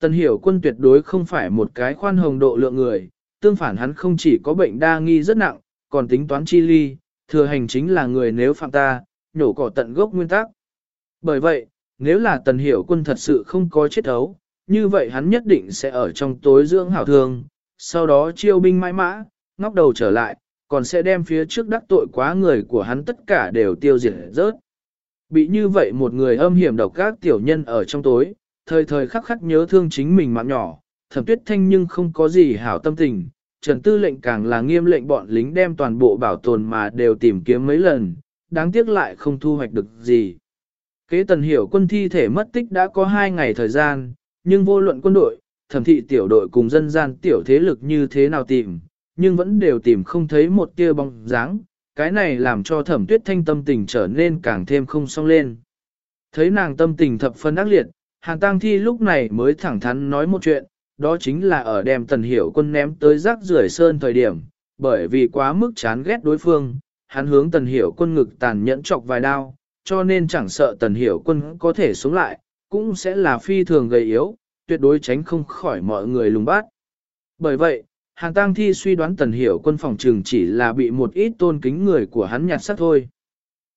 Tần hiểu quân tuyệt đối không phải một cái khoan hồng độ lượng người, tương phản hắn không chỉ có bệnh đa nghi rất nặng, còn tính toán chi ly, thừa hành chính là người nếu phạm ta, nhổ cỏ tận gốc nguyên tắc. Bởi vậy, nếu là tần hiểu quân thật sự không có chết ấu, như vậy hắn nhất định sẽ ở trong tối dưỡng hảo thương, sau đó chiêu binh mãi mã, ngóc đầu trở lại, còn sẽ đem phía trước đắc tội quá người của hắn tất cả đều tiêu diệt rớt. Bị như vậy một người âm hiểm độc các tiểu nhân ở trong tối, thời thời khắc khắc nhớ thương chính mình mạng nhỏ, thẩm tuyết thanh nhưng không có gì hảo tâm tình, trần tư lệnh càng là nghiêm lệnh bọn lính đem toàn bộ bảo tồn mà đều tìm kiếm mấy lần, đáng tiếc lại không thu hoạch được gì. Kế tần hiểu quân thi thể mất tích đã có hai ngày thời gian, nhưng vô luận quân đội, thẩm thị tiểu đội cùng dân gian tiểu thế lực như thế nào tìm, nhưng vẫn đều tìm không thấy một tia bóng dáng, cái này làm cho thẩm tuyết thanh tâm tình trở nên càng thêm không song lên. Thấy nàng tâm tình thập phân ác liệt, Hàn Tăng Thi lúc này mới thẳng thắn nói một chuyện, đó chính là ở đem tần hiểu quân ném tới rác rưởi sơn thời điểm, bởi vì quá mức chán ghét đối phương, hắn hướng tần hiểu quân ngực tàn nhẫn chọc vài đao, cho nên chẳng sợ tần hiểu quân có thể sống lại, cũng sẽ là phi thường gầy yếu, tuyệt đối tránh không khỏi mọi người lùng bát. Bởi vậy, Hàng Tăng Thi suy đoán Tần Hiểu quân phòng trường chỉ là bị một ít tôn kính người của hắn nhặt sắc thôi.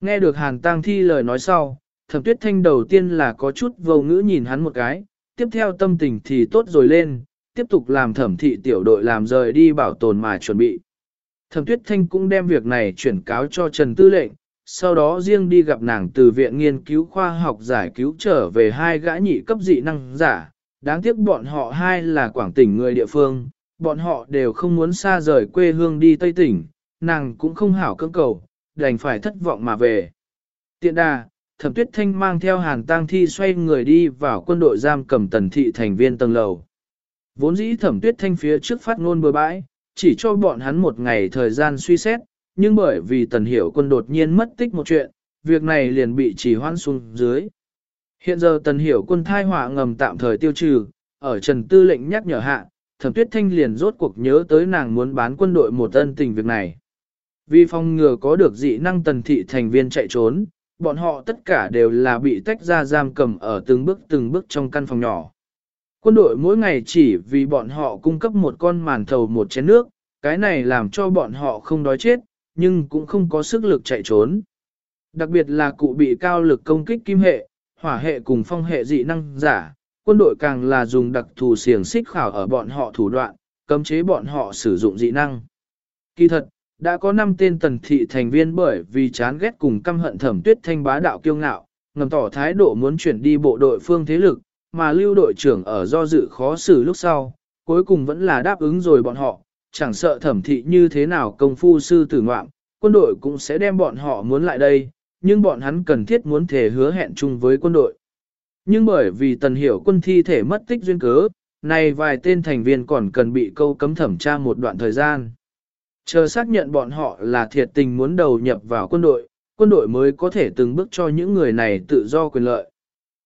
Nghe được Hàn Tăng Thi lời nói sau, Thẩm Tuyết Thanh đầu tiên là có chút vô ngữ nhìn hắn một cái, tiếp theo tâm tình thì tốt rồi lên, tiếp tục làm thẩm thị tiểu đội làm rời đi bảo tồn mà chuẩn bị. Thẩm Tuyết Thanh cũng đem việc này chuyển cáo cho Trần Tư lệnh, sau đó riêng đi gặp nàng từ viện nghiên cứu khoa học giải cứu trở về hai gã nhị cấp dị năng giả. Đáng tiếc bọn họ hai là quảng tỉnh người địa phương, bọn họ đều không muốn xa rời quê hương đi Tây tỉnh, nàng cũng không hảo cưỡng cầu, đành phải thất vọng mà về. Tiện đà, thẩm tuyết thanh mang theo hàn tang thi xoay người đi vào quân đội giam cầm tần thị thành viên tầng lầu. Vốn dĩ thẩm tuyết thanh phía trước phát ngôn bừa bãi, chỉ cho bọn hắn một ngày thời gian suy xét, nhưng bởi vì tần hiểu quân đột nhiên mất tích một chuyện, việc này liền bị trì hoãn xuống dưới. Hiện giờ tần hiểu quân thai họa ngầm tạm thời tiêu trừ, ở trần tư lệnh nhắc nhở hạ, thẩm tuyết thanh liền rốt cuộc nhớ tới nàng muốn bán quân đội một ân tình việc này. Vì phòng ngừa có được dị năng tần thị thành viên chạy trốn, bọn họ tất cả đều là bị tách ra giam cầm ở từng bước từng bước trong căn phòng nhỏ. Quân đội mỗi ngày chỉ vì bọn họ cung cấp một con màn thầu một chén nước, cái này làm cho bọn họ không đói chết, nhưng cũng không có sức lực chạy trốn. Đặc biệt là cụ bị cao lực công kích kim hệ, hỏa hệ cùng phong hệ dị năng giả, quân đội càng là dùng đặc thù xiềng xích khảo ở bọn họ thủ đoạn, cấm chế bọn họ sử dụng dị năng. Kỳ thật, đã có 5 tên tần thị thành viên bởi vì chán ghét cùng căm hận thẩm tuyết thanh bá đạo kiêu ngạo, ngầm tỏ thái độ muốn chuyển đi bộ đội phương thế lực, mà lưu đội trưởng ở do dự khó xử lúc sau, cuối cùng vẫn là đáp ứng rồi bọn họ, chẳng sợ thẩm thị như thế nào công phu sư tử ngoạm, quân đội cũng sẽ đem bọn họ muốn lại đây, nhưng bọn hắn cần thiết muốn thể hứa hẹn chung với quân đội. Nhưng bởi vì tần hiểu quân thi thể mất tích duyên cớ, này vài tên thành viên còn cần bị câu cấm thẩm tra một đoạn thời gian. Chờ xác nhận bọn họ là thiệt tình muốn đầu nhập vào quân đội, quân đội mới có thể từng bước cho những người này tự do quyền lợi.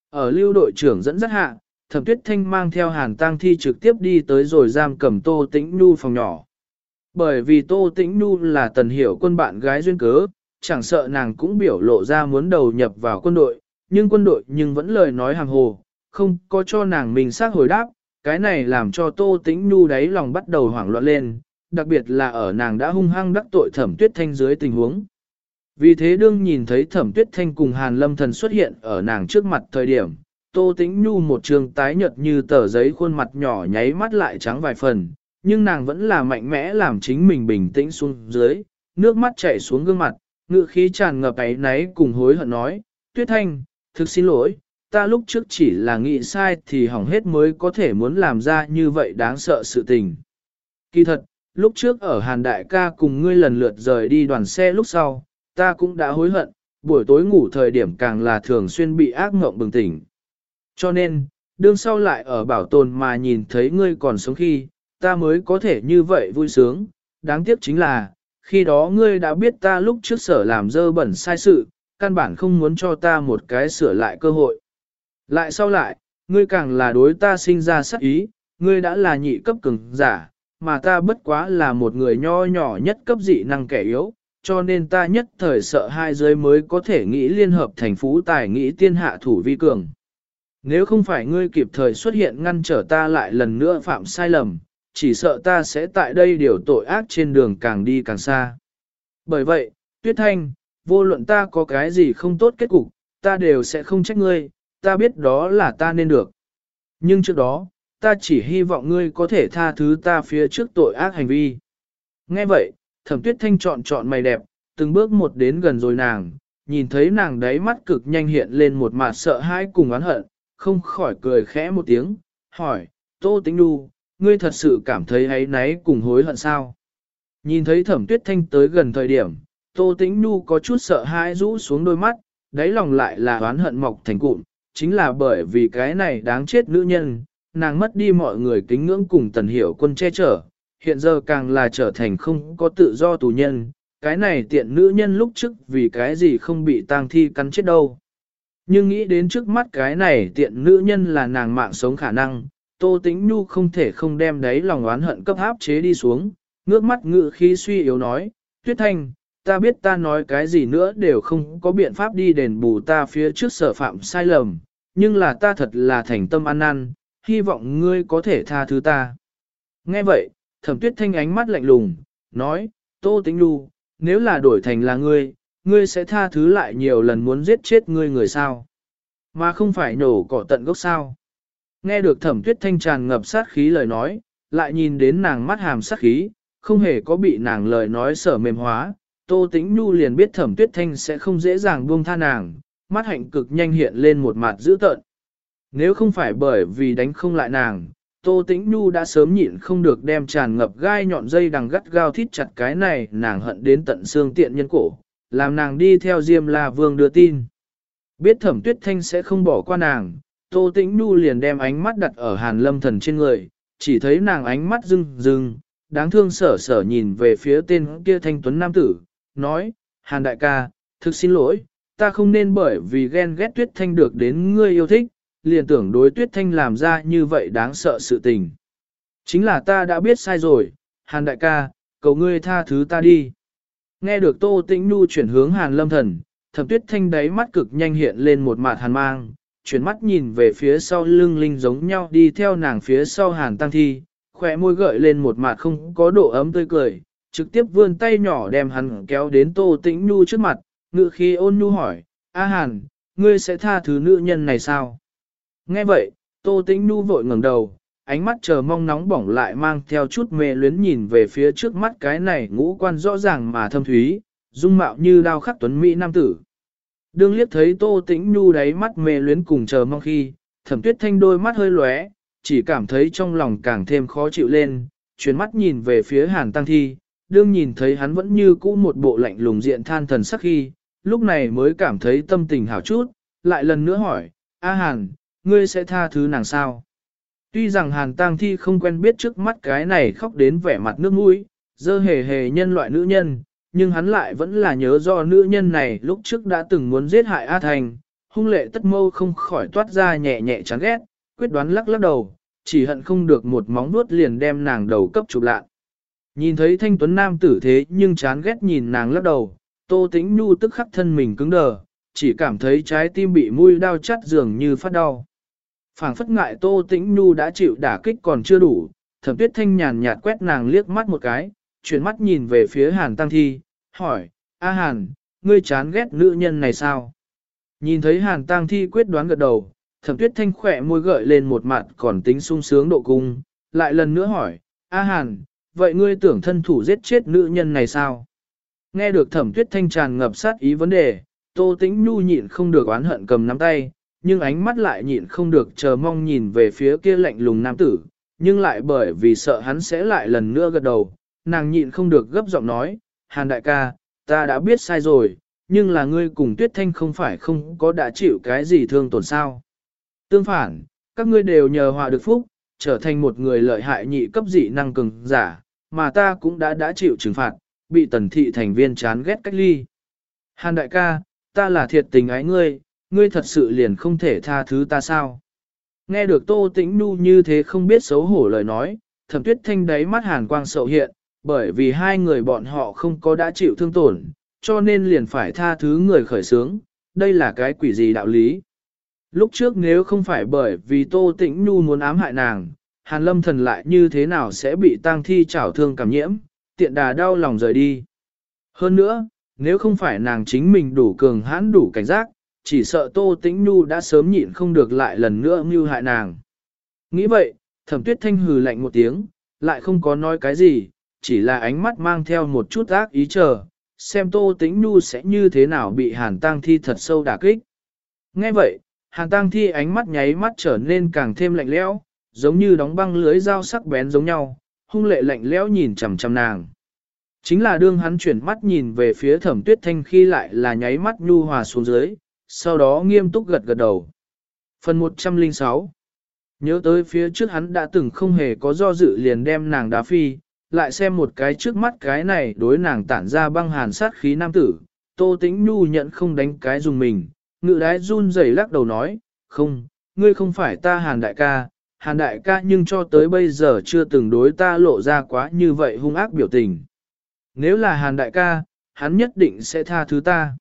Ở lưu đội trưởng dẫn dắt hạ, thẩm tuyết thanh mang theo hàn tang thi trực tiếp đi tới rồi giam cầm tô tĩnh nu phòng nhỏ. Bởi vì tô tĩnh nu là tần hiểu quân bạn gái duyên cớ, chẳng sợ nàng cũng biểu lộ ra muốn đầu nhập vào quân đội, nhưng quân đội nhưng vẫn lời nói hàng hồ, không có cho nàng mình xác hồi đáp, cái này làm cho Tô Tĩnh Nhu đáy lòng bắt đầu hoảng loạn lên, đặc biệt là ở nàng đã hung hăng đắc tội thẩm tuyết thanh dưới tình huống. Vì thế đương nhìn thấy thẩm tuyết thanh cùng Hàn Lâm Thần xuất hiện ở nàng trước mặt thời điểm, Tô Tĩnh Nhu một trường tái nhợt như tờ giấy khuôn mặt nhỏ nháy mắt lại trắng vài phần, nhưng nàng vẫn là mạnh mẽ làm chính mình bình tĩnh xuống dưới, nước mắt chảy xuống gương mặt, ngự khí tràn ngập ấy náy cùng hối hận nói, Tuyết Thanh, thực xin lỗi, ta lúc trước chỉ là nghĩ sai thì hỏng hết mới có thể muốn làm ra như vậy đáng sợ sự tình. Kỳ thật, lúc trước ở Hàn Đại ca cùng ngươi lần lượt rời đi đoàn xe lúc sau, ta cũng đã hối hận, buổi tối ngủ thời điểm càng là thường xuyên bị ác ngộng bừng tỉnh. Cho nên, đương sau lại ở bảo tồn mà nhìn thấy ngươi còn sống khi, ta mới có thể như vậy vui sướng, đáng tiếc chính là, khi đó ngươi đã biết ta lúc trước sở làm dơ bẩn sai sự, căn bản không muốn cho ta một cái sửa lại cơ hội. Lại sau lại, ngươi càng là đối ta sinh ra sắc ý, ngươi đã là nhị cấp cường giả, mà ta bất quá là một người nho nhỏ nhất cấp dị năng kẻ yếu, cho nên ta nhất thời sợ hai giới mới có thể nghĩ liên hợp thành phú tài nghĩ tiên hạ thủ vi cường. Nếu không phải ngươi kịp thời xuất hiện ngăn trở ta lại lần nữa phạm sai lầm, chỉ sợ ta sẽ tại đây điều tội ác trên đường càng đi càng xa. Bởi vậy, Tuyết Thanh, vô luận ta có cái gì không tốt kết cục, ta đều sẽ không trách ngươi, ta biết đó là ta nên được. Nhưng trước đó, ta chỉ hy vọng ngươi có thể tha thứ ta phía trước tội ác hành vi. Nghe vậy, thẩm tuyết thanh chọn chọn mày đẹp, từng bước một đến gần rồi nàng, nhìn thấy nàng đáy mắt cực nhanh hiện lên một mặt sợ hãi cùng oán hận, không khỏi cười khẽ một tiếng, hỏi, Tô Tĩnh Đu, ngươi thật sự cảm thấy ấy náy cùng hối hận sao? Nhìn thấy thẩm tuyết thanh tới gần thời điểm, Tô Tĩnh Nhu có chút sợ hãi rũ xuống đôi mắt, đáy lòng lại là oán hận mọc thành cụm, chính là bởi vì cái này đáng chết nữ nhân, nàng mất đi mọi người kính ngưỡng cùng tần hiểu quân che chở, hiện giờ càng là trở thành không có tự do tù nhân, cái này tiện nữ nhân lúc trước vì cái gì không bị tang thi cắn chết đâu. Nhưng nghĩ đến trước mắt cái này tiện nữ nhân là nàng mạng sống khả năng, Tô Tĩnh Nhu không thể không đem đấy lòng oán hận cấp áp chế đi xuống, ngước mắt ngự khí suy yếu nói, Tuyết Thanh, ta biết ta nói cái gì nữa đều không có biện pháp đi đền bù ta phía trước sở phạm sai lầm, nhưng là ta thật là thành tâm ăn năn, hy vọng ngươi có thể tha thứ ta. Nghe vậy, thẩm tuyết thanh ánh mắt lạnh lùng, nói, Tô Tĩnh Nhu, nếu là đổi thành là ngươi, ngươi sẽ tha thứ lại nhiều lần muốn giết chết ngươi người sao, mà không phải nổ cỏ tận gốc sao. Nghe được thẩm tuyết thanh tràn ngập sát khí lời nói, lại nhìn đến nàng mắt hàm sát khí, không hề có bị nàng lời nói sở mềm hóa, Tô Tĩnh Nhu liền biết thẩm tuyết thanh sẽ không dễ dàng buông tha nàng, mắt hạnh cực nhanh hiện lên một mặt dữ tợn. Nếu không phải bởi vì đánh không lại nàng, Tô Tĩnh Nhu đã sớm nhịn không được đem tràn ngập gai nhọn dây đằng gắt gao thít chặt cái này nàng hận đến tận xương tiện nhân cổ, làm nàng đi theo Diêm La Vương đưa tin. Biết thẩm tuyết thanh sẽ không bỏ qua nàng, Tô Tĩnh Nhu liền đem ánh mắt đặt ở hàn lâm thần trên người, chỉ thấy nàng ánh mắt rưng rưng, đáng thương sở sở nhìn về phía tên kia thanh tuấn nam tử, nói, hàn đại ca, thực xin lỗi, ta không nên bởi vì ghen ghét tuyết thanh được đến ngươi yêu thích, liền tưởng đối tuyết thanh làm ra như vậy đáng sợ sự tình. Chính là ta đã biết sai rồi, hàn đại ca, cầu ngươi tha thứ ta đi. Nghe được tô tĩnh nu chuyển hướng hàn lâm thần, thẩm tuyết thanh đáy mắt cực nhanh hiện lên một mặt hàn mang, chuyển mắt nhìn về phía sau lưng linh giống nhau đi theo nàng phía sau hàn tăng thi, khỏe môi gợi lên một mặt không có độ ấm tươi cười, trực tiếp vươn tay nhỏ đem hắn kéo đến tô tĩnh nu trước mặt, ngự khi ôn nhu hỏi, A Hàn, ngươi sẽ tha thứ nữ nhân này sao? Nghe vậy, Tô Tĩnh Nu vội ngẩng đầu, ánh mắt chờ mong nóng bỏng lại mang theo chút mê luyến nhìn về phía trước mắt cái này ngũ quan rõ ràng mà thâm thúy, dung mạo như đao khắc tuấn mỹ nam tử. Đương liếc thấy Tô Tĩnh Nu đáy mắt mê luyến cùng chờ mong khi, thẩm tuyết thanh đôi mắt hơi lóe, chỉ cảm thấy trong lòng càng thêm khó chịu lên, chuyến mắt nhìn về phía hàn tăng thi, đương nhìn thấy hắn vẫn như cũ một bộ lạnh lùng diện than thần sắc khi, lúc này mới cảm thấy tâm tình hảo chút, lại lần nữa hỏi, A Hàn, ngươi sẽ tha thứ nàng sao? Tuy rằng Hàn Tăng Thi không quen biết trước mắt cái này khóc đến vẻ mặt nước mũi, dơ hề hề nhân loại nữ nhân, nhưng hắn lại vẫn là nhớ do nữ nhân này lúc trước đã từng muốn giết hại A Thành, hung lệ tất mâu không khỏi toát ra nhẹ nhẹ chán ghét, quyết đoán lắc lắc đầu, chỉ hận không được một móng nuốt liền đem nàng đầu cấp chụp lạ. Nhìn thấy thanh tuấn nam tử thế nhưng chán ghét nhìn nàng lắc đầu, Tô Tĩnh Nhu tức khắc thân mình cứng đờ, chỉ cảm thấy trái tim bị mũi đau chắt dường như phát đau phảng phất ngại Tô Tĩnh Nhu đã chịu đả kích còn chưa đủ, thẩm tuyết thanh nhàn nhạt quét nàng liếc mắt một cái, chuyển mắt nhìn về phía Hàn Tăng Thi, hỏi, A Hàn, ngươi chán ghét nữ nhân này sao? Nhìn thấy Hàn Tăng Thi quyết đoán gật đầu, thẩm tuyết thanh khỏe môi gợi lên một mặt còn tính sung sướng độ cung, lại lần nữa hỏi, A Hàn, vậy ngươi tưởng thân thủ giết chết nữ nhân này sao? Nghe được thẩm tuyết thanh tràn ngập sát ý vấn đề, tô tĩnh nhu nhịn không được oán hận cầm nắm tay, nhưng ánh mắt lại nhịn không được chờ mong nhìn về phía kia lạnh lùng nam tử, nhưng lại bởi vì sợ hắn sẽ lại lần nữa gật đầu, nàng nhịn không được gấp giọng nói, Hàn đại ca, ta đã biết sai rồi, nhưng là ngươi cùng tuyết thanh không phải không có đã chịu cái gì thương tổn sao. Tương phản, các ngươi đều nhờ hòa được phúc, trở thành một người lợi hại nhị cấp dị năng cường giả, mà ta cũng đã đã chịu trừng phạt, bị tần thị thành viên chán ghét cách ly. Hàn đại ca, ta là thiệt tình ái ngươi, ngươi thật sự liền không thể tha thứ ta sao? Nghe được Tô Tĩnh Nu như thế không biết xấu hổ lời nói, thẩm tuyết thanh đáy mắt hàn quang sậu hiện, bởi vì hai người bọn họ không có đã chịu thương tổn, cho nên liền phải tha thứ người khởi sướng, đây là cái quỷ gì đạo lý. Lúc trước nếu không phải bởi vì Tô Tĩnh Nhu muốn ám hại nàng, Hàn Lâm Thần lại như thế nào sẽ bị tang thi trảo thương cảm nhiễm, tiện đà đau lòng rời đi. Hơn nữa, nếu không phải nàng chính mình đủ cường hãn đủ cảnh giác, chỉ sợ Tô Tĩnh Nhu đã sớm nhịn không được lại lần nữa mưu hại nàng. Nghĩ vậy, thẩm tuyết thanh hừ lạnh một tiếng, lại không có nói cái gì, chỉ là ánh mắt mang theo một chút ác ý chờ, xem Tô Tĩnh Nhu sẽ như thế nào bị Hàn Tăng Thi thật sâu đả kích. Nghe vậy, Hàn Tăng Thi ánh mắt nháy mắt trở nên càng thêm lạnh lẽo, giống như đóng băng lưới dao sắc bén giống nhau, hung lệ lạnh lẽo nhìn chằm chằm nàng. Chính là đương hắn chuyển mắt nhìn về phía thẩm tuyết thanh khi lại là nháy mắt nhu hòa xuống dưới, sau đó nghiêm túc gật gật đầu. Phần 106 Nhớ tới phía trước hắn đã từng không hề có do dự liền đem nàng đá phi, lại xem một cái trước mắt cái này đối nàng tản ra băng hàn sát khí nam tử, tô tĩnh nhu nhận không đánh cái dùng mình, ngự đái run rẩy lắc đầu nói, không, ngươi không phải ta hàn đại ca, hàn đại ca nhưng cho tới bây giờ chưa từng đối ta lộ ra quá như vậy hung ác biểu tình. Nếu là hàn đại ca, hắn nhất định sẽ tha thứ ta.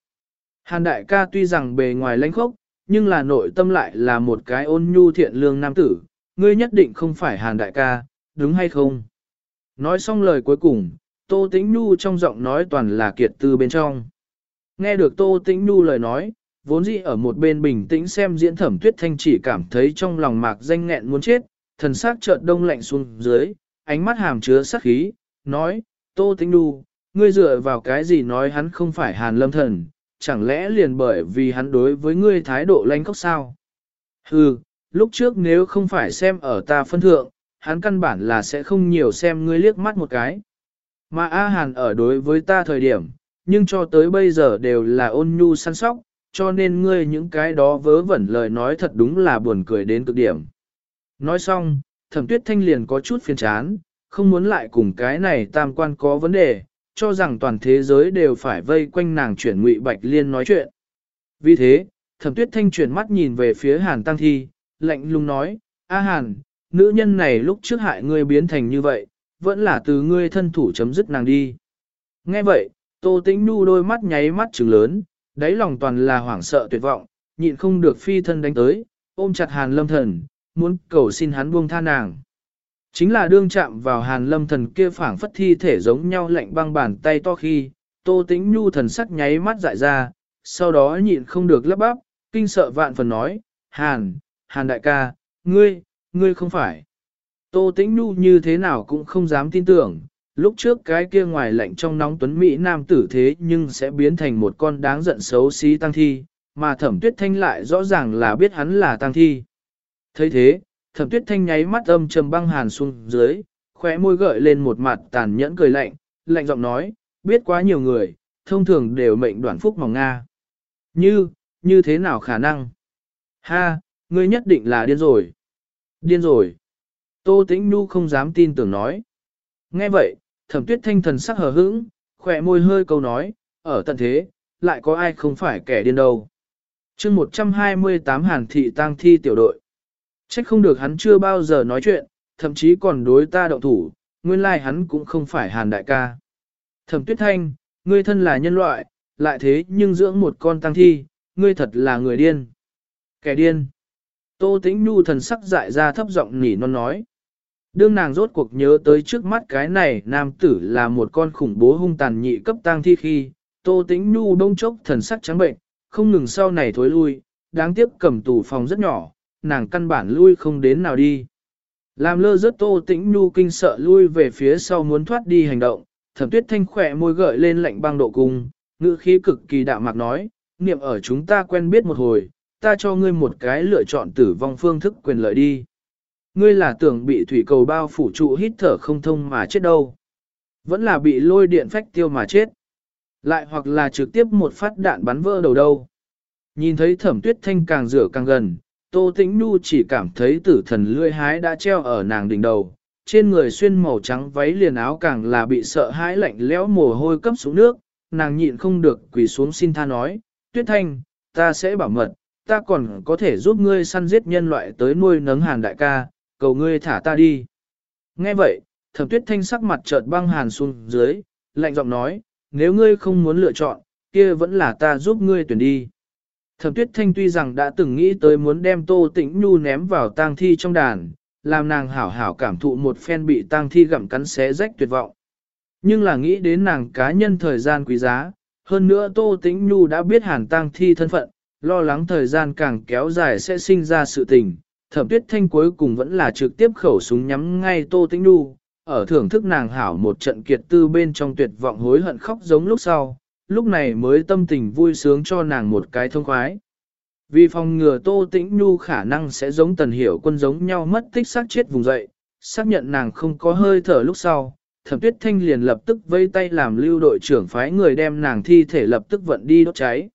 Hàn đại ca tuy rằng bề ngoài lãnh khốc, nhưng là nội tâm lại là một cái ôn nhu thiện lương nam tử, ngươi nhất định không phải hàn đại ca, đúng hay không? Nói xong lời cuối cùng, Tô Tĩnh Nhu trong giọng nói toàn là kiệt tư bên trong. Nghe được Tô Tĩnh Nhu lời nói, vốn dĩ ở một bên bình tĩnh xem diễn thẩm tuyết thanh chỉ cảm thấy trong lòng mạc danh nghẹn muốn chết, thần sắc chợt đông lạnh xuống dưới, ánh mắt hàm chứa sát khí, nói, Tô Tĩnh Nhu, ngươi dựa vào cái gì nói hắn không phải hàn lâm thần, chẳng lẽ liền bởi vì hắn đối với ngươi thái độ lanh khóc sao? Hừ, lúc trước nếu không phải xem ở ta phân thượng, hắn căn bản là sẽ không nhiều xem ngươi liếc mắt một cái. Mà A Hàn ở đối với ta thời điểm, nhưng cho tới bây giờ đều là ôn nhu săn sóc, cho nên ngươi những cái đó vớ vẩn lời nói thật đúng là buồn cười đến cực điểm. Nói xong, thẩm tuyết thanh liền có chút phiền chán, không muốn lại cùng cái này tam quan có vấn đề, cho rằng toàn thế giới đều phải vây quanh nàng chuyển ngụy bạch liên nói chuyện. Vì thế, thẩm tuyết thanh chuyển mắt nhìn về phía hàn tăng thi, lạnh lùng nói, A hàn, nữ nhân này lúc trước hại ngươi biến thành như vậy, vẫn là từ ngươi thân thủ chấm dứt nàng đi. Nghe vậy, Tô Tĩnh Nu đôi mắt nháy mắt trừng lớn, đáy lòng toàn là hoảng sợ tuyệt vọng, nhịn không được phi thân đánh tới, ôm chặt Hàn Lâm Thần, muốn cầu xin hắn buông tha nàng. Chính là đương chạm vào Hàn Lâm Thần kia phảng phất thi thể giống nhau lạnh băng bàn tay to khi, Tô Tĩnh nhu thần sắc nháy mắt dại ra, sau đó nhịn không được lắp bắp, kinh sợ vạn phần nói, Hàn, Hàn đại ca, ngươi, ngươi không phải. Tô Tĩnh Nhu như thế nào cũng không dám tin tưởng, lúc trước cái kia ngoài lạnh trong nóng tuấn Mỹ nam tử thế nhưng sẽ biến thành một con đáng giận xấu xí tăng thi, mà thẩm tuyết thanh lại rõ ràng là biết hắn là tăng thi. thấy thế, thẩm tuyết thanh nháy mắt âm trầm băng hàn xuống dưới, khóe môi gợi lên một mặt tàn nhẫn cười lạnh, lạnh giọng nói, biết quá nhiều người, thông thường đều mệnh đoạn phúc mỏng Nga. Như, như thế nào khả năng? Ha, ngươi nhất định là điên rồi. Điên rồi. Tô Tĩnh Nhu không dám tin tưởng nói. Nghe vậy, thẩm tuyết thanh thần sắc hờ hững, khỏe môi hơi câu nói, ở tận thế, lại có ai không phải kẻ điên đâu. chương 128 hàn thị tang thi tiểu đội. Trách không được hắn chưa bao giờ nói chuyện, thậm chí còn đối ta động thủ, nguyên lai like hắn cũng không phải hàn đại ca. Thẩm tuyết thanh, ngươi thân là nhân loại, lại thế nhưng dưỡng một con tăng thi, ngươi thật là người điên. Kẻ điên. Tô Tĩnh Nhu thần sắc dại ra thấp giọng nỉ non nói. Đương nàng rốt cuộc nhớ tới trước mắt cái này nam tử là một con khủng bố hung tàn nhị cấp tang thi khi, Tô Tĩnh Nhu đông chốc thần sắc trắng bệnh, không ngừng sau này thối lui, đáng tiếc cầm tù phòng rất nhỏ, nàng căn bản lui không đến nào đi. Làm lơ rất Tô Tĩnh Nhu kinh sợ lui về phía sau muốn thoát đi hành động, thẩm tuyết thanh khỏe môi gợi lên lạnh băng độ cung, ngữ khí cực kỳ đạm mạc nói, niệm ở chúng ta quen biết một hồi, ta cho ngươi một cái lựa chọn tử vong phương thức quyền lợi đi. Ngươi là tưởng bị thủy cầu bao phủ trụ hít thở không thông mà chết đâu. Vẫn là bị lôi điện phách tiêu mà chết. Lại hoặc là trực tiếp một phát đạn bắn vỡ đầu đâu. Nhìn thấy thẩm tuyết thanh càng rửa càng gần, Tô Tĩnh Nhu chỉ cảm thấy tử thần lươi hái đã treo ở nàng đỉnh đầu. Trên người xuyên màu trắng váy liền áo càng là bị sợ hãi lạnh lẽo mồ hôi cấp xuống nước, nàng nhịn không được quỳ xuống xin tha nói, tuyết thanh, ta sẽ bảo mật, ta còn có thể giúp ngươi săn giết nhân loại tới nuôi nấng hàn đại ca, cầu ngươi thả ta đi. Nghe vậy, thẩm tuyết thanh sắc mặt chợt băng hàn xuống dưới, lạnh giọng nói, nếu ngươi không muốn lựa chọn, kia vẫn là ta giúp ngươi tuyển đi. Thẩm tuyết thanh tuy rằng đã từng nghĩ tới muốn đem tô tĩnh nhu ném vào tang thi trong đàn, làm nàng hảo hảo cảm thụ một phen bị tang thi gặm cắn xé rách tuyệt vọng. Nhưng là nghĩ đến nàng cá nhân thời gian quý giá, hơn nữa tô tĩnh nhu đã biết hàn tang thi thân phận, lo lắng thời gian càng kéo dài sẽ sinh ra sự tình. Thẩm tuyết thanh cuối cùng vẫn là trực tiếp khẩu súng nhắm ngay tô tĩnh nhu, ở thưởng thức nàng hảo một trận kiệt tư bên trong tuyệt vọng hối hận khóc giống lúc sau, lúc này mới tâm tình vui sướng cho nàng một cái thông khoái. Vì phòng ngừa Tô Tĩnh Nhu khả năng sẽ giống tần hiểu quân giống nhau mất tích xác chết vùng dậy, xác nhận nàng không có hơi thở lúc sau, thẩm tuyết thanh liền lập tức vây tay làm lưu đội trưởng phái người đem nàng thi thể lập tức vận đi đốt cháy.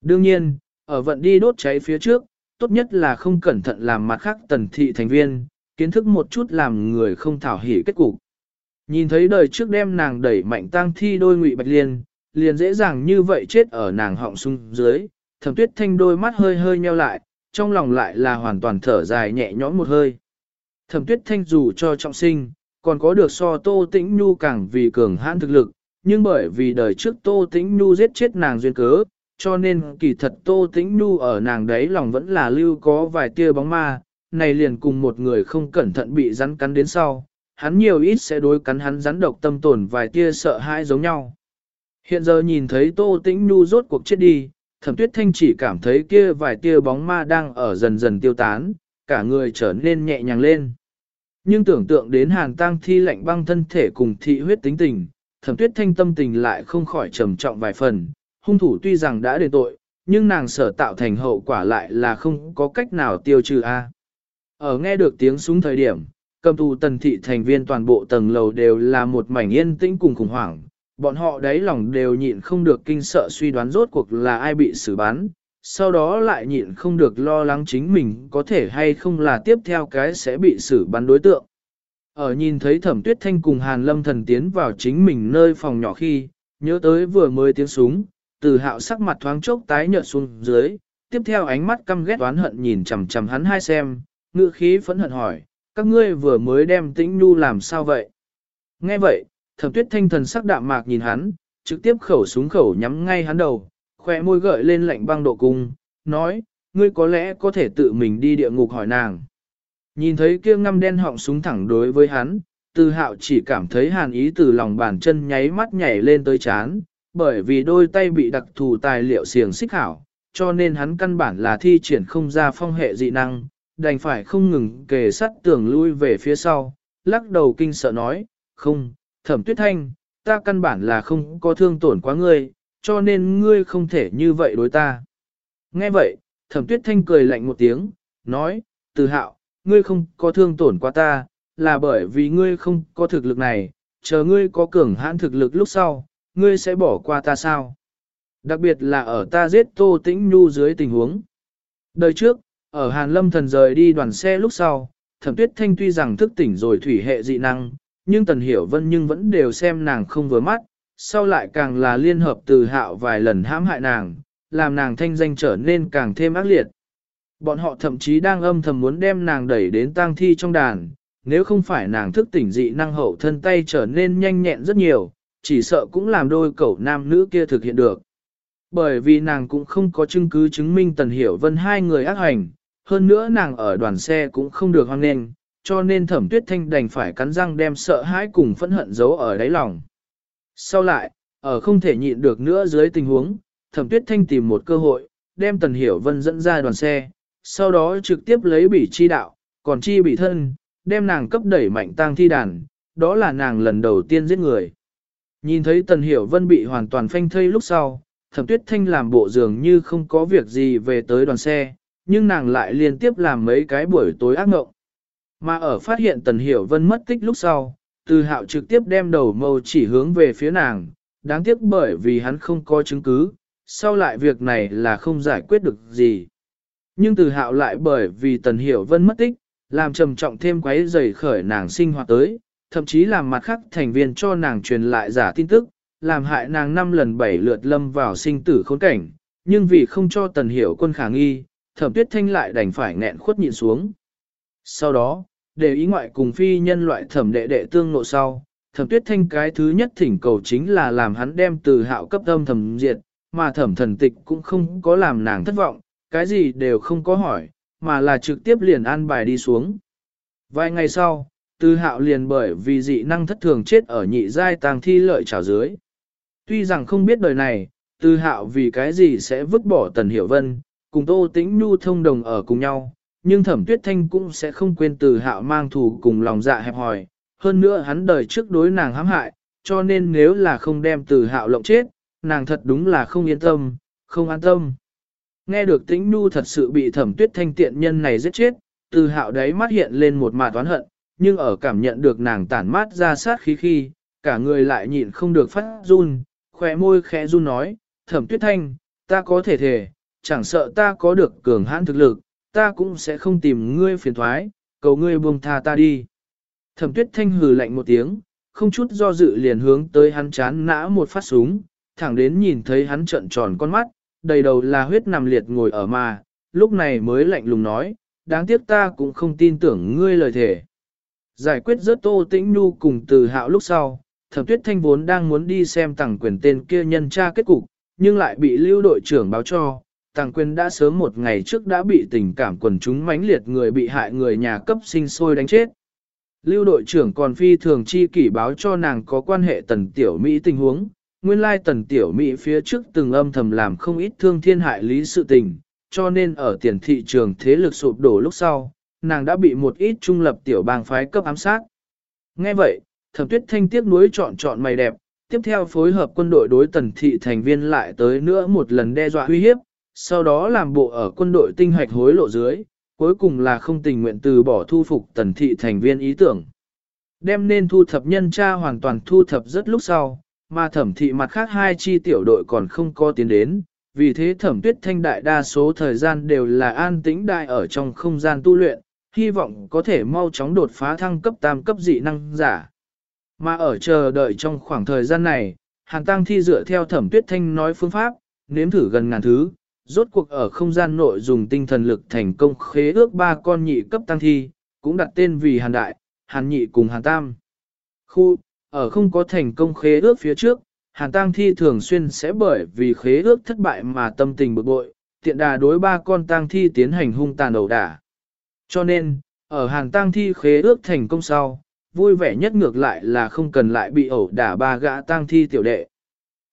Đương nhiên, ở vận đi đốt cháy phía trước, tốt nhất là không cẩn thận làm mặt khác tần thị thành viên, kiến thức một chút làm người không thảo hỉ kết cục. Nhìn thấy đời trước đem nàng đẩy mạnh tang thi đôi ngụy bạch liên, liền dễ dàng như vậy chết ở nàng họng sung dưới, thẩm tuyết thanh đôi mắt hơi hơi nheo lại, trong lòng lại là hoàn toàn thở dài nhẹ nhõm một hơi. Thẩm tuyết thanh dù cho trọng sinh, còn có được so tô tĩnh nhu càng vì cường hãn thực lực, nhưng bởi vì đời trước tô tĩnh nhu giết chết nàng duyên cớ, cho nên kỳ thật tô tĩnh nhu ở nàng đấy lòng vẫn là lưu có vài tia bóng ma, này liền cùng một người không cẩn thận bị rắn cắn đến sau, hắn nhiều ít sẽ đối cắn hắn rắn độc tâm tổn vài tia sợ hãi giống nhau. Hiện giờ nhìn thấy Tô Tĩnh Nhu rốt cuộc chết đi, Thẩm Tuyết Thanh chỉ cảm thấy kia vài tia bóng ma đang ở dần dần tiêu tán, cả người trở nên nhẹ nhàng lên. Nhưng tưởng tượng đến hàn tăng thi lạnh băng thân thể cùng thị huyết tính tình, Thẩm Tuyết Thanh tâm tình lại không khỏi trầm trọng vài phần, hung thủ tuy rằng đã đền tội, nhưng nàng sở tạo thành hậu quả lại là không có cách nào tiêu trừ a. Ở nghe được tiếng súng thời điểm, cầm tù tần thị thành viên toàn bộ tầng lầu đều là một mảnh yên tĩnh cùng khủng hoảng, bọn họ đáy lòng đều nhịn không được kinh sợ suy đoán rốt cuộc là ai bị xử bắn, sau đó lại nhịn không được lo lắng chính mình có thể hay không là tiếp theo cái sẽ bị xử bắn đối tượng. Ở nhìn thấy thẩm tuyết thanh cùng Hàn Lâm thần tiến vào chính mình nơi phòng nhỏ khi, nhớ tới vừa mới tiếng súng, từ hạo sắc mặt thoáng chốc tái nhợt xuống dưới, tiếp theo ánh mắt căm ghét oán hận nhìn chằm chằm hắn hai xem, ngựa khí phẫn hận hỏi, các ngươi vừa mới đem tĩnh nu làm sao vậy? Nghe vậy, thẩm tuyết thanh thần sắc đạm mạc nhìn hắn, trực tiếp khẩu súng khẩu nhắm ngay hắn đầu, khỏe môi gợi lên lạnh băng độ cung, nói, ngươi có lẽ có thể tự mình đi địa ngục hỏi nàng. Nhìn thấy kia ngăm đen họng súng thẳng đối với hắn, từ hạo chỉ cảm thấy hàn ý từ lòng bàn chân nháy mắt nhảy lên tới chán, bởi vì đôi tay bị đặc thù tài liệu xiềng xích hảo, cho nên hắn căn bản là thi triển không ra phong hệ dị năng, đành phải không ngừng kề sắt tường lui về phía sau, lắc đầu kinh sợ nói, không, thẩm tuyết thanh, ta căn bản là không có thương tổn quá ngươi, cho nên ngươi không thể như vậy đối ta. Nghe vậy, thẩm tuyết thanh cười lạnh một tiếng, nói, từ hạo, ngươi không có thương tổn quá ta, là bởi vì ngươi không có thực lực này, chờ ngươi có cường hãn thực lực lúc sau, ngươi sẽ bỏ qua ta sao? Đặc biệt là ở ta giết Tô Tĩnh Nhu dưới tình huống. Đời trước, ở Hàn Lâm thần rời đi đoàn xe lúc sau, Thẩm Tuyết Thanh tuy rằng thức tỉnh rồi thủy hệ dị năng, nhưng Tần Hiểu Vân nhưng vẫn đều xem nàng không vừa mắt, sau lại càng là liên hợp từ hạo vài lần hãm hại nàng, làm nàng thanh danh trở nên càng thêm ác liệt. Bọn họ thậm chí đang âm thầm muốn đem nàng đẩy đến tang thi trong đàn, nếu không phải nàng thức tỉnh dị năng hậu thân tay trở nên nhanh nhẹn rất nhiều, chỉ sợ cũng làm đôi cậu nam nữ kia thực hiện được. Bởi vì nàng cũng không có chứng cứ chứng minh Tần Hiểu Vân hai người ác hành, hơn nữa nàng ở đoàn xe cũng không được hoan nghênh, cho nên thẩm tuyết thanh đành phải cắn răng đem sợ hãi cùng phẫn hận giấu ở đáy lòng. Sau lại, ở không thể nhịn được nữa dưới tình huống, thẩm tuyết thanh tìm một cơ hội, đem Tần Hiểu Vân dẫn ra đoàn xe, sau đó trực tiếp lấy bỉ chi đạo, còn chi bị thân, đem nàng cấp đẩy mạnh tang thi đàn, đó là nàng lần đầu tiên giết người. Nhìn thấy Tần Hiểu Vân bị hoàn toàn phanh thây lúc sau, thẩm tuyết thanh làm bộ dường như không có việc gì về tới đoàn xe, nhưng nàng lại liên tiếp làm mấy cái buổi tối ác ngộng. Mà ở phát hiện Tần Hiểu Vân mất tích lúc sau, từ hạo trực tiếp đem đầu mâu chỉ hướng về phía nàng, đáng tiếc bởi vì hắn không có chứng cứ, sau lại việc này là không giải quyết được gì. Nhưng từ hạo lại bởi vì Tần Hiểu Vân mất tích, làm trầm trọng thêm quấy rầy khởi nàng sinh hoạt tới, thậm chí làm mặt khác thành viên cho nàng truyền lại giả tin tức, làm hại nàng năm lần bảy lượt lâm vào sinh tử khốn cảnh, nhưng vì không cho Tần Hiểu quân khả nghi, thẩm tuyết thanh lại đành phải nghẹn khuất nhịn xuống. Sau đó, để ý ngoại cùng phi nhân loại thẩm đệ đệ tương nộ sau, thẩm tuyết thanh cái thứ nhất thỉnh cầu chính là làm hắn đem từ hạo cấp âm thẩm diệt, mà thẩm thần tịch cũng không có làm nàng thất vọng, cái gì đều không có hỏi, mà là trực tiếp liền an bài đi xuống. Vài ngày sau, Tư Hạo liền bởi vì dị năng thất thường chết ở nhị giai tàng thi lợi trào dưới. Tuy rằng không biết đời này, Tư Hạo vì cái gì sẽ vứt bỏ Tần Hiểu Vân, cùng Tô Tĩnh Nhu thông đồng ở cùng nhau, nhưng Thẩm Tuyết Thanh cũng sẽ không quên từ Hạo mang thù cùng lòng dạ hẹp hòi, hơn nữa hắn đời trước đối nàng hãm hại, cho nên nếu là không đem từ Hạo lộng chết, nàng thật đúng là không yên tâm, không an tâm. Nghe được Tĩnh nu thật sự bị Thẩm Tuyết Thanh tiện nhân này giết chết, từ Hạo đấy mắt hiện lên một mạt toán hận, nhưng ở cảm nhận được nàng tản mát ra sát khí khi, cả người lại nhịn không được phát run, khỏe môi khẽ run nói, thẩm tuyết thanh, ta có thể thể, chẳng sợ ta có được cường hãn thực lực, ta cũng sẽ không tìm ngươi phiền thoái, cầu ngươi buông tha ta đi. Thẩm tuyết thanh hừ lạnh một tiếng, không chút do dự liền hướng tới hắn chán nã một phát súng, thẳng đến nhìn thấy hắn trợn tròn con mắt, đầy đầu là huyết nằm liệt ngồi ở mà, lúc này mới lạnh lùng nói, đáng tiếc ta cũng không tin tưởng ngươi lời thể. Giải quyết rớt tô tĩnh nu cùng từ hạo lúc sau, thẩm tuyết thanh vốn đang muốn đi xem tặng quyền tên kia nhân tra kết cục, nhưng lại bị lưu đội trưởng báo cho, tàng quyền đã sớm một ngày trước đã bị tình cảm quần chúng mãnh liệt người bị hại người nhà cấp sinh sôi đánh chết. Lưu đội trưởng còn phi thường chi kỷ báo cho nàng có quan hệ tần tiểu Mỹ tình huống, nguyên lai tần tiểu Mỹ phía trước từng âm thầm làm không ít thương thiên hại lý sự tình, cho nên ở tiền thị trường thế lực sụp đổ lúc sau, nàng đã bị một ít trung lập tiểu bang phái cấp ám sát. Nghe vậy, thẩm tuyết thanh tiếc nuối chọn chọn mày đẹp, tiếp theo phối hợp quân đội đối tần thị thành viên lại tới nữa một lần đe dọa uy hiếp, sau đó làm bộ ở quân đội tinh hoạch hối lộ dưới, cuối cùng là không tình nguyện từ bỏ thu phục tần thị thành viên ý tưởng. Đem nên thu thập nhân tra hoàn toàn thu thập rất lúc sau, mà thẩm thị mặt khác hai chi tiểu đội còn không có tiến đến, vì thế thẩm tuyết thanh đại đa số thời gian đều là an tĩnh đại ở trong không gian tu luyện, hy vọng có thể mau chóng đột phá thăng cấp tam cấp dị năng giả. Mà ở chờ đợi trong khoảng thời gian này, Hàn Tăng Thi dựa theo thẩm tuyết thanh nói phương pháp, nếm thử gần ngàn thứ, rốt cuộc ở không gian nội dùng tinh thần lực thành công khế ước ba con nhị cấp Tăng Thi, cũng đặt tên vì Hàn Đại, Hàn Nhị cùng Hàn Tam. Khu, ở không có thành công khế ước phía trước, Hàn Tăng Thi thường xuyên sẽ bởi vì khế ước thất bại mà tâm tình bực bội, tiện đà đối ba con Tăng Thi tiến hành hung tàn đầu đả. Cho nên, ở Hàn Tăng Thi khế ước thành công sau, vui vẻ nhất ngược lại là không cần lại bị ẩu đả ba gã Tăng Thi tiểu đệ.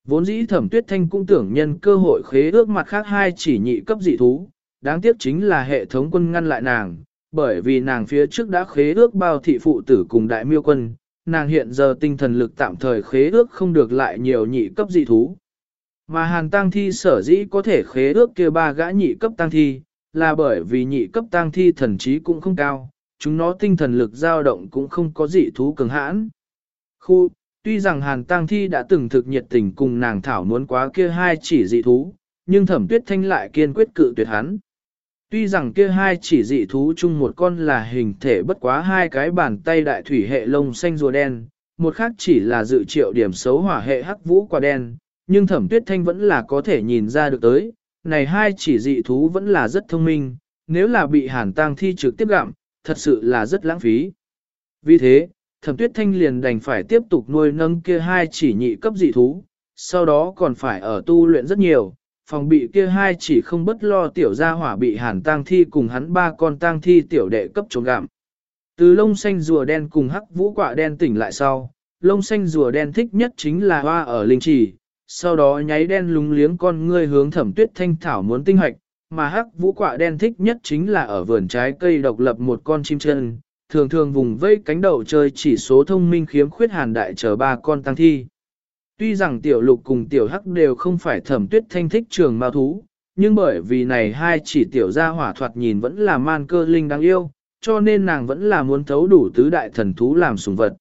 Vốn dĩ thẩm tuyết thanh cũng tưởng nhân cơ hội khế ước mặt khác hai chỉ nhị cấp dị thú, đáng tiếc chính là hệ thống quân ngăn lại nàng, bởi vì nàng phía trước đã khế ước bao thị phụ tử cùng đại miêu quân, nàng hiện giờ tinh thần lực tạm thời khế ước không được lại nhiều nhị cấp dị thú. Mà hàng tăng thi sở dĩ có thể khế ước kia ba gã nhị cấp tăng thi, là bởi vì nhị cấp tăng thi thần trí cũng không cao, chúng nó tinh thần lực dao động cũng không có dị thú cường hãn. Khu, tuy rằng hàn tăng thi đã từng thực nhiệt tình cùng nàng thảo muốn quá kia hai chỉ dị thú, nhưng thẩm tuyết thanh lại kiên quyết cự tuyệt hắn. Tuy rằng kia hai chỉ dị thú chung một con là hình thể bất quá hai cái bàn tay đại thủy hệ lông xanh rùa đen, một khác chỉ là dự triệu điểm xấu hỏa hệ hắc vũ quả đen, nhưng thẩm tuyết thanh vẫn là có thể nhìn ra được tới, này hai chỉ dị thú vẫn là rất thông minh, nếu là bị hàn tang thi trực tiếp gặm, thật sự là rất lãng phí. Vì thế, thẩm tuyết thanh liền đành phải tiếp tục nuôi nâng kia hai chỉ nhị cấp dị thú, sau đó còn phải ở tu luyện rất nhiều, phòng bị kia hai chỉ không bất lo tiểu gia hỏa bị hàn tang thi cùng hắn ba con tang thi tiểu đệ cấp trốn gặm. Từ lông xanh rùa đen cùng hắc vũ quạ đen tỉnh lại sau, lông xanh rùa đen thích nhất chính là hoa ở linh trì, sau đó nháy đen lúng liếng con ngươi hướng thẩm tuyết thanh thảo muốn tinh hoạch, mà hắc vũ quạ đen thích nhất chính là ở vườn trái cây độc lập một con chim chân, thường thường vùng vây cánh đầu chơi chỉ số thông minh khiếm khuyết hàn đại chờ ba con tăng thi. Tuy rằng tiểu lục cùng tiểu hắc đều không phải thẩm tuyết thanh thích trường mao thú, nhưng bởi vì này hai chỉ tiểu gia hỏa thoạt nhìn vẫn là man cơ linh đáng yêu, cho nên nàng vẫn là muốn thấu đủ tứ đại thần thú làm sùng vật.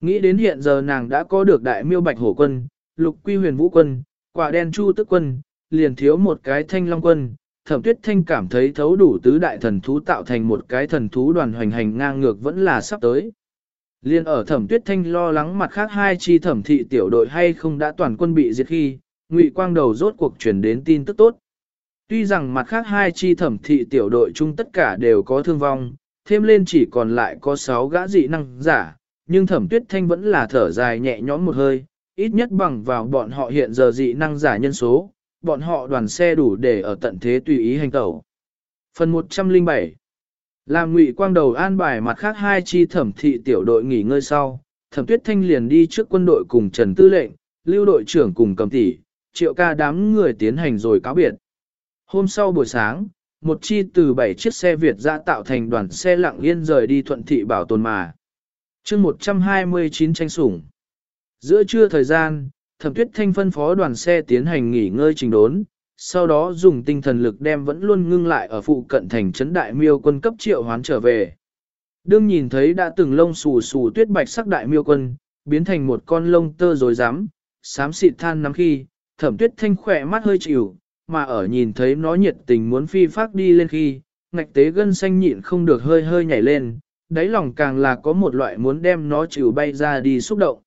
Nghĩ đến hiện giờ nàng đã có được đại miêu bạch hổ quân, lục quy huyền vũ quân, quả đen chu tức quân, liền thiếu một cái thanh long quân. Thẩm tuyết thanh cảm thấy thấu đủ tứ đại thần thú tạo thành một cái thần thú đoàn hoành hành ngang ngược vẫn là sắp tới. Liên ở thẩm tuyết thanh lo lắng mặt khác hai chi thẩm thị tiểu đội hay không đã toàn quân bị diệt khi, ngụy quang đầu rốt cuộc truyền đến tin tức tốt. Tuy rằng mặt khác hai chi thẩm thị tiểu đội chung tất cả đều có thương vong, thêm lên chỉ còn lại có sáu gã dị năng giả, nhưng thẩm tuyết thanh vẫn là thở dài nhẹ nhõm một hơi, ít nhất bằng vào bọn họ hiện giờ dị năng giả nhân số, bọn họ đoàn xe đủ để ở tận thế tùy ý hành tẩu. Phần 107 Làm ngụy quang đầu an bài mặt khác hai chi thẩm thị tiểu đội nghỉ ngơi sau, thẩm tuyết thanh liền đi trước quân đội cùng Trần Tư lệnh, lưu đội trưởng cùng cầm tỷ, triệu ca đám người tiến hành rồi cáo biệt. Hôm sau buổi sáng, một chi từ bảy chiếc xe Việt ra tạo thành đoàn xe lặng yên rời đi thuận thị bảo tồn mà. chương 129 tranh sủng. Giữa trưa thời gian, thẩm tuyết thanh phân phó đoàn xe tiến hành nghỉ ngơi trình đốn, sau đó dùng tinh thần lực đem vẫn luôn ngưng lại ở phụ cận thành trấn đại miêu quân cấp triệu hoán trở về. Đương nhìn thấy đã từng lông xù xù tuyết bạch sắc đại miêu quân, biến thành một con lông tơ rồi dám, xám xịt than nắm khi, thẩm tuyết thanh khỏe mắt hơi chịu, mà ở nhìn thấy nó nhiệt tình muốn phi phát đi lên khi, ngạch tế gân xanh nhịn không được hơi hơi nhảy lên, đáy lòng càng là có một loại muốn đem nó chịu bay ra đi xúc động.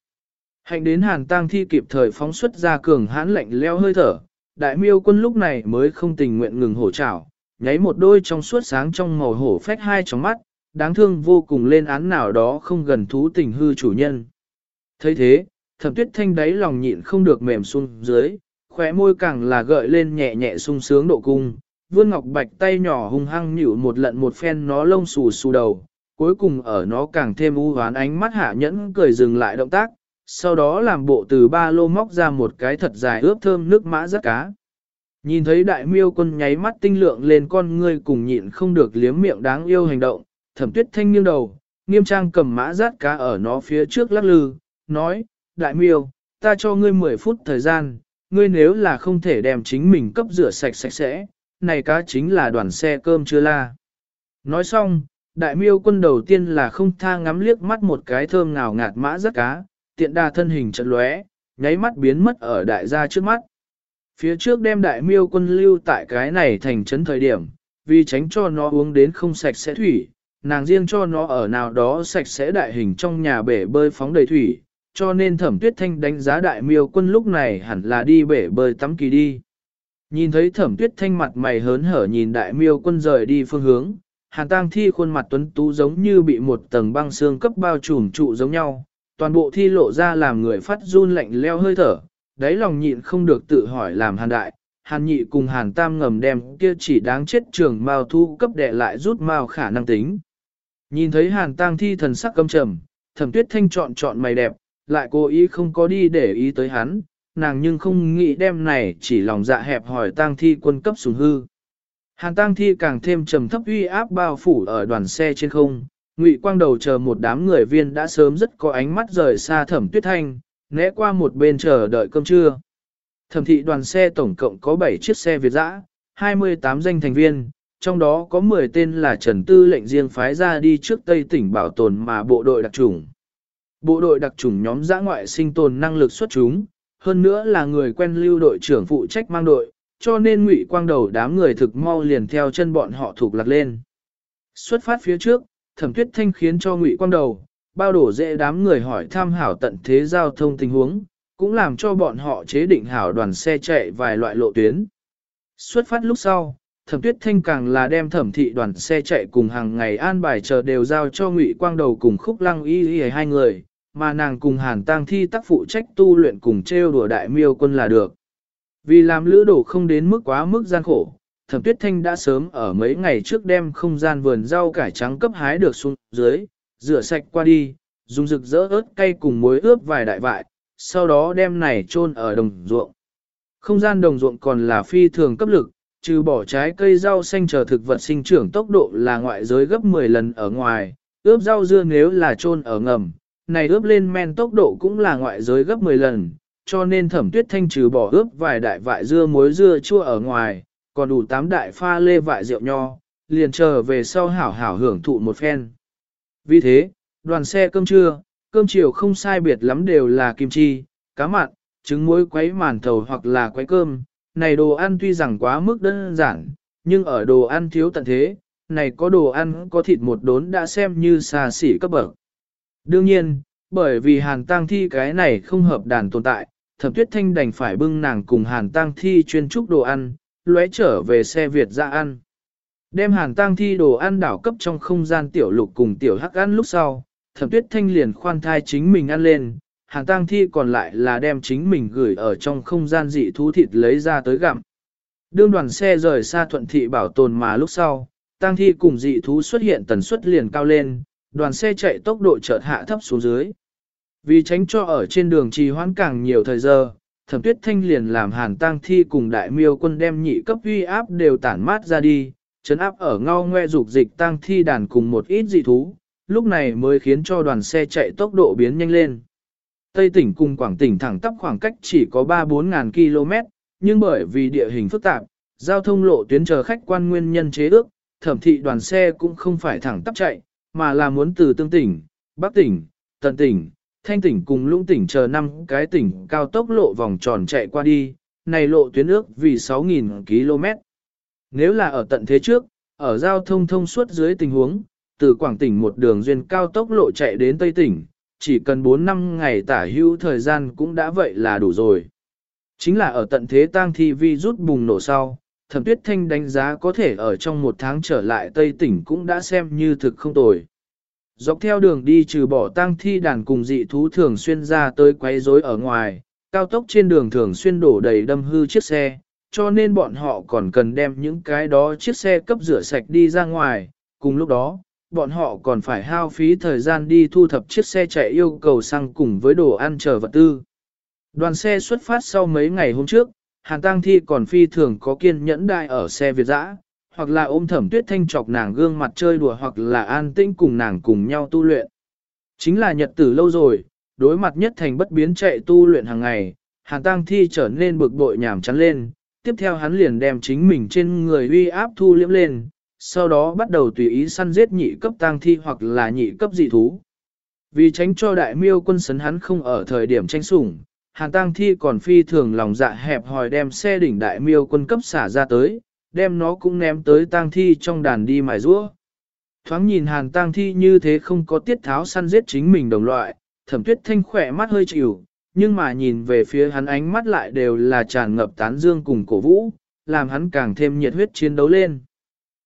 Hành đến hàn tang thi kịp thời phóng xuất ra cường hãn lạnh leo hơi thở, đại miêu quân lúc này mới không tình nguyện ngừng hổ trảo, nháy một đôi trong suốt sáng trong màu hổ phách hai trong mắt, đáng thương vô cùng lên án nào đó không gần thú tình hư chủ nhân. thấy thế, thẩm tuyết thanh đáy lòng nhịn không được mềm xuống dưới, khóe môi càng là gợi lên nhẹ nhẹ sung sướng độ cung, vươn ngọc bạch tay nhỏ hung hăng nhịu một lận một phen nó lông xù xù đầu, cuối cùng ở nó càng thêm u hoán ánh mắt hạ nhẫn cười dừng lại động tác, sau đó làm bộ từ ba lô móc ra một cái thật dài ướp thơm nước mã rất cá. Nhìn thấy đại miêu quân nháy mắt tinh lượng lên con ngươi cùng nhịn không được liếm miệng đáng yêu hành động, thẩm tuyết thanh nghiêng đầu, nghiêm trang cầm mã rát cá ở nó phía trước lắc lư, nói, đại miêu, ta cho ngươi 10 phút thời gian, ngươi nếu là không thể đem chính mình cấp rửa sạch sạch sẽ, này cá chính là đoàn xe cơm chưa la. Nói xong, đại miêu quân đầu tiên là không tha ngắm liếc mắt một cái thơm ngào ngạt mã rát cá, tiện đà thân hình trận lóe, nháy mắt biến mất ở đại gia trước mắt. Phía trước đem đại miêu quân lưu tại cái này thành trấn thời điểm, vì tránh cho nó uống đến không sạch sẽ thủy, nàng riêng cho nó ở nào đó sạch sẽ đại hình trong nhà bể bơi phóng đầy thủy, cho nên thẩm tuyết thanh đánh giá đại miêu quân lúc này hẳn là đi bể bơi tắm kỳ đi. Nhìn thấy thẩm tuyết thanh mặt mày hớn hở nhìn đại miêu quân rời đi phương hướng, hàn tang thi khuôn mặt tuấn tú giống như bị một tầng băng xương cấp bao trùm trụ giống nhau, toàn bộ thi lộ ra làm người phát run lạnh leo hơi thở, đáy lòng nhịn không được tự hỏi làm hàn đại, hàn nhị cùng hàn tam ngầm đem kia chỉ đáng chết trường mao thu cấp đệ lại rút mao khả năng tính. Nhìn thấy hàn tang thi thần sắc căm trầm, thẩm tuyết thanh chọn chọn mày đẹp, lại cố ý không có đi để ý tới hắn, nàng nhưng không nghĩ đem này chỉ lòng dạ hẹp hỏi tang thi quân cấp sùng hư. Hàn tang thi càng thêm trầm thấp uy áp bao phủ ở đoàn xe trên không, ngụy quang đầu chờ một đám người viên đã sớm rất có ánh mắt rời xa thẩm tuyết thanh, né qua một bên chờ đợi cơm trưa. Thẩm thị đoàn xe tổng cộng có 7 chiếc xe Việt dã, 28 danh thành viên, trong đó có 10 tên là Trần Tư lệnh riêng phái ra đi trước Tây tỉnh bảo tồn mà bộ đội đặc trùng. Bộ đội đặc trùng nhóm giã ngoại sinh tồn năng lực xuất chúng, hơn nữa là người quen lưu đội trưởng phụ trách mang đội, cho nên ngụy quang đầu đám người thực mau liền theo chân bọn họ thuộc lạc lên. Xuất phát phía trước, thẩm tuyết thanh khiến cho ngụy quang đầu, bao đổ dễ đám người hỏi tham hảo tận thế giao thông tình huống, cũng làm cho bọn họ chế định hảo đoàn xe chạy vài loại lộ tuyến. Xuất phát lúc sau, thẩm tuyết thanh càng là đem thẩm thị đoàn xe chạy cùng hàng ngày an bài chờ đều giao cho ngụy quang đầu cùng khúc lăng y y hai người, mà nàng cùng hàn tang thi tác phụ trách tu luyện cùng trêu đùa đại miêu quân là được. Vì làm lữ đổ không đến mức quá mức gian khổ, thẩm tuyết thanh đã sớm ở mấy ngày trước đem không gian vườn rau cải trắng cấp hái được xuống dưới, rửa sạch qua đi, dùng rực rỡ ớt cay cùng muối ướp vài đại vại, sau đó đem này chôn ở đồng ruộng. Không gian đồng ruộng còn là phi thường cấp lực, trừ bỏ trái cây rau xanh chờ thực vật sinh trưởng tốc độ là ngoại giới gấp 10 lần ở ngoài, ướp rau dưa nếu là chôn ở ngầm, này ướp lên men tốc độ cũng là ngoại giới gấp 10 lần, cho nên thẩm tuyết thanh trừ bỏ ướp vài đại vại dưa muối dưa chua ở ngoài, còn đủ tám đại pha lê vại rượu nho, liền chờ về sau hảo hảo hưởng thụ một phen. Vì thế, đoàn xe cơm trưa, cơm chiều không sai biệt lắm đều là kim chi, cá mặn, trứng muối quấy màn thầu hoặc là quấy cơm. Này đồ ăn tuy rằng quá mức đơn giản, nhưng ở đồ ăn thiếu tận thế, này có đồ ăn có thịt một đốn đã xem như xa xỉ cấp bậc. Đương nhiên, bởi vì hàn tang thi cái này không hợp đàn tồn tại, thẩm tuyết thanh đành phải bưng nàng cùng hàn tang thi chuyên trúc đồ ăn, lóe trở về xe Việt ra ăn. Đem hàn tang thi đồ ăn đảo cấp trong không gian tiểu lục cùng tiểu hắc ăn lúc sau, thẩm tuyết thanh liền khoan thai chính mình ăn lên, Hàn tang thi còn lại là đem chính mình gửi ở trong không gian dị thú thịt lấy ra tới gặm. Đương đoàn xe rời xa thuận thị bảo tồn mà lúc sau, tang thi cùng dị thú xuất hiện tần suất liền cao lên, đoàn xe chạy tốc độ chợt hạ thấp xuống dưới. Vì tránh cho ở trên đường trì hoãn càng nhiều thời giờ, thẩm tuyết thanh liền làm hàn tang thi cùng đại miêu quân đem nhị cấp uy áp đều tản mát ra đi, chấn áp ở ngao ngoe dục dịch tang thi đàn cùng một ít dị thú, lúc này mới khiến cho đoàn xe chạy tốc độ biến nhanh lên. Tây tỉnh cùng Quảng tỉnh thẳng tắp khoảng cách chỉ có 3-4 ngàn km, nhưng bởi vì địa hình phức tạp, giao thông lộ tuyến chờ khách quan nguyên nhân chế ước, thẩm thị đoàn xe cũng không phải thẳng tắp chạy, mà là muốn từ tương tỉnh, bắc tỉnh, tận tỉnh, thanh tỉnh cùng lũng tỉnh chờ năm cái tỉnh cao tốc lộ vòng tròn chạy qua đi, này lộ tuyến ước vì 6.000 km. Nếu là ở tận thế trước, ở giao thông thông suốt dưới tình huống, từ Quảng tỉnh một đường duyên cao tốc lộ chạy đến Tây tỉnh, chỉ cần 4 năm ngày tả hữu thời gian cũng đã vậy là đủ rồi. Chính là ở tận thế tang thi vi rút bùng nổ sau, thẩm tuyết thanh đánh giá có thể ở trong một tháng trở lại Tây tỉnh cũng đã xem như thực không tồi. Dọc theo đường đi trừ bỏ tang thi đàn cùng dị thú thường xuyên ra tới quấy rối ở ngoài, cao tốc trên đường thường xuyên đổ đầy đâm hư chiếc xe, cho nên bọn họ còn cần đem những cái đó chiếc xe cấp rửa sạch đi ra ngoài, cùng lúc đó, bọn họ còn phải hao phí thời gian đi thu thập chiếc xe chạy yêu cầu xăng cùng với đồ ăn chờ vật tư. Đoàn xe xuất phát sau mấy ngày hôm trước, Hàn Tăng Thi còn phi thường có kiên nhẫn đại ở xe Việt dã, hoặc là ôm thẩm tuyết thanh chọc nàng gương mặt chơi đùa hoặc là an tĩnh cùng nàng cùng nhau tu luyện. Chính là nhật tử lâu rồi, đối mặt nhất thành bất biến chạy tu luyện hàng ngày, Hàn tang Thi trở nên bực bội nhảm chán lên, tiếp theo hắn liền đem chính mình trên người uy áp thu liễm lên, sau đó bắt đầu tùy ý săn giết nhị cấp tang thi hoặc là nhị cấp dị thú. Vì tránh cho đại miêu quân sấn hắn không ở thời điểm tranh sủng, Hàn tang Thi còn phi thường lòng dạ hẹp hòi đem xe đỉnh đại miêu quân cấp xả ra tới, đem nó cũng ném tới tang Thi trong đàn đi mài rũa. Thoáng nhìn Hàn tang Thi như thế không có tiết tháo săn giết chính mình đồng loại, thẩm tuyết thanh khỏe mắt hơi chịu, nhưng mà nhìn về phía hắn ánh mắt lại đều là tràn ngập tán dương cùng cổ vũ, làm hắn càng thêm nhiệt huyết chiến đấu lên.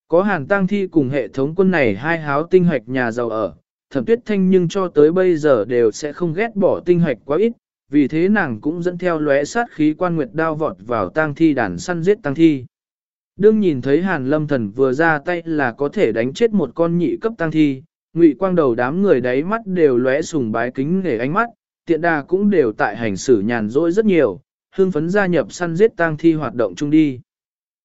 Có Hàn tang Thi cùng hệ thống quân này hai háo tinh hoạch nhà giàu ở, thẩm tuyết thanh nhưng cho tới bây giờ đều sẽ không ghét bỏ tinh hoạch quá ít, vì thế nàng cũng dẫn theo lóe sát khí quan nguyệt đao vọt vào tang thi đàn săn giết tang thi. Đương nhìn thấy hàn lâm thần vừa ra tay là có thể đánh chết một con nhị cấp tang thi, ngụy quang đầu đám người đáy mắt đều lóe sùng bái kính nể ánh mắt, tiện đà cũng đều tại hành xử nhàn rỗi rất nhiều, hương phấn gia nhập săn giết tang thi hoạt động chung đi.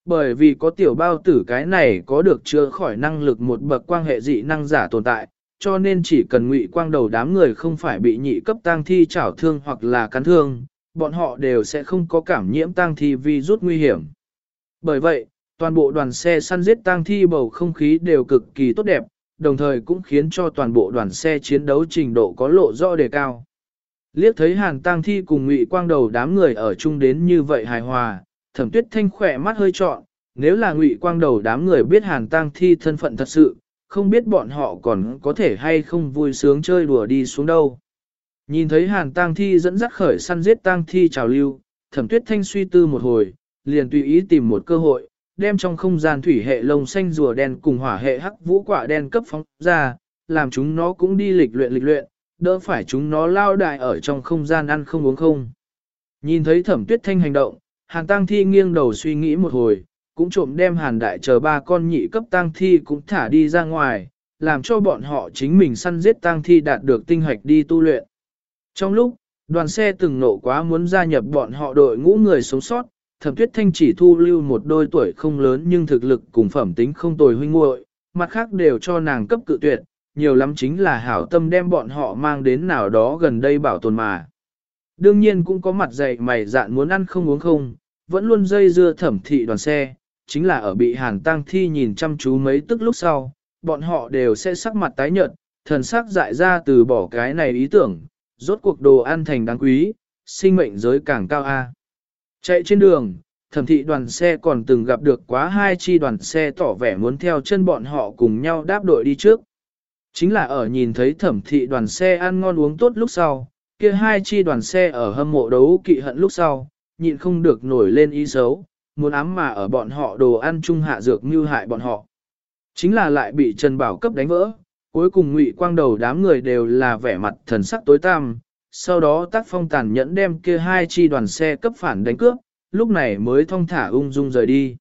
Bởi vì có tiểu bao tử cái này có được chữa khỏi năng lực một bậc quan hệ dị năng giả tồn tại, cho nên chỉ cần ngụy quang đầu đám người không phải bị nhị cấp tang thi chảo thương hoặc là cắn thương, bọn họ đều sẽ không có cảm nhiễm tang thi vi rút nguy hiểm. Bởi vậy, toàn bộ đoàn xe săn giết tang thi bầu không khí đều cực kỳ tốt đẹp, đồng thời cũng khiến cho toàn bộ đoàn xe chiến đấu trình độ có lộ rõ đề cao. Liếc thấy hàng tang thi cùng ngụy quang đầu đám người ở chung đến như vậy hài hòa, thẩm tuyết thanh khỏe mắt hơi trọn, nếu là ngụy quang đầu đám người biết hàn tang thi thân phận thật sự, không biết bọn họ còn có thể hay không vui sướng chơi đùa đi xuống đâu. Nhìn thấy hàn tang thi dẫn dắt khởi săn giết tang thi trào lưu, thẩm tuyết thanh suy tư một hồi, liền tùy ý tìm một cơ hội, đem trong không gian thủy hệ lông xanh rùa đen cùng hỏa hệ hắc vũ quả đen cấp phóng ra, làm chúng nó cũng đi lịch luyện lịch luyện, đỡ phải chúng nó lao đại ở trong không gian ăn không uống không. Nhìn thấy thẩm tuyết thanh hành động, hàn tang thi nghiêng đầu suy nghĩ một hồi, cũng trộm đem hàn đại chờ ba con nhị cấp tang thi cũng thả đi ra ngoài, làm cho bọn họ chính mình săn giết tang thi đạt được tinh hoạch đi tu luyện. Trong lúc, đoàn xe từng nộ quá muốn gia nhập bọn họ đội ngũ người sống sót, thẩm tuyết thanh chỉ thu lưu một đôi tuổi không lớn nhưng thực lực cùng phẩm tính không tồi huynh muội, mặt khác đều cho nàng cấp cự tuyệt, nhiều lắm chính là hảo tâm đem bọn họ mang đến nào đó gần đây bảo tồn mà. Đương nhiên cũng có mặt dày mày dạn muốn ăn không uống không, vẫn luôn dây dưa thẩm thị đoàn xe, chính là ở bị hàn tăng thi nhìn chăm chú mấy tức lúc sau, bọn họ đều sẽ sắc mặt tái nhợt, thần sắc dại ra từ bỏ cái này ý tưởng, rốt cuộc đồ ăn thành đáng quý, sinh mệnh giới càng cao A. Chạy trên đường, thẩm thị đoàn xe còn từng gặp được quá hai chi đoàn xe tỏ vẻ muốn theo chân bọn họ cùng nhau đáp đội đi trước. Chính là ở nhìn thấy thẩm thị đoàn xe ăn ngon uống tốt lúc sau, kia hai chi đoàn xe ở hâm mộ đấu kỵ hận lúc sau, nhịn không được nổi lên ý xấu, muốn ám mà ở bọn họ đồ ăn chung hạ dược mưu hại bọn họ. Chính là lại bị Trần Bảo cấp đánh vỡ, cuối cùng ngụy quang đầu đám người đều là vẻ mặt thần sắc tối tăm, sau đó tác phong tàn nhẫn đem kia hai chi đoàn xe cấp phản đánh cướp, lúc này mới thong thả ung dung rời đi.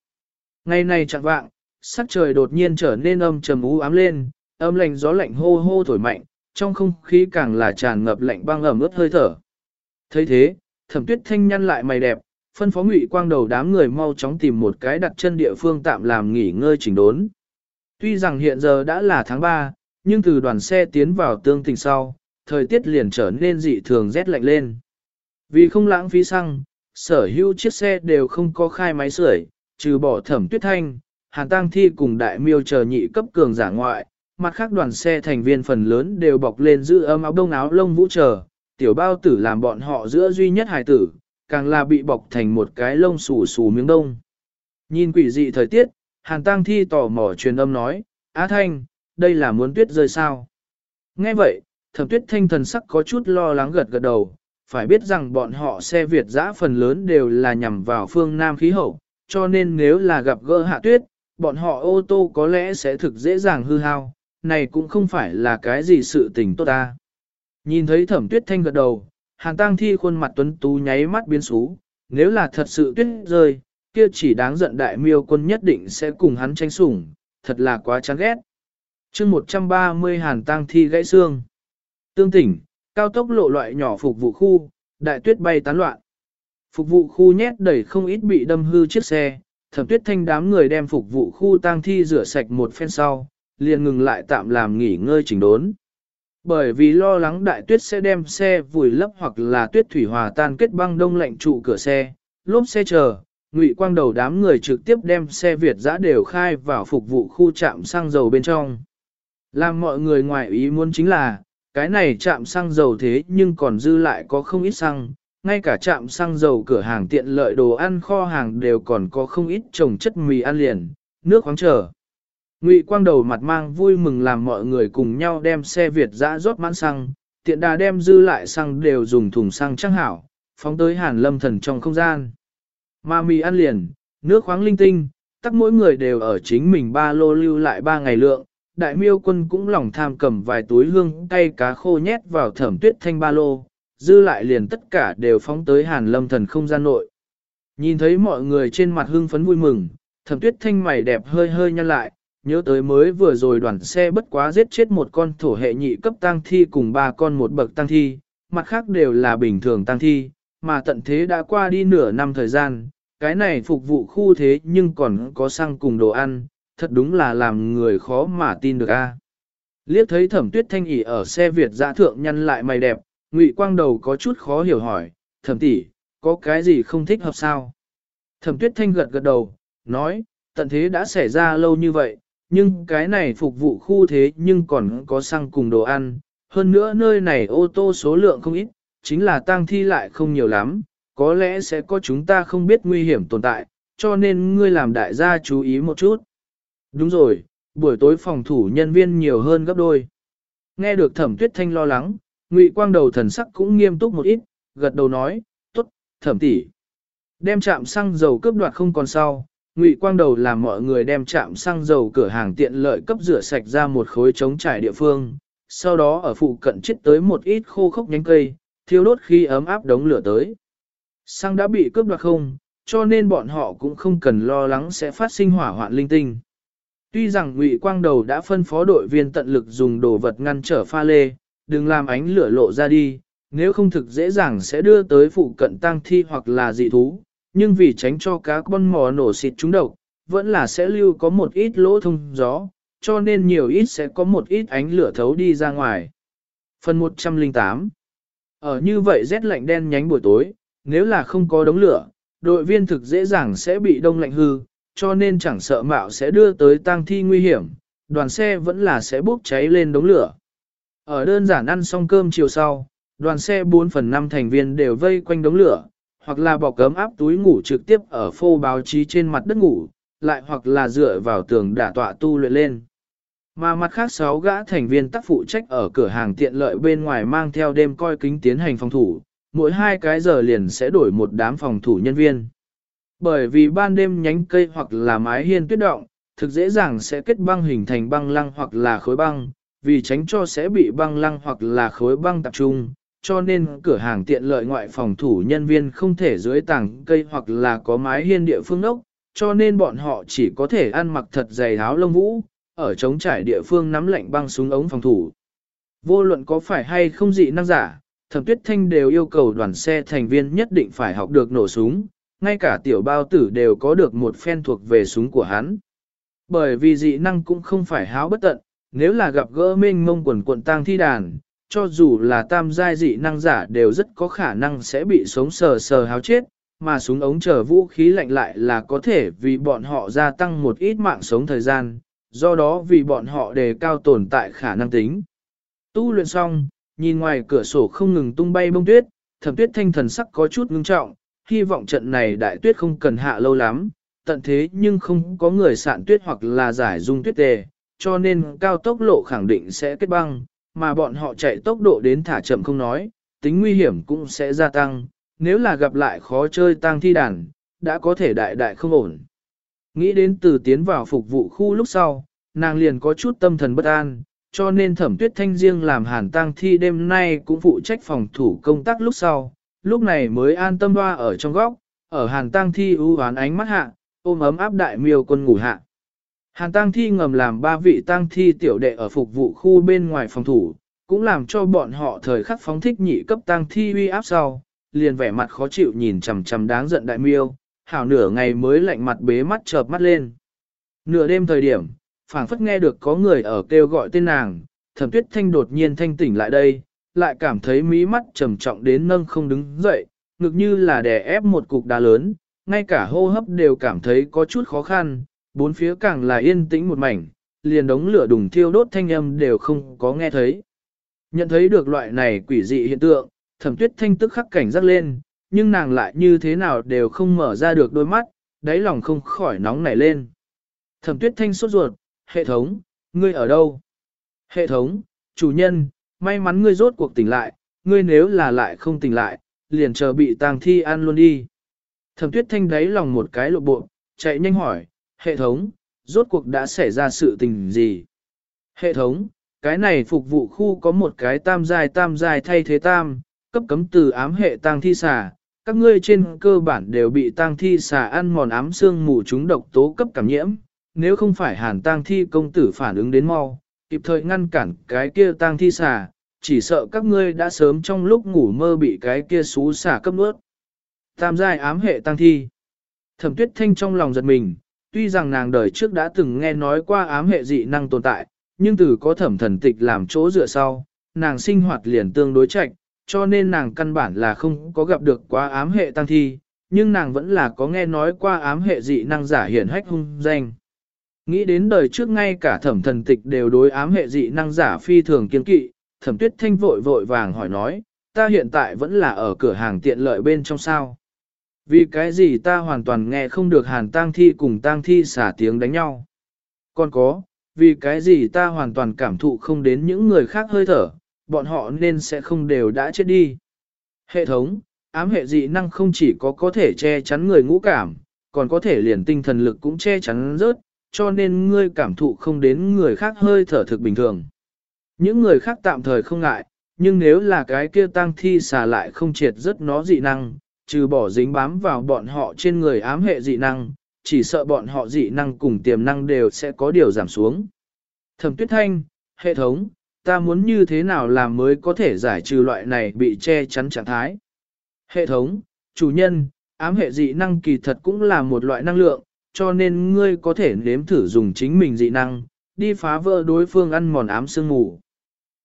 Ngày này chẳng vạng, sắc trời đột nhiên trở nên âm trầm u ám lên, âm lạnh gió lạnh hô hô thổi mạnh, trong không khí càng là tràn ngập lạnh băng ẩm ướt hơi thở. thấy thế, thẩm tuyết thanh nhăn lại mày đẹp, phân phó ngụy quang đầu đám người mau chóng tìm một cái đặt chân địa phương tạm làm nghỉ ngơi chỉnh đốn. Tuy rằng hiện giờ đã là tháng 3, nhưng từ đoàn xe tiến vào tương tình sau, thời tiết liền trở nên dị thường rét lạnh lên. Vì không lãng phí xăng, sở hữu chiếc xe đều không có khai máy sưởi, trừ bỏ thẩm tuyết thanh, hàn tăng thi cùng đại miêu chờ nhị cấp cường giả ngoại, mặt khác đoàn xe thành viên phần lớn đều bọc lên giữ ấm áo đông áo lông vũ chờ, tiểu bao tử làm bọn họ giữa duy nhất hài tử, càng là bị bọc thành một cái lông xù xù miếng đông. Nhìn quỷ dị thời tiết, hàn tăng thi tò mò truyền âm nói, Á Thanh, đây là muốn tuyết rơi sao? Nghe vậy, thẩm tuyết thanh thần sắc có chút lo lắng gật gật đầu, phải biết rằng bọn họ xe Việt giã phần lớn đều là nhằm vào phương Nam khí hậu, cho nên nếu là gặp gỡ hạ tuyết, bọn họ ô tô có lẽ sẽ thực dễ dàng hư hao, này cũng không phải là cái gì sự tình tốt ta. Nhìn thấy thẩm tuyết thanh gật đầu, hàn tang thi khuôn mặt tuấn tú nháy mắt biến xú, nếu là thật sự tuyết rơi, kia chỉ đáng giận đại miêu quân nhất định sẽ cùng hắn tranh sủng, thật là quá chán ghét. chương 130 hàn tang thi gãy xương. Tương tỉnh, cao tốc lộ loại nhỏ phục vụ khu, đại tuyết bay tán loạn. Phục vụ khu nhét đầy không ít bị đâm hư chiếc xe, thẩm tuyết thanh đám người đem phục vụ khu tang thi rửa sạch một phen sau, liền ngừng lại tạm làm nghỉ ngơi chỉnh đốn. Bởi vì lo lắng đại tuyết sẽ đem xe vùi lấp hoặc là tuyết thủy hòa tan kết băng đông lạnh trụ cửa xe, lốp xe chờ, ngụy quang đầu đám người trực tiếp đem xe Việt giã đều khai vào phục vụ khu trạm xăng dầu bên trong. Làm mọi người ngoài ý muốn chính là, cái này chạm xăng dầu thế nhưng còn dư lại có không ít xăng, ngay cả trạm xăng dầu cửa hàng tiện lợi đồ ăn kho hàng đều còn có không ít trồng chất mì ăn liền, nước khoáng trở. Ngụy quang đầu mặt mang vui mừng làm mọi người cùng nhau đem xe Việt dã rót mãn xăng, tiện đà đem dư lại xăng đều dùng thùng xăng trăng hảo, phóng tới hàn lâm thần trong không gian. Mà mì ăn liền, nước khoáng linh tinh, tắc mỗi người đều ở chính mình ba lô lưu lại ba ngày lượng, đại miêu quân cũng lòng tham cầm vài túi hương cay cá khô nhét vào thẩm tuyết thanh ba lô, dư lại liền tất cả đều phóng tới hàn lâm thần không gian nội. Nhìn thấy mọi người trên mặt hưng phấn vui mừng, thẩm tuyết thanh mày đẹp hơi hơi nhăn lại, nhớ tới mới vừa rồi đoàn xe bất quá giết chết một con thổ hệ nhị cấp tăng thi cùng ba con một bậc tăng thi, mặt khác đều là bình thường tăng thi, mà tận thế đã qua đi nửa năm thời gian, cái này phục vụ khu thế nhưng còn có xăng cùng đồ ăn, thật đúng là làm người khó mà tin được a. À. Liếc thấy thẩm tuyết thanh ỉ ở xe Việt giã thượng nhăn lại mày đẹp, ngụy quang đầu có chút khó hiểu hỏi, thẩm tỷ, có cái gì không thích hợp sao? Thẩm tuyết thanh gật gật đầu, nói, tận thế đã xảy ra lâu như vậy, nhưng cái này phục vụ khu thế nhưng còn có xăng cùng đồ ăn, hơn nữa nơi này ô tô số lượng không ít, chính là tang thi lại không nhiều lắm, có lẽ sẽ có chúng ta không biết nguy hiểm tồn tại, cho nên ngươi làm đại gia chú ý một chút. Đúng rồi, buổi tối phòng thủ nhân viên nhiều hơn gấp đôi. Nghe được thẩm tuyết thanh lo lắng, ngụy quang đầu thần sắc cũng nghiêm túc một ít, gật đầu nói, tốt, thẩm tỷ. Đem chạm xăng dầu cướp đoạt không còn sau, Ngụy Quang Đầu làm mọi người đem chạm xăng dầu cửa hàng tiện lợi cấp rửa sạch ra một khối trống trải địa phương, sau đó ở phụ cận chết tới một ít khô khốc nhánh cây, thiêu đốt khi ấm áp đống lửa tới. Xăng đã bị cướp đoạt không, cho nên bọn họ cũng không cần lo lắng sẽ phát sinh hỏa hoạn linh tinh. Tuy rằng Ngụy Quang Đầu đã phân phó đội viên tận lực dùng đồ vật ngăn trở pha lê, đừng làm ánh lửa lộ ra đi, nếu không thực dễ dàng sẽ đưa tới phụ cận tang thi hoặc là dị thú, nhưng vì tránh cho cá con mò nổ xịt trúng độc, vẫn là sẽ lưu có một ít lỗ thông gió, cho nên nhiều ít sẽ có một ít ánh lửa thấu đi ra ngoài. Phần 108 Ở như vậy rét lạnh đen nhánh buổi tối, nếu là không có đống lửa, đội viên thực dễ dàng sẽ bị đông lạnh hư, cho nên chẳng sợ mạo sẽ đưa tới tang thi nguy hiểm, đoàn xe vẫn là sẽ bốc cháy lên đống lửa. Ở đơn giản ăn xong cơm chiều sau, đoàn xe 4 phần 5 thành viên đều vây quanh đống lửa, hoặc là bọc cấm áp túi ngủ trực tiếp ở phô báo chí trên mặt đất ngủ, lại hoặc là dựa vào tường đả tọa tu luyện lên. Mà mặt khác sáu gã thành viên tác phụ trách ở cửa hàng tiện lợi bên ngoài mang theo đêm coi kính tiến hành phòng thủ, mỗi hai cái giờ liền sẽ đổi một đám phòng thủ nhân viên. Bởi vì ban đêm nhánh cây hoặc là mái hiên tuyết động, thực dễ dàng sẽ kết băng hình thành băng lăng hoặc là khối băng, vì tránh cho sẽ bị băng lăng hoặc là khối băng tập trung, cho nên cửa hàng tiện lợi ngoại phòng thủ nhân viên không thể dưới tảng cây hoặc là có mái hiên địa phương ốc, cho nên bọn họ chỉ có thể ăn mặc thật dày áo lông vũ, ở trống trải địa phương nắm lạnh băng súng ống phòng thủ. Vô luận có phải hay không dị năng giả, thẩm tuyết thanh đều yêu cầu đoàn xe thành viên nhất định phải học được nổ súng, ngay cả tiểu bao tử đều có được một phen thuộc về súng của hắn. Bởi vì dị năng cũng không phải háo bất tận, nếu là gặp gỡ minh mông quần quận tang thi đàn, cho dù là tam giai dị năng giả đều rất có khả năng sẽ bị sống sờ sờ háo chết, mà súng ống chờ vũ khí lạnh lại là có thể vì bọn họ gia tăng một ít mạng sống thời gian, do đó vì bọn họ đề cao tồn tại khả năng tính. Tu luyện xong, nhìn ngoài cửa sổ không ngừng tung bay bông tuyết, thẩm tuyết thanh thần sắc có chút ngưng trọng, hy vọng trận này đại tuyết không cần hạ lâu lắm, tận thế nhưng không có người sạn tuyết hoặc là giải dung tuyết tề, cho nên cao tốc lộ khẳng định sẽ kết băng, mà bọn họ chạy tốc độ đến thả chậm không nói, tính nguy hiểm cũng sẽ gia tăng, nếu là gặp lại khó chơi tăng thi đàn, đã có thể đại đại không ổn. Nghĩ đến từ tiến vào phục vụ khu lúc sau, nàng liền có chút tâm thần bất an, cho nên thẩm tuyết thanh riêng làm hàn tang thi đêm nay cũng phụ trách phòng thủ công tác lúc sau, lúc này mới an tâm hoa ở trong góc, ở hàn tang thi ưu hoán ánh mắt hạ, ôm ấm áp đại miêu quân ngủ hạ. Hàn tang thi ngầm làm ba vị tang thi tiểu đệ ở phục vụ khu bên ngoài phòng thủ, cũng làm cho bọn họ thời khắc phóng thích nhị cấp tang thi uy áp sau, liền vẻ mặt khó chịu nhìn chằm chằm đáng giận đại miêu, hảo nửa ngày mới lạnh mặt bế mắt chợp mắt lên. Nửa đêm thời điểm, phảng phất nghe được có người ở kêu gọi tên nàng, thẩm tuyết thanh đột nhiên thanh tỉnh lại đây, lại cảm thấy mí mắt trầm trọng đến nâng không đứng dậy, ngực như là đè ép một cục đá lớn, ngay cả hô hấp đều cảm thấy có chút khó khăn, bốn phía càng là yên tĩnh một mảnh, liền đống lửa đùng thiêu đốt thanh âm đều không có nghe thấy. Nhận thấy được loại này quỷ dị hiện tượng, thẩm tuyết thanh tức khắc cảnh giác lên, nhưng nàng lại như thế nào đều không mở ra được đôi mắt, đáy lòng không khỏi nóng nảy lên. Thẩm tuyết thanh sốt ruột, hệ thống, ngươi ở đâu? Hệ thống, chủ nhân, may mắn ngươi rốt cuộc tỉnh lại, ngươi nếu là lại không tỉnh lại, liền chờ bị tang thi ăn luôn đi. Thẩm tuyết thanh đáy lòng một cái lộ bộ, chạy nhanh hỏi, hệ thống, rốt cuộc đã xảy ra sự tình gì? Hệ thống, cái này phục vụ khu có một cái tam dài tam dài thay thế tam, cấp cấm từ ám hệ tang thi xà, các ngươi trên cơ bản đều bị tang thi xà ăn mòn ám xương mù chúng độc tố cấp cảm nhiễm, nếu không phải hàn tang thi công tử phản ứng đến mau, kịp thời ngăn cản cái kia tang thi xà, chỉ sợ các ngươi đã sớm trong lúc ngủ mơ bị cái kia xú xà cấp nuốt. Tam giai ám hệ tang thi. Thẩm tuyết thanh trong lòng giật mình, tuy rằng nàng đời trước đã từng nghe nói qua ám hệ dị năng tồn tại, nhưng từ có thẩm thần tịch làm chỗ dựa sau, nàng sinh hoạt liền tương đối chạch, cho nên nàng căn bản là không có gặp được quá ám hệ tăng thi, nhưng nàng vẫn là có nghe nói qua ám hệ dị năng giả hiển hách hung danh. Nghĩ đến đời trước ngay cả thẩm thần tịch đều đối ám hệ dị năng giả phi thường kiên kỵ, thẩm tuyết thanh vội vội vàng hỏi nói, ta hiện tại vẫn là ở cửa hàng tiện lợi bên trong sao. Vì cái gì ta hoàn toàn nghe không được hàn tang thi cùng tang thi xả tiếng đánh nhau. Còn có, vì cái gì ta hoàn toàn cảm thụ không đến những người khác hơi thở, bọn họ nên sẽ không đều đã chết đi. Hệ thống, ám hệ dị năng không chỉ có có thể che chắn người ngũ cảm, còn có thể liền tinh thần lực cũng che chắn rớt, cho nên ngươi cảm thụ không đến người khác hơi thở thực bình thường. Những người khác tạm thời không ngại, nhưng nếu là cái kia tăng thi xà lại không triệt rất nó dị năng, trừ bỏ dính bám vào bọn họ trên người ám hệ dị năng, chỉ sợ bọn họ dị năng cùng tiềm năng đều sẽ có điều giảm xuống. Thẩm tuyết thanh, hệ thống, ta muốn như thế nào làm mới có thể giải trừ loại này bị che chắn trạng thái. Hệ thống, chủ nhân, ám hệ dị năng kỳ thật cũng là một loại năng lượng, cho nên ngươi có thể nếm thử dùng chính mình dị năng, đi phá vỡ đối phương ăn mòn ám sương mù.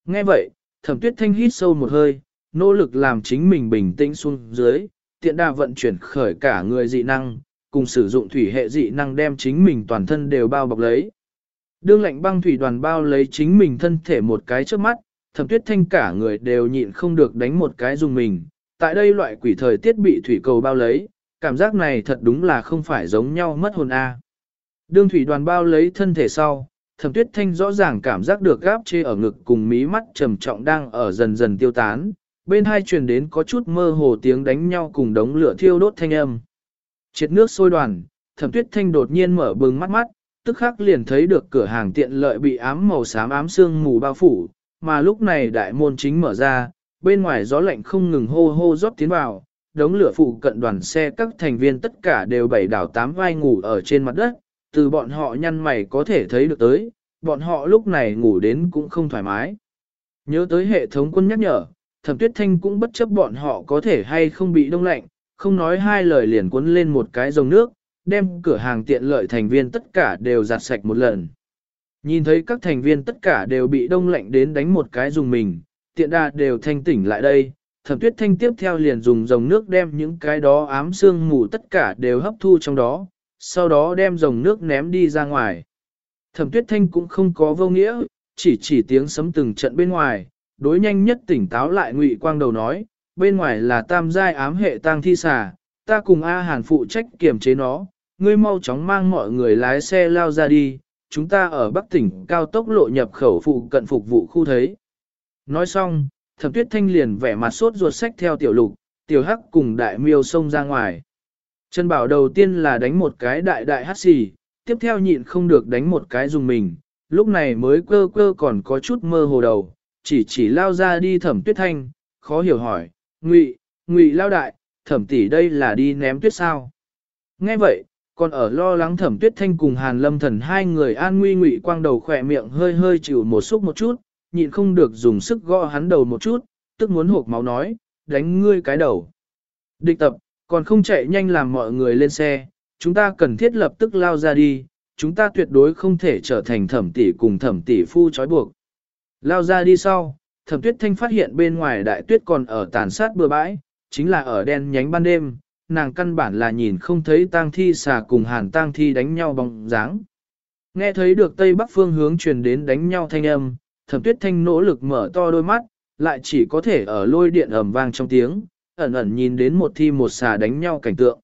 Nghe vậy, thẩm tuyết thanh hít sâu một hơi, nỗ lực làm chính mình bình tĩnh xuống dưới, tiện đà vận chuyển khởi cả người dị năng, cùng sử dụng thủy hệ dị năng đem chính mình toàn thân đều bao bọc lấy. Đương lạnh băng thủy đoàn bao lấy chính mình thân thể một cái trước mắt, thẩm tuyết thanh cả người đều nhịn không được đánh một cái dùng mình. Tại đây loại quỷ thời tiết bị thủy cầu bao lấy, cảm giác này thật đúng là không phải giống nhau mất hồn a. Đương thủy đoàn bao lấy thân thể sau, thẩm tuyết thanh rõ ràng cảm giác được gáp chê ở ngực cùng mí mắt trầm trọng đang ở dần dần tiêu tán, bên hai truyền đến có chút mơ hồ tiếng đánh nhau cùng đống lửa thiêu đốt thanh âm. Triệt nước sôi đoàn, thẩm tuyết thanh đột nhiên mở bừng mắt mắt, tức khắc liền thấy được cửa hàng tiện lợi bị ám màu xám ám sương mù bao phủ, mà lúc này đại môn chính mở ra, bên ngoài gió lạnh không ngừng hô hô rót tiến vào, đống lửa phụ cận đoàn xe các thành viên tất cả đều bảy đảo tám vai ngủ ở trên mặt đất, từ bọn họ nhăn mày có thể thấy được tới, bọn họ lúc này ngủ đến cũng không thoải mái. Nhớ tới hệ thống quân nhắc nhở, thẩm tuyết thanh cũng bất chấp bọn họ có thể hay không bị đông lạnh, không nói hai lời liền cuốn lên một cái dòng nước, đem cửa hàng tiện lợi thành viên tất cả đều giặt sạch một lần. Nhìn thấy các thành viên tất cả đều bị đông lạnh đến đánh một cái dùng mình, tiện đa đều thanh tỉnh lại đây, thẩm tuyết thanh tiếp theo liền dùng dòng nước đem những cái đó ám xương mù tất cả đều hấp thu trong đó, sau đó đem dòng nước ném đi ra ngoài. Thẩm tuyết thanh cũng không có vô nghĩa, chỉ chỉ tiếng sấm từng trận bên ngoài, đối nhanh nhất tỉnh táo lại ngụy quang đầu nói, bên ngoài là tam giai ám hệ tang thi xà, ta cùng A Hàn phụ trách kiểm chế nó, ngươi mau chóng mang mọi người lái xe lao ra đi, chúng ta ở Bắc tỉnh cao tốc lộ nhập khẩu phụ cận phục vụ khu thấy. Nói xong, thẩm tuyết thanh liền vẻ mặt sốt ruột sách theo tiểu lục, tiểu hắc cùng đại miêu xông ra ngoài. Trần Bảo đầu tiên là đánh một cái đại đại hát xì, tiếp theo nhịn không được đánh một cái dùng mình, lúc này mới cơ cơ còn có chút mơ hồ đầu, chỉ chỉ lao ra đi thẩm tuyết thanh, khó hiểu hỏi, ngụy, ngụy lao đại, thẩm tỷ đây là đi ném tuyết sao? Nghe vậy, còn ở lo lắng thẩm tuyết thanh cùng hàn lâm thần hai người an nguy ngụy quang đầu khỏe miệng hơi hơi chịu một xúc một chút, nhịn không được dùng sức gõ hắn đầu một chút, tức muốn hộp máu nói, đánh ngươi cái đầu. Địch tập, còn không chạy nhanh làm mọi người lên xe, chúng ta cần thiết lập tức lao ra đi, chúng ta tuyệt đối không thể trở thành thẩm tỷ cùng thẩm tỷ phu trói buộc. Lao ra đi sau, thẩm tuyết thanh phát hiện bên ngoài đại tuyết còn ở tàn sát bừa bãi, chính là ở đen nhánh ban đêm, nàng căn bản là nhìn không thấy tang thi xà cùng hàn tang thi đánh nhau bóng dáng. Nghe thấy được tây bắc phương hướng truyền đến đánh nhau thanh âm, thẩm tuyết thanh nỗ lực mở to đôi mắt, lại chỉ có thể ở lôi điện ầm vang trong tiếng, ẩn ẩn nhìn đến một thi một xà đánh nhau cảnh tượng.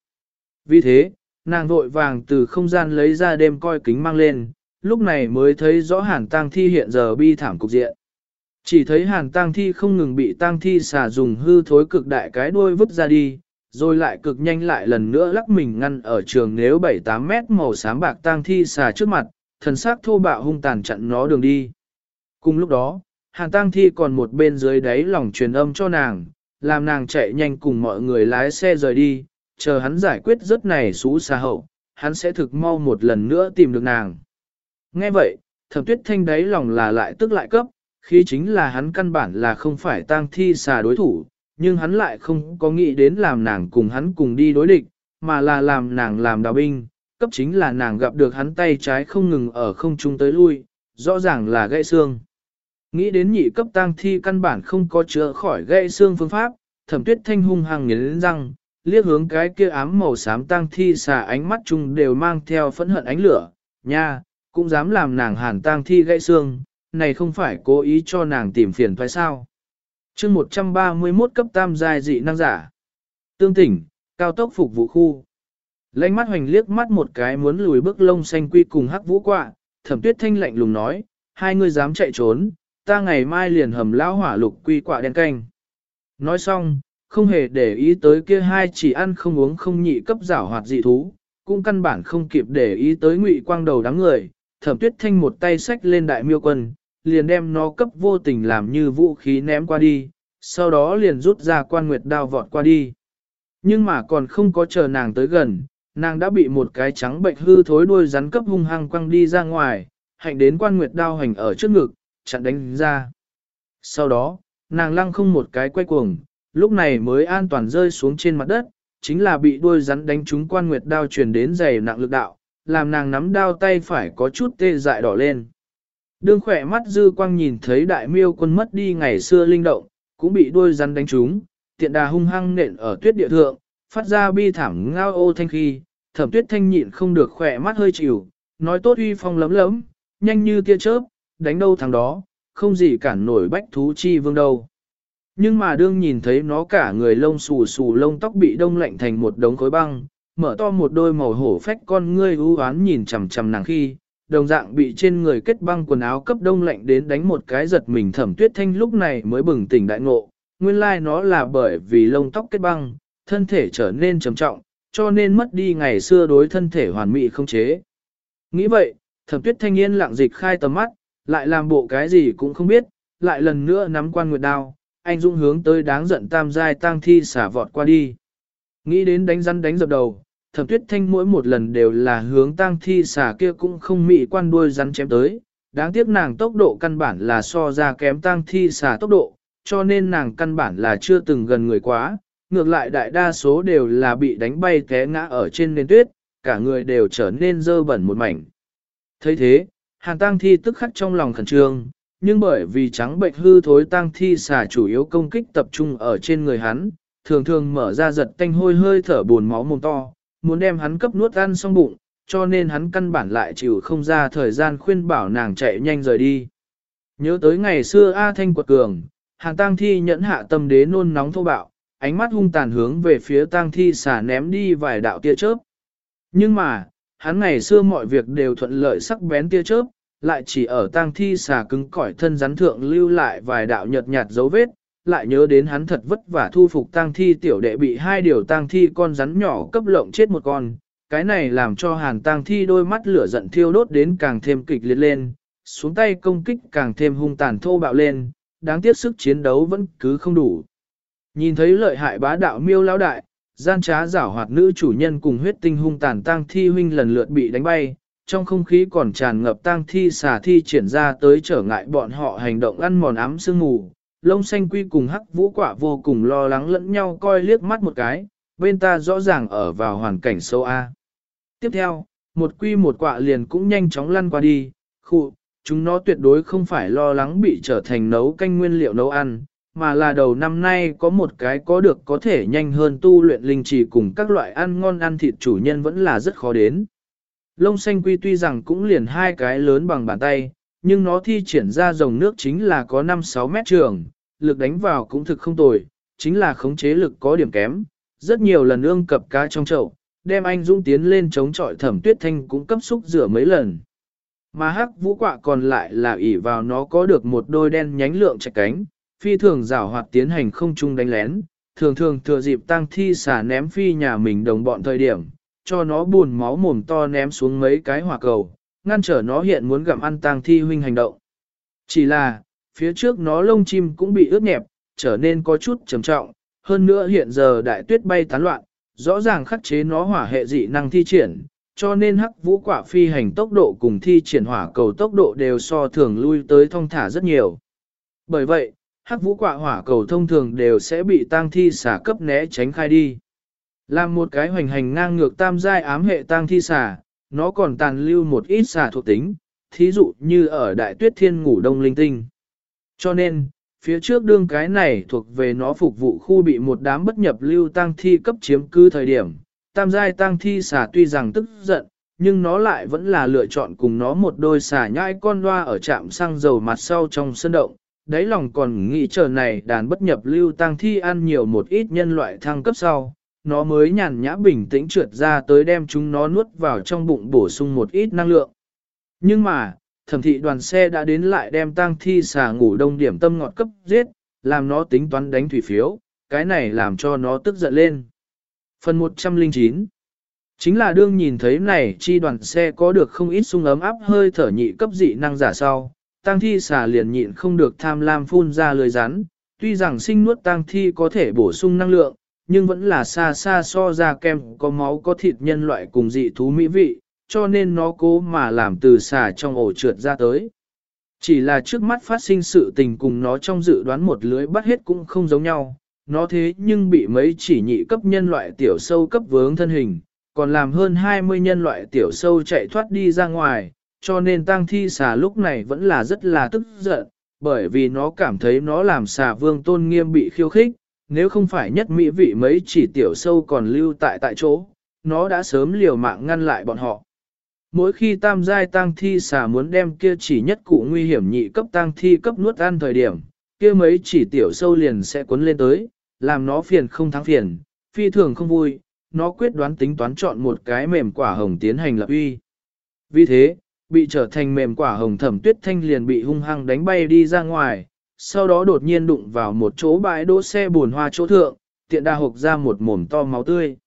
Vì thế, nàng vội vàng từ không gian lấy ra đêm coi kính mang lên, lúc này mới thấy rõ hàn tang thi hiện giờ bi thảm cục diện. Chỉ thấy hàn tang thi không ngừng bị tang thi xà dùng hư thối cực đại cái đuôi vứt ra đi, rồi lại cực nhanh lại lần nữa lắc mình ngăn ở trường nếu 7-8 mét màu xám bạc tang thi xà trước mặt, thần sắc thô bạo hung tàn chặn nó đường đi. Cùng lúc đó, hàn tang thi còn một bên dưới đáy lòng truyền âm cho nàng, làm nàng chạy nhanh cùng mọi người lái xe rời đi, chờ hắn giải quyết rất này xú xa hậu, hắn sẽ thực mau một lần nữa tìm được nàng. Nghe vậy, thẩm tuyết thanh đáy lòng là lại tức lại cấp, khi chính là hắn căn bản là không phải tang thi xà đối thủ, nhưng hắn lại không có nghĩ đến làm nàng cùng hắn cùng đi đối địch, mà là làm nàng làm đào binh, cấp chính là nàng gặp được hắn tay trái không ngừng ở không trung tới lui, rõ ràng là gãy xương. Nghĩ đến nhị cấp tang thi căn bản không có chữa khỏi gãy xương phương pháp, thẩm tuyết thanh hung hăng nghiến răng, liếc hướng cái kia ám màu xám tang thi xà ánh mắt chung đều mang theo phẫn hận ánh lửa, nha, cũng dám làm nàng hàn tang thi gãy xương, này không phải cố ý cho nàng tìm phiền phải sao. chương 131 cấp tam giai dị năng giả. Tương tỉnh, cao tốc phục vụ khu. Lánh mắt hoành liếc mắt một cái muốn lùi bước lông xanh quy cùng hắc vũ quạ, thẩm tuyết thanh lạnh lùng nói, hai người dám chạy trốn, ta ngày mai liền hầm lão hỏa lục quy quả đen canh. Nói xong, không hề để ý tới kia hai chỉ ăn không uống không nhị cấp giảo hoạt dị thú, cũng căn bản không kịp để ý tới ngụy quang đầu đám người, thẩm tuyết thanh một tay xách lên đại miêu quân, liền đem nó cấp vô tình làm như vũ khí ném qua đi, sau đó liền rút ra quan nguyệt đao vọt qua đi. Nhưng mà còn không có chờ nàng tới gần, nàng đã bị một cái trắng bệnh hư thối đuôi rắn cấp hung hăng quăng đi ra ngoài, hạnh đến quan nguyệt đao hành ở trước ngực, chặn đánh ra. Sau đó, nàng lăng không một cái quay cuồng, lúc này mới an toàn rơi xuống trên mặt đất, chính là bị đuôi rắn đánh trúng quan nguyệt đao truyền đến dày nặng lực đạo, làm nàng nắm đao tay phải có chút tê dại đỏ lên. Đương khỏe mắt dư quang nhìn thấy đại miêu quân mất đi ngày xưa linh động, cũng bị đuôi rắn đánh trúng, tiện đà hung hăng nện ở tuyết địa thượng, phát ra bi thảm ngao ô thanh khi, thẩm tuyết thanh nhịn không được khỏe mắt hơi chịu, nói tốt uy phong lấm lấm, nhanh như tia chớp, đánh đâu thằng đó, không gì cản nổi bách thú chi vương đâu. Nhưng mà đương nhìn thấy nó cả người lông xù xù lông tóc bị đông lạnh thành một đống khối băng, mở to một đôi màu hổ phách con ngươi u oán nhìn chằm chằm nàng khi, đồng dạng bị trên người kết băng quần áo cấp đông lạnh đến đánh một cái giật mình thẩm tuyết thanh lúc này mới bừng tỉnh đại ngộ, nguyên lai like nó là bởi vì lông tóc kết băng, thân thể trở nên trầm trọng, cho nên mất đi ngày xưa đối thân thể hoàn mỹ không chế. Nghĩ vậy, thẩm tuyết thanh yên lặng dịch khai tầm mắt, lại làm bộ cái gì cũng không biết, lại lần nữa nắm quan nguyệt đao, anh dũng hướng tới đáng giận tam giai tang thi xả vọt qua đi. Nghĩ đến đánh rắn đánh dập đầu, thẩm tuyết thanh mỗi một lần đều là hướng tang thi xả kia cũng không mị quan đuôi rắn chém tới. Đáng tiếc nàng tốc độ căn bản là so ra kém tang thi xả tốc độ, cho nên nàng căn bản là chưa từng gần người quá, ngược lại đại đa số đều là bị đánh bay té ngã ở trên nền tuyết, cả người đều trở nên dơ bẩn một mảnh. thấy thế, hàn tang thi tức khắc trong lòng khẩn trương, nhưng bởi vì trắng bệnh hư thối tang thi xả chủ yếu công kích tập trung ở trên người hắn, thường thường mở ra giật tanh hôi hơi thở buồn máu mồm to, muốn đem hắn cấp nuốt ăn xong bụng, cho nên hắn căn bản lại chịu không ra thời gian khuyên bảo nàng chạy nhanh rời đi. Nhớ tới ngày xưa A Thanh quật cường, hàng tang thi nhẫn hạ tâm đế nôn nóng thô bạo, ánh mắt hung tàn hướng về phía tang thi xả ném đi vài đạo tia chớp. Nhưng mà, hắn ngày xưa mọi việc đều thuận lợi sắc bén tia chớp, lại chỉ ở tang thi xà cứng cỏi thân rắn thượng lưu lại vài đạo nhợt nhạt dấu vết, lại nhớ đến hắn thật vất vả thu phục tang thi tiểu đệ bị hai điều tang thi con rắn nhỏ cấp lộng chết một con. Cái này làm cho hàn tang thi đôi mắt lửa giận thiêu đốt đến càng thêm kịch liệt lên, xuống tay công kích càng thêm hung tàn thô bạo lên, đáng tiếc sức chiến đấu vẫn cứ không đủ. Nhìn thấy lợi hại bá đạo miêu lão đại, gian trá giảo hoạt nữ chủ nhân cùng huyết tinh hung tàn tang thi huynh lần lượt bị đánh bay, trong không khí còn tràn ngập tang thi xà thi triển ra tới trở ngại bọn họ hành động ăn mòn ám sương mù. Lông xanh quy cùng hắc vũ quả vô cùng lo lắng lẫn nhau coi liếc mắt một cái, bên ta rõ ràng ở vào hoàn cảnh sâu A. Tiếp theo, một quy một quạ liền cũng nhanh chóng lăn qua đi, khu, chúng nó tuyệt đối không phải lo lắng bị trở thành nấu canh nguyên liệu nấu ăn, mà là đầu năm nay có một cái có được có thể nhanh hơn tu luyện linh trì cùng các loại ăn ngon ăn thịt chủ nhân vẫn là rất khó đến. Lông xanh quy tuy rằng cũng liền hai cái lớn bằng bàn tay, nhưng nó thi triển ra dòng nước chính là có 5-6 mét trường, lực đánh vào cũng thực không tồi, chính là khống chế lực có điểm kém. Rất nhiều lần ương cập cá trong chậu, đem anh dũng tiến lên chống chọi thẩm tuyết thanh cũng cấp xúc rửa mấy lần. Mà hắc vũ quạ còn lại là ỷ vào nó có được một đôi đen nhánh lượng chạy cánh, phi thường rảo hoạt tiến hành không chung đánh lén, thường thường thừa dịp tăng thi xả ném phi nhà mình đồng bọn thời điểm, cho nó buồn máu mồm to ném xuống mấy cái hỏa cầu, ngăn trở nó hiện muốn gặm ăn tang thi huynh hành động. Chỉ là, phía trước nó lông chim cũng bị ướt nhẹp, trở nên có chút trầm trọng, hơn nữa hiện giờ đại tuyết bay tán loạn, rõ ràng khắc chế nó hỏa hệ dị năng thi triển, cho nên hắc vũ quả phi hành tốc độ cùng thi triển hỏa cầu tốc độ đều so thường lui tới thông thả rất nhiều. Bởi vậy, hắc vũ quạ hỏa cầu thông thường đều sẽ bị tang thi xả cấp né tránh khai đi. Làm một cái hoành hành ngang ngược tam giai ám hệ tang thi xả, nó còn tàn lưu một ít xả thuộc tính, thí dụ như ở đại tuyết thiên ngủ đông linh tinh. Cho nên, phía trước đương cái này thuộc về nó phục vụ khu bị một đám bất nhập lưu tang thi cấp chiếm cư thời điểm. Tam giai tang thi xả tuy rằng tức giận, nhưng nó lại vẫn là lựa chọn cùng nó một đôi xà nhãi con loa ở trạm xăng dầu mặt sau trong sân động. Đấy lòng còn nghĩ chờ này đàn bất nhập lưu tang thi ăn nhiều một ít nhân loại thăng cấp sau, nó mới nhàn nhã bình tĩnh trượt ra tới đem chúng nó nuốt vào trong bụng bổ sung một ít năng lượng. Nhưng mà, thẩm thị đoàn xe đã đến lại đem tang thi xà ngủ đông điểm tâm ngọt cấp giết, làm nó tính toán đánh thủy phiếu, cái này làm cho nó tức giận lên. Phần 109 Chính là đương nhìn thấy này chi đoàn xe có được không ít sung ấm áp hơi thở nhị cấp dị năng giả sau, tang thi xà liền nhịn không được tham lam phun ra lời rắn, tuy rằng sinh nuốt tang thi có thể bổ sung năng lượng, nhưng vẫn là xa xa so ra kem có máu có thịt nhân loại cùng dị thú mỹ vị, cho nên nó cố mà làm từ xà trong ổ trượt ra tới. Chỉ là trước mắt phát sinh sự tình cùng nó trong dự đoán một lưới bắt hết cũng không giống nhau, nó thế nhưng bị mấy chỉ nhị cấp nhân loại tiểu sâu cấp vướng thân hình, còn làm hơn 20 nhân loại tiểu sâu chạy thoát đi ra ngoài, cho nên tang thi xà lúc này vẫn là rất là tức giận, bởi vì nó cảm thấy nó làm xà vương tôn nghiêm bị khiêu khích, nếu không phải nhất mỹ vị mấy chỉ tiểu sâu còn lưu tại tại chỗ, nó đã sớm liều mạng ngăn lại bọn họ. Mỗi khi tam giai tăng thi xà muốn đem kia chỉ nhất cụ nguy hiểm nhị cấp tăng thi cấp nuốt ăn thời điểm, kia mấy chỉ tiểu sâu liền sẽ cuốn lên tới, làm nó phiền không thắng phiền, phi thường không vui, nó quyết đoán tính toán chọn một cái mềm quả hồng tiến hành lập uy. Vì thế, bị trở thành mềm quả hồng thẩm tuyết thanh liền bị hung hăng đánh bay đi ra ngoài, sau đó đột nhiên đụng vào một chỗ bãi đỗ xe buồn hoa chỗ thượng, tiện đa hộp ra một mồm to máu tươi.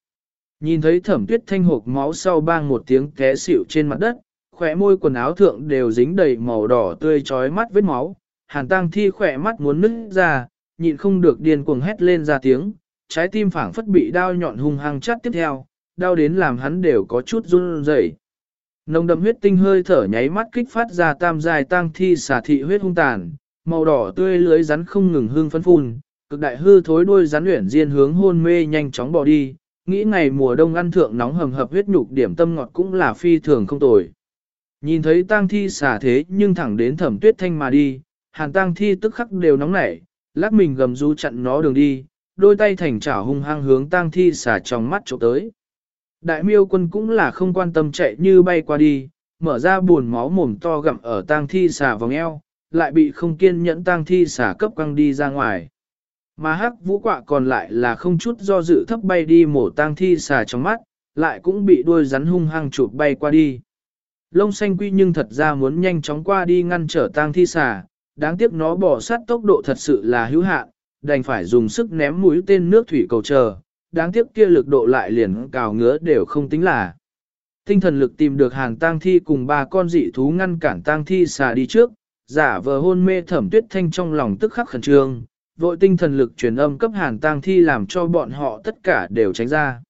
Nhìn thấy thẩm tuyết thanh hộp máu sau bang một tiếng té xỉu trên mặt đất, khỏe môi quần áo thượng đều dính đầy màu đỏ tươi trói mắt vết máu, hàn tang thi khỏe mắt muốn nứt ra, nhịn không được điên cuồng hét lên ra tiếng, trái tim phảng phất bị đau nhọn hung hăng chắt tiếp theo, đau đến làm hắn đều có chút run rẩy. Nồng đậm huyết tinh hơi thở nháy mắt kích phát ra tam dài tang thi xả thị huyết hung tàn, màu đỏ tươi lưới rắn không ngừng hương phấn phun, cực đại hư thối đuôi rắn luyện diên hướng hôn mê nhanh chóng bỏ đi, nghĩ ngày mùa đông ăn thượng nóng hầm hập huyết nhục điểm tâm ngọt cũng là phi thường không tồi. Nhìn thấy tang thi xả thế nhưng thẳng đến thẩm tuyết thanh mà đi, hàn tang thi tức khắc đều nóng nảy, lắc mình gầm rú chặn nó đường đi, đôi tay thành chảo hung hăng hướng tang thi xả trong mắt trộm tới. Đại miêu quân cũng là không quan tâm chạy như bay qua đi, mở ra buồn máu mồm to gặm ở tang thi xà vòng eo, lại bị không kiên nhẫn tang thi xà cấp quăng đi ra ngoài. Mà hắc vũ quạ còn lại là không chút do dự thấp bay đi mổ tang thi xà trong mắt, lại cũng bị đuôi rắn hung hăng chụp bay qua đi. Lông xanh quy nhưng thật ra muốn nhanh chóng qua đi ngăn trở tang thi xà, đáng tiếc nó bỏ sát tốc độ thật sự là hữu hạn, đành phải dùng sức ném mũi tên nước thủy cầu chờ, đáng tiếc kia lực độ lại liền cào ngứa đều không tính là. Tinh thần lực tìm được hàng tang thi cùng ba con dị thú ngăn cản tang thi xà đi trước, giả vờ hôn mê thẩm tuyết thanh trong lòng tức khắc khẩn trương, vội tinh thần lực truyền âm cấp hàn tang thi làm cho bọn họ tất cả đều tránh ra.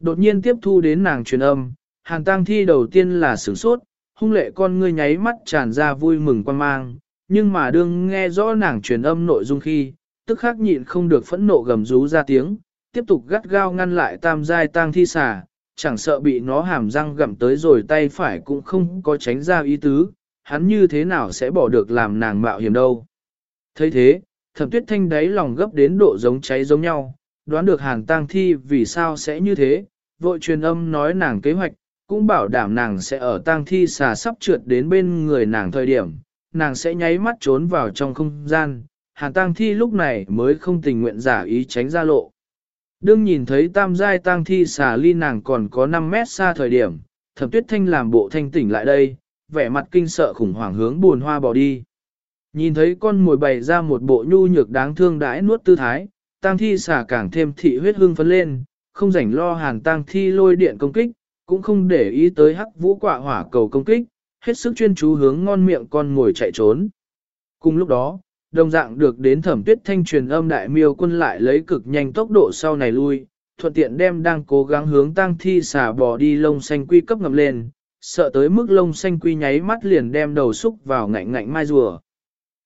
Đột nhiên tiếp thu đến nàng truyền âm, hàn tang thi đầu tiên là sửng sốt, hung lệ con ngươi nháy mắt tràn ra vui mừng quan mang, nhưng mà đương nghe rõ nàng truyền âm nội dung khi, tức khắc nhịn không được phẫn nộ gầm rú ra tiếng, tiếp tục gắt gao ngăn lại tam giai tang thi xà, chẳng sợ bị nó hàm răng gặm tới rồi tay phải cũng không có tránh ra ý tứ, hắn như thế nào sẽ bỏ được làm nàng mạo hiểm đâu. thấy thế, thẩm tuyết thanh đáy lòng gấp đến độ giống cháy giống nhau, đoán được hàng tang thi vì sao sẽ như thế, vội truyền âm nói nàng kế hoạch, cũng bảo đảm nàng sẽ ở tang thi xà sắp trượt đến bên người nàng thời điểm, nàng sẽ nháy mắt trốn vào trong không gian, hàn tang thi lúc này mới không tình nguyện giả ý tránh ra lộ. Đương nhìn thấy tam giai tang thi xà ly nàng còn có 5 mét xa thời điểm, thẩm tuyết thanh làm bộ thanh tỉnh lại đây, vẻ mặt kinh sợ khủng hoảng hướng buồn hoa bỏ đi. Nhìn thấy con mồi bày ra một bộ nhu nhược đáng thương đãi nuốt tư thái, tang thi xà càng thêm thị huyết hương phấn lên, không rảnh lo hàn tang thi lôi điện công kích, cũng không để ý tới hắc vũ quạ hỏa cầu công kích, hết sức chuyên chú hướng ngon miệng con ngồi chạy trốn. Cùng lúc đó, đồng dạng được đến thẩm tuyết thanh truyền âm đại miêu quân lại lấy cực nhanh tốc độ sau này lui, thuận tiện đem đang cố gắng hướng tăng thi xả bỏ đi lông xanh quy cấp ngập lên, sợ tới mức lông xanh quy nháy mắt liền đem đầu xúc vào ngạnh ngạnh mai rùa.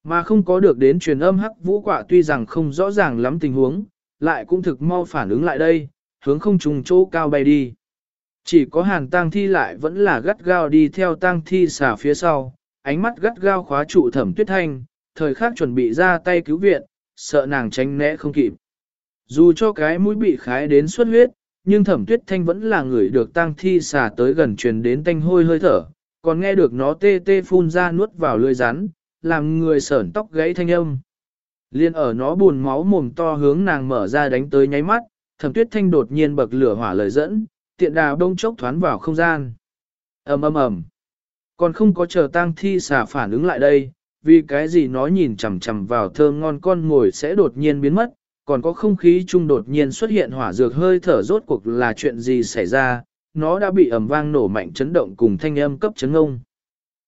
Mà không có được đến truyền âm hắc vũ quả tuy rằng không rõ ràng lắm tình huống, lại cũng thực mau phản ứng lại đây, hướng không trùng chỗ cao bay đi. Chỉ có hàn tang thi lại vẫn là gắt gao đi theo tang thi xả phía sau, ánh mắt gắt gao khóa trụ thẩm tuyết thanh, thời khắc chuẩn bị ra tay cứu viện, sợ nàng tránh né không kịp. Dù cho cái mũi bị khái đến xuất huyết, nhưng thẩm tuyết thanh vẫn là người được tang thi xả tới gần truyền đến tanh hôi hơi thở, còn nghe được nó tê tê phun ra nuốt vào lưỡi rắn, làm người sởn tóc gãy thanh âm. Liên ở nó buồn máu mồm to hướng nàng mở ra đánh tới nháy mắt, thẩm tuyết thanh đột nhiên bậc lửa hỏa lời dẫn, tiện đào đông chốc thoán vào không gian. ầm ầm ầm, còn không có chờ tang thi xả phản ứng lại đây, vì cái gì nó nhìn chằm chằm vào thơm ngon con ngồi sẽ đột nhiên biến mất, còn có không khí chung đột nhiên xuất hiện hỏa dược hơi thở rốt cuộc là chuyện gì xảy ra, nó đã bị ầm vang nổ mạnh chấn động cùng thanh âm cấp chấn ngông.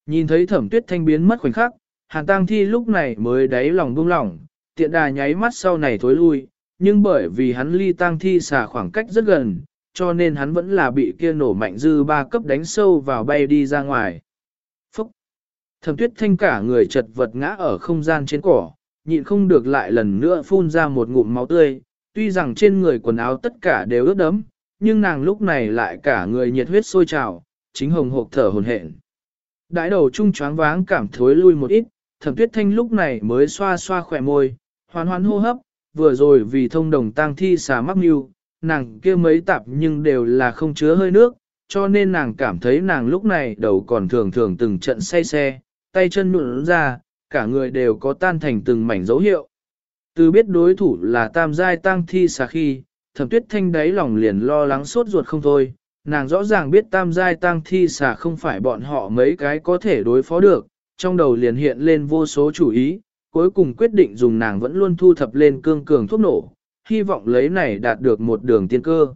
Nhìn thấy thẩm tuyết thanh biến mất khoảnh khắc, hàn tang thi lúc này mới đáy lòng buông lỏng, tiện đà nháy mắt sau này thối lui, nhưng bởi vì hắn ly tang thi xả khoảng cách rất gần, cho nên hắn vẫn là bị kia nổ mạnh dư ba cấp đánh sâu vào bay đi ra ngoài. Thẩm tuyết thanh cả người chật vật ngã ở không gian trên cỏ, nhịn không được lại lần nữa phun ra một ngụm máu tươi, tuy rằng trên người quần áo tất cả đều ướt đẫm, nhưng nàng lúc này lại cả người nhiệt huyết sôi trào, chính hồng hộp thở hồn hển. Đãi đầu trung choáng váng cảm thối lui một ít, thẩm tuyết thanh lúc này mới xoa xoa khỏe môi, hoàn hoàn hô hấp, vừa rồi vì thông đồng tang thi xà mắc mưu, nàng kia mấy tạp nhưng đều là không chứa hơi nước, cho nên nàng cảm thấy nàng lúc này đầu còn thường thường từng trận say xe, tay chân nụn ra, cả người đều có tan thành từng mảnh dấu hiệu. Từ biết đối thủ là tam giai tăng thi xà khi, thẩm tuyết thanh đáy lòng liền lo lắng sốt ruột không thôi, nàng rõ ràng biết tam giai tăng thi xà không phải bọn họ mấy cái có thể đối phó được, trong đầu liền hiện lên vô số chủ ý, cuối cùng quyết định dùng nàng vẫn luôn thu thập lên cương cường thuốc nổ, hy vọng lấy này đạt được một đường tiên cơ.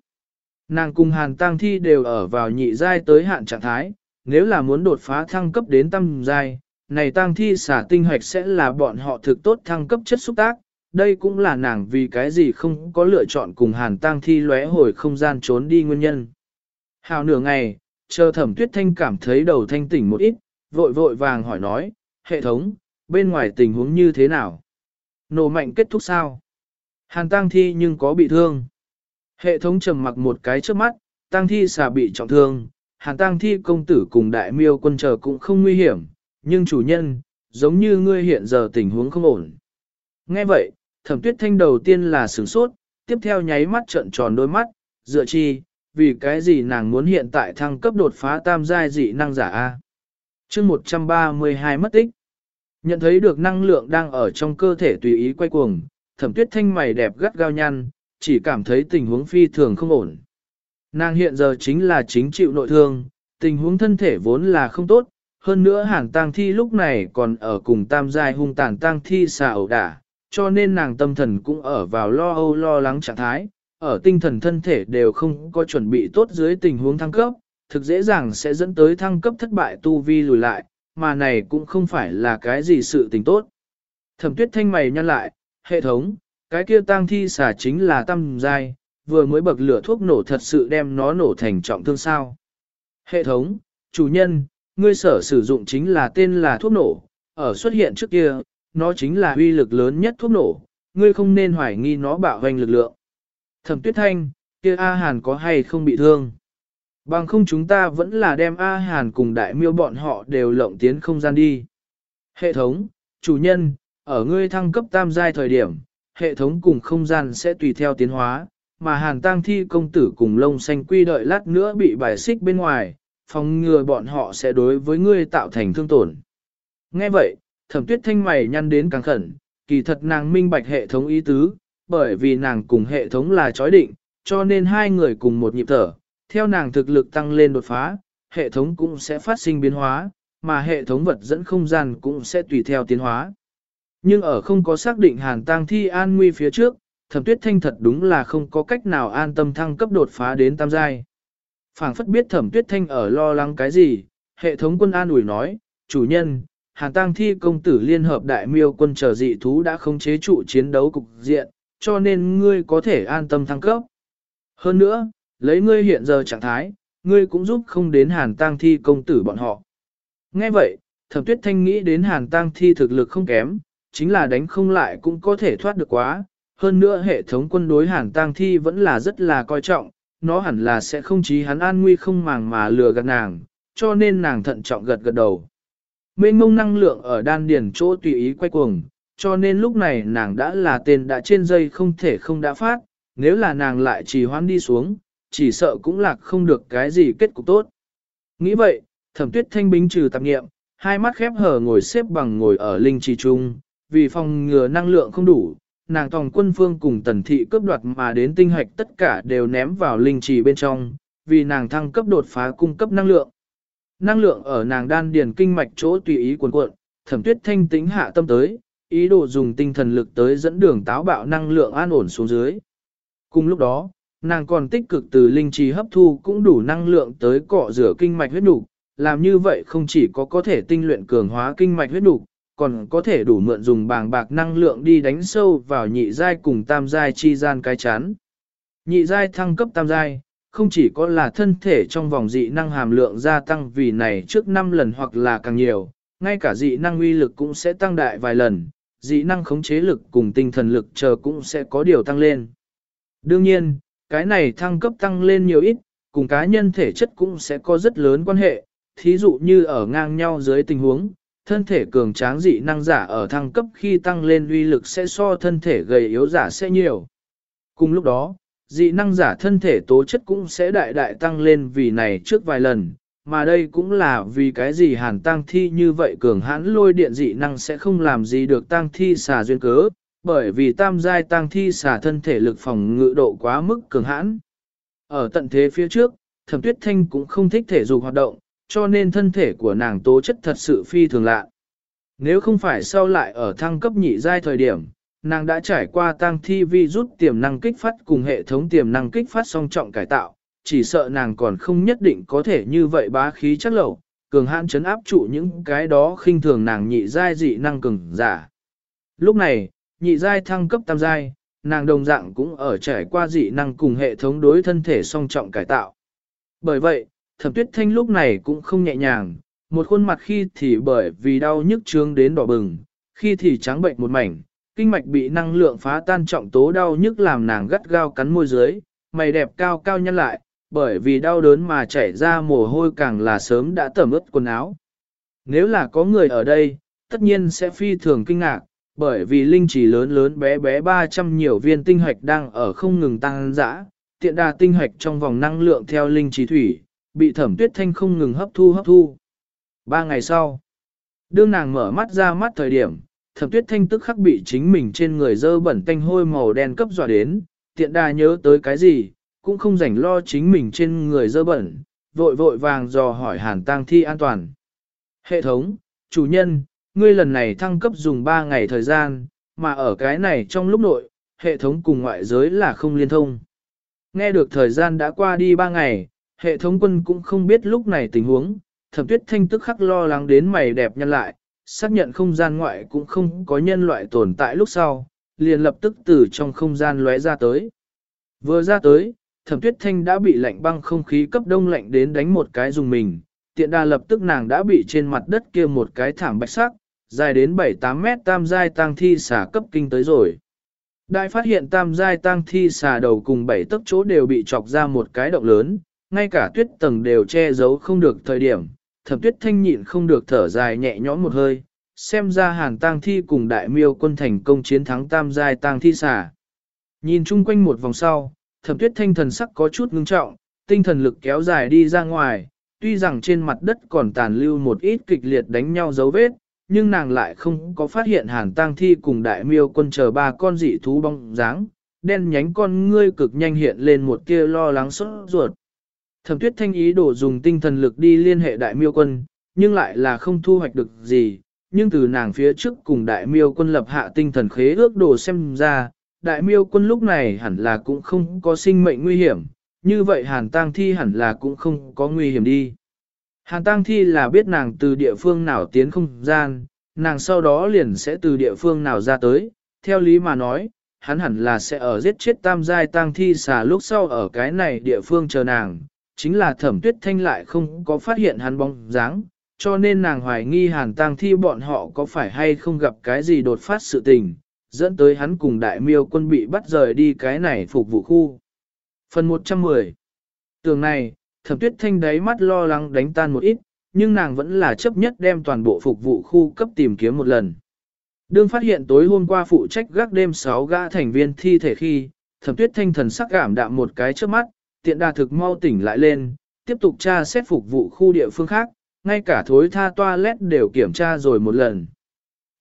Nàng cùng hàn tăng thi đều ở vào nhị giai tới hạn trạng thái, nếu là muốn đột phá thăng cấp đến tam giai, này tang thi xả tinh hoạch sẽ là bọn họ thực tốt thăng cấp chất xúc tác, đây cũng là nàng vì cái gì không có lựa chọn cùng hàn tang thi lóe hồi không gian trốn đi nguyên nhân. Hào nửa ngày, chờ thẩm tuyết thanh cảm thấy đầu thanh tỉnh một ít, vội vội vàng hỏi nói, hệ thống, bên ngoài tình huống như thế nào? Nổ mạnh kết thúc sao? Hàn tang thi nhưng có bị thương. Hệ thống trầm mặc một cái trước mắt, tang thi xà bị trọng thương, hàn tang thi công tử cùng đại miêu quân chờ cũng không nguy hiểm, nhưng chủ nhân, giống như ngươi hiện giờ tình huống không ổn. Nghe vậy, thẩm tuyết thanh đầu tiên là sửng sốt, tiếp theo nháy mắt trợn tròn đôi mắt, dựa chi, vì cái gì nàng muốn hiện tại thăng cấp đột phá tam giai dị năng giả A. chương 132 mất tích. Nhận thấy được năng lượng đang ở trong cơ thể tùy ý quay cuồng, thẩm tuyết thanh mày đẹp gắt gao nhăn, chỉ cảm thấy tình huống phi thường không ổn. Nàng hiện giờ chính là chính chịu nội thương, tình huống thân thể vốn là không tốt, hơn nữa hàng tang thi lúc này còn ở cùng tam giai hung tàn tang thi xà ẩu đả, cho nên nàng tâm thần cũng ở vào lo âu lo lắng trạng thái, ở tinh thần thân thể đều không có chuẩn bị tốt dưới tình huống thăng cấp, thực dễ dàng sẽ dẫn tới thăng cấp thất bại tu vi lùi lại, mà này cũng không phải là cái gì sự tình tốt. Thẩm tuyết thanh mày nhăn lại, hệ thống, cái kia tang thi xà chính là tam giai, vừa mới bậc lửa thuốc nổ thật sự đem nó nổ thành trọng thương sao. Hệ thống, chủ nhân, ngươi sở sử dụng chính là tên là thuốc nổ, ở xuất hiện trước kia, nó chính là uy lực lớn nhất thuốc nổ, ngươi không nên hoài nghi nó bạo hoành lực lượng. Thẩm tuyết thanh, kia A Hàn có hay không bị thương? Bằng không chúng ta vẫn là đem A Hàn cùng đại miêu bọn họ đều lộng tiến không gian đi. Hệ thống, chủ nhân, ở ngươi thăng cấp tam giai thời điểm, hệ thống cùng không gian sẽ tùy theo tiến hóa, mà Hàn tang thi công tử cùng lông xanh quy đợi lát nữa bị bài xích bên ngoài, phòng ngừa bọn họ sẽ đối với ngươi tạo thành thương tổn. Nghe vậy, thẩm tuyết thanh mày nhăn đến càng khẩn, kỳ thật nàng minh bạch hệ thống ý tứ, bởi vì nàng cùng hệ thống là chói định, cho nên hai người cùng một nhịp thở, theo nàng thực lực tăng lên đột phá, hệ thống cũng sẽ phát sinh biến hóa, mà hệ thống vật dẫn không gian cũng sẽ tùy theo tiến hóa. Nhưng ở không có xác định hàn tang thi an nguy phía trước, thẩm tuyết thanh thật đúng là không có cách nào an tâm thăng cấp đột phá đến tam giai phảng phất biết thẩm tuyết thanh ở lo lắng cái gì, hệ thống quân an ủi nói, chủ nhân, hàn tang thi công tử liên hợp đại miêu quân chờ dị thú đã không chế trụ chiến đấu cục diện, cho nên ngươi có thể an tâm thăng cấp. Hơn nữa, lấy ngươi hiện giờ trạng thái, ngươi cũng giúp không đến hàn tang thi công tử bọn họ. Nghe vậy, thẩm tuyết thanh nghĩ đến hàn tang thi thực lực không kém, chính là đánh không lại cũng có thể thoát được quá. Hơn nữa hệ thống quân đối hàn tang thi vẫn là rất là coi trọng, nó hẳn là sẽ không chí hắn an nguy không màng mà lừa gạt nàng, cho nên nàng thận trọng gật gật đầu. Mênh mông năng lượng ở đan điền chỗ tùy ý quay cuồng, cho nên lúc này nàng đã là tên đã trên dây không thể không đã phát, nếu là nàng lại trì hoãn đi xuống, chỉ sợ cũng lạc không được cái gì kết cục tốt. Nghĩ vậy, thẩm tuyết thanh bính trừ tạp nghiệm, hai mắt khép hở ngồi xếp bằng ngồi ở linh trì trung, vì phòng ngừa năng lượng không đủ, nàng tòng quân phương cùng tần thị cướp đoạt mà đến tinh hạch tất cả đều ném vào linh trì bên trong, vì nàng thăng cấp đột phá cung cấp năng lượng. Năng lượng ở nàng đan điền kinh mạch chỗ tùy ý cuộn cuộn, thẩm tuyết thanh tính hạ tâm tới, ý đồ dùng tinh thần lực tới dẫn đường táo bạo năng lượng an ổn xuống dưới. Cùng lúc đó, nàng còn tích cực từ linh trì hấp thu cũng đủ năng lượng tới cọ rửa kinh mạch huyết đủ, làm như vậy không chỉ có có thể tinh luyện cường hóa kinh mạch huyết đủ, còn có thể đủ mượn dùng bàng bạc năng lượng đi đánh sâu vào nhị giai cùng tam giai chi gian cái chán. Nhị giai thăng cấp tam giai, không chỉ có là thân thể trong vòng dị năng hàm lượng gia tăng vì này trước 5 lần hoặc là càng nhiều, ngay cả dị năng uy lực cũng sẽ tăng đại vài lần, dị năng khống chế lực cùng tinh thần lực chờ cũng sẽ có điều tăng lên. Đương nhiên, cái này thăng cấp tăng lên nhiều ít, cùng cá nhân thể chất cũng sẽ có rất lớn quan hệ, thí dụ như ở ngang nhau dưới tình huống, thân thể cường tráng dị năng giả ở thăng cấp khi tăng lên uy lực sẽ so thân thể gầy yếu giả sẽ nhiều. Cùng lúc đó, dị năng giả thân thể tố chất cũng sẽ đại đại tăng lên vì này trước vài lần, mà đây cũng là vì cái gì hàn tăng thi như vậy cường hãn lôi điện dị năng sẽ không làm gì được tăng thi xà duyên cớ, bởi vì tam giai tăng thi xà thân thể lực phòng ngự độ quá mức cường hãn. Ở tận thế phía trước, thẩm tuyết thanh cũng không thích thể dục hoạt động, cho nên thân thể của nàng tố chất thật sự phi thường lạ. Nếu không phải sau lại ở thăng cấp nhị giai thời điểm, nàng đã trải qua tăng thi vi rút tiềm năng kích phát cùng hệ thống tiềm năng kích phát song trọng cải tạo, chỉ sợ nàng còn không nhất định có thể như vậy bá khí chắc lẩu, cường hãn chấn áp trụ những cái đó khinh thường nàng nhị giai dị năng cường giả. Lúc này, nhị giai thăng cấp tam giai, nàng đồng dạng cũng ở trải qua dị năng cùng hệ thống đối thân thể song trọng cải tạo. Bởi vậy, thẩm tuyết thanh lúc này cũng không nhẹ nhàng, một khuôn mặt khi thì bởi vì đau nhức trướng đến đỏ bừng, khi thì trắng bệnh một mảnh, kinh mạch bị năng lượng phá tan trọng tố đau nhức làm nàng gắt gao cắn môi dưới, mày đẹp cao cao nhăn lại, bởi vì đau đớn mà chảy ra mồ hôi càng là sớm đã tẩm ướt quần áo. Nếu là có người ở đây, tất nhiên sẽ phi thường kinh ngạc, bởi vì linh chỉ lớn lớn bé bé 300 nhiều viên tinh hạch đang ở không ngừng tăng dã, tiện đà tinh hạch trong vòng năng lượng theo linh chỉ thủy, bị thẩm tuyết thanh không ngừng hấp thu hấp thu. Ba ngày sau, đương nàng mở mắt ra mắt thời điểm, thẩm tuyết thanh tức khắc bị chính mình trên người dơ bẩn tanh hôi màu đen cấp dọa đến, tiện đà nhớ tới cái gì, cũng không rảnh lo chính mình trên người dơ bẩn, vội vội vàng dò hỏi hàn tang thi an toàn. Hệ thống, chủ nhân, ngươi lần này thăng cấp dùng 3 ngày thời gian, mà ở cái này trong lúc nội, hệ thống cùng ngoại giới là không liên thông. Nghe được thời gian đã qua đi 3 ngày, hệ thống quân cũng không biết lúc này tình huống, thẩm tuyết thanh tức khắc lo lắng đến mày đẹp nhân lại, xác nhận không gian ngoại cũng không có nhân loại tồn tại lúc sau, liền lập tức từ trong không gian lóe ra tới. Vừa ra tới, thẩm tuyết thanh đã bị lạnh băng không khí cấp đông lạnh đến đánh một cái dùng mình, tiện đà lập tức nàng đã bị trên mặt đất kia một cái thảm bạch sắc, dài đến 7-8 mét tam giai tang thi xả cấp kinh tới rồi. Đại phát hiện tam giai tang thi xà đầu cùng bảy tấc chỗ đều bị chọc ra một cái động lớn, ngay cả tuyết tầng đều che giấu không được thời điểm, thẩm tuyết thanh nhịn không được thở dài nhẹ nhõm một hơi, xem ra hàn tang thi cùng đại miêu quân thành công chiến thắng tam giai tang thi xả. Nhìn chung quanh một vòng sau, thẩm tuyết thanh thần sắc có chút ngưng trọng, tinh thần lực kéo dài đi ra ngoài, tuy rằng trên mặt đất còn tàn lưu một ít kịch liệt đánh nhau dấu vết, nhưng nàng lại không có phát hiện hàn tang thi cùng đại miêu quân chờ ba con dị thú bong dáng, đen nhánh con ngươi cực nhanh hiện lên một tia lo lắng sốt ruột. Thẩm tuyết thanh ý đổ dùng tinh thần lực đi liên hệ đại miêu quân, nhưng lại là không thu hoạch được gì, nhưng từ nàng phía trước cùng đại miêu quân lập hạ tinh thần khế ước đồ xem ra, đại miêu quân lúc này hẳn là cũng không có sinh mệnh nguy hiểm, như vậy hàn tang thi hẳn là cũng không có nguy hiểm đi. Hàn tang thi là biết nàng từ địa phương nào tiến không gian, nàng sau đó liền sẽ từ địa phương nào ra tới, theo lý mà nói, hắn hẳn là sẽ ở giết chết tam giai tang thi xà lúc sau ở cái này địa phương chờ nàng, chính là thẩm tuyết thanh lại không có phát hiện hắn bóng dáng, cho nên nàng hoài nghi hàn tang thi bọn họ có phải hay không gặp cái gì đột phát sự tình, dẫn tới hắn cùng đại miêu quân bị bắt rời đi cái này phục vụ khu. Phần 110 Tường này, thẩm tuyết thanh đáy mắt lo lắng đánh tan một ít, nhưng nàng vẫn là chấp nhất đem toàn bộ phục vụ khu cấp tìm kiếm một lần. Đương phát hiện tối hôm qua phụ trách gác đêm 6 gã thành viên thi thể khi, thẩm tuyết thanh thần sắc cảm đạm một cái trước mắt, tiện đà thực mau tỉnh lại lên, tiếp tục tra xét phục vụ khu địa phương khác, ngay cả thối tha toilet đều kiểm tra rồi một lần.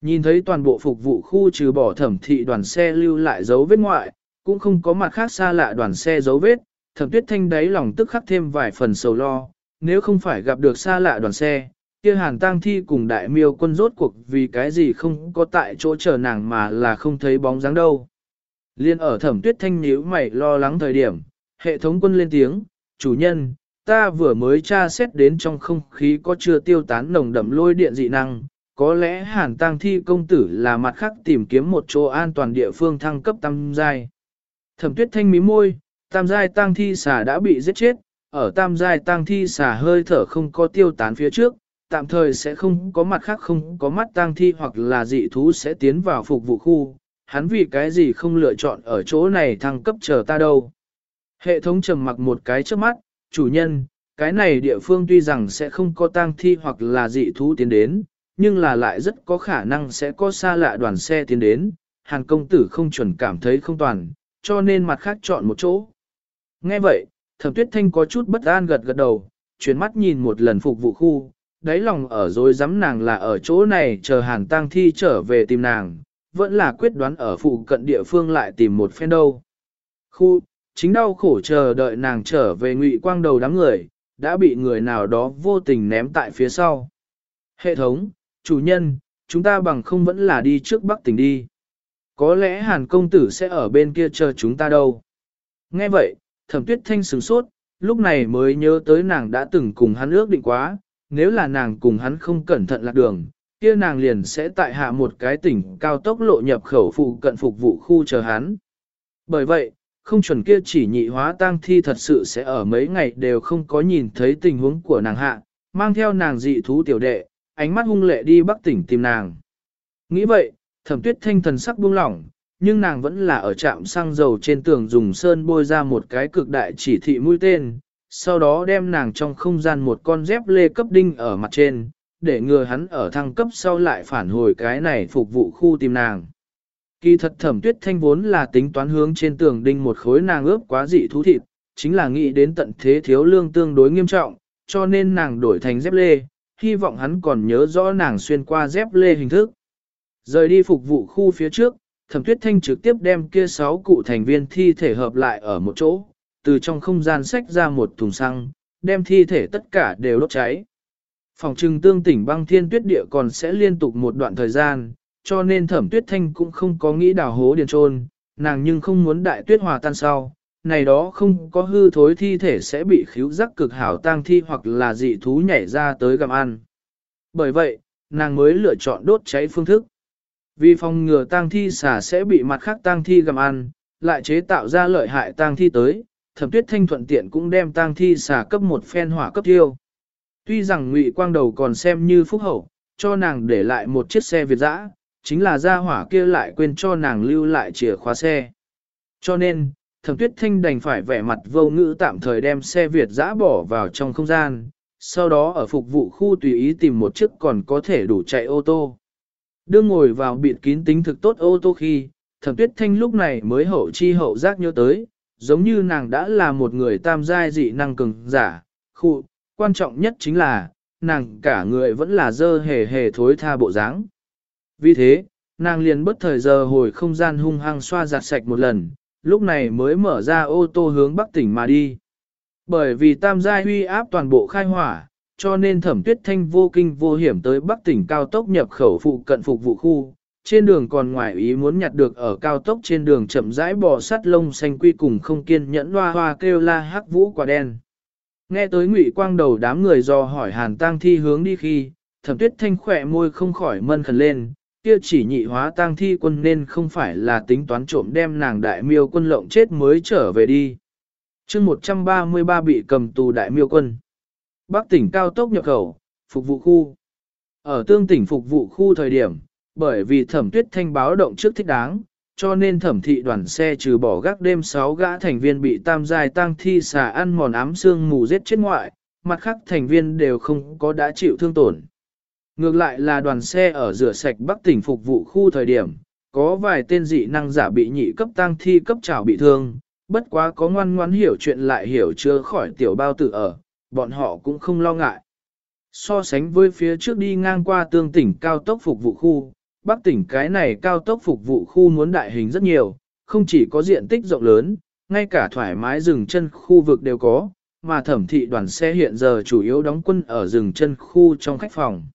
Nhìn thấy toàn bộ phục vụ khu trừ bỏ thẩm thị đoàn xe lưu lại dấu vết ngoại, cũng không có mặt khác xa lạ đoàn xe dấu vết, thẩm tuyết thanh đáy lòng tức khắc thêm vài phần sầu lo, nếu không phải gặp được xa lạ đoàn xe, kia hàn tang thi cùng đại miêu quân rốt cuộc vì cái gì không có tại chỗ chờ nàng mà là không thấy bóng dáng đâu. Liên ở thẩm tuyết thanh nhíu mày lo lắng thời điểm, hệ thống quân lên tiếng, chủ nhân, ta vừa mới tra xét đến trong không khí có chưa tiêu tán nồng đậm lôi điện dị năng, có lẽ hàn tang thi công tử là mặt khác tìm kiếm một chỗ an toàn địa phương thăng cấp tam giai. Thẩm tuyết thanh mí môi, tam giai tang thi xà đã bị giết chết, ở tam giai tang thi xà hơi thở không có tiêu tán phía trước, tạm thời sẽ không có mặt khác không có mắt tang thi hoặc là dị thú sẽ tiến vào phục vụ khu, hắn vì cái gì không lựa chọn ở chỗ này thăng cấp chờ ta đâu. Hệ thống trầm mặc một cái trước mắt, chủ nhân, cái này địa phương tuy rằng sẽ không có tang thi hoặc là dị thú tiến đến, nhưng là lại rất có khả năng sẽ có xa lạ đoàn xe tiến đến, hàng công tử không chuẩn cảm thấy không toàn, cho nên mặt khác chọn một chỗ. Nghe vậy, thẩm tuyết thanh có chút bất an gật gật đầu, chuyển mắt nhìn một lần phục vụ khu, đáy lòng ở dối dám nàng là ở chỗ này chờ hàn tang thi trở về tìm nàng, vẫn là quyết đoán ở phụ cận địa phương lại tìm một phen đâu. Khu, chính đau khổ chờ đợi nàng trở về ngụy quang đầu đám người, đã bị người nào đó vô tình ném tại phía sau. Hệ thống, chủ nhân, chúng ta bằng không vẫn là đi trước Bắc tỉnh đi. Có lẽ hàn công tử sẽ ở bên kia chờ chúng ta đâu. Nghe vậy, thẩm tuyết thanh sửng sốt, lúc này mới nhớ tới nàng đã từng cùng hắn ước định quá, nếu là nàng cùng hắn không cẩn thận lạc đường, kia nàng liền sẽ tại hạ một cái tỉnh cao tốc lộ nhập khẩu phụ cận phục vụ khu chờ hắn. Bởi vậy, không chuẩn kia chỉ nhị hóa tang thi thật sự sẽ ở mấy ngày đều không có nhìn thấy tình huống của nàng hạ, mang theo nàng dị thú tiểu đệ, ánh mắt hung lệ đi bắc tỉnh tìm nàng. Nghĩ vậy, thẩm tuyết thanh thần sắc buông lỏng, nhưng nàng vẫn là ở trạm xăng dầu trên tường dùng sơn bôi ra một cái cực đại chỉ thị mũi tên, sau đó đem nàng trong không gian một con dép lê cấp đinh ở mặt trên, để ngừa hắn ở thăng cấp sau lại phản hồi cái này phục vụ khu tìm nàng. Kỳ thật thẩm tuyết thanh vốn là tính toán hướng trên tường đinh một khối nàng ướp quá dị thú thịt, chính là nghĩ đến tận thế thiếu lương tương đối nghiêm trọng, cho nên nàng đổi thành dép lê, hy vọng hắn còn nhớ rõ nàng xuyên qua dép lê hình thức. Rời đi phục vụ khu phía trước, thẩm tuyết thanh trực tiếp đem kia sáu cụ thành viên thi thể hợp lại ở một chỗ, từ trong không gian sách ra một thùng xăng, đem thi thể tất cả đều đốt cháy. Phòng trừng tương tỉnh băng thiên tuyết địa còn sẽ liên tục một đoạn thời gian, cho nên thẩm tuyết thanh cũng không có nghĩ đào hố điền trôn, nàng nhưng không muốn đại tuyết hòa tan sau, này đó không có hư thối thi thể sẽ bị khíu giác cực hảo tang thi hoặc là dị thú nhảy ra tới gặm ăn. Bởi vậy, nàng mới lựa chọn đốt cháy phương thức. Vì phòng ngừa tang thi xả sẽ bị mặt khác tang thi gặm ăn, lại chế tạo ra lợi hại tang thi tới, thẩm tuyết thanh thuận tiện cũng đem tang thi xả cấp một phen hỏa cấp tiêu. Tuy rằng ngụy quang đầu còn xem như phúc hậu, cho nàng để lại một chiếc xe Việt dã, chính là gia hỏa kia lại quên cho nàng lưu lại chìa khóa xe. Cho nên, thẩm tuyết thanh đành phải vẻ mặt vô ngữ tạm thời đem xe Việt dã bỏ vào trong không gian, sau đó ở phục vụ khu tùy ý tìm một chiếc còn có thể đủ chạy ô tô. Đưa ngồi vào bịt kín tính thực tốt ô tô khi, thẩm tuyết thanh lúc này mới hậu chi hậu giác nhớ tới, giống như nàng đã là một người tam giai dị năng cường giả, khu, quan trọng nhất chính là, nàng cả người vẫn là dơ hề hề thối tha bộ dáng. Vì thế, nàng liền bất thời giờ hồi không gian hung hăng xoa giặt sạch một lần, lúc này mới mở ra ô tô hướng bắc tỉnh mà đi. Bởi vì tam giai huy áp toàn bộ khai hỏa, cho nên thẩm tuyết thanh vô kinh vô hiểm tới bắc tỉnh cao tốc nhập khẩu phụ cận phục vụ khu. Trên đường còn ngoài ý muốn nhặt được ở cao tốc trên đường chậm rãi bò sắt lông xanh quy cùng không kiên nhẫn hoa hoa kêu la hắc vũ quả đen. Nghe tới ngụy quang đầu đám người do hỏi hàn tang thi hướng đi khi, thẩm tuyết thanh khỏe môi không khỏi mân khẩn lên, kia chỉ nhị hóa tang thi quân nên không phải là tính toán trộm đem nàng đại miêu quân lộng chết mới trở về đi. chương 133 bị cầm tù đại miêu quân. Bắc tỉnh cao tốc nhập khẩu, phục vụ khu. Ở tương tỉnh phục vụ khu thời điểm, bởi vì thẩm tuyết thanh báo động trước thích đáng, cho nên thẩm thị đoàn xe trừ bỏ gác đêm 6 gã thành viên bị tam giai tăng thi xà ăn mòn ám xương mù giết chết ngoại, mặt khác thành viên đều không có đã chịu thương tổn. Ngược lại là đoàn xe ở rửa sạch Bắc tỉnh phục vụ khu thời điểm, có vài tên dị năng giả bị nhị cấp tăng thi cấp trào bị thương, bất quá có ngoan ngoãn hiểu chuyện lại hiểu chưa khỏi tiểu bao tử ở, bọn họ cũng không lo ngại. So sánh với phía trước đi ngang qua tương tỉnh cao tốc phục vụ khu, Bắc tỉnh cái này cao tốc phục vụ khu muốn đại hình rất nhiều, không chỉ có diện tích rộng lớn, ngay cả thoải mái dừng chân khu vực đều có, mà thẩm thị đoàn xe hiện giờ chủ yếu đóng quân ở rừng chân khu trong khách phòng.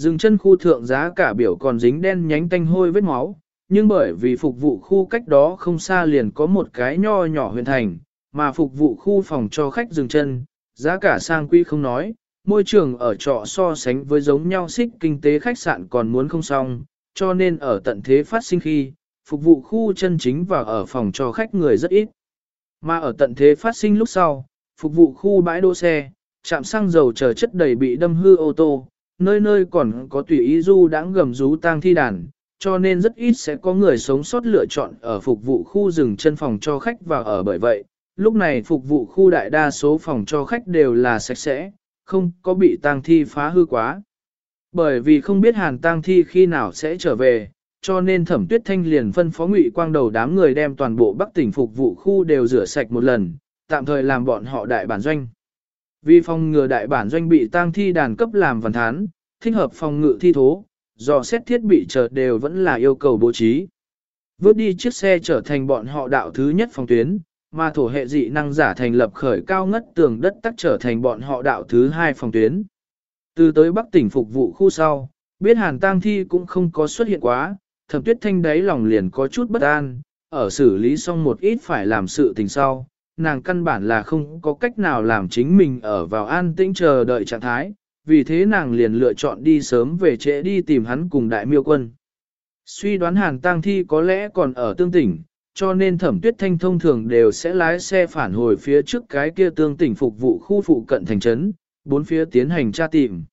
Dừng chân khu thượng giá cả biểu còn dính đen nhánh tanh hôi vết máu, nhưng bởi vì phục vụ khu cách đó không xa liền có một cái nho nhỏ huyền thành, mà phục vụ khu phòng cho khách dừng chân, giá cả sang quy không nói, môi trường ở trọ so sánh với giống nhau xích kinh tế khách sạn còn muốn không xong, cho nên ở tận thế phát sinh khi, phục vụ khu chân chính và ở phòng cho khách người rất ít. Mà ở tận thế phát sinh lúc sau, phục vụ khu bãi đỗ xe, trạm xăng dầu chờ chất đầy bị đâm hư ô tô, nơi nơi còn có tùy ý du đãng gầm rú tang thi đàn, cho nên rất ít sẽ có người sống sót lựa chọn ở phục vụ khu rừng chân phòng cho khách và ở bởi vậy, lúc này phục vụ khu đại đa số phòng cho khách đều là sạch sẽ, không có bị tang thi phá hư quá. Bởi vì không biết hàn tang thi khi nào sẽ trở về, cho nên thẩm tuyết thanh liền phân phó ngụy quang đầu đám người đem toàn bộ bắc tỉnh phục vụ khu đều rửa sạch một lần, tạm thời làm bọn họ đại bản doanh. Vì phòng ngừa đại bản doanh bị tang thi đàn cấp làm văn thán, thích hợp phòng ngự thi thố, do xét thiết bị chờ đều vẫn là yêu cầu bố trí. Vớt đi chiếc xe trở thành bọn họ đạo thứ nhất phòng tuyến, mà thổ hệ dị năng giả thành lập khởi cao ngất tường đất tắc trở thành bọn họ đạo thứ hai phòng tuyến. Từ tới Bắc tỉnh phục vụ khu sau, biết hàn tang thi cũng không có xuất hiện quá, thẩm tuyết thanh đáy lòng liền có chút bất an, ở xử lý xong một ít phải làm sự tình sau, nàng căn bản là không có cách nào làm chính mình ở vào an tĩnh chờ đợi trạng thái, vì thế nàng liền lựa chọn đi sớm về trễ đi tìm hắn cùng đại miêu quân. Suy đoán hàn tang thi có lẽ còn ở tương tỉnh, cho nên thẩm tuyết thanh thông thường đều sẽ lái xe phản hồi phía trước cái kia tương tỉnh phục vụ khu phụ cận thành trấn, bốn phía tiến hành tra tìm.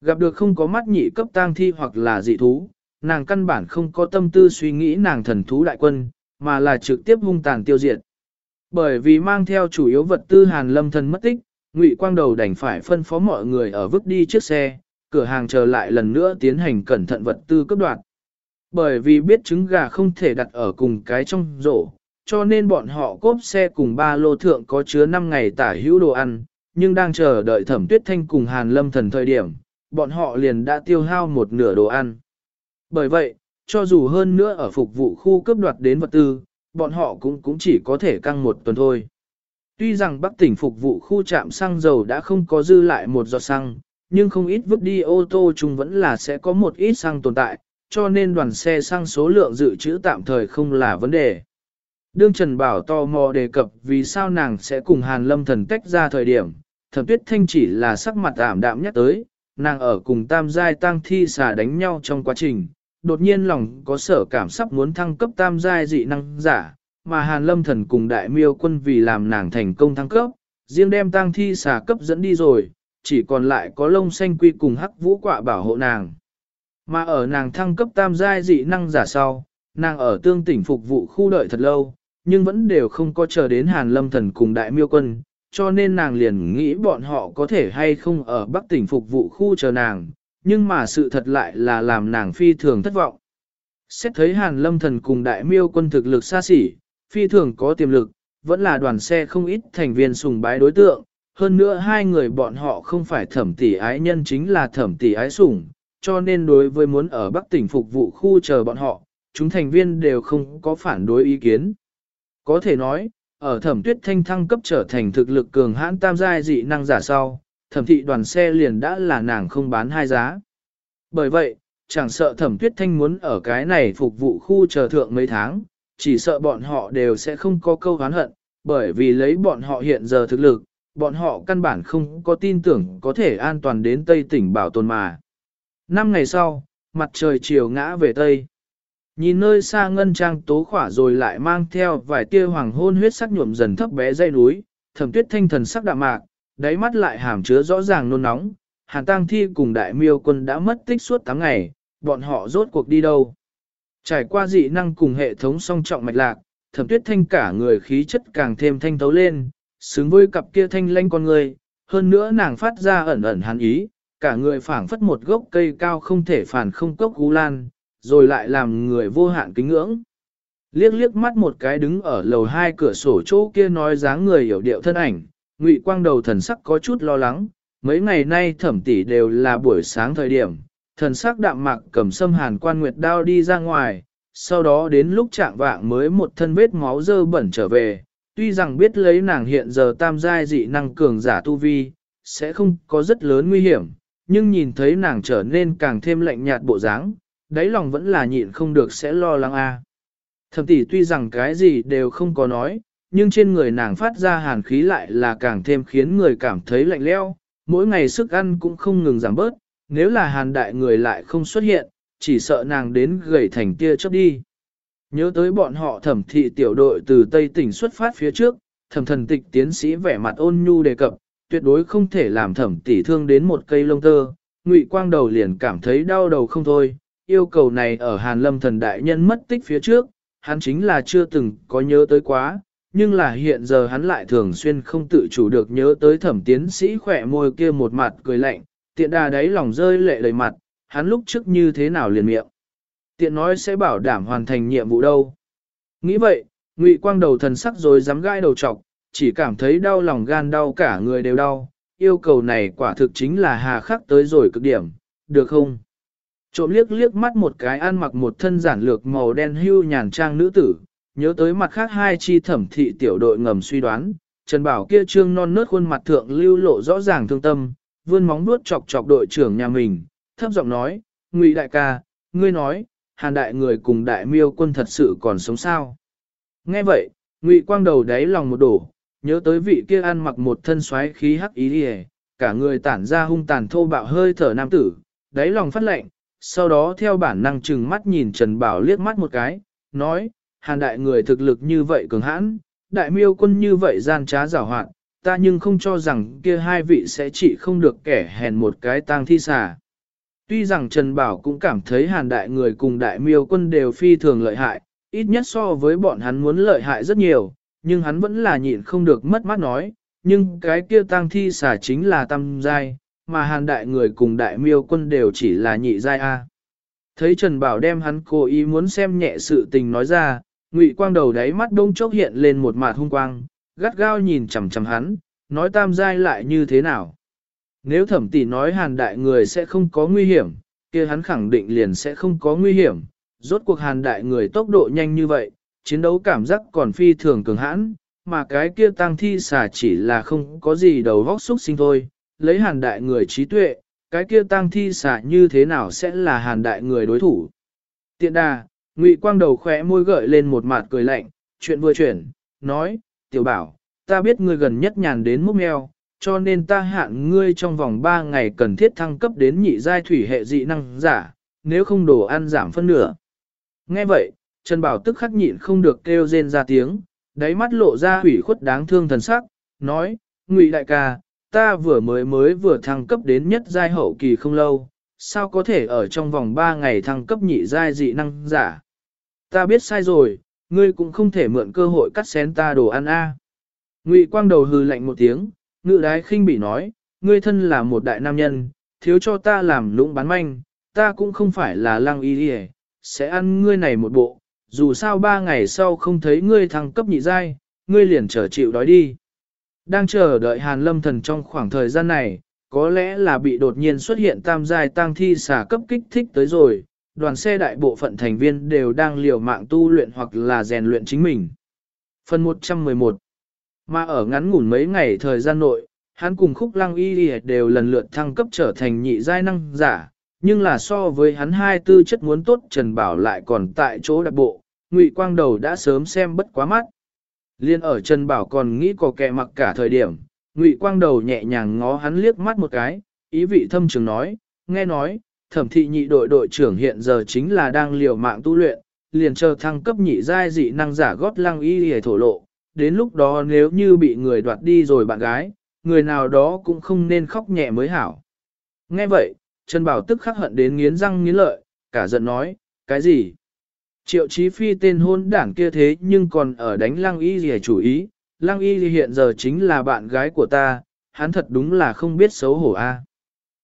Gặp được không có mắt nhị cấp tang thi hoặc là dị thú, nàng căn bản không có tâm tư suy nghĩ nàng thần thú đại quân, mà là trực tiếp hung tàn tiêu diệt. Bởi vì mang theo chủ yếu vật tư hàn lâm thần mất tích, Ngụy Quang Đầu đành phải phân phó mọi người ở vứt đi chiếc xe, cửa hàng chờ lại lần nữa tiến hành cẩn thận vật tư cấp đoạt. Bởi vì biết trứng gà không thể đặt ở cùng cái trong rổ, cho nên bọn họ cốp xe cùng ba lô thượng có chứa 5 ngày tả hữu đồ ăn, nhưng đang chờ đợi thẩm tuyết thanh cùng hàn lâm thần thời điểm, bọn họ liền đã tiêu hao một nửa đồ ăn. Bởi vậy, cho dù hơn nữa ở phục vụ khu cấp đoạt đến vật tư, bọn họ cũng cũng chỉ có thể căng một tuần thôi. Tuy rằng Bắc tỉnh phục vụ khu trạm xăng dầu đã không có dư lại một giọt xăng, nhưng không ít vứt đi ô tô chung vẫn là sẽ có một ít xăng tồn tại, cho nên đoàn xe xăng số lượng dự trữ tạm thời không là vấn đề. Đương Trần Bảo tò mò đề cập vì sao nàng sẽ cùng Hàn Lâm Thần tách ra thời điểm, thẩm tuyết thanh chỉ là sắc mặt ảm đạm nhắc tới, nàng ở cùng tam giai tăng thi xà đánh nhau trong quá trình, đột nhiên lòng có sở cảm sắp muốn thăng cấp tam giai dị năng giả, mà Hàn Lâm Thần cùng đại miêu quân vì làm nàng thành công thăng cấp, riêng đem tăng thi xà cấp dẫn đi rồi, chỉ còn lại có lông xanh quy cùng hắc vũ quạ bảo hộ nàng. Mà ở nàng thăng cấp tam giai dị năng giả sau, nàng ở tương tỉnh phục vụ khu đợi thật lâu, nhưng vẫn đều không có chờ đến Hàn Lâm Thần cùng đại miêu quân, cho nên nàng liền nghĩ bọn họ có thể hay không ở Bắc tỉnh phục vụ khu chờ nàng, nhưng mà sự thật lại là làm nàng phi thường thất vọng. Xét thấy Hàn Lâm Thần cùng đại miêu quân thực lực xa xỉ, phi thường có tiềm lực, vẫn là đoàn xe không ít thành viên sùng bái đối tượng, hơn nữa hai người bọn họ không phải thẩm tỷ ái nhân chính là thẩm tỷ ái sủng, cho nên đối với muốn ở Bắc tỉnh phục vụ khu chờ bọn họ, chúng thành viên đều không có phản đối ý kiến. Có thể nói, ở thẩm tuyết thanh thăng cấp trở thành thực lực cường hãn tam giai dị năng giả sau, thẩm thị đoàn xe liền đã là nàng không bán hai giá. Bởi vậy, chẳng sợ thẩm tuyết thanh muốn ở cái này phục vụ khu chờ thượng mấy tháng, chỉ sợ bọn họ đều sẽ không có câu hán hận, bởi vì lấy bọn họ hiện giờ thực lực, bọn họ căn bản không có tin tưởng có thể an toàn đến Tây tỉnh bảo tồn mà. Năm ngày sau, mặt trời chiều ngã về Tây. Nhìn nơi xa ngân trang tố khỏa rồi lại mang theo vài tia hoàng hôn huyết sắc nhuộm dần thấp bé dây núi, thẩm tuyết thanh thần sắc đạm mạc, đáy mắt lại hàm chứa rõ ràng nôn nóng. Hàn Tăng thi cùng đại miêu quân đã mất tích suốt 8 ngày, bọn họ rốt cuộc đi đâu. Trải qua dị năng cùng hệ thống song trọng mạch lạc, thẩm tuyết thanh cả người khí chất càng thêm thanh tấu lên, xứng với cặp kia thanh lanh con người, hơn nữa nàng phát ra ẩn ẩn hàn ý, cả người phảng phất một gốc cây cao không thể phản không cốc gú lan, rồi lại làm người vô hạn kính ngưỡng. Liếc liếc mắt một cái đứng ở lầu hai cửa sổ chỗ kia nói dáng người hiểu điệu thân ảnh, ngụy quang đầu thần sắc có chút lo lắng, mấy ngày nay thẩm tỷ đều là buổi sáng thời điểm, thần sắc đạm mạc cầm sâm hàn quan nguyệt đao đi ra ngoài, sau đó đến lúc trạng vạng mới một thân vết máu dơ bẩn trở về, tuy rằng biết lấy nàng hiện giờ tam giai dị năng cường giả tu vi, sẽ không có rất lớn nguy hiểm, nhưng nhìn thấy nàng trở nên càng thêm lạnh nhạt bộ dáng, đáy lòng vẫn là nhịn không được sẽ lo lắng a. Thẩm tỷ tuy rằng cái gì đều không có nói, nhưng trên người nàng phát ra hàn khí lại là càng thêm khiến người cảm thấy lạnh leo, mỗi ngày sức ăn cũng không ngừng giảm bớt, nếu là hàn đại người lại không xuất hiện, chỉ sợ nàng đến gầy thành tia chớp đi. Nhớ tới bọn họ thẩm thị tiểu đội từ Tây tỉnh xuất phát phía trước, thẩm thần tịch tiến sĩ vẻ mặt ôn nhu đề cập, tuyệt đối không thể làm thẩm tỷ thương đến một cây lông tơ, ngụy quang đầu liền cảm thấy đau đầu không thôi, yêu cầu này ở hàn lâm thần đại nhân mất tích phía trước, hắn chính là chưa từng có nhớ tới quá, nhưng là hiện giờ hắn lại thường xuyên không tự chủ được nhớ tới thẩm tiến sĩ khỏe môi kia một mặt cười lạnh, tiện đà đấy lòng rơi lệ đầy mặt, hắn lúc trước như thế nào liền miệng. Tiện nói sẽ bảo đảm hoàn thành nhiệm vụ đâu. Nghĩ vậy, ngụy quang đầu thần sắc rồi dám gai đầu trọc, chỉ cảm thấy đau lòng gan đau cả người đều đau, yêu cầu này quả thực chính là hà khắc tới rồi cực điểm, được không? Trộm liếc liếc mắt một cái ăn mặc một thân giản lược màu đen hưu nhàn trang nữ tử, nhớ tới mặt khác hai chi thẩm thị tiểu đội ngầm suy đoán, Trần Bảo kia trương non nớt khuôn mặt thượng lưu lộ rõ ràng thương tâm, vươn móng vuốt chọc chọc đội trưởng nhà mình, thấp giọng nói, Ngụy đại ca, ngươi nói, hàn đại người cùng đại miêu quân thật sự còn sống sao. Nghe vậy, Ngụy quang đầu đáy lòng một đổ, nhớ tới vị kia ăn mặc một thân xoáy khí hắc ý đi cả người tản ra hung tàn thô bạo hơi thở nam tử, đáy lòng phát lệnh, sau đó theo bản năng chừng mắt nhìn Trần Bảo liếc mắt một cái, nói, hàn đại người thực lực như vậy cường hãn, đại miêu quân như vậy gian trá giảo hoạt, ta nhưng không cho rằng kia hai vị sẽ chỉ không được kẻ hèn một cái tang thi xà. Tuy rằng Trần Bảo cũng cảm thấy hàn đại người cùng đại miêu quân đều phi thường lợi hại, ít nhất so với bọn hắn muốn lợi hại rất nhiều, nhưng hắn vẫn là nhịn không được mất mát nói, nhưng cái kia tang thi xà chính là tam giai, mà hàn đại người cùng đại miêu quân đều chỉ là nhị giai A. Thấy Trần Bảo đem hắn cố ý muốn xem nhẹ sự tình nói ra, Ngụy Quang đầu đáy mắt đông chốc hiện lên một mạt hung quang, gắt gao nhìn chằm chằm hắn, nói tam giai lại như thế nào. Nếu thẩm tỷ nói hàn đại người sẽ không có nguy hiểm, kia hắn khẳng định liền sẽ không có nguy hiểm. Rốt cuộc hàn đại người tốc độ nhanh như vậy, chiến đấu cảm giác còn phi thường cường hãn, mà cái kia tăng thi xà chỉ là không có gì đầu vóc xúc sinh thôi, lấy hàn đại người trí tuệ, cái kia tăng thi xà như thế nào sẽ là hàn đại người đối thủ. Tiện đà, ngụy quang đầu khỏe môi gợi lên một mặt cười lạnh, chuyện vừa chuyển, nói, tiểu bảo, ta biết ngươi gần nhất nhàn đến múc mèo, cho nên ta hạn ngươi trong vòng 3 ngày cần thiết thăng cấp đến nhị giai thủy hệ dị năng giả, nếu không đồ ăn giảm phân nửa. Nghe vậy, Trần Bảo tức khắc nhịn không được kêu rên ra tiếng, đáy mắt lộ ra hủy khuất đáng thương thần sắc, nói, Ngụy đại ca, ta vừa mới mới vừa thăng cấp đến nhất giai hậu kỳ không lâu, sao có thể ở trong vòng 3 ngày thăng cấp nhị giai dị năng giả. Ta biết sai rồi, ngươi cũng không thể mượn cơ hội cắt xén ta đồ ăn a. Ngụy quang đầu hừ lạnh một tiếng, ngự đái khinh bị nói, ngươi thân là một đại nam nhân, thiếu cho ta làm lũng bán manh, ta cũng không phải là lăng y đi sẽ ăn ngươi này một bộ, dù sao ba ngày sau không thấy ngươi thăng cấp nhị giai, ngươi liền trở chịu đói đi. Đang chờ đợi Hàn Lâm Thần trong khoảng thời gian này, có lẽ là bị đột nhiên xuất hiện tam giai tăng thi xả cấp kích thích tới rồi, đoàn xe đại bộ phận thành viên đều đang liều mạng tu luyện hoặc là rèn luyện chính mình. Phần 111 Mà ở ngắn ngủn mấy ngày thời gian nội, hắn cùng khúc lăng y đều lần lượt thăng cấp trở thành nhị giai năng giả, nhưng là so với hắn hai tư chất muốn tốt Trần Bảo lại còn tại chỗ đặc bộ, Ngụy Quang Đầu đã sớm xem bất quá mắt. Liên ở Trần Bảo còn nghĩ có kẻ mặc cả thời điểm, Ngụy Quang Đầu nhẹ nhàng ngó hắn liếc mắt một cái, ý vị thâm trường nói, nghe nói, thẩm thị nhị đội đội trưởng hiện giờ chính là đang liều mạng tu luyện, liền chờ thăng cấp nhị giai dị năng giả gót lăng y hề thổ lộ, đến lúc đó nếu như bị người đoạt đi rồi bạn gái, người nào đó cũng không nên khóc nhẹ mới hảo. Nghe vậy, Trần Bảo tức khắc hận đến nghiến răng nghiến lợi, cả giận nói, cái gì? Triệu Chí Phi tên hôn đảng kia thế nhưng còn ở đánh Lăng Y gì chủ ý, Lăng Y hiện giờ chính là bạn gái của ta, hắn thật đúng là không biết xấu hổ a.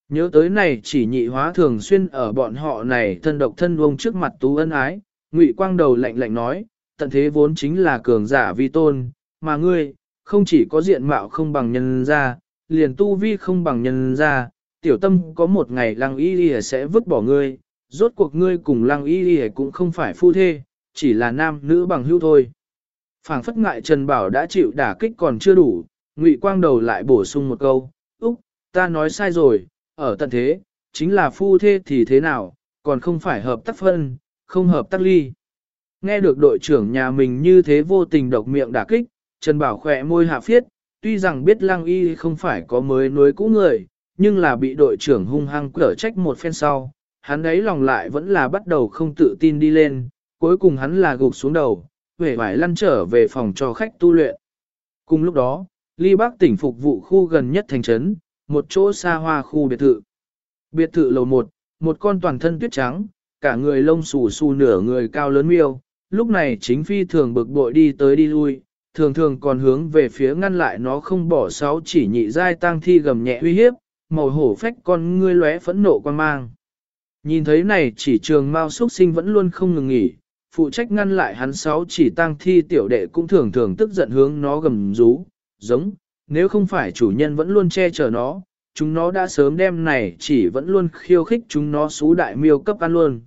Nhớ tới này chỉ nhị hóa thường xuyên ở bọn họ này thân độc thân vông trước mặt tú ân ái, ngụy quang đầu lạnh lạnh nói, tận thế vốn chính là cường giả vi tôn, mà ngươi, không chỉ có diện mạo không bằng nhân ra, liền tu vi không bằng nhân ra, tiểu tâm có một ngày lăng y lìa sẽ vứt bỏ ngươi, rốt cuộc ngươi cùng lăng y lìa cũng không phải phu thê, chỉ là nam nữ bằng hữu thôi. phảng phất ngại Trần Bảo đã chịu đả kích còn chưa đủ, ngụy quang đầu lại bổ sung một câu, Úc, ta nói sai rồi, ở tận thế, chính là phu thê thì thế nào, còn không phải hợp tác phân, không hợp tác ly. Nghe được đội trưởng nhà mình như thế vô tình độc miệng đả kích, Trần Bảo khỏe môi hạ phiết, tuy rằng biết lăng y không phải có mới nuối cũ người, nhưng là bị đội trưởng hung hăng cở trách một phen sau, hắn ấy lòng lại vẫn là bắt đầu không tự tin đi lên, cuối cùng hắn là gục xuống đầu, về vải lăn trở về phòng cho khách tu luyện. Cùng lúc đó, ly bắc tỉnh phục vụ khu gần nhất thành trấn, một chỗ xa hoa khu biệt thự. Biệt thự lầu một, một con toàn thân tuyết trắng, cả người lông xù xù nửa người cao lớn miêu, lúc này chính phi thường bực bội đi tới đi lui, thường thường còn hướng về phía ngăn lại nó không bỏ sáu chỉ nhị dai tang thi gầm nhẹ uy hiếp, màu hổ phách con ngươi lóe phẫn nộ quan mang. Nhìn thấy này chỉ trường mao xuất sinh vẫn luôn không ngừng nghỉ, phụ trách ngăn lại hắn sáu chỉ tang thi tiểu đệ cũng thường thường tức giận hướng nó gầm rú, giống, nếu không phải chủ nhân vẫn luôn che chở nó, chúng nó đã sớm đem này chỉ vẫn luôn khiêu khích chúng nó xú đại miêu cấp ăn luôn.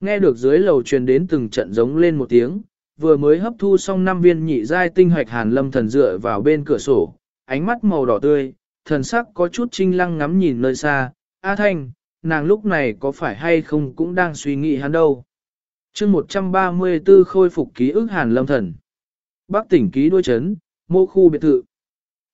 Nghe được dưới lầu truyền đến từng trận giống lên một tiếng, vừa mới hấp thu xong năm viên nhị giai tinh hoạch hàn lâm thần dựa vào bên cửa sổ, ánh mắt màu đỏ tươi, thần sắc có chút trinh lăng ngắm nhìn nơi xa, A Thanh, nàng lúc này có phải hay không cũng đang suy nghĩ hắn đâu. chương 134 khôi phục ký ức hàn lâm thần. Bắc tỉnh ký đuôi chấn, mô khu biệt thự.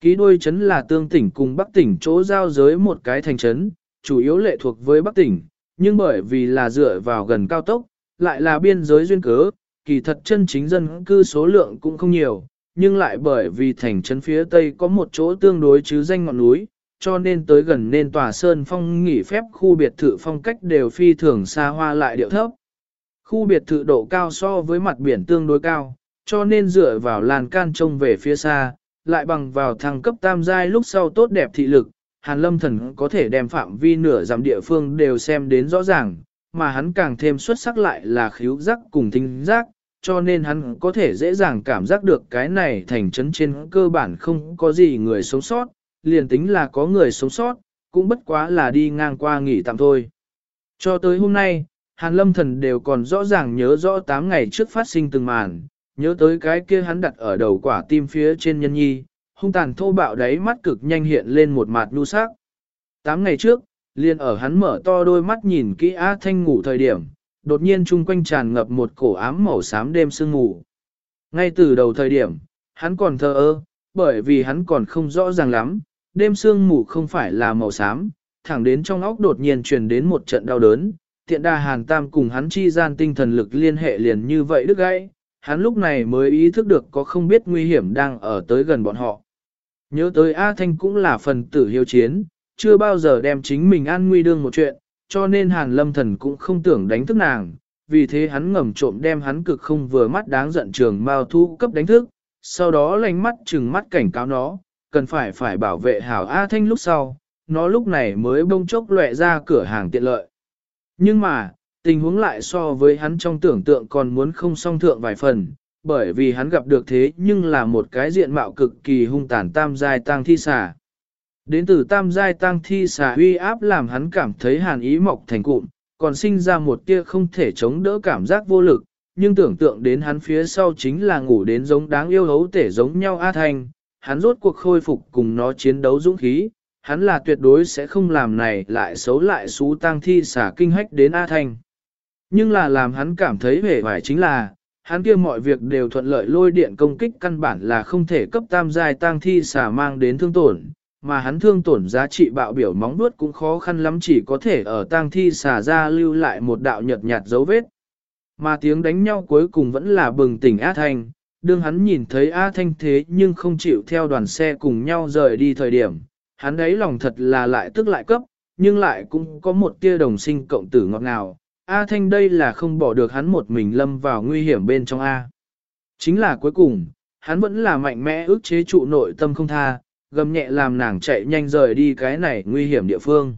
Ký đôi chấn là tương tỉnh cùng Bắc tỉnh chỗ giao giới một cái thành trấn, chủ yếu lệ thuộc với Bắc tỉnh, nhưng bởi vì là dựa vào gần cao tốc, lại là biên giới duyên cớ, kỳ thật chân chính dân cư số lượng cũng không nhiều, nhưng lại bởi vì thành trấn phía tây có một chỗ tương đối chứ danh ngọn núi, cho nên tới gần nên tòa sơn phong nghỉ phép khu biệt thự phong cách đều phi thường xa hoa lại điệu thấp. Khu biệt thự độ cao so với mặt biển tương đối cao, cho nên dựa vào làn can trông về phía xa, lại bằng vào thăng cấp tam giai lúc sau tốt đẹp thị lực, Hàn Lâm Thần có thể đem phạm vi nửa giảm địa phương đều xem đến rõ ràng, mà hắn càng thêm xuất sắc lại là khíu giác cùng thính giác, cho nên hắn có thể dễ dàng cảm giác được cái này thành trấn trên cơ bản không có gì người sống sót, liền tính là có người sống sót, cũng bất quá là đi ngang qua nghỉ tạm thôi. Cho tới hôm nay, Hàn Lâm Thần đều còn rõ ràng nhớ rõ 8 ngày trước phát sinh từng màn, nhớ tới cái kia hắn đặt ở đầu quả tim phía trên nhân nhi, hung tàn thô bạo đáy mắt cực nhanh hiện lên một mặt nu sắc. tám ngày trước, liền ở hắn mở to đôi mắt nhìn kỹ A Thanh ngủ thời điểm, đột nhiên chung quanh tràn ngập một cổ ám màu xám đêm sương ngủ. Ngay từ đầu thời điểm, hắn còn thờ ơ, bởi vì hắn còn không rõ ràng lắm, đêm sương mù không phải là màu xám, thẳng đến trong óc đột nhiên truyền đến một trận đau đớn, tiện đà hàn tam cùng hắn chi gian tinh thần lực liên hệ liền như vậy đứt gãy, hắn lúc này mới ý thức được có không biết nguy hiểm đang ở tới gần bọn họ. Nhớ tới A Thanh cũng là phần tử hiếu chiến, chưa bao giờ đem chính mình an nguy đương một chuyện, cho nên hàn lâm thần cũng không tưởng đánh thức nàng, vì thế hắn ngầm trộm đem hắn cực không vừa mắt đáng giận trường mao thu cấp đánh thức, sau đó lánh mắt trừng mắt cảnh cáo nó, cần phải phải bảo vệ hảo A Thanh lúc sau, nó lúc này mới bông chốc lệ ra cửa hàng tiện lợi. Nhưng mà, tình huống lại so với hắn trong tưởng tượng còn muốn không song thượng vài phần, bởi vì hắn gặp được thế nhưng là một cái diện mạo cực kỳ hung tàn tam giai tang thi xà. Đến từ tam giai tang thi xà uy áp làm hắn cảm thấy hàn ý mọc thành cụm, còn sinh ra một tia không thể chống đỡ cảm giác vô lực, nhưng tưởng tượng đến hắn phía sau chính là ngủ đến giống đáng yêu hấu tể giống nhau A Thanh, hắn rốt cuộc khôi phục cùng nó chiến đấu dũng khí, hắn là tuyệt đối sẽ không làm này lại xấu lại xú tang thi xả kinh hách đến A Thanh. Nhưng là làm hắn cảm thấy vẻ vải chính là, hắn kia mọi việc đều thuận lợi lôi điện công kích căn bản là không thể cấp tam giai tang thi xả mang đến thương tổn, mà hắn thương tổn giá trị bạo biểu móng vuốt cũng khó khăn lắm chỉ có thể ở tang thi xả ra lưu lại một đạo nhợt nhạt dấu vết. Mà tiếng đánh nhau cuối cùng vẫn là bừng tỉnh A Thanh, đương hắn nhìn thấy A Thanh thế nhưng không chịu theo đoàn xe cùng nhau rời đi thời điểm, hắn ấy lòng thật là lại tức lại cấp, nhưng lại cũng có một tia đồng sinh cộng tử ngọt ngào. A Thanh đây là không bỏ được hắn một mình lâm vào nguy hiểm bên trong A. Chính là cuối cùng, hắn vẫn là mạnh mẽ ước chế trụ nội tâm không tha, gầm nhẹ làm nàng chạy nhanh rời đi cái này nguy hiểm địa phương.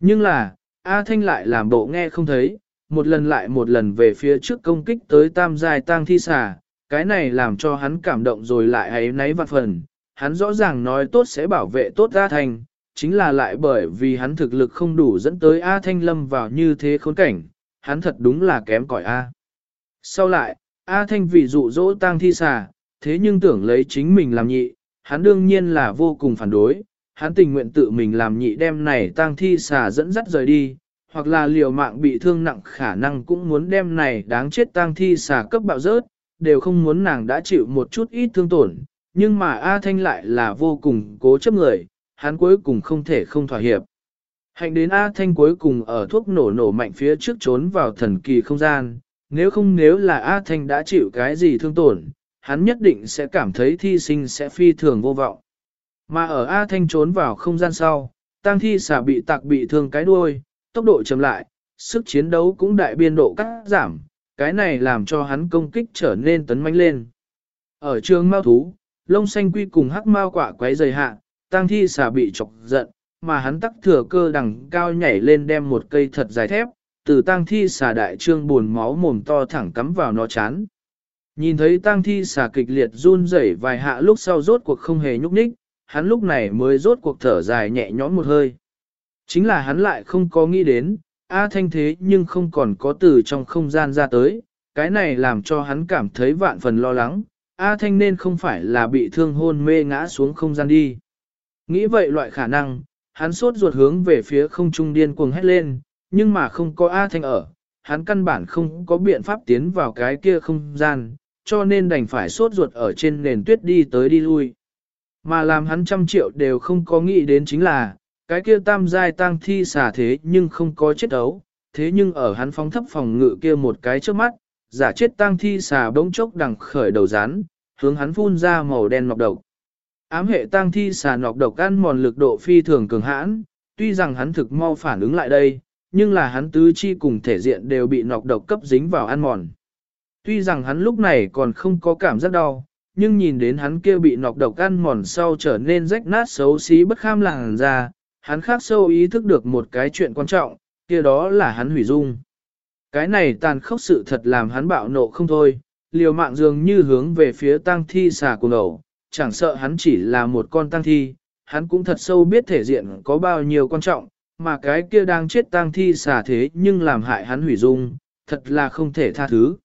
Nhưng là, A Thanh lại làm bộ nghe không thấy, một lần lại một lần về phía trước công kích tới tam giai tang thi xà, cái này làm cho hắn cảm động rồi lại ấy nấy vạn phần, hắn rõ ràng nói tốt sẽ bảo vệ tốt A Thanh, chính là lại bởi vì hắn thực lực không đủ dẫn tới A Thanh lâm vào như thế khốn cảnh, hắn thật đúng là kém cỏi A. Sau lại, A Thanh vì dụ dỗ tang thi xà, thế nhưng tưởng lấy chính mình làm nhị, hắn đương nhiên là vô cùng phản đối, hắn tình nguyện tự mình làm nhị đem này tang thi xà dẫn dắt rời đi, hoặc là liều mạng bị thương nặng khả năng cũng muốn đem này đáng chết tang thi xà cấp bạo rớt, đều không muốn nàng đã chịu một chút ít thương tổn, nhưng mà A Thanh lại là vô cùng cố chấp người, hắn cuối cùng không thể không thỏa hiệp. Hạnh đến A Thanh cuối cùng ở thuốc nổ nổ mạnh phía trước trốn vào thần kỳ không gian, nếu không nếu là A Thanh đã chịu cái gì thương tổn, hắn nhất định sẽ cảm thấy thi sinh sẽ phi thường vô vọng. Mà ở A Thanh trốn vào không gian sau, tăng thi xả bị tạc bị thương cái đuôi, tốc độ chậm lại, sức chiến đấu cũng đại biên độ cắt giảm, cái này làm cho hắn công kích trở nên tấn mãnh lên. Ở trường mao thú, lông xanh quy cùng hắc mao quả quấy dày hạ, tang thi xà bị chọc giận, mà hắn tắc thừa cơ đằng cao nhảy lên đem một cây thật dài thép, từ tang thi xà đại trương buồn máu mồm to thẳng cắm vào nó chán. Nhìn thấy tang thi xà kịch liệt run rẩy vài hạ lúc sau rốt cuộc không hề nhúc nhích, hắn lúc này mới rốt cuộc thở dài nhẹ nhõm một hơi. Chính là hắn lại không có nghĩ đến, A Thanh thế nhưng không còn có từ trong không gian ra tới, cái này làm cho hắn cảm thấy vạn phần lo lắng, A Thanh nên không phải là bị thương hôn mê ngã xuống không gian đi. Nghĩ vậy loại khả năng, hắn sốt ruột hướng về phía không trung điên cuồng hét lên, nhưng mà không có A Thanh ở, hắn căn bản không có biện pháp tiến vào cái kia không gian, cho nên đành phải sốt ruột ở trên nền tuyết đi tới đi lui. Mà làm hắn trăm triệu đều không có nghĩ đến chính là, cái kia tam giai tăng thi xả thế nhưng không có chết đấu. thế nhưng ở hắn phóng thấp phòng ngự kia một cái trước mắt, giả chết tăng thi xà bỗng chốc đằng khởi đầu rán, hướng hắn phun ra màu đen mọc độc. Ám hệ tang thi xà nọc độc ăn mòn lực độ phi thường cường hãn, tuy rằng hắn thực mau phản ứng lại đây, nhưng là hắn tứ chi cùng thể diện đều bị nọc độc cấp dính vào ăn mòn. Tuy rằng hắn lúc này còn không có cảm giác đau, nhưng nhìn đến hắn kia bị nọc độc ăn mòn sau trở nên rách nát xấu xí bất kham làng ra, hắn khác sâu ý thức được một cái chuyện quan trọng, kia đó là hắn hủy dung. Cái này tàn khốc sự thật làm hắn bạo nộ không thôi, liều mạng dường như hướng về phía tang thi xà của ẩu, chẳng sợ hắn chỉ là một con tang thi, hắn cũng thật sâu biết thể diện có bao nhiêu quan trọng, mà cái kia đang chết tang thi xà thế nhưng làm hại hắn hủy dung, thật là không thể tha thứ.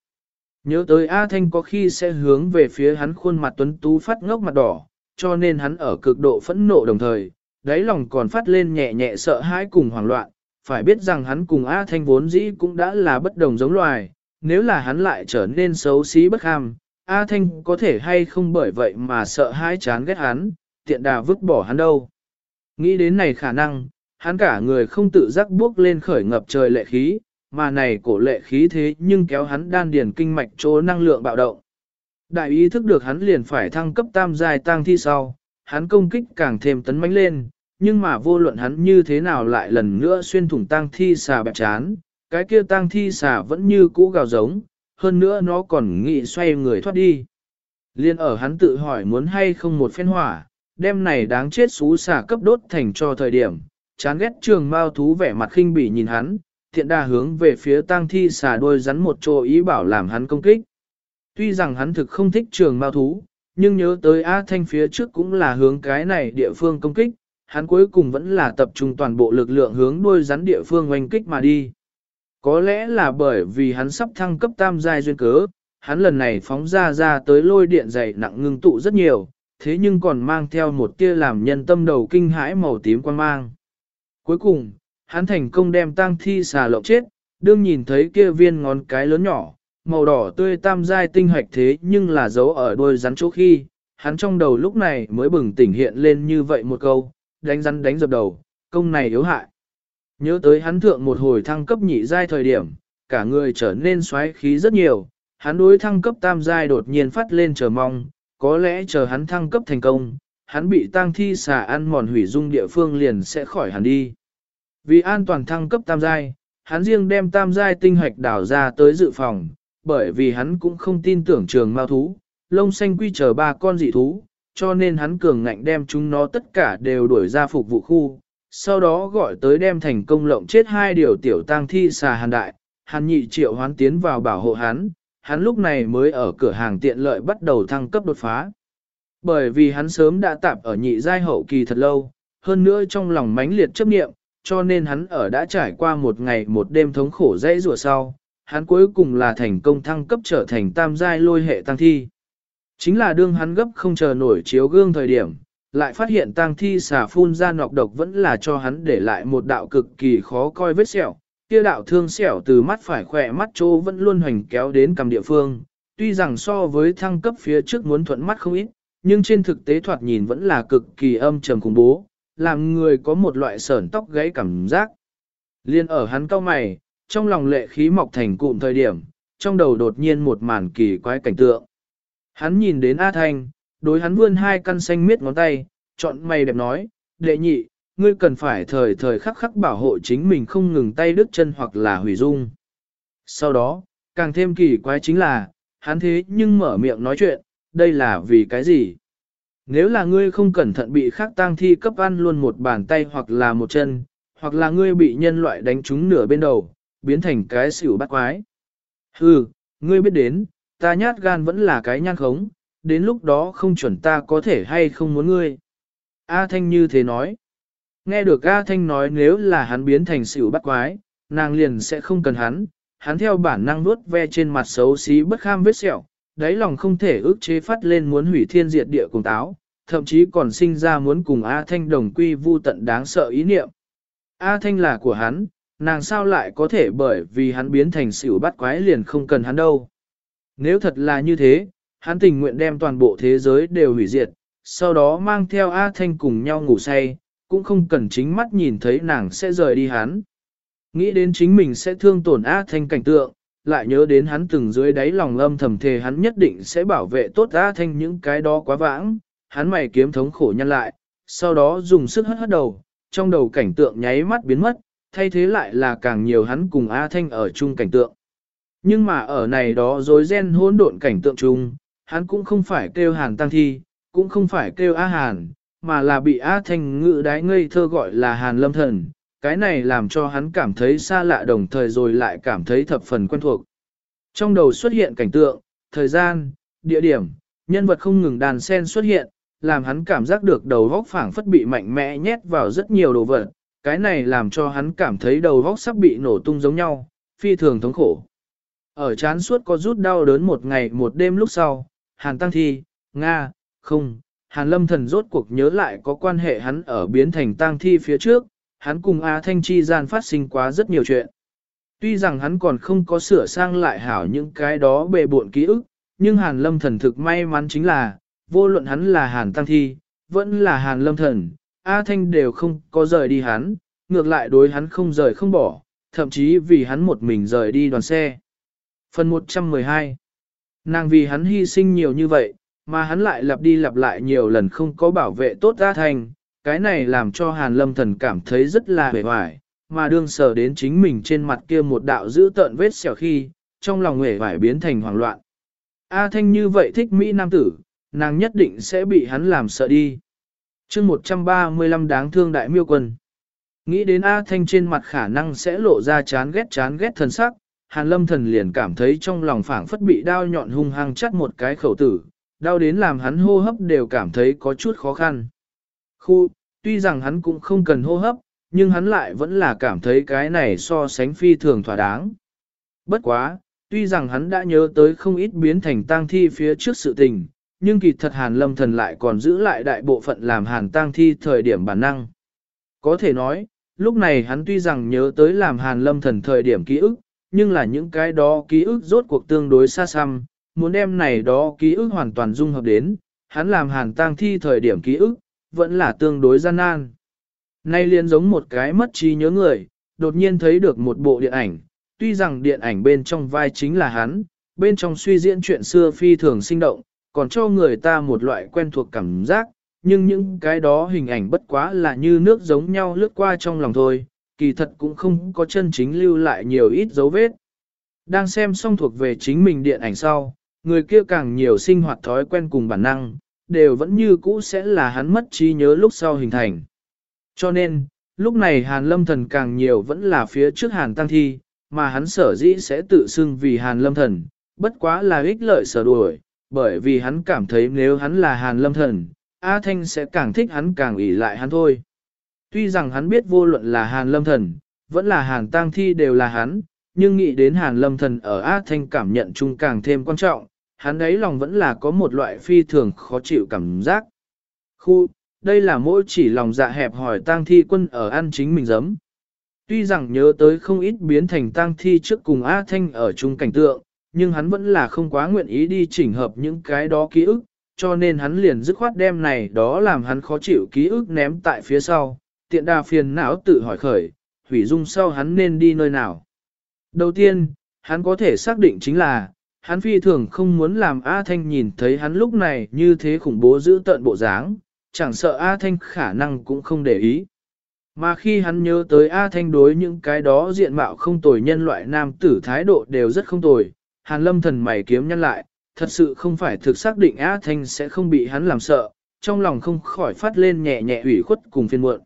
Nhớ tới A Thanh có khi sẽ hướng về phía hắn khuôn mặt tuấn tú phát ngốc mặt đỏ, cho nên hắn ở cực độ phẫn nộ đồng thời, đáy lòng còn phát lên nhẹ nhẹ sợ hãi cùng hoảng loạn, phải biết rằng hắn cùng A Thanh vốn dĩ cũng đã là bất đồng giống loài, nếu là hắn lại trở nên xấu xí bất ham, A Thanh có thể hay không bởi vậy mà sợ hãi chán ghét hắn, tiện đà vứt bỏ hắn đâu. Nghĩ đến này khả năng, hắn cả người không tự giác bước lên khởi ngập trời lệ khí, mà này cổ lệ khí thế nhưng kéo hắn đan điền kinh mạch chỗ năng lượng bạo động. Đại ý thức được hắn liền phải thăng cấp tam giai tăng thi sau, hắn công kích càng thêm tấn mãnh lên, nhưng mà vô luận hắn như thế nào lại lần nữa xuyên thủng tang thi xà bẹp chán, cái kia tang thi xà vẫn như cũ gào giống, hơn nữa nó còn nghĩ xoay người thoát đi. Liên ở hắn tự hỏi muốn hay không một phen hỏa, đêm này đáng chết xú xả cấp đốt thành cho thời điểm, chán ghét trường mao thú vẻ mặt khinh bỉ nhìn hắn, thiện đa hướng về phía tang thi xà đôi rắn một chỗ ý bảo làm hắn công kích. Tuy rằng hắn thực không thích trường mao thú, nhưng nhớ tới A Thanh phía trước cũng là hướng cái này địa phương công kích, hắn cuối cùng vẫn là tập trung toàn bộ lực lượng hướng đôi rắn địa phương oanh kích mà đi. Có lẽ là bởi vì hắn sắp thăng cấp tam giai duyên cớ, hắn lần này phóng ra ra tới lôi điện dày nặng ngưng tụ rất nhiều, thế nhưng còn mang theo một tia làm nhân tâm đầu kinh hãi màu tím quan mang. Cuối cùng, hắn thành công đem tang thi xà lộng chết, đương nhìn thấy kia viên ngón cái lớn nhỏ, màu đỏ tươi tam giai tinh hạch thế nhưng là giấu ở đôi rắn chỗ khi, hắn trong đầu lúc này mới bừng tỉnh hiện lên như vậy một câu, đánh rắn đánh dập đầu, công này yếu hại. Nhớ tới hắn thượng một hồi thăng cấp nhị giai thời điểm, cả người trở nên xoáy khí rất nhiều, hắn đối thăng cấp tam giai đột nhiên phát lên chờ mong, có lẽ chờ hắn thăng cấp thành công, hắn bị tang thi xà ăn mòn hủy dung địa phương liền sẽ khỏi hắn đi. Vì an toàn thăng cấp tam giai, hắn riêng đem tam giai tinh hoạch đảo ra tới dự phòng, bởi vì hắn cũng không tin tưởng trường mao thú, lông xanh quy chờ ba con dị thú, cho nên hắn cường ngạnh đem chúng nó tất cả đều đuổi ra phục vụ khu, sau đó gọi tới đem thành công lộng chết hai điều tiểu tang thi xà hàn đại, hàn nhị triệu hoán tiến vào bảo hộ hắn, hắn lúc này mới ở cửa hàng tiện lợi bắt đầu thăng cấp đột phá. Bởi vì hắn sớm đã tạp ở nhị giai hậu kỳ thật lâu, hơn nữa trong lòng mãnh liệt chấp niệm, cho nên hắn ở đã trải qua một ngày một đêm thống khổ dãy rùa sau, hắn cuối cùng là thành công thăng cấp trở thành tam giai lôi hệ tăng thi. Chính là đương hắn gấp không chờ nổi chiếu gương thời điểm, lại phát hiện tang thi xà phun ra nọc độc vẫn là cho hắn để lại một đạo cực kỳ khó coi vết sẹo. Kia đạo thương sẹo từ mắt phải khỏe mắt chỗ vẫn luôn hoành kéo đến cầm địa phương. Tuy rằng so với thăng cấp phía trước muốn thuận mắt không ít, nhưng trên thực tế thoạt nhìn vẫn là cực kỳ âm trầm khủng bố, làm người có một loại sởn tóc gáy cảm giác. Liên ở hắn cao mày, trong lòng lệ khí mọc thành cụm thời điểm, trong đầu đột nhiên một màn kỳ quái cảnh tượng. Hắn nhìn đến A Thanh, đối hắn vươn hai căn xanh miết ngón tay, chọn mày đẹp nói, đệ nhị, ngươi cần phải thời thời khắc khắc bảo hộ chính mình không ngừng tay đứt chân hoặc là hủy dung. Sau đó, càng thêm kỳ quái chính là, hắn thế nhưng mở miệng nói chuyện, đây là vì cái gì? Nếu là ngươi không cẩn thận bị khắc tang thi cấp ăn luôn một bàn tay hoặc là một chân, hoặc là ngươi bị nhân loại đánh trúng nửa bên đầu, biến thành cái xỉu bắt quái. Hừ, ngươi biết đến, ta nhát gan vẫn là cái nhan khống, đến lúc đó không chuẩn ta có thể hay không muốn ngươi. A Thanh như thế nói. Nghe được A Thanh nói nếu là hắn biến thành xỉu bắt quái, nàng liền sẽ không cần hắn, hắn theo bản năng nuốt ve trên mặt xấu xí bất kham vết sẹo, đáy lòng không thể ước chế phát lên muốn hủy thiên diệt địa cùng táo, thậm chí còn sinh ra muốn cùng A Thanh đồng quy vu tận đáng sợ ý niệm. A Thanh là của hắn, nàng sao lại có thể bởi vì hắn biến thành xỉu bắt quái liền không cần hắn đâu. Nếu thật là như thế, hắn tình nguyện đem toàn bộ thế giới đều hủy diệt, sau đó mang theo A Thanh cùng nhau ngủ say, cũng không cần chính mắt nhìn thấy nàng sẽ rời đi hắn. Nghĩ đến chính mình sẽ thương tổn A Thanh cảnh tượng, lại nhớ đến hắn từng dưới đáy lòng âm thầm thề hắn nhất định sẽ bảo vệ tốt A Thanh những cái đó quá vãng, hắn mày kiếm thống khổ nhăn lại, sau đó dùng sức hất hất đầu, trong đầu cảnh tượng nháy mắt biến mất, thay thế lại là càng nhiều hắn cùng A Thanh ở chung cảnh tượng. Nhưng mà ở này đó rối ren hỗn độn cảnh tượng chung, hắn cũng không phải kêu hàn tăng thi, cũng không phải kêu A Hàn, mà là bị A Thanh ngự đái ngây thơ gọi là Hàn Lâm Thần. Cái này làm cho hắn cảm thấy xa lạ đồng thời rồi lại cảm thấy thập phần quen thuộc. Trong đầu xuất hiện cảnh tượng, thời gian, địa điểm, nhân vật không ngừng đàn sen xuất hiện, làm hắn cảm giác được đầu góc phảng phất bị mạnh mẽ nhét vào rất nhiều đồ vật. Cái này làm cho hắn cảm thấy đầu góc sắp bị nổ tung giống nhau, phi thường thống khổ. Ở chán suốt có rút đau đớn một ngày một đêm lúc sau, Hàn Tăng Thi, Nga, không, Hàn Lâm Thần rốt cuộc nhớ lại có quan hệ hắn ở biến thành Tăng Thi phía trước, hắn cùng A Thanh Chi gian phát sinh quá rất nhiều chuyện. Tuy rằng hắn còn không có sửa sang lại hảo những cái đó bề buộn ký ức, nhưng Hàn Lâm Thần thực may mắn chính là, vô luận hắn là Hàn Tăng Thi, vẫn là Hàn Lâm Thần, A Thanh đều không có rời đi hắn, ngược lại đối hắn không rời không bỏ, thậm chí vì hắn một mình rời đi đoàn xe. Phần 112 Nàng vì hắn hy sinh nhiều như vậy, mà hắn lại lặp đi lặp lại nhiều lần không có bảo vệ tốt ra thành, cái này làm cho Hàn Lâm Thần cảm thấy rất là bề hoài, mà đương sờ đến chính mình trên mặt kia một đạo giữ tợn vết xẻo khi, trong lòng hề vải biến thành hoảng loạn. A Thanh như vậy thích Mỹ Nam tử, nàng nhất định sẽ bị hắn làm sợ đi. chương 135 đáng thương đại miêu quân. Nghĩ đến A Thanh trên mặt khả năng sẽ lộ ra chán ghét chán ghét thần sắc, Hàn lâm thần liền cảm thấy trong lòng phảng phất bị đao nhọn hung hăng chắt một cái khẩu tử, đau đến làm hắn hô hấp đều cảm thấy có chút khó khăn. Khu, tuy rằng hắn cũng không cần hô hấp, nhưng hắn lại vẫn là cảm thấy cái này so sánh phi thường thỏa đáng. Bất quá, tuy rằng hắn đã nhớ tới không ít biến thành tang thi phía trước sự tình, nhưng kỳ thật hàn lâm thần lại còn giữ lại đại bộ phận làm hàn tang thi thời điểm bản năng. Có thể nói, lúc này hắn tuy rằng nhớ tới làm hàn lâm thần thời điểm ký ức, nhưng là những cái đó ký ức rốt cuộc tương đối xa xăm, muốn đem này đó ký ức hoàn toàn dung hợp đến, hắn làm hàn tang thi thời điểm ký ức, vẫn là tương đối gian nan. Nay liền giống một cái mất trí nhớ người, đột nhiên thấy được một bộ điện ảnh, tuy rằng điện ảnh bên trong vai chính là hắn, bên trong suy diễn chuyện xưa phi thường sinh động, còn cho người ta một loại quen thuộc cảm giác, nhưng những cái đó hình ảnh bất quá là như nước giống nhau lướt qua trong lòng thôi, kỳ thật cũng không có chân chính lưu lại nhiều ít dấu vết. Đang xem xong thuộc về chính mình điện ảnh sau, người kia càng nhiều sinh hoạt thói quen cùng bản năng, đều vẫn như cũ sẽ là hắn mất trí nhớ lúc sau hình thành. Cho nên, lúc này Hàn Lâm Thần càng nhiều vẫn là phía trước Hàn Tăng Thi, mà hắn sở dĩ sẽ tự xưng vì Hàn Lâm Thần, bất quá là ích lợi sở đuổi, bởi vì hắn cảm thấy nếu hắn là Hàn Lâm Thần, A Thanh sẽ càng thích hắn càng ủy lại hắn thôi. Tuy rằng hắn biết vô luận là Hàn Lâm Thần, vẫn là Hàn Tăng Thi đều là hắn, nhưng nghĩ đến Hàn Lâm Thần ở A Thanh cảm nhận chung càng thêm quan trọng, hắn ấy lòng vẫn là có một loại phi thường khó chịu cảm giác. Khu, đây là mỗi chỉ lòng dạ hẹp hỏi Tăng Thi quân ở ăn chính mình giấm. Tuy rằng nhớ tới không ít biến thành Tăng Thi trước cùng A Thanh ở chung cảnh tượng, nhưng hắn vẫn là không quá nguyện ý đi chỉnh hợp những cái đó ký ức, cho nên hắn liền dứt khoát đem này đó làm hắn khó chịu ký ức ném tại phía sau, tiện đà phiền não tự hỏi khởi, hủy dung sau hắn nên đi nơi nào. Đầu tiên, hắn có thể xác định chính là, hắn phi thường không muốn làm A Thanh nhìn thấy hắn lúc này như thế khủng bố giữ tận bộ dáng, chẳng sợ A Thanh khả năng cũng không để ý. Mà khi hắn nhớ tới A Thanh đối những cái đó diện mạo không tồi nhân loại nam tử thái độ đều rất không tồi, Hàn lâm thần mày kiếm nhân lại, thật sự không phải thực xác định A Thanh sẽ không bị hắn làm sợ, trong lòng không khỏi phát lên nhẹ nhẹ ủy khuất cùng phiên muộn.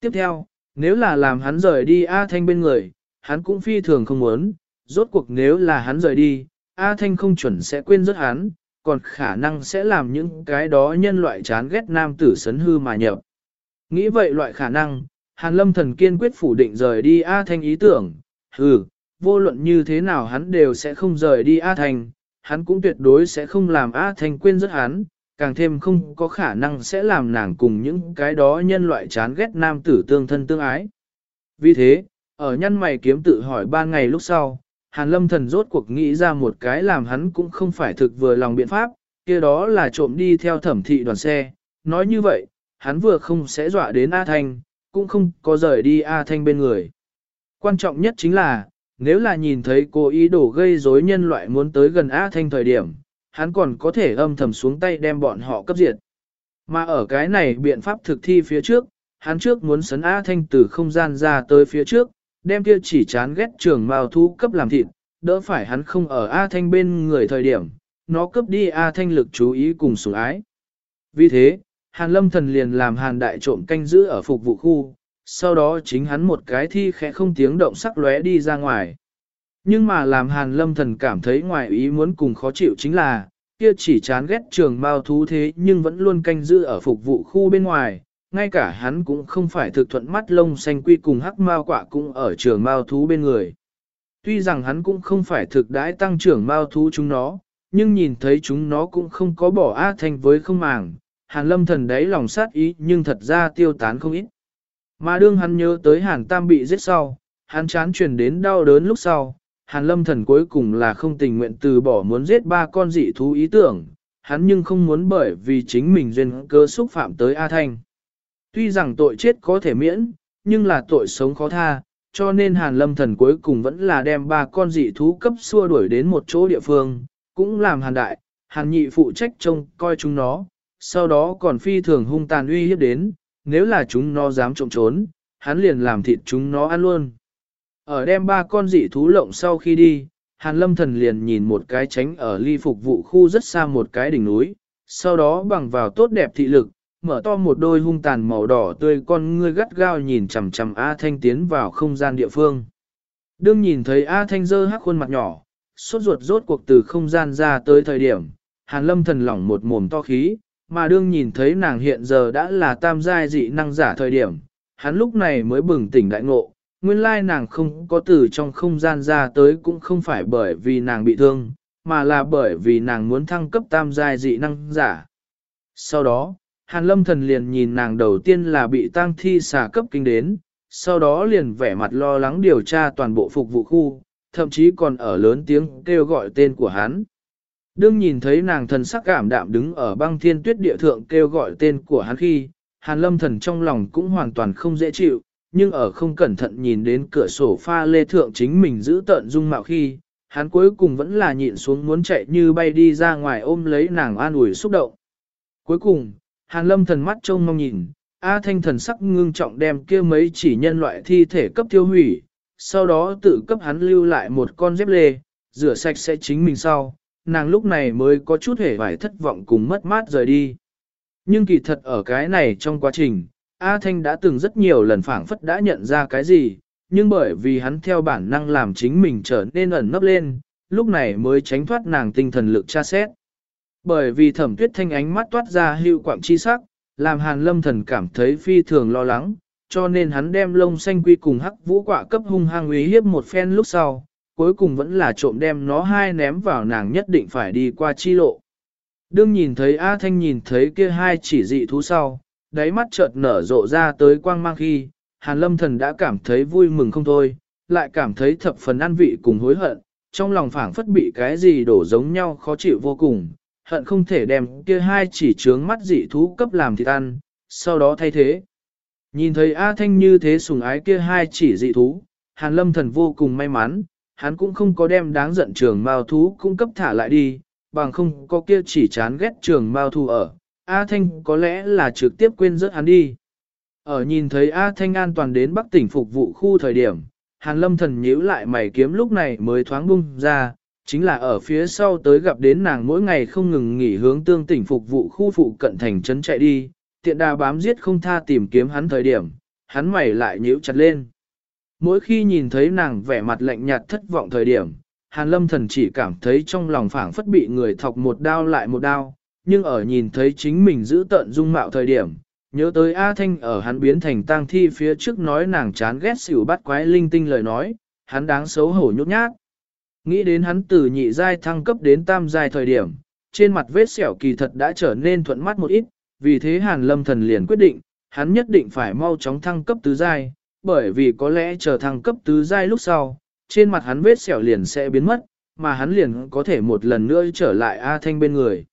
Tiếp theo, nếu là làm hắn rời đi A Thanh bên người, hắn cũng phi thường không muốn, rốt cuộc nếu là hắn rời đi, A Thanh không chuẩn sẽ quên rất hắn, còn khả năng sẽ làm những cái đó nhân loại chán ghét nam tử sấn hư mà nhập. Nghĩ vậy loại khả năng, Hàn Lâm Thần kiên quyết phủ định rời đi A Thanh ý tưởng, hừ, vô luận như thế nào hắn đều sẽ không rời đi A Thanh, hắn cũng tuyệt đối sẽ không làm A Thanh quên rất hắn, càng thêm không có khả năng sẽ làm nàng cùng những cái đó nhân loại chán ghét nam tử tương thân tương ái. Vì thế, ở nhân mày kiếm tự hỏi ba ngày lúc sau, Hàn Lâm Thần rốt cuộc nghĩ ra một cái làm hắn cũng không phải thực vừa lòng biện pháp, kia đó là trộm đi theo thẩm thị đoàn xe, nói như vậy, hắn vừa không sẽ dọa đến A Thanh, cũng không có rời đi A Thanh bên người. Quan trọng nhất chính là, nếu là nhìn thấy cô ý đồ gây rối nhân loại muốn tới gần A Thanh thời điểm, hắn còn có thể âm thầm xuống tay đem bọn họ cấp diệt. Mà ở cái này biện pháp thực thi phía trước, hắn trước muốn sấn A Thanh từ không gian ra tới phía trước, đem kia chỉ chán ghét trường mao thú cấp làm thịt, đỡ phải hắn không ở A Thanh bên người thời điểm, nó cấp đi A Thanh lực chú ý cùng sủng ái. Vì thế, Hàn Lâm Thần liền làm Hàn Đại trộm canh giữ ở phục vụ khu, sau đó chính hắn một cái thi khẽ không tiếng động sắc lóe đi ra ngoài. Nhưng mà làm Hàn Lâm Thần cảm thấy ngoài ý muốn cùng khó chịu chính là, kia chỉ chán ghét trường mao thú thế nhưng vẫn luôn canh giữ ở phục vụ khu bên ngoài, ngay cả hắn cũng không phải thực thuận mắt lông xanh quy cùng hắc mao quạ cũng ở trường mao thú bên người. Tuy rằng hắn cũng không phải thực đãi tăng trưởng mao thú chúng nó, nhưng nhìn thấy chúng nó cũng không có bỏ A Thanh với không màng, Hàn lâm thần đấy lòng sát ý nhưng thật ra tiêu tán không ít. Mà đương hắn nhớ tới Hàn Tam bị giết sau, hắn chán truyền đến đau đớn lúc sau, Hàn lâm thần cuối cùng là không tình nguyện từ bỏ muốn giết ba con dị thú ý tưởng, hắn nhưng không muốn bởi vì chính mình duyên cơ xúc phạm tới A Thanh. Tuy rằng tội chết có thể miễn, nhưng là tội sống khó tha, cho nên Hàn lâm thần cuối cùng vẫn là đem ba con dị thú cấp xua đuổi đến một chỗ địa phương, cũng làm Hàn đại, Hàn nhị phụ trách trông coi chúng nó, sau đó còn phi thường hung tàn uy hiếp đến, nếu là chúng nó dám trộm trốn, hắn liền làm thịt chúng nó ăn luôn. Ở đem ba con dị thú lộng sau khi đi, Hàn lâm thần liền nhìn một cái tránh ở ly phục vụ khu rất xa một cái đỉnh núi, sau đó bằng vào tốt đẹp thị lực, mở to một đôi hung tàn màu đỏ tươi con ngươi gắt gao nhìn chằm chằm A Thanh tiến vào không gian địa phương. Đương nhìn thấy A Thanh dơ hắc khuôn mặt nhỏ, sốt ruột rốt cuộc từ không gian ra tới thời điểm, Hàn lâm thần lỏng một mồm to khí, mà đương nhìn thấy nàng hiện giờ đã là tam giai dị năng giả thời điểm, hắn lúc này mới bừng tỉnh đại ngộ, nguyên lai nàng không có từ trong không gian ra tới cũng không phải bởi vì nàng bị thương, mà là bởi vì nàng muốn thăng cấp tam giai dị năng giả. Sau đó, Hàn lâm thần liền nhìn nàng đầu tiên là bị tang thi xà cấp kinh đến, sau đó liền vẻ mặt lo lắng điều tra toàn bộ phục vụ khu, thậm chí còn ở lớn tiếng kêu gọi tên của hắn. Đương nhìn thấy nàng thần sắc cảm đạm đứng ở băng thiên tuyết địa thượng kêu gọi tên của hắn khi, hàn lâm thần trong lòng cũng hoàn toàn không dễ chịu, nhưng ở không cẩn thận nhìn đến cửa sổ pha lê thượng chính mình giữ tận dung mạo khi, hắn cuối cùng vẫn là nhịn xuống muốn chạy như bay đi ra ngoài ôm lấy nàng an ủi xúc động. Cuối cùng, hàn lâm thần mắt trông mong nhìn, A thanh thần sắc ngưng trọng đem kia mấy chỉ nhân loại thi thể cấp tiêu hủy, sau đó tự cấp hắn lưu lại một con dép lê, rửa sạch sẽ chính mình sau, nàng lúc này mới có chút hề vải thất vọng cùng mất mát rời đi. Nhưng kỳ thật ở cái này trong quá trình, A Thanh đã từng rất nhiều lần phảng phất đã nhận ra cái gì, nhưng bởi vì hắn theo bản năng làm chính mình trở nên ẩn nấp lên, lúc này mới tránh thoát nàng tinh thần lực tra xét. Bởi vì thẩm tuyết thanh ánh mắt toát ra hưu quạng chi sắc, làm hàn lâm thần cảm thấy phi thường lo lắng, cho nên hắn đem lông xanh quy cùng hắc vũ quả cấp hung hăng uy hiếp một phen lúc sau, cuối cùng vẫn là trộm đem nó hai ném vào nàng nhất định phải đi qua chi lộ. Đương nhìn thấy A Thanh nhìn thấy kia hai chỉ dị thú sau, đáy mắt chợt nở rộ ra tới quang mang khi, Hàn Lâm Thần đã cảm thấy vui mừng không thôi, lại cảm thấy thập phần ăn vị cùng hối hận, trong lòng phảng phất bị cái gì đổ giống nhau khó chịu vô cùng, hận không thể đem kia hai chỉ trướng mắt dị thú cấp làm thịt ăn, sau đó thay thế. Nhìn thấy A Thanh như thế sùng ái kia hai chỉ dị thú, Hàn Lâm Thần vô cùng may mắn, hắn cũng không có đem đáng giận trường mao thú cung cấp thả lại đi, bằng không có kia chỉ chán ghét trường mao thú ở. A Thanh có lẽ là trực tiếp quên rớt hắn đi. Ở nhìn thấy A Thanh an toàn đến Bắc tỉnh phục vụ khu thời điểm, Hàn Lâm Thần nhíu lại mày kiếm lúc này mới thoáng bung ra, chính là ở phía sau tới gặp đến nàng mỗi ngày không ngừng nghỉ hướng tương tỉnh phục vụ khu phụ cận thành trấn chạy đi, tiện đà bám giết không tha tìm kiếm hắn thời điểm, hắn mày lại nhíu chặt lên. Mỗi khi nhìn thấy nàng vẻ mặt lạnh nhạt thất vọng thời điểm, Hàn Lâm Thần chỉ cảm thấy trong lòng phảng phất bị người thọc một đao lại một đao, nhưng ở nhìn thấy chính mình giữ tận dung mạo thời điểm, nhớ tới A Thanh ở hắn biến thành tang thi phía trước nói nàng chán ghét xỉu bắt quái linh tinh lời nói, hắn đáng xấu hổ nhút nhát. Nghĩ đến hắn từ nhị giai thăng cấp đến tam giai thời điểm, trên mặt vết sẹo kỳ thật đã trở nên thuận mắt một ít, vì thế Hàn Lâm Thần liền quyết định, hắn nhất định phải mau chóng thăng cấp tứ giai, bởi vì có lẽ chờ thăng cấp tứ giai lúc sau, trên mặt hắn vết sẹo liền sẽ biến mất, mà hắn liền có thể một lần nữa trở lại A Thanh bên người.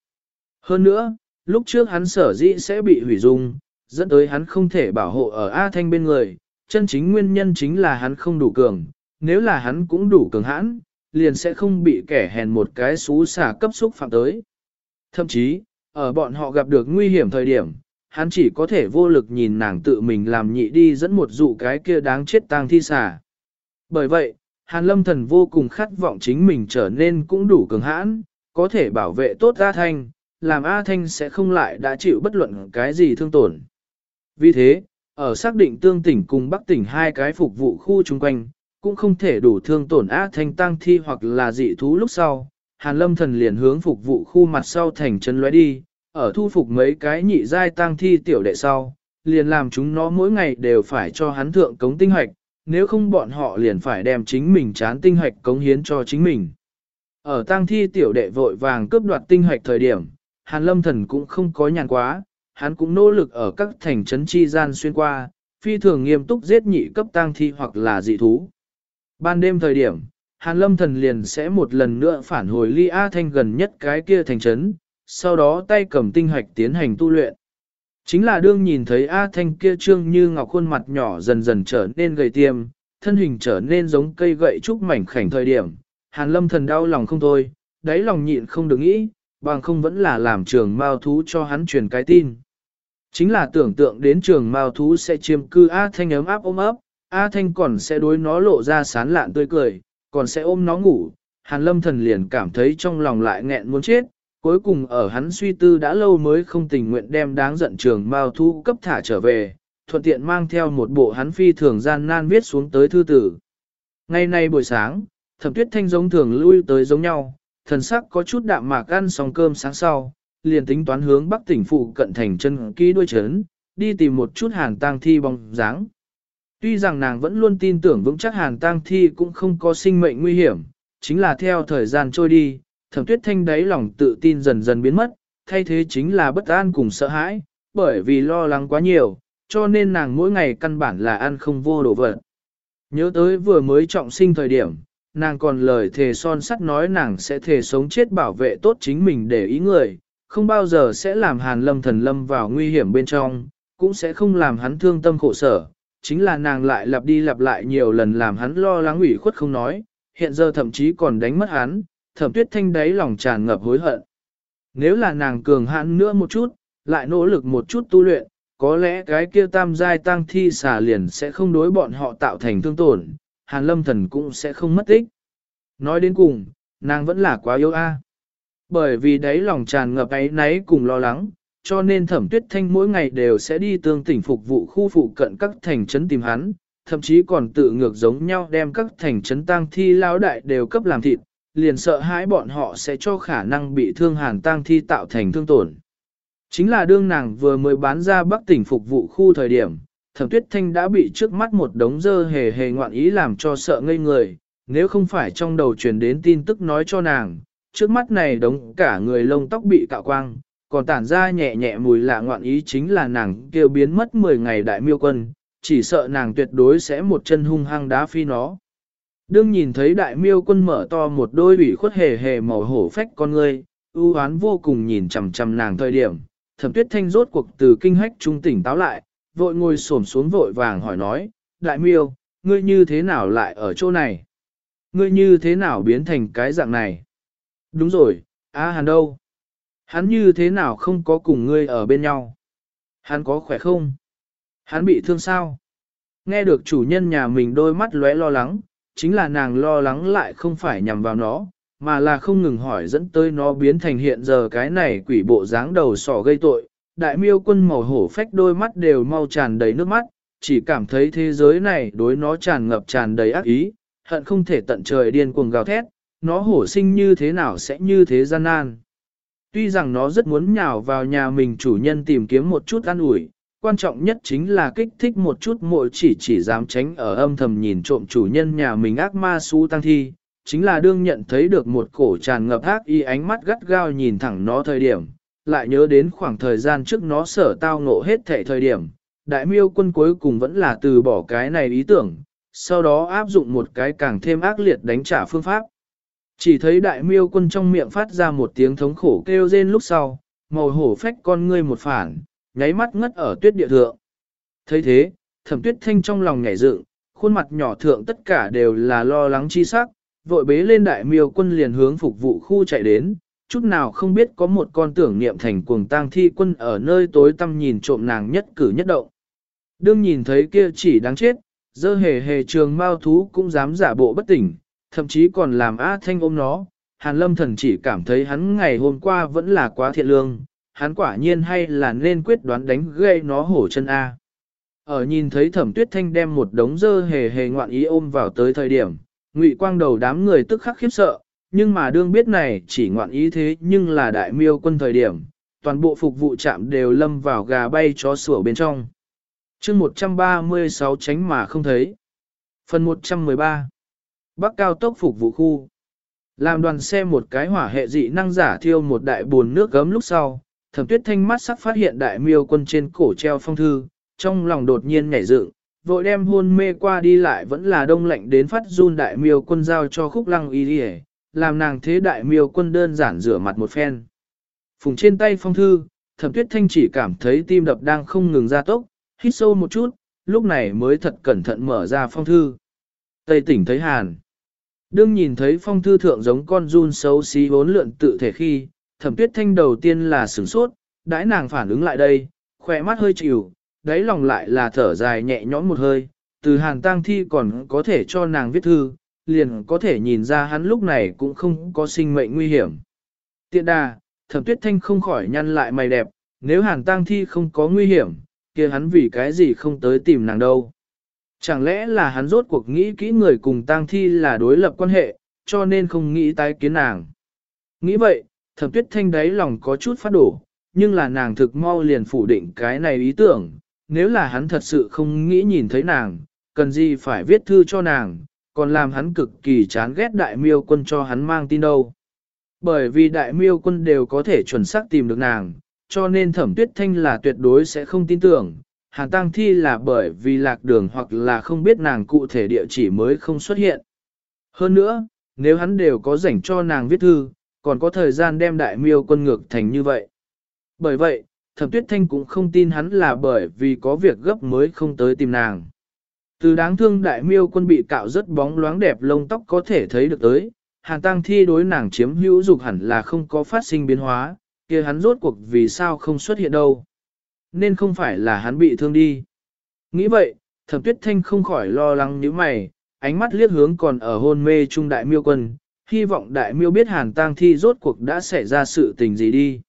Hơn nữa, lúc trước hắn sở dĩ sẽ bị hủy dung, dẫn tới hắn không thể bảo hộ ở A Thanh bên người, chân chính nguyên nhân chính là hắn không đủ cường, nếu là hắn cũng đủ cường hãn, liền sẽ không bị kẻ hèn một cái xú xả cấp xúc phạm tới. Thậm chí, ở bọn họ gặp được nguy hiểm thời điểm, hắn chỉ có thể vô lực nhìn nàng tự mình làm nhị đi dẫn một dụ cái kia đáng chết tang thi xả. Bởi vậy, Hàn Lâm Thần vô cùng khát vọng chính mình trở nên cũng đủ cường hãn, có thể bảo vệ tốt A Thanh, làm A Thanh sẽ không lại đã chịu bất luận cái gì thương tổn. Vì thế, ở xác định tương tỉnh cùng Bắc tỉnh hai cái phục vụ khu chung quanh, cũng không thể đủ thương tổn A Thanh tăng thi hoặc là dị thú lúc sau. Hàn Lâm Thần liền hướng phục vụ khu mặt sau thành chân lóe đi, ở thu phục mấy cái nhị giai tăng thi tiểu đệ sau, liền làm chúng nó mỗi ngày đều phải cho hắn thượng cống tinh hoạch, nếu không bọn họ liền phải đem chính mình chán tinh hoạch cống hiến cho chính mình. Ở tang thi tiểu đệ vội vàng cướp đoạt tinh hoạch thời điểm, Hàn Lâm Thần cũng không có nhàn quá, hắn cũng nỗ lực ở các thành trấn chi gian xuyên qua, phi thường nghiêm túc giết nhị cấp tang thi hoặc là dị thú. Ban đêm thời điểm, Hàn Lâm Thần liền sẽ một lần nữa phản hồi Ly A Thanh gần nhất cái kia thành trấn, sau đó tay cầm tinh hạch tiến hành tu luyện. Chính là đương nhìn thấy A Thanh kia trương như ngọc khuôn mặt nhỏ dần dần trở nên gầy tiêm, thân hình trở nên giống cây gậy trúc mảnh khảnh thời điểm, Hàn lâm thần đau lòng không thôi, đáy lòng nhịn không được nghĩ, bằng không vẫn là làm trường mao thú cho hắn truyền cái tin. Chính là tưởng tượng đến trường mao thú sẽ chiêm cư A Thanh ấm áp ôm ấp, A Thanh còn sẽ đối nó lộ ra sán lạn tươi cười, còn sẽ ôm nó ngủ, Hàn lâm thần liền cảm thấy trong lòng lại nghẹn muốn chết, cuối cùng ở hắn suy tư đã lâu mới không tình nguyện đem đáng giận trường mao thú cấp thả trở về, thuận tiện mang theo một bộ hắn phi thường gian nan viết xuống tới thư tử. Ngày nay buổi sáng, thẩm tuyết thanh giống thường lui tới giống nhau, thần sắc có chút đạm mạc ăn xong cơm sáng sau, liền tính toán hướng bắc tỉnh phụ cận thành chân ký đuôi chấn, đi tìm một chút hàn tang thi bóng dáng. Tuy rằng nàng vẫn luôn tin tưởng vững chắc hàn tang thi cũng không có sinh mệnh nguy hiểm, chính là theo thời gian trôi đi, thẩm tuyết thanh đáy lòng tự tin dần dần biến mất, thay thế chính là bất an cùng sợ hãi, bởi vì lo lắng quá nhiều, cho nên nàng mỗi ngày căn bản là ăn không vô đồ vật. Nhớ tới vừa mới trọng sinh thời điểm, nàng còn lời thề son sắt nói nàng sẽ thề sống chết bảo vệ tốt chính mình để ý người, không bao giờ sẽ làm hàn lâm thần lâm vào nguy hiểm bên trong, cũng sẽ không làm hắn thương tâm khổ sở, chính là nàng lại lặp đi lặp lại nhiều lần làm hắn lo lắng ủy khuất không nói, hiện giờ thậm chí còn đánh mất hắn, thẩm tuyết thanh đáy lòng tràn ngập hối hận. Nếu là nàng cường hãn nữa một chút, lại nỗ lực một chút tu luyện, có lẽ cái kia tam giai tăng thi xà liền sẽ không đối bọn họ tạo thành thương tổn, hàn lâm thần cũng sẽ không mất tích. Nói đến cùng, nàng vẫn là quá yếu a. Bởi vì đấy lòng tràn ngập ấy náy cùng lo lắng, cho nên thẩm tuyết thanh mỗi ngày đều sẽ đi tương tỉnh phục vụ khu phụ cận các thành trấn tìm hắn, thậm chí còn tự ngược giống nhau đem các thành trấn tang thi lao đại đều cấp làm thịt, liền sợ hãi bọn họ sẽ cho khả năng bị thương hàn tang thi tạo thành thương tổn. Chính là đương nàng vừa mới bán ra bắc tỉnh phục vụ khu thời điểm, thẩm tuyết thanh đã bị trước mắt một đống dơ hề hề ngoạn ý làm cho sợ ngây người, nếu không phải trong đầu truyền đến tin tức nói cho nàng, trước mắt này đống cả người lông tóc bị cạo quang, còn tản ra nhẹ nhẹ mùi lạ ngoạn ý chính là nàng kêu biến mất 10 ngày đại miêu quân, chỉ sợ nàng tuyệt đối sẽ một chân hung hăng đá phi nó. Đương nhìn thấy đại miêu quân mở to một đôi ủy khuất hề hề màu hổ phách con ngươi, ưu hoán vô cùng nhìn chằm chằm nàng thời điểm, thẩm tuyết thanh rốt cuộc từ kinh hách trung tỉnh táo lại, vội ngồi xổm xuống vội vàng hỏi nói, đại miêu, ngươi như thế nào lại ở chỗ này? Ngươi như thế nào biến thành cái dạng này? Đúng rồi, á hàn đâu? Hắn như thế nào không có cùng ngươi ở bên nhau? Hắn có khỏe không? Hắn bị thương sao? Nghe được chủ nhân nhà mình đôi mắt lóe lo lắng, chính là nàng lo lắng lại không phải nhằm vào nó, mà là không ngừng hỏi dẫn tới nó biến thành hiện giờ cái này quỷ bộ dáng đầu sỏ gây tội. Đại miêu quân màu hổ phách đôi mắt đều mau tràn đầy nước mắt, chỉ cảm thấy thế giới này đối nó tràn ngập tràn đầy ác ý, hận không thể tận trời điên cuồng gào thét, nó hổ sinh như thế nào sẽ như thế gian nan. Tuy rằng nó rất muốn nhào vào nhà mình chủ nhân tìm kiếm một chút an ủi, quan trọng nhất chính là kích thích một chút mội chỉ chỉ dám tránh ở âm thầm nhìn trộm chủ nhân nhà mình ác ma su tăng thi, chính là đương nhận thấy được một cổ tràn ngập ác y ánh mắt gắt gao nhìn thẳng nó thời điểm, lại nhớ đến khoảng thời gian trước nó sở tao ngộ hết thể thời điểm, đại miêu quân cuối cùng vẫn là từ bỏ cái này ý tưởng, sau đó áp dụng một cái càng thêm ác liệt đánh trả phương pháp. Chỉ thấy đại miêu quân trong miệng phát ra một tiếng thống khổ kêu rên lúc sau, màu hổ phách con ngươi một phản, nháy mắt ngất ở tuyết địa thượng. thấy thế, thẩm tuyết thanh trong lòng nhảy dựng, khuôn mặt nhỏ thượng tất cả đều là lo lắng chi sắc, vội bế lên đại miêu quân liền hướng phục vụ khu chạy đến, chút nào không biết có một con tưởng niệm thành cuồng tang thi quân ở nơi tối tăm nhìn trộm nàng nhất cử nhất động. Đương nhìn thấy kia chỉ đáng chết, dơ hề hề trường mao thú cũng dám giả bộ bất tỉnh, thậm chí còn làm A Thanh ôm nó. Hàn lâm thần chỉ cảm thấy hắn ngày hôm qua vẫn là quá thiện lương, hắn quả nhiên hay là nên quyết đoán đánh gây nó hổ chân A. Ở nhìn thấy thẩm tuyết thanh đem một đống dơ hề hề ngoạn ý ôm vào tới thời điểm, ngụy quang đầu đám người tức khắc khiếp sợ, nhưng mà đương biết này chỉ ngoạn ý thế nhưng là đại miêu quân thời điểm, toàn bộ phục vụ trạm đều lâm vào gà bay chó sủa bên trong. Chương 136 tránh mà không thấy. Phần 113 Bắc cao tốc phục vụ khu. Làm đoàn xe một cái hỏa hệ dị năng giả thiêu một đại buồn nước gấm lúc sau, thẩm tuyết thanh mắt sắc phát hiện đại miêu quân trên cổ treo phong thư, trong lòng đột nhiên nhảy dựng, vội đem hôn mê qua đi lại vẫn là đông lạnh đến phát run đại miêu quân giao cho khúc lăng y đi làm nàng thế đại miêu quân đơn giản rửa mặt một phen. Phùng trên tay phong thư, thẩm tuyết thanh chỉ cảm thấy tim đập đang không ngừng ra tốc, hít sâu một chút, lúc này mới thật cẩn thận mở ra phong thư. Tây tỉnh thấy hàn. Đương nhìn thấy phong thư thượng giống con run xấu xí bốn lượn tự thể khi, thẩm tuyết thanh đầu tiên là sửng sốt, đãi nàng phản ứng lại đây, khỏe mắt hơi chịu, đáy lòng lại là thở dài nhẹ nhõm một hơi, từ hàn tang thi còn có thể cho nàng viết thư, liền có thể nhìn ra hắn lúc này cũng không có sinh mệnh nguy hiểm. Tiện đà, thẩm tuyết thanh không khỏi nhăn lại mày đẹp, nếu hàn tang thi không có nguy hiểm, kia hắn vì cái gì không tới tìm nàng đâu. Chẳng lẽ là hắn rốt cuộc nghĩ kỹ người cùng tang thi là đối lập quan hệ, cho nên không nghĩ tái kiến nàng. Nghĩ vậy, thẩm tuyết thanh đáy lòng có chút phát đổ, nhưng là nàng thực mau liền phủ định cái này ý tưởng, nếu là hắn thật sự không nghĩ nhìn thấy nàng, cần gì phải viết thư cho nàng, còn làm hắn cực kỳ chán ghét đại miêu quân cho hắn mang tin đâu. Bởi vì đại miêu quân đều có thể chuẩn xác tìm được nàng, cho nên thẩm tuyết thanh là tuyệt đối sẽ không tin tưởng. Hàn Tăng Thi là bởi vì lạc đường hoặc là không biết nàng cụ thể địa chỉ mới không xuất hiện. Hơn nữa, nếu hắn đều có rảnh cho nàng viết thư, còn có thời gian đem đại miêu quân ngược thành như vậy. Bởi vậy, thẩm tuyết thanh cũng không tin hắn là bởi vì có việc gấp mới không tới tìm nàng. Từ đáng thương đại miêu quân bị cạo rất bóng loáng đẹp lông tóc có thể thấy được tới, hàn tăng thi đối nàng chiếm hữu dục hẳn là không có phát sinh biến hóa, kia hắn rốt cuộc vì sao không xuất hiện đâu. Nên không phải là hắn bị thương đi. Nghĩ vậy, thẩm tuyết thanh không khỏi lo lắng như mày, ánh mắt liếc hướng còn ở hôn mê trung đại miêu quân, hy vọng đại miêu biết hàn tang thi rốt cuộc đã xảy ra sự tình gì đi.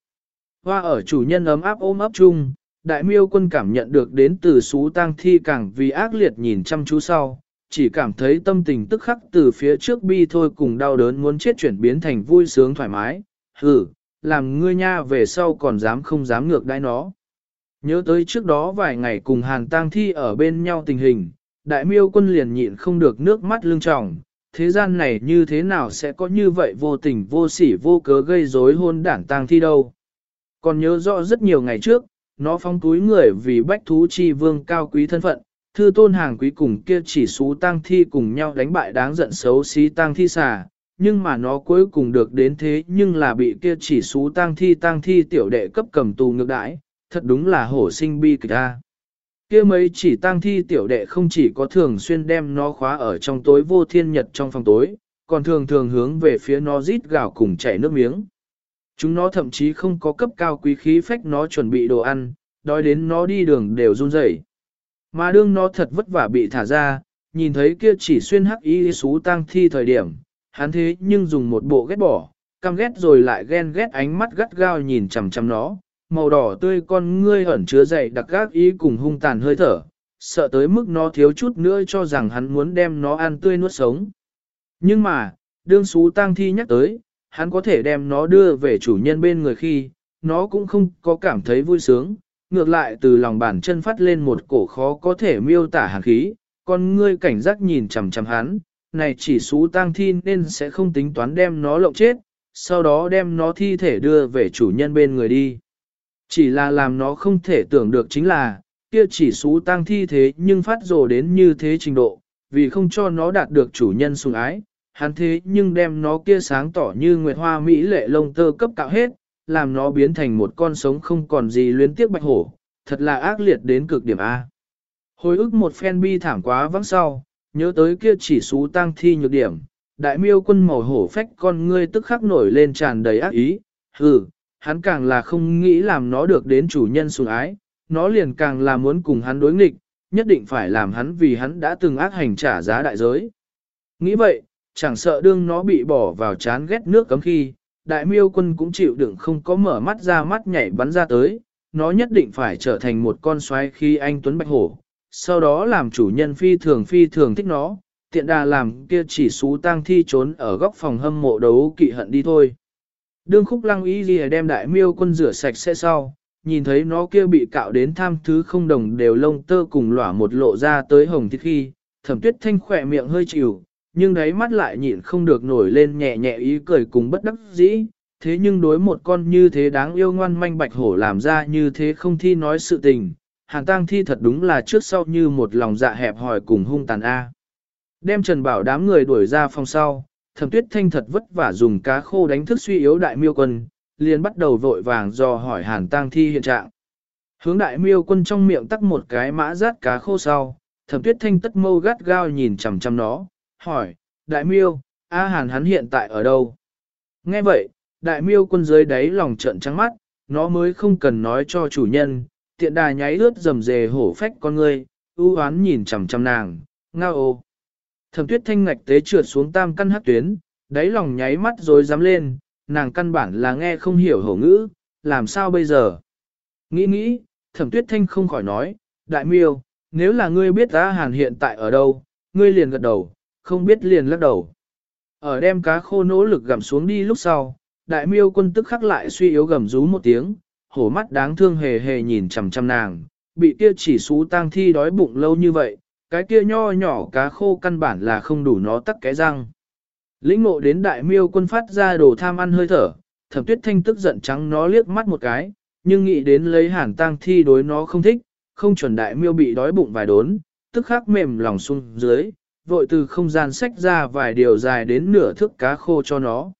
Hoa ở chủ nhân ấm áp ôm ấp chung, đại miêu quân cảm nhận được đến từ xú tang thi càng vì ác liệt nhìn chăm chú sau, chỉ cảm thấy tâm tình tức khắc từ phía trước bi thôi cùng đau đớn muốn chết chuyển biến thành vui sướng thoải mái. Hừ, làm ngươi nha về sau còn dám không dám ngược đãi nó. Nhớ tới trước đó vài ngày cùng hàn tang thi ở bên nhau tình hình, đại miêu quân liền nhịn không được nước mắt lưng tròng, thế gian này như thế nào sẽ có như vậy vô tình vô sỉ vô cớ gây rối hôn đảng tang thi đâu. Còn nhớ rõ rất nhiều ngày trước, nó phong túi người vì bách thú chi vương cao quý thân phận, thư tôn hàng quý cùng kia chỉ xú tang thi cùng nhau đánh bại đáng giận xấu xí tang thi xà, nhưng mà nó cuối cùng được đến thế nhưng là bị kia chỉ xú tang thi tang thi tiểu đệ cấp cầm tù ngược đãi, thật đúng là hổ sinh bi kịch ta. Kia mấy chỉ tang thi tiểu đệ không chỉ có thường xuyên đem nó khóa ở trong tối vô thiên nhật trong phòng tối, còn thường thường hướng về phía nó rít gào cùng chảy nước miếng. Chúng nó thậm chí không có cấp cao quý khí phách nó chuẩn bị đồ ăn, đói đến nó đi đường đều run rẩy. Mà đương nó thật vất vả bị thả ra, nhìn thấy kia chỉ xuyên hắc y xú tang thi thời điểm, hắn thế nhưng dùng một bộ ghét bỏ, căm ghét rồi lại ghen ghét ánh mắt gắt gao nhìn chằm chằm nó, màu đỏ tươi con ngươi ẩn chứa dày đặc gác ý cùng hung tàn hơi thở, sợ tới mức nó thiếu chút nữa cho rằng hắn muốn đem nó ăn tươi nuốt sống. Nhưng mà, đương xú tang thi nhắc tới, hắn có thể đem nó đưa về chủ nhân bên người khi, nó cũng không có cảm thấy vui sướng, ngược lại từ lòng bàn chân phát lên một cổ khó có thể miêu tả hàn khí, con ngươi cảnh giác nhìn chằm chằm hắn, này chỉ xú tang thi nên sẽ không tính toán đem nó lộng chết, sau đó đem nó thi thể đưa về chủ nhân bên người đi. Chỉ là làm nó không thể tưởng được chính là, kia chỉ xú tang thi thế nhưng phát rồ đến như thế trình độ, vì không cho nó đạt được chủ nhân sủng ái, hắn thế nhưng đem nó kia sáng tỏ như nguyệt hoa mỹ lệ lông tơ cấp cạo hết, làm nó biến thành một con sống không còn gì luyến tiếc bạch hổ, thật là ác liệt đến cực điểm A. Hồi ức một phen bi thảm quá vắng sau, nhớ tới kia chỉ số tăng thi nhược điểm, đại miêu quân màu hổ phách con ngươi tức khắc nổi lên tràn đầy ác ý, hừ, hắn càng là không nghĩ làm nó được đến chủ nhân sủng ái, nó liền càng là muốn cùng hắn đối nghịch, nhất định phải làm hắn vì hắn đã từng ác hành trả giá đại giới. Nghĩ vậy, chẳng sợ đương nó bị bỏ vào chán ghét nước cấm khi, đại miêu quân cũng chịu đựng không có mở mắt ra mắt nhảy bắn ra tới, nó nhất định phải trở thành một con xoáy khi anh Tuấn Bạch Hổ, sau đó làm chủ nhân phi thường phi thường thích nó, tiện đà làm kia chỉ xú tang thi trốn ở góc phòng hâm mộ đấu kỵ hận đi thôi. Đương khúc lăng ý gì đem đại miêu quân rửa sạch sẽ sau, nhìn thấy nó kia bị cạo đến tham thứ không đồng đều lông tơ cùng lỏa một lộ ra tới hồng thịt khi, thẩm tuyết thanh khỏe miệng hơi chịu, nhưng đáy mắt lại nhịn không được nổi lên nhẹ nhẹ ý cười cùng bất đắc dĩ, thế nhưng đối một con như thế đáng yêu ngoan manh bạch hổ làm ra như thế không thi nói sự tình, hàn tang thi thật đúng là trước sau như một lòng dạ hẹp hòi cùng hung tàn A. Đem Trần Bảo đám người đuổi ra phòng sau, thẩm tuyết thanh thật vất vả dùng cá khô đánh thức suy yếu đại miêu quân, liền bắt đầu vội vàng dò hỏi hàn tang thi hiện trạng. Hướng đại miêu quân trong miệng tắc một cái mã rát cá khô sau, thẩm tuyết thanh tất mâu gắt gao nhìn chằm chằm nó, hỏi, đại miêu, A hàn hắn hiện tại ở đâu? Nghe vậy, đại miêu quân dưới đáy lòng trận trắng mắt, nó mới không cần nói cho chủ nhân, tiện đà nháy ướt rầm rề hổ phách con ngươi, ưu oán nhìn chằm chằm nàng, ngao ô. Thẩm tuyết thanh ngạch tế trượt xuống tam căn hắc tuyến, đáy lòng nháy mắt rồi dám lên, nàng căn bản là nghe không hiểu hổ ngữ, làm sao bây giờ? Nghĩ nghĩ, thẩm tuyết thanh không khỏi nói, đại miêu, nếu là ngươi biết ta hàn hiện tại ở đâu, ngươi liền gật đầu, không biết liền lắc đầu. Ở đem cá khô nỗ lực gặm xuống đi lúc sau, đại miêu quân tức khắc lại suy yếu gầm rú một tiếng, hổ mắt đáng thương hề hề nhìn chằm chằm nàng, bị kia chỉ xú tang thi đói bụng lâu như vậy, cái kia nho nhỏ cá khô căn bản là không đủ nó tắc cái răng. Lĩnh ngộ đến đại miêu quân phát ra đồ tham ăn hơi thở, thẩm tuyết thanh tức giận trắng nó liếc mắt một cái, nhưng nghĩ đến lấy hàn tang thi đối nó không thích, không chuẩn đại miêu bị đói bụng vài đốn, tức khắc mềm lòng xuống dưới, vội từ không gian sách ra vài điều dài đến nửa thước cá khô cho nó.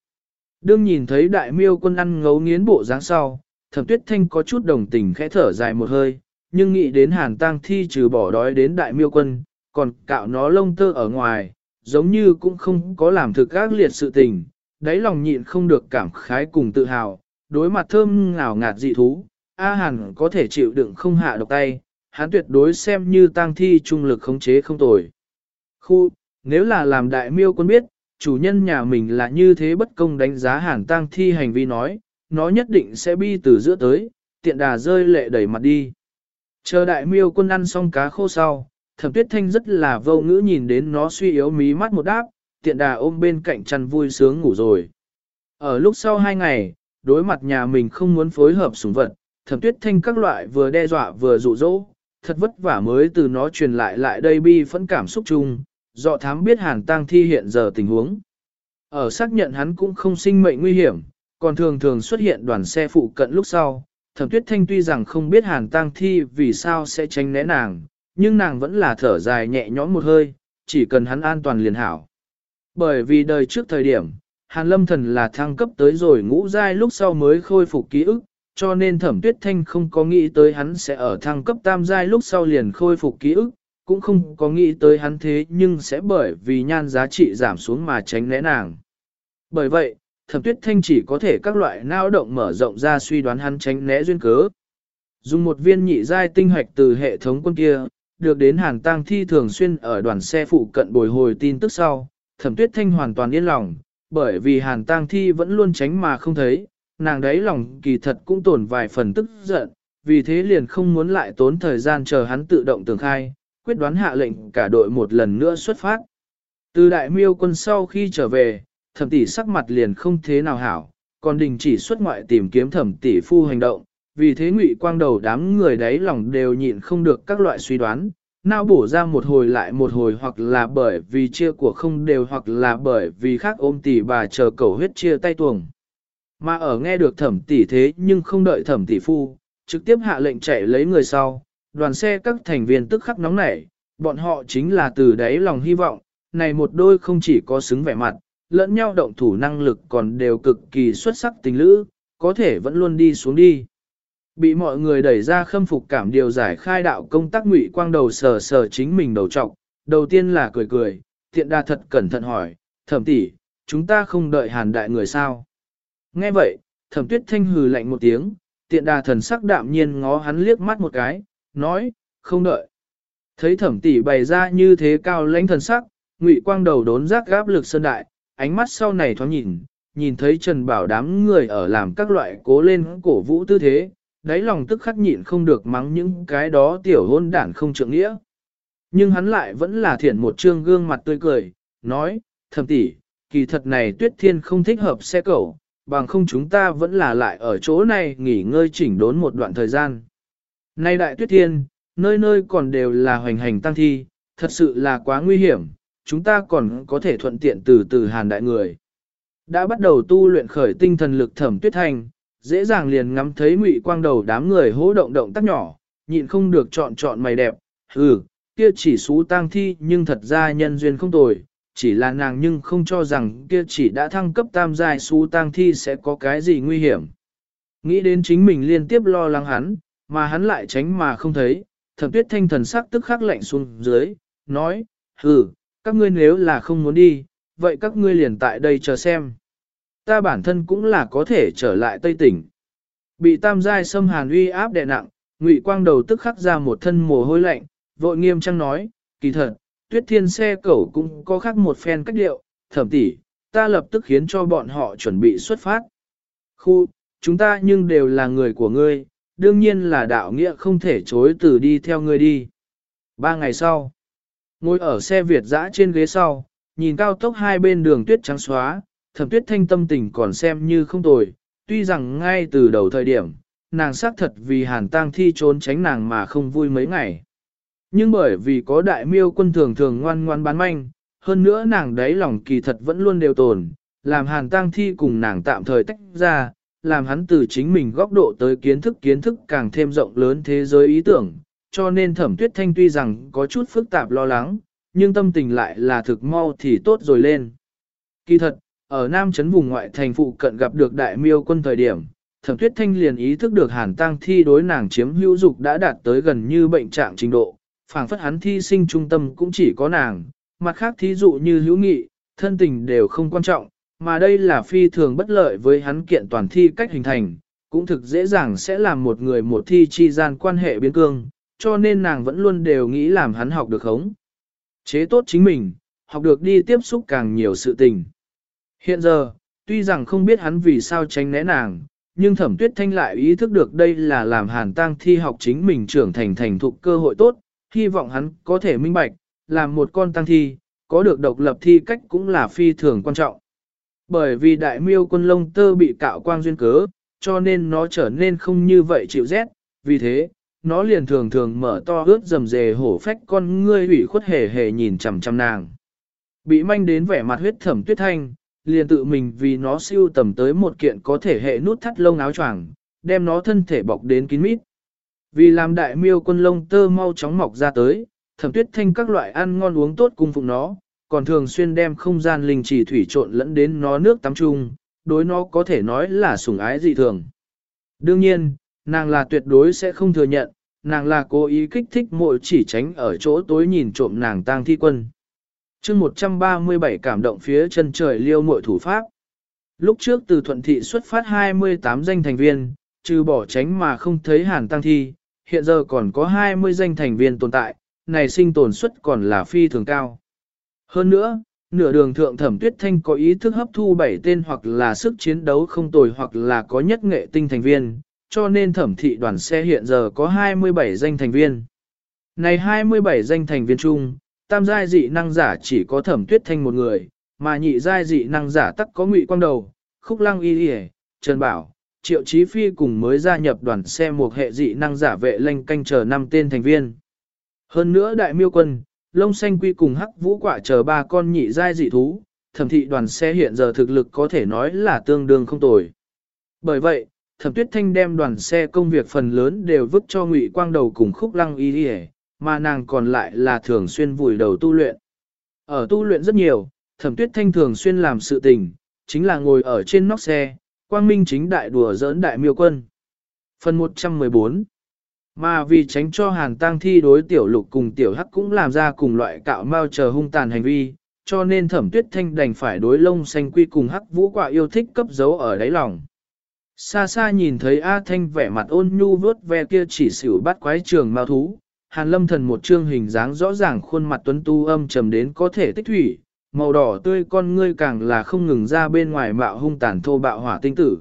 Đương nhìn thấy đại miêu quân ăn ngấu nghiến bộ dáng sau, thẩm tuyết thanh có chút đồng tình khẽ thở dài một hơi, nhưng nghĩ đến hàn tang thi trừ bỏ đói đến đại miêu quân, còn cạo nó lông tơ ở ngoài, giống như cũng không có làm thực ác liệt sự tình, đáy lòng nhịn không được cảm khái cùng tự hào, đối mặt thơm ngào ngạt dị thú, A Hàn có thể chịu đựng không hạ độc tay, hắn tuyệt đối xem như tang thi trung lực khống chế không tồi. Khu, nếu là làm đại miêu quân biết, chủ nhân nhà mình là như thế bất công đánh giá hàn tang thi hành vi nói, nó nhất định sẽ bi từ giữa tới, tiện đà rơi lệ đẩy mặt đi. Chờ đại miêu quân ăn xong cá khô sau, thẩm tuyết thanh rất là vô ngữ nhìn đến nó suy yếu mí mắt một đáp, tiện đà ôm bên cạnh chăn vui sướng ngủ rồi. Ở lúc sau hai ngày, đối mặt nhà mình không muốn phối hợp sủng vật, thẩm tuyết thanh các loại vừa đe dọa vừa dụ dỗ, thật vất vả mới từ nó truyền lại lại đây bi phẫn cảm xúc chung, dọ thám biết hàn tang thi hiện giờ tình huống. Ở xác nhận hắn cũng không sinh mệnh nguy hiểm, còn thường thường xuất hiện đoàn xe phụ cận lúc sau, thẩm tuyết thanh tuy rằng không biết hàn tang thi vì sao sẽ tránh né nàng, nhưng nàng vẫn là thở dài nhẹ nhõm một hơi, chỉ cần hắn an toàn liền hảo. Bởi vì đời trước thời điểm, hàn lâm thần là thăng cấp tới rồi ngũ giai lúc sau mới khôi phục ký ức, cho nên thẩm tuyết thanh không có nghĩ tới hắn sẽ ở thăng cấp tam giai lúc sau liền khôi phục ký ức, cũng không có nghĩ tới hắn thế nhưng sẽ bởi vì nhan giá trị giảm xuống mà tránh né nàng. Bởi vậy, thẩm tuyết thanh chỉ có thể các loại nao động mở rộng ra suy đoán hắn tránh né duyên cớ. Dùng một viên nhị giai tinh hoạch từ hệ thống quân kia, được đến hàn tang thi thường xuyên ở đoàn xe phụ cận bồi hồi tin tức sau, thẩm tuyết thanh hoàn toàn yên lòng, bởi vì hàn tang thi vẫn luôn tránh mà không thấy, nàng đấy lòng kỳ thật cũng tổn vài phần tức giận, vì thế liền không muốn lại tốn thời gian chờ hắn tự động tường khai, quyết đoán hạ lệnh cả đội một lần nữa xuất phát. Từ đại miêu quân sau khi trở về, thẩm tỷ sắc mặt liền không thế nào hảo, còn đình chỉ xuất ngoại tìm kiếm thẩm tỷ phu hành động, vì thế ngụy quang đầu đám người đấy lòng đều nhịn không được các loại suy đoán, nào bổ ra một hồi lại một hồi hoặc là bởi vì chia của không đều hoặc là bởi vì khác ôm tỷ bà chờ cầu huyết chia tay tuồng. Mà ở nghe được thẩm tỷ thế nhưng không đợi thẩm tỷ phu, trực tiếp hạ lệnh chạy lấy người sau, đoàn xe các thành viên tức khắc nóng nảy, bọn họ chính là từ đáy lòng hy vọng, này một đôi không chỉ có xứng vẻ mặt, lẫn nhau động thủ năng lực còn đều cực kỳ xuất sắc tình lữ, có thể vẫn luôn đi xuống đi. Bị mọi người đẩy ra khâm phục cảm điều giải khai đạo công tác ngụy quang đầu sờ sờ chính mình đầu trọc, đầu tiên là cười cười, thiện đa thật cẩn thận hỏi, thẩm tỷ, chúng ta không đợi hàn đại người sao. Nghe vậy, thẩm tuyết thanh hừ lạnh một tiếng, tiện đà thần sắc đạm nhiên ngó hắn liếc mắt một cái, nói, không đợi. Thấy thẩm tỷ bày ra như thế cao lãnh thần sắc, ngụy quang đầu đốn giác gáp lực sơn đại, ánh mắt sau này thoáng nhìn, nhìn thấy Trần Bảo đám người ở làm các loại cố lên cổ vũ tư thế, đáy lòng tức khắc nhịn không được mắng những cái đó tiểu hôn đản không trượng nghĩa. Nhưng hắn lại vẫn là thiện một trương gương mặt tươi cười, nói, thầm tỷ, kỳ thật này tuyết thiên không thích hợp xe cẩu, bằng không chúng ta vẫn là lại ở chỗ này nghỉ ngơi chỉnh đốn một đoạn thời gian. Nay đại tuyết thiên, nơi nơi còn đều là hoành hành tăng thi, thật sự là quá nguy hiểm, chúng ta còn có thể thuận tiện từ từ hàn đại người. Đã bắt đầu tu luyện khởi tinh thần lực thẩm tuyết thành dễ dàng liền ngắm thấy ngụy quang đầu đám người hỗ động động tác nhỏ, nhịn không được chọn chọn mày đẹp, ừ, kia chỉ xú tang thi nhưng thật ra nhân duyên không tồi, chỉ là nàng nhưng không cho rằng kia chỉ đã thăng cấp tam giai xú tang thi sẽ có cái gì nguy hiểm. Nghĩ đến chính mình liên tiếp lo lắng hắn, mà hắn lại tránh mà không thấy, thẩm tuyết thanh thần sắc tức khắc lạnh xuống dưới, nói, hừ, các ngươi nếu là không muốn đi, vậy các ngươi liền tại đây chờ xem. Ta bản thân cũng là có thể trở lại Tây tỉnh. Bị tam giai xâm hàn uy áp đè nặng, ngụy quang đầu tức khắc ra một thân mồ hôi lạnh, vội nghiêm trang nói, kỳ thật, tuyết thiên xe cẩu cũng có khác một phen cách điệu, thẩm tỷ, ta lập tức khiến cho bọn họ chuẩn bị xuất phát. Khu, chúng ta nhưng đều là người của ngươi, đương nhiên là đạo nghĩa không thể chối từ đi theo ngươi đi. Ba ngày sau, ngồi ở xe Việt dã trên ghế sau, nhìn cao tốc hai bên đường tuyết trắng xóa, thẩm tuyết thanh tâm tình còn xem như không tồi, tuy rằng ngay từ đầu thời điểm, nàng xác thật vì hàn tang thi trốn tránh nàng mà không vui mấy ngày. Nhưng bởi vì có đại miêu quân thường thường ngoan ngoan bán manh, hơn nữa nàng đấy lòng kỳ thật vẫn luôn đều tồn, làm hàn tang thi cùng nàng tạm thời tách ra, làm hắn từ chính mình góc độ tới kiến thức kiến thức càng thêm rộng lớn thế giới ý tưởng, cho nên thẩm tuyết thanh tuy rằng có chút phức tạp lo lắng, nhưng tâm tình lại là thực mau thì tốt rồi lên. Kỳ thật, ở Nam Trấn vùng ngoại thành phụ cận gặp được đại miêu quân thời điểm, thẩm tuyết thanh liền ý thức được hàn tang thi đối nàng chiếm hữu dục đã đạt tới gần như bệnh trạng trình độ, phảng phất hắn thi sinh trung tâm cũng chỉ có nàng, mặt khác thí dụ như hữu nghị, thân tình đều không quan trọng, mà đây là phi thường bất lợi với hắn kiện toàn thi cách hình thành, cũng thực dễ dàng sẽ làm một người một thi chi gian quan hệ biến cương, cho nên nàng vẫn luôn đều nghĩ làm hắn học được khống Chế tốt chính mình, học được đi tiếp xúc càng nhiều sự tình. Hiện giờ, tuy rằng không biết hắn vì sao tránh né nàng, nhưng thẩm tuyết thanh lại ý thức được đây là làm hàn tang thi học chính mình trưởng thành thành thục cơ hội tốt, hy vọng hắn có thể minh bạch, làm một con tăng thi, có được độc lập thi cách cũng là phi thường quan trọng. Bởi vì đại miêu quân lông tơ bị cạo quang duyên cớ, cho nên nó trở nên không như vậy chịu rét, vì thế, nó liền thường thường mở to ướt dầm dề hổ phách con ngươi ủy khuất hề hề nhìn chằm chằm nàng. Bị manh đến vẻ mặt huyết thẩm tuyết thanh, liền tự mình vì nó siêu tầm tới một kiện có thể hệ nút thắt lông áo choàng, đem nó thân thể bọc đến kín mít. Vì làm đại miêu quân lông tơ mau chóng mọc ra tới, thẩm tuyết thanh các loại ăn ngon uống tốt cung phụng nó, còn thường xuyên đem không gian linh chỉ thủy trộn lẫn đến nó nước tắm chung, đối nó có thể nói là sủng ái dị thường. Đương nhiên, nàng là tuyệt đối sẽ không thừa nhận, nàng là cố ý kích thích mội chỉ tránh ở chỗ tối nhìn trộm nàng tang thi quân. chương 137 cảm động phía chân trời liêu muội thủ pháp. Lúc trước từ thuận thị xuất phát 28 danh thành viên, trừ bỏ tránh mà không thấy hàn tăng thi, hiện giờ còn có 20 danh thành viên tồn tại, này sinh tồn suất còn là phi thường cao. Hơn nữa, nửa đường thượng thẩm tuyết thanh có ý thức hấp thu bảy tên hoặc là sức chiến đấu không tồi hoặc là có nhất nghệ tinh thành viên, cho nên thẩm thị đoàn xe hiện giờ có 27 danh thành viên. Này 27 danh thành viên chung, tam giai dị năng giả chỉ có thẩm tuyết thanh một người, mà nhị giai dị năng giả tắc có ngụy quang đầu, khúc lăng y y Trần Bảo, Triệu Chí Phi cùng mới gia nhập đoàn xe một hệ dị năng giả vệ lanh canh chờ năm tên thành viên. Hơn nữa đại miêu quân, lông xanh quy cùng hắc vũ quả chờ ba con nhị giai dị thú, thẩm thị đoàn xe hiện giờ thực lực có thể nói là tương đương không tồi. Bởi vậy, thẩm tuyết thanh đem đoàn xe công việc phần lớn đều vứt cho ngụy quang đầu cùng khúc lăng y đi mà nàng còn lại là thường xuyên vùi đầu tu luyện. Ở tu luyện rất nhiều, thẩm tuyết thanh thường xuyên làm sự tình, chính là ngồi ở trên nóc xe, quang minh chính đại đùa giỡn đại miêu quân. Phần 114 mà vì tránh cho hàn tang thi đối tiểu lục cùng tiểu hắc cũng làm ra cùng loại cạo mau chờ hung tàn hành vi, cho nên thẩm tuyết thanh đành phải đối lông xanh quy cùng hắc vũ quả yêu thích cấp dấu ở đáy lòng. Xa xa nhìn thấy A Thanh vẻ mặt ôn nhu vớt ve kia chỉ xỉu bắt quái trường mao thú, hàn lâm thần một trương hình dáng rõ ràng khuôn mặt tuấn tu âm trầm đến có thể tích thủy, màu đỏ tươi con ngươi càng là không ngừng ra bên ngoài mạo hung tàn thô bạo hỏa tinh tử.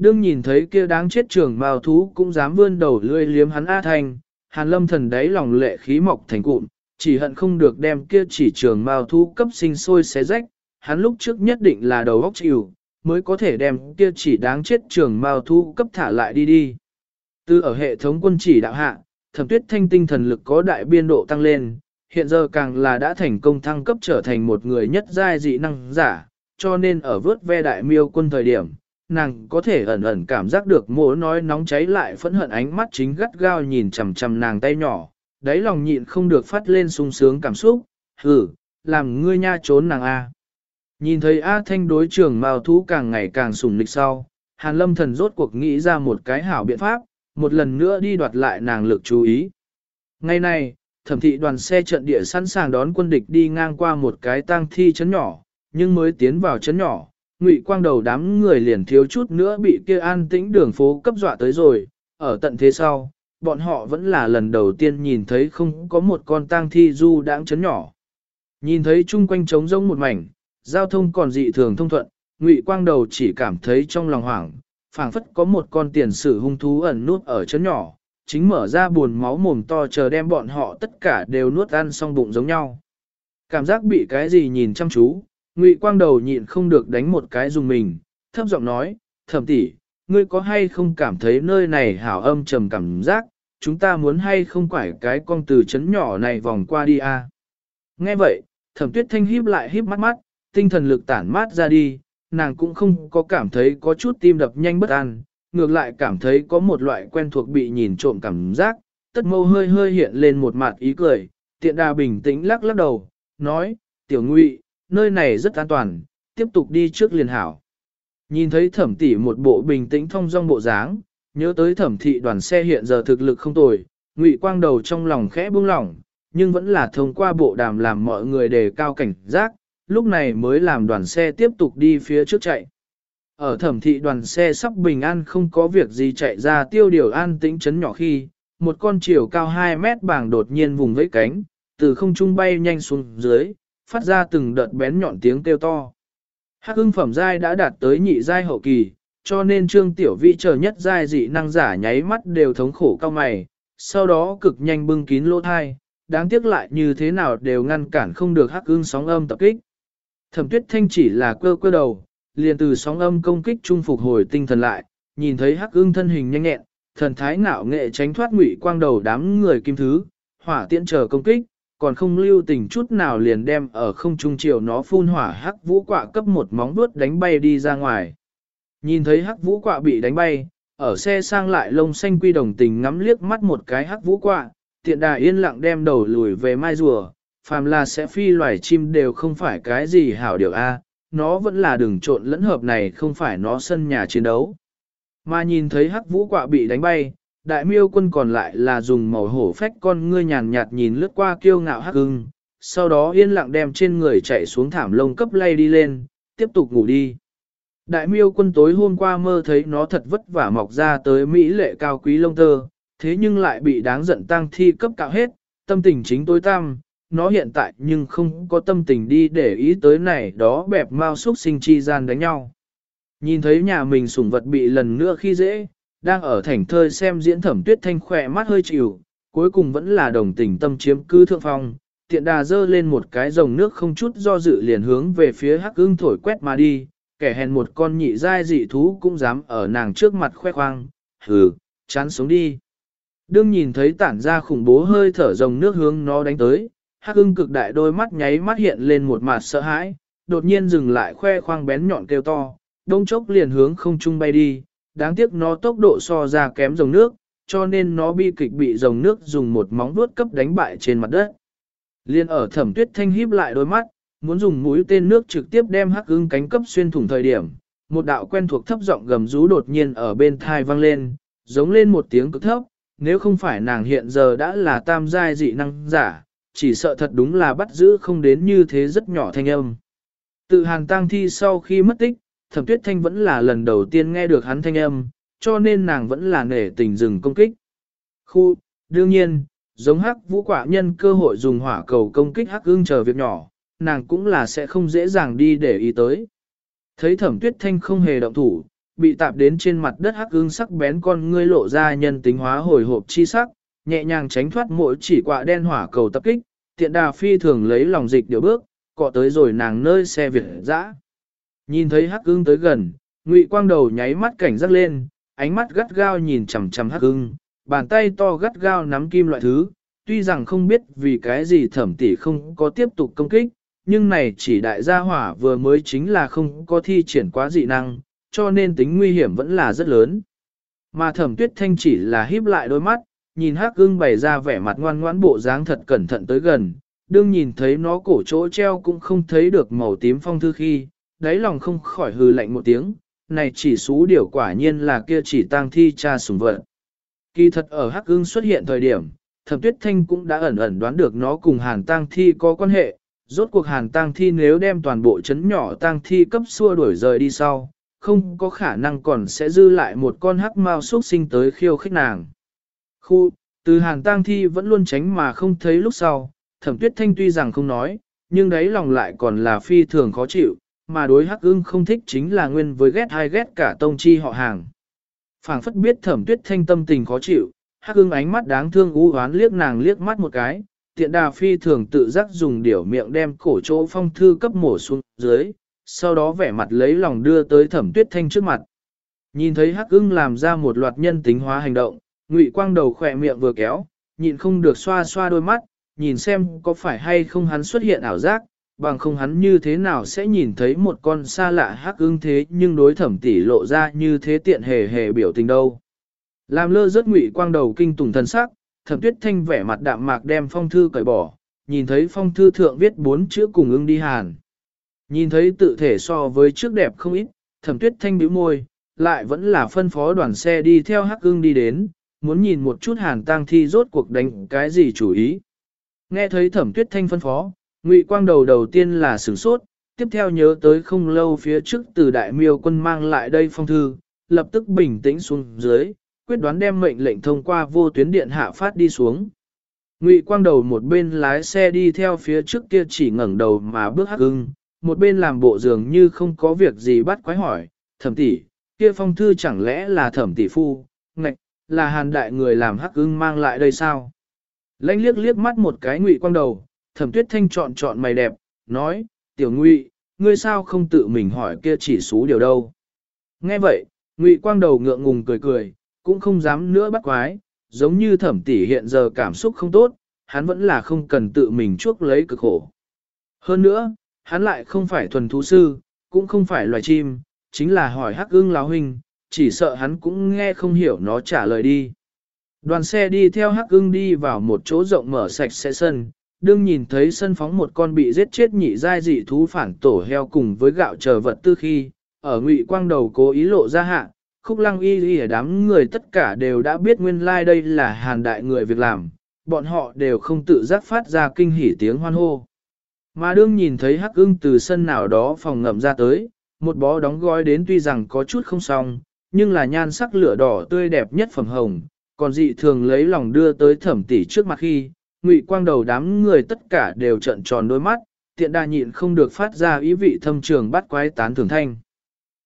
Đương nhìn thấy kia đáng chết trưởng mao thú cũng dám vươn đầu lươi liếm hắn A Thanh, hàn lâm thần đáy lòng lệ khí mọc thành cụm, chỉ hận không được đem kia chỉ trường mao thú cấp sinh sôi xé rách, hắn lúc trước nhất định là đầu óc chịu, mới có thể đem kia chỉ đáng chết trường mao thú cấp thả lại đi đi. Từ ở hệ thống quân chỉ đạo hạ, thẩm tuyết thanh tinh thần lực có đại biên độ tăng lên, hiện giờ càng là đã thành công thăng cấp trở thành một người nhất giai dị năng giả, cho nên ở vớt ve đại miêu quân thời điểm, nàng có thể ẩn ẩn cảm giác được mỗ nói nóng cháy lại phẫn hận ánh mắt chính gắt gao nhìn chằm chằm nàng tay nhỏ, đáy lòng nhịn không được phát lên sung sướng cảm xúc, hử, làm ngươi nha trốn nàng A. Nhìn thấy A Thanh đối trường mao thú càng ngày càng sùng lịch sau, Hàn Lâm thần rốt cuộc nghĩ ra một cái hảo biện pháp, một lần nữa đi đoạt lại nàng lực chú ý. Ngày nay, thẩm thị đoàn xe trận địa sẵn sàng đón quân địch đi ngang qua một cái tang thi chấn nhỏ, nhưng mới tiến vào chấn nhỏ, ngụy quang đầu đám người liền thiếu chút nữa bị kia an tĩnh đường phố cấp dọa tới rồi, ở tận thế sau, bọn họ vẫn là lần đầu tiên nhìn thấy không có một con tang thi du đáng chấn nhỏ. Nhìn thấy chung quanh trống rỗng một mảnh, giao thông còn dị thường thông thuận, ngụy quang đầu chỉ cảm thấy trong lòng hoảng, phảng phất có một con tiền sử hung thú ẩn nút ở chấn nhỏ, chính mở ra buồn máu mồm to chờ đem bọn họ tất cả đều nuốt ăn xong bụng giống nhau. Cảm giác bị cái gì nhìn chăm chú, ngụy quang đầu nhịn không được đánh một cái dùng mình, thấp giọng nói, thẩm tỷ, ngươi có hay không cảm thấy nơi này hảo âm trầm cảm giác, chúng ta muốn hay không quải cái con từ chấn nhỏ này vòng qua đi a? À? Nghe vậy, thẩm tuyết thanh híp lại híp mắt mắt, tinh thần lực tản mát ra đi, nàng cũng không có cảm thấy có chút tim đập nhanh bất an, ngược lại cảm thấy có một loại quen thuộc bị nhìn trộm cảm giác, tất mâu hơi hơi hiện lên một mặt ý cười, tiện đà bình tĩnh lắc lắc đầu, nói, tiểu ngụy, nơi này rất an toàn, tiếp tục đi trước liền hảo. Nhìn thấy thẩm tỷ một bộ bình tĩnh thông dong bộ dáng, nhớ tới thẩm thị đoàn xe hiện giờ thực lực không tồi, ngụy quang đầu trong lòng khẽ buông lỏng, nhưng vẫn là thông qua bộ đàm làm mọi người đề cao cảnh giác, lúc này mới làm đoàn xe tiếp tục đi phía trước chạy. Ở thẩm thị đoàn xe sắp bình an không có việc gì chạy ra tiêu điều an tĩnh chấn nhỏ khi, một con chiều cao 2 mét bảng đột nhiên vùng vẫy cánh, từ không trung bay nhanh xuống dưới, phát ra từng đợt bén nhọn tiếng kêu to. Hắc ưng phẩm giai đã đạt tới nhị giai hậu kỳ, cho nên trương tiểu Vi chờ nhất giai dị năng giả nháy mắt đều thống khổ cao mày, sau đó cực nhanh bưng kín lỗ thai, đáng tiếc lại như thế nào đều ngăn cản không được hắc ưng sóng âm tập kích. Thẩm tuyết thanh chỉ là cơ cơ đầu, liền từ sóng âm công kích trung phục hồi tinh thần lại, nhìn thấy hắc ưng thân hình nhanh nhẹn, thần thái ngạo nghệ tránh thoát ngụy quang đầu đám người kim thứ, hỏa tiễn chờ công kích, còn không lưu tình chút nào liền đem ở không trung chiều nó phun hỏa hắc vũ quạ cấp một móng vuốt đánh bay đi ra ngoài. Nhìn thấy hắc vũ quạ bị đánh bay, ở xe sang lại lông xanh quy đồng tình ngắm liếc mắt một cái hắc vũ quạ, tiện đà yên lặng đem đầu lùi về mai rùa, phàm là sẽ phi loài chim đều không phải cái gì hảo điều A, nó vẫn là đường trộn lẫn hợp này không phải nó sân nhà chiến đấu. Mà nhìn thấy hắc vũ quạ bị đánh bay, đại miêu quân còn lại là dùng màu hổ phách con ngươi nhàn nhạt nhìn lướt qua kiêu ngạo hắc hưng, sau đó yên lặng đem trên người chạy xuống thảm lông cấp lay đi lên, tiếp tục ngủ đi. Đại miêu quân tối hôm qua mơ thấy nó thật vất vả mọc ra tới Mỹ lệ cao quý lông tơ, thế nhưng lại bị đáng giận tăng thi cấp cạo hết, tâm tình chính tối tăm, nó hiện tại nhưng không có tâm tình đi để ý tới này đó bẹp mau xúc sinh chi gian đánh nhau. Nhìn thấy nhà mình sủng vật bị lần nữa khi dễ, đang ở thành thơi xem diễn thẩm tuyết thanh khỏe mắt hơi chịu, cuối cùng vẫn là đồng tình tâm chiếm cư thượng phong, tiện đà dơ lên một cái rồng nước không chút do dự liền hướng về phía hắc ưng thổi quét mà đi, kẻ hèn một con nhị giai dị thú cũng dám ở nàng trước mặt khoe khoang, hừ, chán sống đi. Đương nhìn thấy tản ra khủng bố hơi thở rồng nước hướng nó đánh tới, hắc ưng cực đại đôi mắt nháy mắt hiện lên một mặt sợ hãi, đột nhiên dừng lại khoe khoang bén nhọn kêu to, đông chốc liền hướng không trung bay đi, đáng tiếc nó tốc độ so ra kém dòng nước, cho nên nó bi kịch bị dòng nước dùng một móng vuốt cấp đánh bại trên mặt đất. Liên ở thẩm tuyết thanh híp lại đôi mắt, muốn dùng mũi tên nước trực tiếp đem hắc ưng cánh cấp xuyên thủng thời điểm, một đạo quen thuộc thấp giọng gầm rú đột nhiên ở bên thai vang lên, giống lên một tiếng cực thấp, nếu không phải nàng hiện giờ đã là tam giai dị năng giả, chỉ sợ thật đúng là bắt giữ không đến như thế rất nhỏ thanh âm. Tự hàng tang thi sau khi mất tích, thẩm tuyết thanh vẫn là lần đầu tiên nghe được hắn thanh âm, cho nên nàng vẫn là nể tình dừng công kích. Khu, đương nhiên, giống hắc vũ quả nhân cơ hội dùng hỏa cầu công kích hắc ương chờ việc nhỏ, nàng cũng là sẽ không dễ dàng đi để ý tới. Thấy thẩm tuyết thanh không hề động thủ, bị tạp đến trên mặt đất hắc ương sắc bén con ngươi lộ ra nhân tính hóa hồi hộp chi sắc, nhẹ nhàng tránh thoát mỗi chỉ quạ đen hỏa cầu tập kích, tiện đà phi thường lấy lòng dịch điều bước, cọ tới rồi nàng nơi xe việt dã. Nhìn thấy hắc ưng tới gần, ngụy quang đầu nháy mắt cảnh giác lên, ánh mắt gắt gao nhìn chằm chằm hắc ưng, bàn tay to gắt gao nắm kim loại thứ, tuy rằng không biết vì cái gì thẩm tỷ không có tiếp tục công kích, nhưng này chỉ đại gia hỏa vừa mới chính là không có thi triển quá dị năng, cho nên tính nguy hiểm vẫn là rất lớn. Mà thẩm tuyết thanh chỉ là híp lại đôi mắt, nhìn hắc ưng bày ra vẻ mặt ngoan ngoãn bộ dáng thật cẩn thận tới gần, đương nhìn thấy nó cổ chỗ treo cũng không thấy được màu tím phong thư khi, đáy lòng không khỏi hừ lạnh một tiếng, này chỉ xú điều quả nhiên là kia chỉ tang thi cha sùng vận. Kỳ thật ở hắc ưng xuất hiện thời điểm, thẩm tuyết thanh cũng đã ẩn ẩn đoán được nó cùng hàn tang thi có quan hệ, rốt cuộc hàn tang thi nếu đem toàn bộ chấn nhỏ tang thi cấp xua đuổi rời đi sau, không có khả năng còn sẽ dư lại một con hắc mao xuất sinh tới khiêu khích nàng. Khu, từ hàn tang thi vẫn luôn tránh mà không thấy lúc sau, thẩm tuyết thanh tuy rằng không nói, nhưng đấy lòng lại còn là phi thường khó chịu, mà đối hắc ưng không thích chính là nguyên với ghét hay ghét cả tông chi họ hàng. phảng phất biết thẩm tuyết thanh tâm tình khó chịu, hắc ưng ánh mắt đáng thương u hoán liếc nàng liếc mắt một cái, tiện đà phi thường tự giác dùng điểu miệng đem cổ chỗ phong thư cấp mổ xuống dưới, sau đó vẻ mặt lấy lòng đưa tới thẩm tuyết thanh trước mặt. Nhìn thấy hắc ưng làm ra một loạt nhân tính hóa hành động, ngụy quang đầu khỏe miệng vừa kéo, nhịn không được xoa xoa đôi mắt, nhìn xem có phải hay không hắn xuất hiện ảo giác, bằng không hắn như thế nào sẽ nhìn thấy một con xa lạ hắc ưng thế nhưng đối thẩm tỷ lộ ra như thế tiện hề hề biểu tình đâu. Làm lơ rất ngụy quang đầu kinh tùng thần sắc, thẩm tuyết thanh vẻ mặt đạm mạc đem phong thư cởi bỏ, nhìn thấy phong thư thượng viết bốn chữ cùng ưng đi hàn. Nhìn thấy tự thể so với trước đẹp không ít, thẩm tuyết thanh bĩu môi, lại vẫn là phân phó đoàn xe đi theo hắc ưng đi đến, muốn nhìn một chút hàn tang thi rốt cuộc đánh cái gì chủ ý. Nghe thấy thẩm tuyết thanh phân phó, ngụy quang đầu đầu tiên là sửng sốt, tiếp theo nhớ tới không lâu phía trước từ đại miêu quân mang lại đây phong thư, lập tức bình tĩnh xuống dưới, quyết đoán đem mệnh lệnh thông qua vô tuyến điện hạ phát đi xuống. Ngụy quang đầu một bên lái xe đi theo phía trước kia chỉ ngẩng đầu mà bước hắc ưng, một bên làm bộ dường như không có việc gì bắt quái hỏi, thẩm tỷ, kia phong thư chẳng lẽ là thẩm tỷ phu, ngạch, là hàn đại người làm hắc ưng mang lại đây sao? Lánh liếc liếc mắt một cái ngụy quang đầu, thẩm tuyết thanh chọn chọn mày đẹp, nói, tiểu ngụy, ngươi sao không tự mình hỏi kia chỉ số điều đâu? Nghe vậy, ngụy quang đầu ngượng ngùng cười cười, cũng không dám nữa bắt quái, giống như thẩm tỷ hiện giờ cảm xúc không tốt, hắn vẫn là không cần tự mình chuốc lấy cực khổ. Hơn nữa, hắn lại không phải thuần thú sư, cũng không phải loài chim, chính là hỏi hắc ưng láo huynh, chỉ sợ hắn cũng nghe không hiểu nó trả lời đi. Đoàn xe đi theo hắc ưng đi vào một chỗ rộng mở sạch sẽ sân, đương nhìn thấy sân phóng một con bị giết chết nhị giai dị thú phản tổ heo cùng với gạo chờ vật tư khi, ở ngụy quang đầu cố ý lộ ra hạ, khúc lăng y y ở đám người tất cả đều đã biết nguyên lai like đây là hàn đại người việc làm, bọn họ đều không tự giác phát ra kinh hỉ tiếng hoan hô. Mà đương nhìn thấy hắc ưng từ sân nào đó phòng ngậm ra tới, một bó đóng gói đến tuy rằng có chút không xong, nhưng là nhan sắc lửa đỏ tươi đẹp nhất phẩm hồng, còn dị thường lấy lòng đưa tới thẩm tỷ trước mặt khi, ngụy quang đầu đám người tất cả đều trợn tròn đôi mắt, tiện đa nhịn không được phát ra ý vị thâm trường bắt quái tán thường thanh.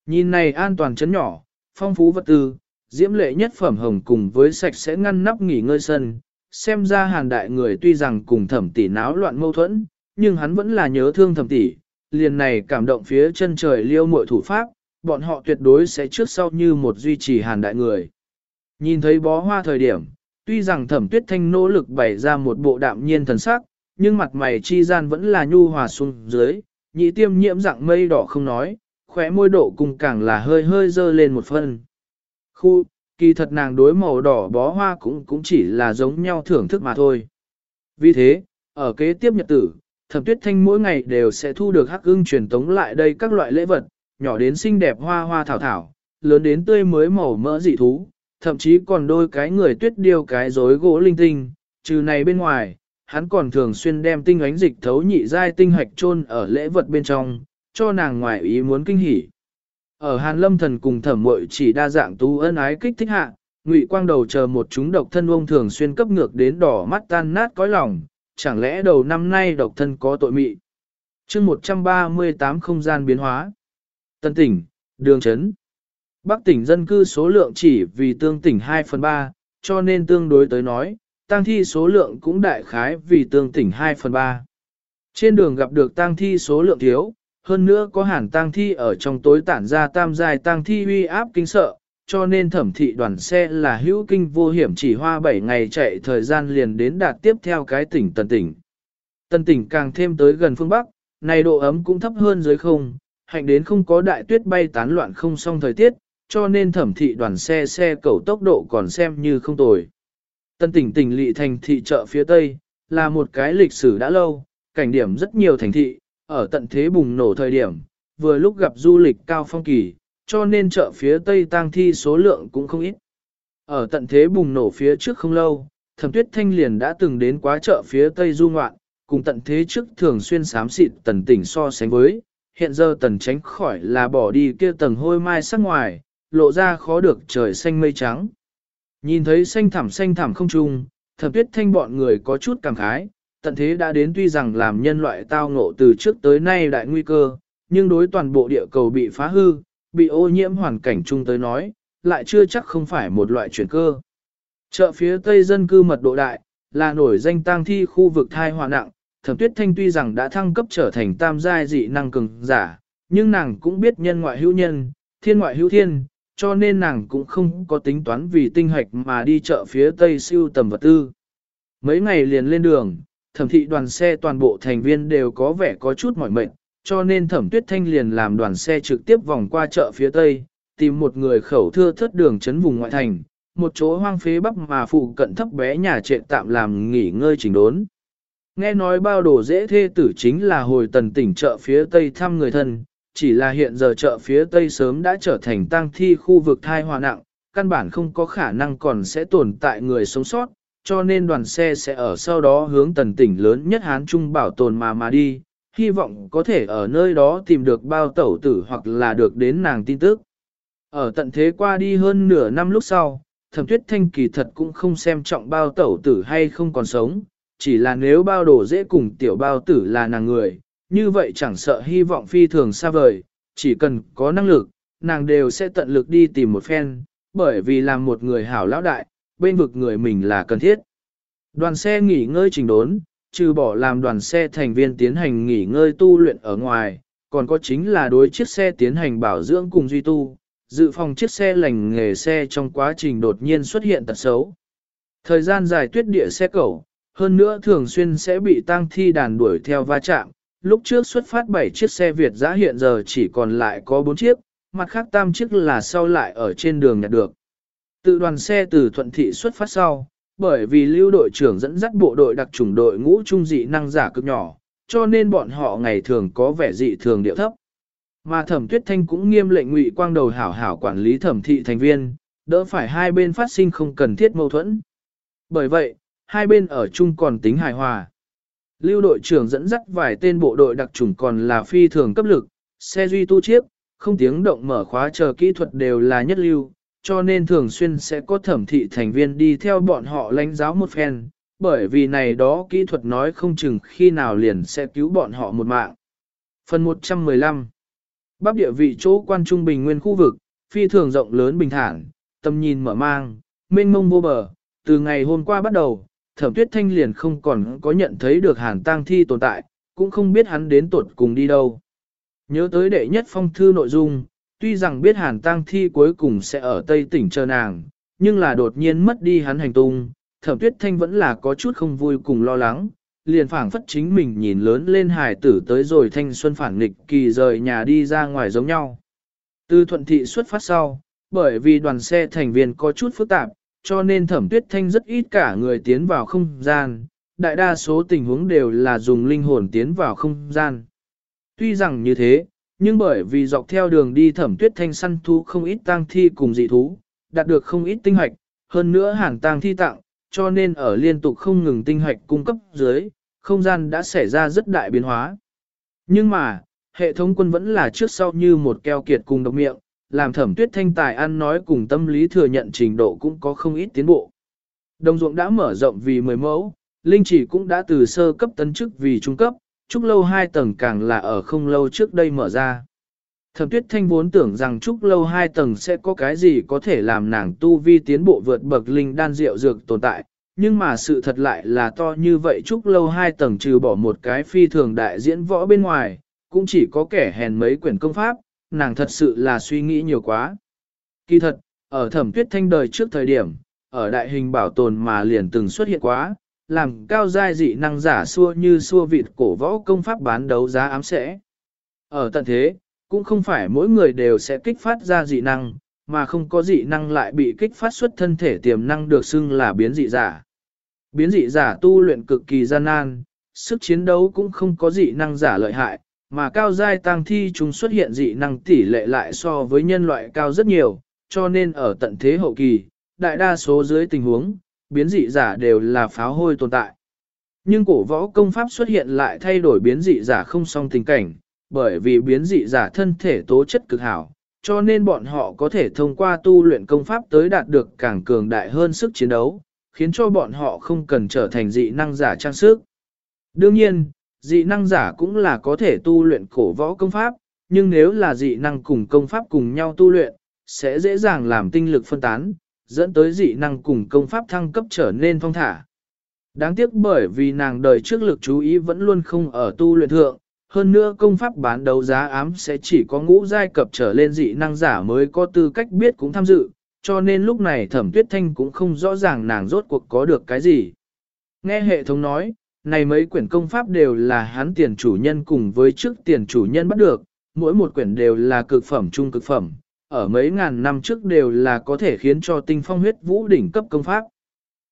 Nhìn này an toàn chấn nhỏ, phong phú vật tư, diễm lệ nhất phẩm hồng cùng với sạch sẽ ngăn nắp nghỉ ngơi sân, xem ra hàn đại người tuy rằng cùng thẩm tỷ náo loạn mâu thuẫn, nhưng hắn vẫn là nhớ thương thẩm tỷ, liền này cảm động phía chân trời liêu muội thủ pháp, bọn họ tuyệt đối sẽ trước sau như một duy trì hàn đại người. Nhìn thấy bó hoa thời điểm, tuy rằng thẩm tuyết thanh nỗ lực bày ra một bộ đạm nhiên thần sắc, nhưng mặt mày chi gian vẫn là nhu hòa xuống dưới, nhị tiêm nhiễm dạng mây đỏ không nói, khóe môi độ cùng càng là hơi hơi dơ lên một phân. Khu, kỳ thật nàng đối màu đỏ bó hoa cũng cũng chỉ là giống nhau thưởng thức mà thôi. Vì thế, ở kế tiếp nhật tử, thẩm tuyết thanh mỗi ngày đều sẽ thu được hắc ưng truyền tống lại đây các loại lễ vật, nhỏ đến xinh đẹp hoa hoa thảo thảo, lớn đến tươi mới màu mỡ dị thú, thậm chí còn đôi cái người tuyết điêu cái rối gỗ linh tinh, trừ này bên ngoài, hắn còn thường xuyên đem tinh ánh dịch thấu nhị giai tinh hạch chôn ở lễ vật bên trong, cho nàng ngoài ý muốn kinh hỉ. Ở Hàn Lâm Thần cùng thẩm muội chỉ đa dạng tú ân ái kích thích hạ, Ngụy Quang đầu chờ một chúng độc thân ông thường xuyên cấp ngược đến đỏ mắt tan nát cõi lòng, chẳng lẽ đầu năm nay độc thân có tội mị. chương 138 không gian biến hóa. Tân tỉnh, đường trấn. Bắc tỉnh dân cư số lượng chỉ vì tương tỉnh 2 phần 3, cho nên tương đối tới nói, tăng thi số lượng cũng đại khái vì tương tỉnh 2 phần 3. Trên đường gặp được tăng thi số lượng thiếu, hơn nữa có hẳn tăng thi ở trong tối tản ra tam dài tăng thi uy áp kinh sợ, cho nên thẩm thị đoàn xe là hữu kinh vô hiểm chỉ hoa 7 ngày chạy thời gian liền đến đạt tiếp theo cái tỉnh tần tỉnh. Tần tỉnh càng thêm tới gần phương Bắc, này độ ấm cũng thấp hơn dưới không, hạnh đến không có đại tuyết bay tán loạn không xong thời tiết, cho nên thẩm thị đoàn xe xe cầu tốc độ còn xem như không tồi. Tân tỉnh tỉnh lỵ thành thị chợ phía Tây, là một cái lịch sử đã lâu, cảnh điểm rất nhiều thành thị, ở tận thế bùng nổ thời điểm, vừa lúc gặp du lịch cao phong kỳ, cho nên chợ phía Tây tang thi số lượng cũng không ít. Ở tận thế bùng nổ phía trước không lâu, thẩm tuyết thanh liền đã từng đến quá chợ phía Tây du ngoạn, cùng tận thế trước thường xuyên xám xịt tần tỉnh so sánh với, hiện giờ tần tránh khỏi là bỏ đi kia tầng hôi mai sắc ngoài, lộ ra khó được trời xanh mây trắng. Nhìn thấy xanh thẳm xanh thẳm không trung, thập tuyết thanh bọn người có chút cảm khái, tận thế đã đến tuy rằng làm nhân loại tao ngộ từ trước tới nay đại nguy cơ, nhưng đối toàn bộ địa cầu bị phá hư, bị ô nhiễm hoàn cảnh chung tới nói, lại chưa chắc không phải một loại chuyển cơ. Chợ phía tây dân cư mật độ đại, là nổi danh tang thi khu vực thai hòa nặng, thẩm tuyết thanh tuy rằng đã thăng cấp trở thành tam giai dị năng cường giả, nhưng nàng cũng biết nhân ngoại hữu nhân, thiên ngoại hữu thiên, cho nên nàng cũng không có tính toán vì tinh hạch mà đi chợ phía tây siêu tầm vật tư. Mấy ngày liền lên đường, thẩm thị đoàn xe toàn bộ thành viên đều có vẻ có chút mỏi mệt, cho nên thẩm tuyết thanh liền làm đoàn xe trực tiếp vòng qua chợ phía tây, tìm một người khẩu thưa thất đường chấn vùng ngoại thành, một chỗ hoang phế bắp mà phụ cận thấp bé nhà trệ tạm làm nghỉ ngơi chỉnh đốn. Nghe nói bao đồ dễ thê tử chính là hồi tần tỉnh chợ phía tây thăm người thân, chỉ là hiện giờ chợ phía tây sớm đã trở thành tang thi khu vực thai hòa nặng, căn bản không có khả năng còn sẽ tồn tại người sống sót, cho nên đoàn xe sẽ ở sau đó hướng tần tỉnh lớn nhất Hán Trung bảo tồn mà mà đi, hy vọng có thể ở nơi đó tìm được bao tẩu tử hoặc là được đến nàng tin tức. Ở tận thế qua đi hơn nửa năm lúc sau, thẩm tuyết thanh kỳ thật cũng không xem trọng bao tẩu tử hay không còn sống, chỉ là nếu bao đồ dễ cùng tiểu bao tử là nàng người, như vậy chẳng sợ hy vọng phi thường xa vời, chỉ cần có năng lực, nàng đều sẽ tận lực đi tìm một phen, bởi vì làm một người hảo lão đại, bên vực người mình là cần thiết. Đoàn xe nghỉ ngơi trình đốn, trừ bỏ làm đoàn xe thành viên tiến hành nghỉ ngơi tu luyện ở ngoài, còn có chính là đối chiếc xe tiến hành bảo dưỡng cùng duy tu, dự phòng chiếc xe lành nghề xe trong quá trình đột nhiên xuất hiện tật xấu. Thời gian dài tuyết địa xe cẩu, hơn nữa thường xuyên sẽ bị tăng thi đàn đuổi theo va chạm. Lúc trước xuất phát 7 chiếc xe Việt giã hiện giờ chỉ còn lại có 4 chiếc, mặt khác tam chiếc là sau lại ở trên đường nhặt được. Tự đoàn xe từ thuận thị xuất phát sau, bởi vì lưu đội trưởng dẫn dắt bộ đội đặc trùng đội ngũ trung dị năng giả cực nhỏ, cho nên bọn họ ngày thường có vẻ dị thường điệu thấp. Mà thẩm tuyết thanh cũng nghiêm lệnh ngụy quang đầu hảo hảo quản lý thẩm thị thành viên, đỡ phải hai bên phát sinh không cần thiết mâu thuẫn. Bởi vậy, hai bên ở chung còn tính hài hòa. Lưu đội trưởng dẫn dắt vài tên bộ đội đặc trùng còn là phi thường cấp lực, xe duy tu chiếc, không tiếng động mở khóa chờ kỹ thuật đều là nhất lưu, cho nên thường xuyên sẽ có thẩm thị thành viên đi theo bọn họ lãnh giáo một phen, bởi vì này đó kỹ thuật nói không chừng khi nào liền sẽ cứu bọn họ một mạng. Phần 115 Bắp địa vị chỗ quan trung bình nguyên khu vực, phi thường rộng lớn bình thản, tầm nhìn mở mang, mênh mông vô bờ, từ ngày hôm qua bắt đầu, thẩm tuyết thanh liền không còn có nhận thấy được hàn tang thi tồn tại, cũng không biết hắn đến tuột cùng đi đâu. Nhớ tới đệ nhất phong thư nội dung, tuy rằng biết hàn tang thi cuối cùng sẽ ở Tây tỉnh chờ nàng, nhưng là đột nhiên mất đi hắn hành tung, thẩm tuyết thanh vẫn là có chút không vui cùng lo lắng, liền phảng phất chính mình nhìn lớn lên Hải tử tới rồi thanh xuân phản nghịch kỳ rời nhà đi ra ngoài giống nhau. Từ thuận thị xuất phát sau, bởi vì đoàn xe thành viên có chút phức tạp, cho nên thẩm tuyết thanh rất ít cả người tiến vào không gian, đại đa số tình huống đều là dùng linh hồn tiến vào không gian. Tuy rằng như thế, nhưng bởi vì dọc theo đường đi thẩm tuyết thanh săn thú không ít tang thi cùng dị thú, đạt được không ít tinh hoạch, hơn nữa hàng tang thi tặng, cho nên ở liên tục không ngừng tinh hoạch cung cấp dưới, không gian đã xảy ra rất đại biến hóa. Nhưng mà, hệ thống quân vẫn là trước sau như một keo kiệt cùng độc miệng, làm thẩm tuyết thanh tài ăn nói cùng tâm lý thừa nhận trình độ cũng có không ít tiến bộ. Đồng ruộng đã mở rộng vì 10 mẫu, linh chỉ cũng đã từ sơ cấp tấn chức vì trung cấp, trúc lâu hai tầng càng là ở không lâu trước đây mở ra. Thẩm tuyết thanh vốn tưởng rằng trúc lâu hai tầng sẽ có cái gì có thể làm nàng tu vi tiến bộ vượt bậc linh đan rượu dược tồn tại, nhưng mà sự thật lại là to như vậy trúc lâu hai tầng trừ bỏ một cái phi thường đại diễn võ bên ngoài, cũng chỉ có kẻ hèn mấy quyển công pháp, nàng thật sự là suy nghĩ nhiều quá. Kỳ thật, ở thẩm tuyết thanh đời trước thời điểm, ở đại hình bảo tồn mà liền từng xuất hiện quá, làm cao giai dị năng giả xua như xua vịt cổ võ công pháp bán đấu giá ám sẽ. Ở tận thế, cũng không phải mỗi người đều sẽ kích phát ra dị năng, mà không có dị năng lại bị kích phát xuất thân thể tiềm năng được xưng là biến dị giả. Biến dị giả tu luyện cực kỳ gian nan, sức chiến đấu cũng không có dị năng giả lợi hại, mà cao giai tăng thi chúng xuất hiện dị năng tỷ lệ lại so với nhân loại cao rất nhiều, cho nên ở tận thế hậu kỳ, đại đa số dưới tình huống, biến dị giả đều là pháo hôi tồn tại. Nhưng cổ võ công pháp xuất hiện lại thay đổi biến dị giả không song tình cảnh, bởi vì biến dị giả thân thể tố chất cực hảo, cho nên bọn họ có thể thông qua tu luyện công pháp tới đạt được càng cường đại hơn sức chiến đấu, khiến cho bọn họ không cần trở thành dị năng giả trang sức. Đương nhiên, dị năng giả cũng là có thể tu luyện cổ võ công pháp, nhưng nếu là dị năng cùng công pháp cùng nhau tu luyện, sẽ dễ dàng làm tinh lực phân tán, dẫn tới dị năng cùng công pháp thăng cấp trở nên phong thả. Đáng tiếc bởi vì nàng đời trước lực chú ý vẫn luôn không ở tu luyện thượng, hơn nữa công pháp bán đấu giá ám sẽ chỉ có ngũ giai cập trở lên dị năng giả mới có tư cách biết cũng tham dự, cho nên lúc này thẩm tuyết thanh cũng không rõ ràng nàng rốt cuộc có được cái gì. Nghe hệ thống nói, này mấy quyển công pháp đều là hắn tiền chủ nhân cùng với trước tiền chủ nhân bắt được, mỗi một quyển đều là cực phẩm trung cực phẩm, ở mấy ngàn năm trước đều là có thể khiến cho tinh phong huyết vũ đỉnh cấp công pháp.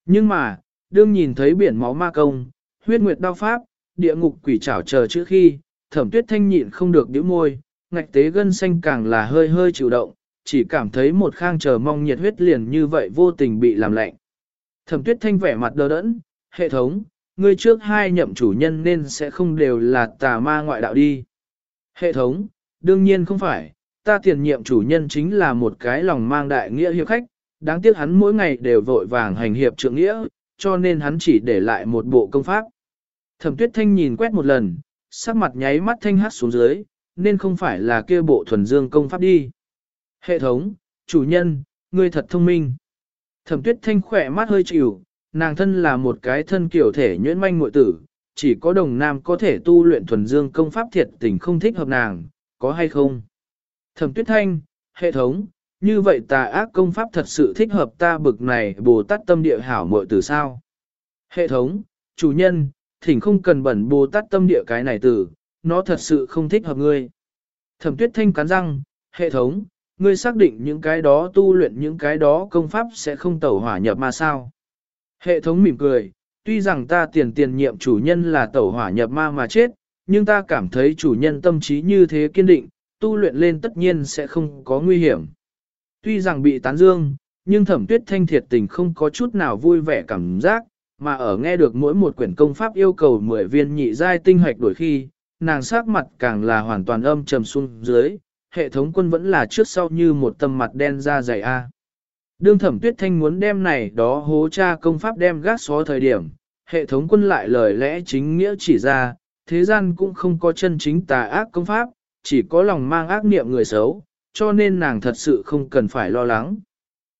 Nhưng mà, đương nhìn thấy biển máu ma công, huyết nguyệt đao pháp, địa ngục quỷ trảo chờ chữ khi, thẩm tuyết thanh nhịn không được điếu môi, ngạch tế gân xanh càng là hơi hơi chịu động, chỉ cảm thấy một khang chờ mong nhiệt huyết liền như vậy vô tình bị làm lạnh. Thẩm tuyết thanh vẻ mặt đờ đẫn, hệ thống, Ngươi trước hai nhậm chủ nhân nên sẽ không đều là tà ma ngoại đạo đi. Hệ thống, đương nhiên không phải, ta tiền nhiệm chủ nhân chính là một cái lòng mang đại nghĩa hiệp khách, đáng tiếc hắn mỗi ngày đều vội vàng hành hiệp trượng nghĩa, cho nên hắn chỉ để lại một bộ công pháp. Thẩm tuyết thanh nhìn quét một lần, sắc mặt nháy mắt thanh hát xuống dưới, nên không phải là kia bộ thuần dương công pháp đi. Hệ thống, chủ nhân, ngươi thật thông minh. Thẩm tuyết thanh khỏe mắt hơi chịu, nàng thân là một cái thân kiểu thể nhuyễn manh muội tử, chỉ có đồng nam có thể tu luyện thuần dương công pháp thiệt tình không thích hợp nàng, có hay không? Thẩm tuyết thanh, hệ thống, như vậy tà ác công pháp thật sự thích hợp ta bực này Bồ Tát tâm địa hảo muội tử sao? Hệ thống, chủ nhân, thỉnh không cần bẩn Bồ Tát tâm địa cái này tử, nó thật sự không thích hợp ngươi. Thẩm tuyết thanh cắn răng, hệ thống, ngươi xác định những cái đó tu luyện những cái đó công pháp sẽ không tẩu hỏa nhập ma sao. Hệ thống mỉm cười, tuy rằng ta tiền tiền nhiệm chủ nhân là tẩu hỏa nhập ma mà chết, nhưng ta cảm thấy chủ nhân tâm trí như thế kiên định, tu luyện lên tất nhiên sẽ không có nguy hiểm. Tuy rằng bị tán dương, nhưng thẩm tuyết thanh thiệt tình không có chút nào vui vẻ cảm giác, mà ở nghe được mỗi một quyển công pháp yêu cầu 10 viên nhị giai tinh hoạch đổi khi, nàng sắc mặt càng là hoàn toàn âm trầm xuống dưới, hệ thống quân vẫn là trước sau như một tâm mặt đen da dày A. Đương thẩm tuyết thanh muốn đem này đó hố cha công pháp đem gác xó thời điểm, hệ thống quân lại lời lẽ chính nghĩa chỉ ra, thế gian cũng không có chân chính tà ác công pháp, chỉ có lòng mang ác niệm người xấu, cho nên nàng thật sự không cần phải lo lắng.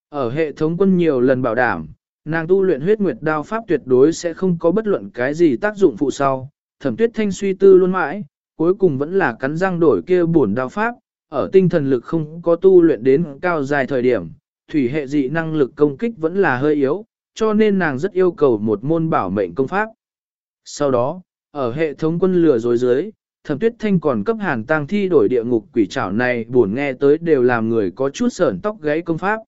Ở hệ thống quân nhiều lần bảo đảm, nàng tu luyện huyết nguyệt đao pháp tuyệt đối sẽ không có bất luận cái gì tác dụng phụ sau, thẩm tuyết thanh suy tư luôn mãi, cuối cùng vẫn là cắn răng đổi kia bổn đao pháp, ở tinh thần lực không có tu luyện đến cao dài thời điểm, thủy hệ dị năng lực công kích vẫn là hơi yếu, cho nên nàng rất yêu cầu một môn bảo mệnh công pháp. Sau đó, ở hệ thống quân lửa dối dưới, thẩm tuyết thanh còn cấp hàn tang thi đổi địa ngục quỷ trảo này buồn nghe tới đều làm người có chút sởn tóc gáy công pháp.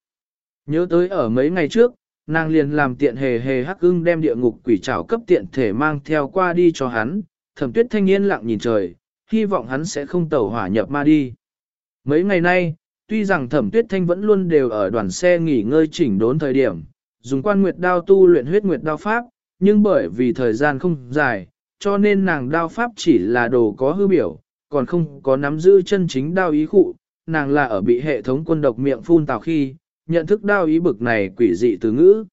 Nhớ tới ở mấy ngày trước, nàng liền làm tiện hề hề hắc ưng đem địa ngục quỷ trảo cấp tiện thể mang theo qua đi cho hắn, thẩm tuyết thanh yên lặng nhìn trời, hy vọng hắn sẽ không tẩu hỏa nhập ma đi. Mấy ngày nay, tuy rằng thẩm tuyết thanh vẫn luôn đều ở đoàn xe nghỉ ngơi chỉnh đốn thời điểm, dùng quan nguyệt đao tu luyện huyết nguyệt đao pháp, nhưng bởi vì thời gian không dài, cho nên nàng đao pháp chỉ là đồ có hư biểu, còn không có nắm giữ chân chính đao ý khụ, nàng là ở bị hệ thống quân độc miệng phun tào khi, nhận thức đao ý bực này quỷ dị từ ngữ.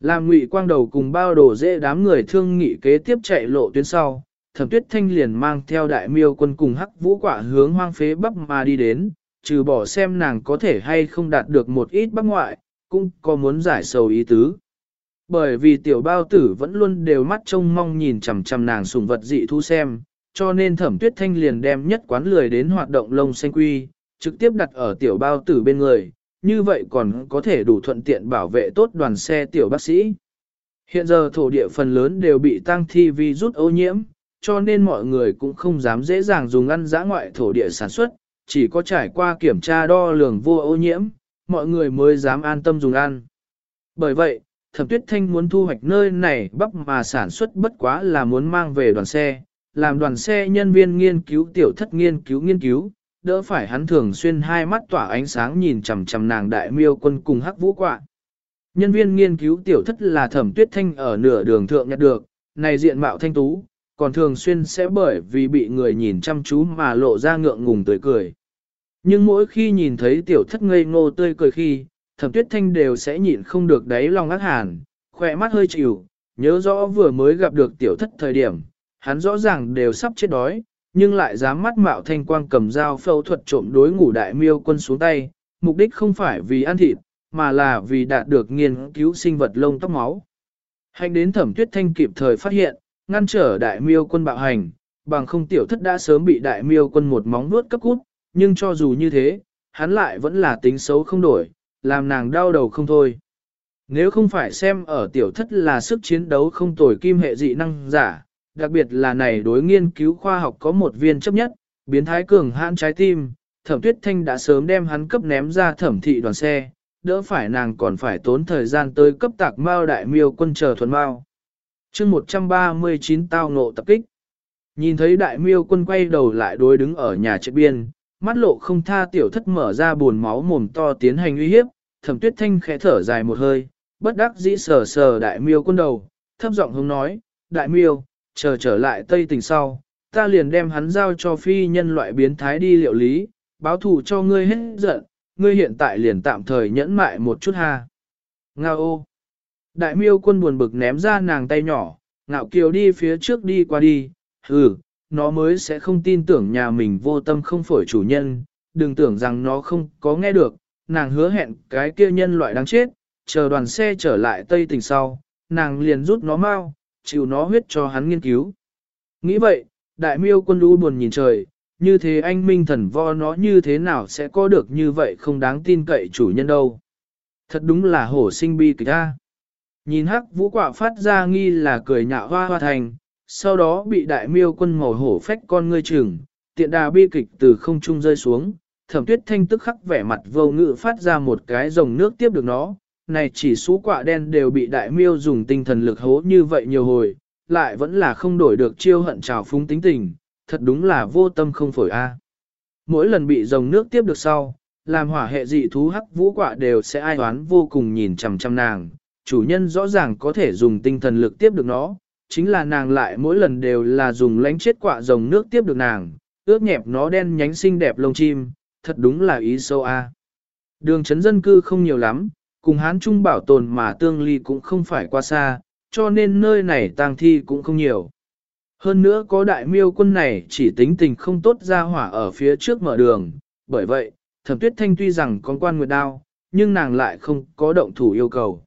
Làm ngụy quang đầu cùng bao đồ dễ đám người thương nghị kế tiếp chạy lộ tuyến sau, thẩm tuyết thanh liền mang theo đại miêu quân cùng hắc vũ quả hướng hoang phế bắp mà đi đến, trừ bỏ xem nàng có thể hay không đạt được một ít bắc ngoại, cũng có muốn giải sầu ý tứ. Bởi vì tiểu bao tử vẫn luôn đều mắt trông mong nhìn chằm chằm nàng sùng vật dị thu xem, cho nên thẩm tuyết thanh liền đem nhất quán lười đến hoạt động lông xanh quy, trực tiếp đặt ở tiểu bao tử bên người, như vậy còn có thể đủ thuận tiện bảo vệ tốt đoàn xe tiểu bác sĩ. Hiện giờ thổ địa phần lớn đều bị tăng thi vi rút ô nhiễm, cho nên mọi người cũng không dám dễ dàng dùng ăn giã ngoại thổ địa sản xuất, chỉ có trải qua kiểm tra đo lường vô ô nhiễm, mọi người mới dám an tâm dùng ăn. Bởi vậy, thẩm tuyết thanh muốn thu hoạch nơi này bắp mà sản xuất bất quá là muốn mang về đoàn xe, làm đoàn xe nhân viên nghiên cứu tiểu thất nghiên cứu nghiên cứu, đỡ phải hắn thường xuyên hai mắt tỏa ánh sáng nhìn chằm chằm nàng đại miêu quân cùng hắc vũ quạ. Nhân viên nghiên cứu tiểu thất là thẩm tuyết thanh ở nửa đường thượng nhặt được, này diện mạo thanh tú, còn thường xuyên sẽ bởi vì bị người nhìn chăm chú mà lộ ra ngượng ngùng tươi cười. Nhưng mỗi khi nhìn thấy tiểu thất ngây ngô tươi cười khi, thẩm tuyết thanh đều sẽ nhịn không được đáy lòng ác hàn, khỏe mắt hơi chịu, nhớ rõ vừa mới gặp được tiểu thất thời điểm, hắn rõ ràng đều sắp chết đói, nhưng lại dám mắt mạo thanh quang cầm dao phẫu thuật trộm đối ngủ đại miêu quân xuống tay, mục đích không phải vì ăn thịt, mà là vì đạt được nghiên cứu sinh vật lông tóc máu. Hành đến thẩm tuyết thanh kịp thời phát hiện, ngăn trở đại miêu quân bạo hành, bằng không tiểu thất đã sớm bị đại miêu quân một móng vuốt cấp cút, nhưng cho dù như thế, hắn lại vẫn là tính xấu không đổi, làm nàng đau đầu không thôi. Nếu không phải xem ở tiểu thất là sức chiến đấu không tồi kim hệ dị năng giả, đặc biệt là này đối nghiên cứu khoa học có một viên chấp nhất, biến thái cường hãn trái tim, thẩm tuyết thanh đã sớm đem hắn cấp ném ra thẩm thị đoàn xe, đỡ phải nàng còn phải tốn thời gian tới cấp tạc mao đại miêu quân chờ thuần mao chương 139 tao ngộ tập kích. Nhìn thấy đại miêu quân quay đầu lại đối đứng ở nhà chết biên, mắt lộ không tha tiểu thất mở ra buồn máu mồm to tiến hành uy hiếp, thẩm tuyết thanh khẽ thở dài một hơi, bất đắc dĩ sờ sờ đại miêu quân đầu, thấp giọng hướng nói, đại miêu, chờ trở lại Tây Tình sau, ta liền đem hắn giao cho phi nhân loại biến thái đi liệu lý, báo thù cho ngươi hết giận, ngươi hiện tại liền tạm thời nhẫn mại một chút ha. Nga ô! Đại miêu quân buồn bực ném ra nàng tay nhỏ, ngạo kiều đi phía trước đi qua đi, hừ, nó mới sẽ không tin tưởng nhà mình vô tâm không phổi chủ nhân, đừng tưởng rằng nó không có nghe được, nàng hứa hẹn cái kia nhân loại đáng chết, chờ đoàn xe trở lại Tây Tình sau, nàng liền rút nó mau, chịu nó huyết cho hắn nghiên cứu. Nghĩ vậy, đại miêu quân lũ buồn nhìn trời, như thế anh minh thần vo nó như thế nào sẽ có được như vậy không đáng tin cậy chủ nhân đâu. Thật đúng là hổ sinh bi kịch ta. Nhìn hắc vũ quạ phát ra nghi là cười nhạo hoa hoa thành, sau đó bị đại miêu quân màu hổ phách con ngươi chừng, tiện đà bi kịch từ không trung rơi xuống, thẩm tuyết thanh tức khắc vẻ mặt vô ngự phát ra một cái dòng nước tiếp được nó, này chỉ số quạ đen đều bị đại miêu dùng tinh thần lực hố như vậy nhiều hồi, lại vẫn là không đổi được chiêu hận trào phúng tính tình, thật đúng là vô tâm không phổi a. Mỗi lần bị dòng nước tiếp được sau, làm hỏa hệ dị thú hắc vũ quạ đều sẽ ai oán vô cùng nhìn chằm chằm nàng, chủ nhân rõ ràng có thể dùng tinh thần lực tiếp được nó, chính là nàng lại mỗi lần đều là dùng lánh chết quạ rồng nước tiếp được nàng, ướt nhẹp nó đen nhánh xinh đẹp lông chim, thật đúng là ý sâu a. Đường chấn dân cư không nhiều lắm, cùng hán trung bảo tồn mà tương ly cũng không phải qua xa, cho nên nơi này tang thi cũng không nhiều. Hơn nữa có đại miêu quân này chỉ tính tình không tốt ra hỏa ở phía trước mở đường, bởi vậy, thẩm tuyết thanh tuy rằng có quan nguyệt đao, nhưng nàng lại không có động thủ yêu cầu.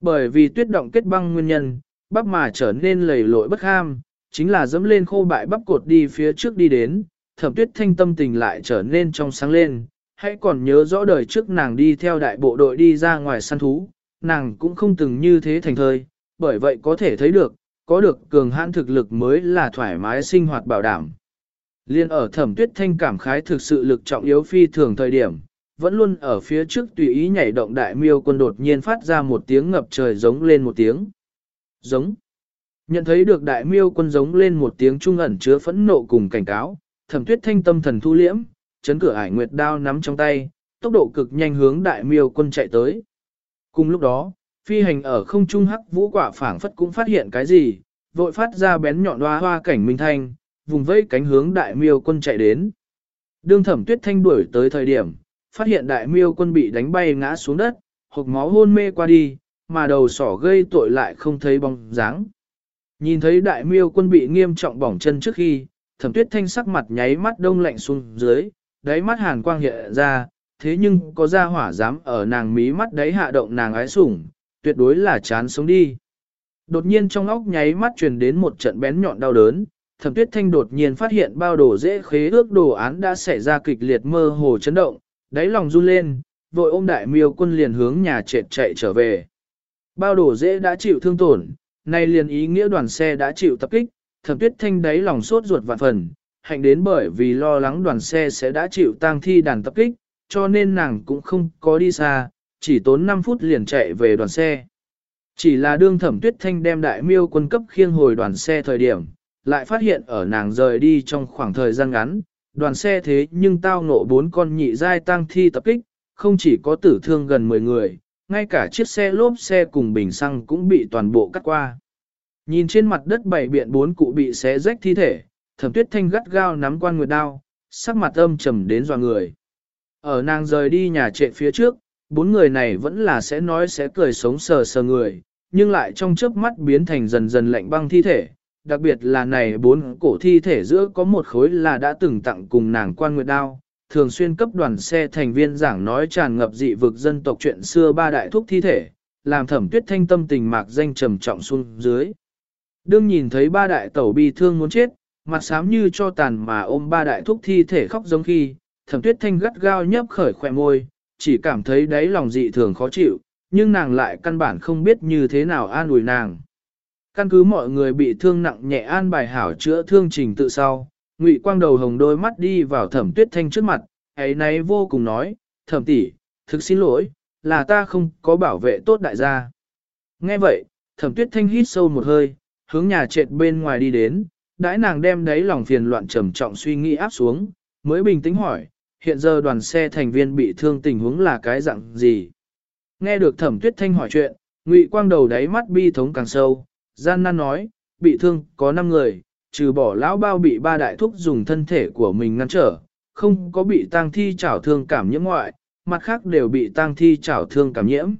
Bởi vì tuyết động kết băng nguyên nhân, bắp mà trở nên lầy lội bất ham, chính là dẫm lên khô bại bắp cột đi phía trước đi đến, thẩm tuyết thanh tâm tình lại trở nên trong sáng lên, hãy còn nhớ rõ đời trước nàng đi theo đại bộ đội đi ra ngoài săn thú, nàng cũng không từng như thế thành thời, bởi vậy có thể thấy được, có được cường hãn thực lực mới là thoải mái sinh hoạt bảo đảm. Liên ở thẩm tuyết thanh cảm khái thực sự lực trọng yếu phi thường thời điểm, vẫn luôn ở phía trước tùy ý nhảy động đại miêu quân đột nhiên phát ra một tiếng ngập trời giống lên một tiếng. Giống. Nhận thấy được đại miêu quân giống lên một tiếng trung ẩn chứa phẫn nộ cùng cảnh cáo, thẩm tuyết thanh tâm thần thu liễm, chấn cửa ải nguyệt đao nắm trong tay, tốc độ cực nhanh hướng đại miêu quân chạy tới. Cùng lúc đó, phi hành ở không trung hắc vũ quả phảng phất cũng phát hiện cái gì, vội phát ra bén nhọn hoa hoa cảnh minh thanh, vùng vẫy cánh hướng đại miêu quân chạy đến. Đương thẩm tuyết thanh đuổi tới thời điểm, phát hiện đại miêu quân bị đánh bay ngã xuống đất, hộp máu hôn mê qua đi, mà đầu sỏ gây tội lại không thấy bóng dáng. Nhìn thấy đại miêu quân bị nghiêm trọng bỏng chân trước khi, thẩm tuyết thanh sắc mặt nháy mắt đông lạnh xuống dưới, đáy mắt hàn quang hiện ra, thế nhưng có ra hỏa dám ở nàng mí mắt đấy hạ động nàng ái sủng, tuyệt đối là chán sống đi. Đột nhiên trong óc nháy mắt truyền đến một trận bén nhọn đau đớn, thẩm tuyết thanh đột nhiên phát hiện bao đồ dễ khế ước đồ án đã xảy ra kịch liệt mơ hồ chấn động, đáy lòng run lên, vội ôm đại miêu quân liền hướng nhà trệt chạy trở về. Bao đồ dễ đã chịu thương tổn, nay liền ý nghĩa đoàn xe đã chịu tập kích, thẩm tuyết thanh đáy lòng sốt ruột vạn phần, hạnh đến bởi vì lo lắng đoàn xe sẽ đã chịu tang thi đàn tập kích, cho nên nàng cũng không có đi xa, chỉ tốn 5 phút liền chạy về đoàn xe. Chỉ là đương thẩm tuyết thanh đem đại miêu quân cấp khiêng hồi đoàn xe thời điểm, lại phát hiện ở nàng rời đi trong khoảng thời gian ngắn, đoàn xe thế nhưng tao nộ bốn con nhị giai tăng thi tập kích, không chỉ có tử thương gần 10 người, ngay cả chiếc xe lốp xe cùng bình xăng cũng bị toàn bộ cắt qua. Nhìn trên mặt đất bảy biện bốn cụ bị xé rách thi thể, thẩm tuyết thanh gắt gao nắm quan nguyệt đao, sắc mặt âm trầm đến dò người. Ở nàng rời đi nhà trệ phía trước, bốn người này vẫn là sẽ nói sẽ cười sống sờ sờ người, nhưng lại trong chớp mắt biến thành dần dần lạnh băng thi thể. Đặc biệt là này bốn cổ thi thể giữa có một khối là đã từng tặng cùng nàng quan nguyệt đao, thường xuyên cấp đoàn xe thành viên giảng nói tràn ngập dị vực dân tộc chuyện xưa ba đại thúc thi thể, làm thẩm tuyết thanh tâm tình mạc danh trầm trọng xuống dưới. Đương nhìn thấy ba đại tẩu bi thương muốn chết, mặt xám như cho tàn mà ôm ba đại thúc thi thể khóc giống khi, thẩm tuyết thanh gắt gao nhấp khởi khỏe môi, chỉ cảm thấy đáy lòng dị thường khó chịu, nhưng nàng lại căn bản không biết như thế nào an ủi nàng. Căn cứ mọi người bị thương nặng nhẹ an bài hảo chữa thương trình tự sau, Ngụy Quang đầu hồng đôi mắt đi vào Thẩm Tuyết Thanh trước mặt, ấy nấy vô cùng nói, "Thẩm tỷ, thực xin lỗi, là ta không có bảo vệ tốt đại gia." Nghe vậy, Thẩm Tuyết Thanh hít sâu một hơi, hướng nhà trệt bên ngoài đi đến, đãi nàng đem đấy lòng phiền loạn trầm trọng suy nghĩ áp xuống, mới bình tĩnh hỏi, hiện giờ đoàn xe thành viên bị thương tình huống là cái dạng gì? Nghe được thẩm tuyết thanh hỏi chuyện, ngụy quang đầu đáy mắt bi thống càng sâu, gian nan nói, bị thương có 5 người, trừ bỏ lão bao bị ba đại thúc dùng thân thể của mình ngăn trở, không có bị tang thi chảo thương cảm nhiễm ngoại, mặt khác đều bị tang thi chảo thương cảm nhiễm.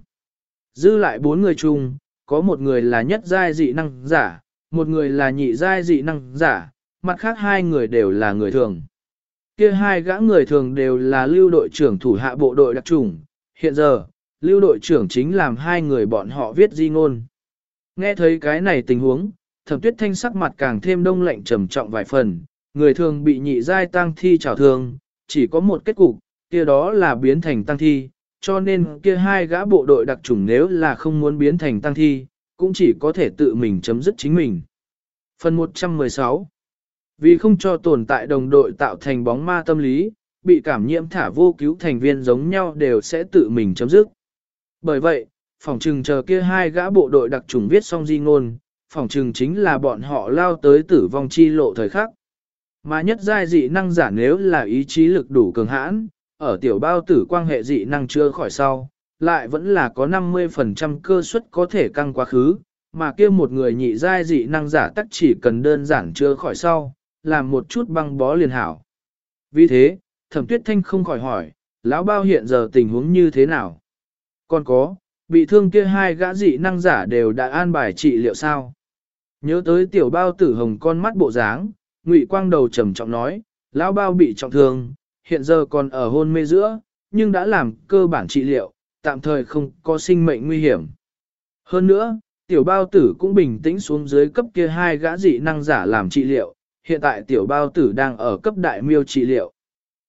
Dư lại bốn người chung, có một người là nhất giai dị năng giả, một người là nhị giai dị năng giả, mặt khác hai người đều là người thường. Kia hai gã người thường đều là lưu đội trưởng thủ hạ bộ đội đặc trùng, hiện giờ, lưu đội trưởng chính làm hai người bọn họ viết di ngôn. Nghe thấy cái này tình huống, thẩm tuyết thanh sắc mặt càng thêm đông lạnh trầm trọng vài phần, người thường bị nhị giai tăng thi trào thương, chỉ có một kết cục, kia đó là biến thành tăng thi, cho nên kia hai gã bộ đội đặc trùng nếu là không muốn biến thành tăng thi, cũng chỉ có thể tự mình chấm dứt chính mình. Phần 116 Vì không cho tồn tại đồng đội tạo thành bóng ma tâm lý, bị cảm nhiễm thả vô cứu thành viên giống nhau đều sẽ tự mình chấm dứt. Bởi vậy, phỏng trừng chờ kia hai gã bộ đội đặc trùng viết xong di ngôn, phỏng trừng chính là bọn họ lao tới tử vong chi lộ thời khắc. Mà nhất giai dị năng giả nếu là ý chí lực đủ cường hãn, ở tiểu bao tử quan hệ dị năng chưa khỏi sau, lại vẫn là có 50% cơ suất có thể căng quá khứ, mà kia một người nhị giai dị năng giả tắc chỉ cần đơn giản chưa khỏi sau, làm một chút băng bó liền hảo. Vì thế, thẩm tuyết thanh không khỏi hỏi, lão bao hiện giờ tình huống như thế nào? Còn có, bị thương kia hai gã dị năng giả đều đã an bài trị liệu sao? Nhớ tới tiểu bao tử hồng con mắt bộ dáng, ngụy quang đầu trầm trọng nói, lão bao bị trọng thương, hiện giờ còn ở hôn mê giữa, nhưng đã làm cơ bản trị liệu, tạm thời không có sinh mệnh nguy hiểm. Hơn nữa, tiểu bao tử cũng bình tĩnh xuống dưới cấp kia hai gã dị năng giả làm trị liệu, hiện tại tiểu bao tử đang ở cấp đại miêu trị liệu.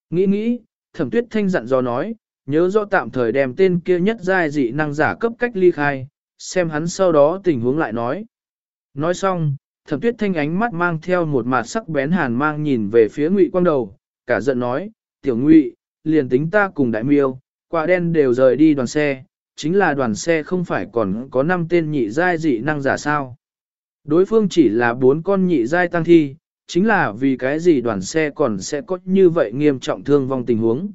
Nghĩ nghĩ, thẩm tuyết thanh dặn dò nói, nhớ rõ tạm thời đem tên kia nhất giai dị năng giả cấp cách ly khai, xem hắn sau đó tình huống lại nói. Nói xong, thẩm tuyết thanh ánh mắt mang theo một mặt sắc bén hàn mang nhìn về phía ngụy quang đầu, cả giận nói, tiểu ngụy, liền tính ta cùng đại miêu, quả đen đều rời đi đoàn xe, chính là đoàn xe không phải còn có 5 tên nhị giai dị năng giả sao. Đối phương chỉ là bốn con nhị giai tăng thi, chính là vì cái gì đoàn xe còn sẽ có như vậy nghiêm trọng thương vong tình huống.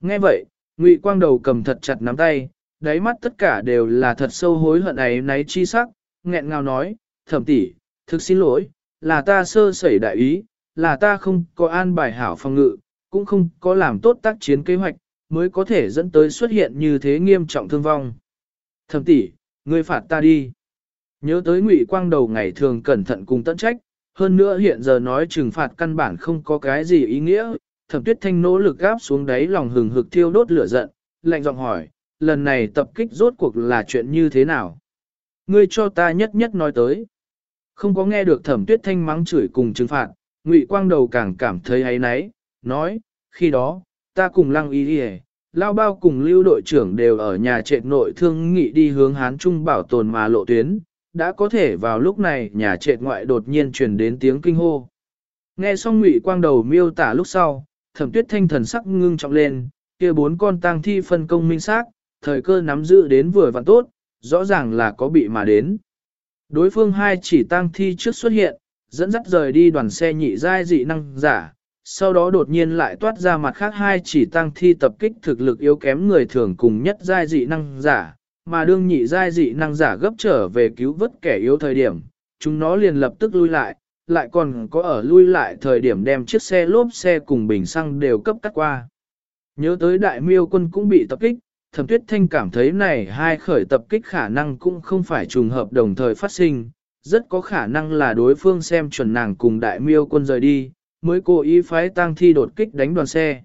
Nghe vậy, Ngụy Quang Đầu cầm thật chặt nắm tay, đáy mắt tất cả đều là thật sâu hối hận ấy náy chi sắc, nghẹn ngào nói, thẩm tỷ, thực xin lỗi, là ta sơ sẩy đại ý, là ta không có an bài hảo phòng ngự, cũng không có làm tốt tác chiến kế hoạch, mới có thể dẫn tới xuất hiện như thế nghiêm trọng thương vong. Thẩm tỷ, ngươi phạt ta đi. Nhớ tới Ngụy Quang Đầu ngày thường cẩn thận cùng tận trách, hơn nữa hiện giờ nói trừng phạt căn bản không có cái gì ý nghĩa, Thẩm Tuyết Thanh nỗ lực gáp xuống đáy lòng hừng hực thiêu đốt lửa giận, lạnh giọng hỏi, lần này tập kích rốt cuộc là chuyện như thế nào? Ngươi cho ta nhất nhất nói tới. Không có nghe được Thẩm Tuyết Thanh mắng chửi cùng trừng phạt, Ngụy Quang Đầu càng cảm thấy hay náy, nói, khi đó, ta cùng Lăng Y Đi Lao bao cùng lưu đội trưởng đều ở nhà trệt nội thương nghị đi hướng Hán Trung bảo tồn mà lộ tuyến, đã có thể vào lúc này nhà trệt ngoại đột nhiên truyền đến tiếng kinh hô. Nghe xong ngụy quang đầu miêu tả lúc sau, thẩm tuyết thanh thần sắc ngưng trọng lên, kia bốn con tang thi phân công minh xác, thời cơ nắm giữ đến vừa vặn tốt, rõ ràng là có bị mà đến. Đối phương hai chỉ tang thi trước xuất hiện, dẫn dắt rời đi đoàn xe nhị giai dị năng giả, sau đó đột nhiên lại toát ra mặt khác hai chỉ tang thi tập kích thực lực yếu kém người thường cùng nhất giai dị năng giả, mà đương nhị giai dị năng giả gấp trở về cứu vớt kẻ yếu thời điểm, chúng nó liền lập tức lui lại, lại còn có ở lui lại thời điểm đem chiếc xe lốp xe cùng bình xăng đều cấp cắt qua. Nhớ tới đại miêu quân cũng bị tập kích, thẩm tuyết thanh cảm thấy này hai khởi tập kích khả năng cũng không phải trùng hợp đồng thời phát sinh, rất có khả năng là đối phương xem chuẩn nàng cùng đại miêu quân rời đi, mới cố ý phái tang thi đột kích đánh đoàn xe.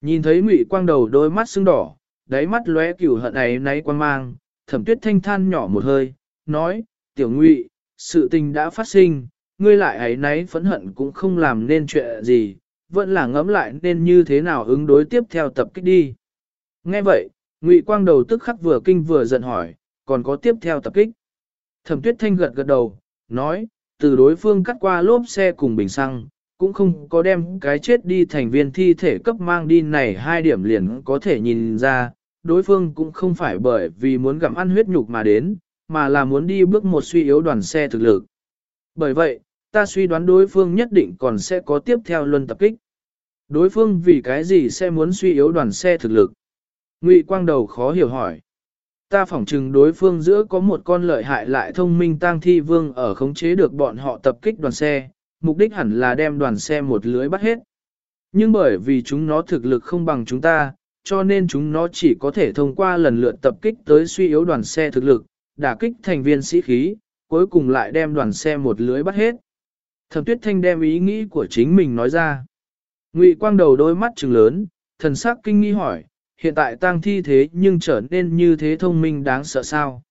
Nhìn thấy ngụy quang đầu đôi mắt sưng đỏ, đáy mắt lóe cửu hận ấy náy quan mang, thẩm tuyết thanh than nhỏ một hơi, nói, tiểu ngụy, sự tình đã phát sinh, ngươi lại ấy nấy phẫn hận cũng không làm nên chuyện gì, vẫn là ngẫm lại nên như thế nào ứng đối tiếp theo tập kích đi. Nghe vậy, ngụy quang đầu tức khắc vừa kinh vừa giận hỏi, còn có tiếp theo tập kích. Thẩm tuyết thanh gật gật đầu, nói, từ đối phương cắt qua lốp xe cùng bình xăng, cũng không có đem cái chết đi thành viên thi thể cấp mang đi này hai điểm liền có thể nhìn ra, đối phương cũng không phải bởi vì muốn gặm ăn huyết nhục mà đến, mà là muốn đi bước một suy yếu đoàn xe thực lực. Bởi vậy, ta suy đoán đối phương nhất định còn sẽ có tiếp theo luân tập kích. Đối phương vì cái gì sẽ muốn suy yếu đoàn xe thực lực? Ngụy Quang Đầu khó hiểu hỏi. Ta phỏng chừng đối phương giữa có một con lợi hại lại thông minh tang thi vương ở khống chế được bọn họ tập kích đoàn xe, mục đích hẳn là đem đoàn xe một lưới bắt hết. Nhưng bởi vì chúng nó thực lực không bằng chúng ta, cho nên chúng nó chỉ có thể thông qua lần lượt tập kích tới suy yếu đoàn xe thực lực, đả kích thành viên sĩ khí, cuối cùng lại đem đoàn xe một lưới bắt hết. Thẩm tuyết thanh đem ý nghĩ của chính mình nói ra. Ngụy quang đầu đôi mắt trừng lớn, thần sắc kinh nghi hỏi, hiện tại tang thi thế nhưng trở nên như thế thông minh đáng sợ sao?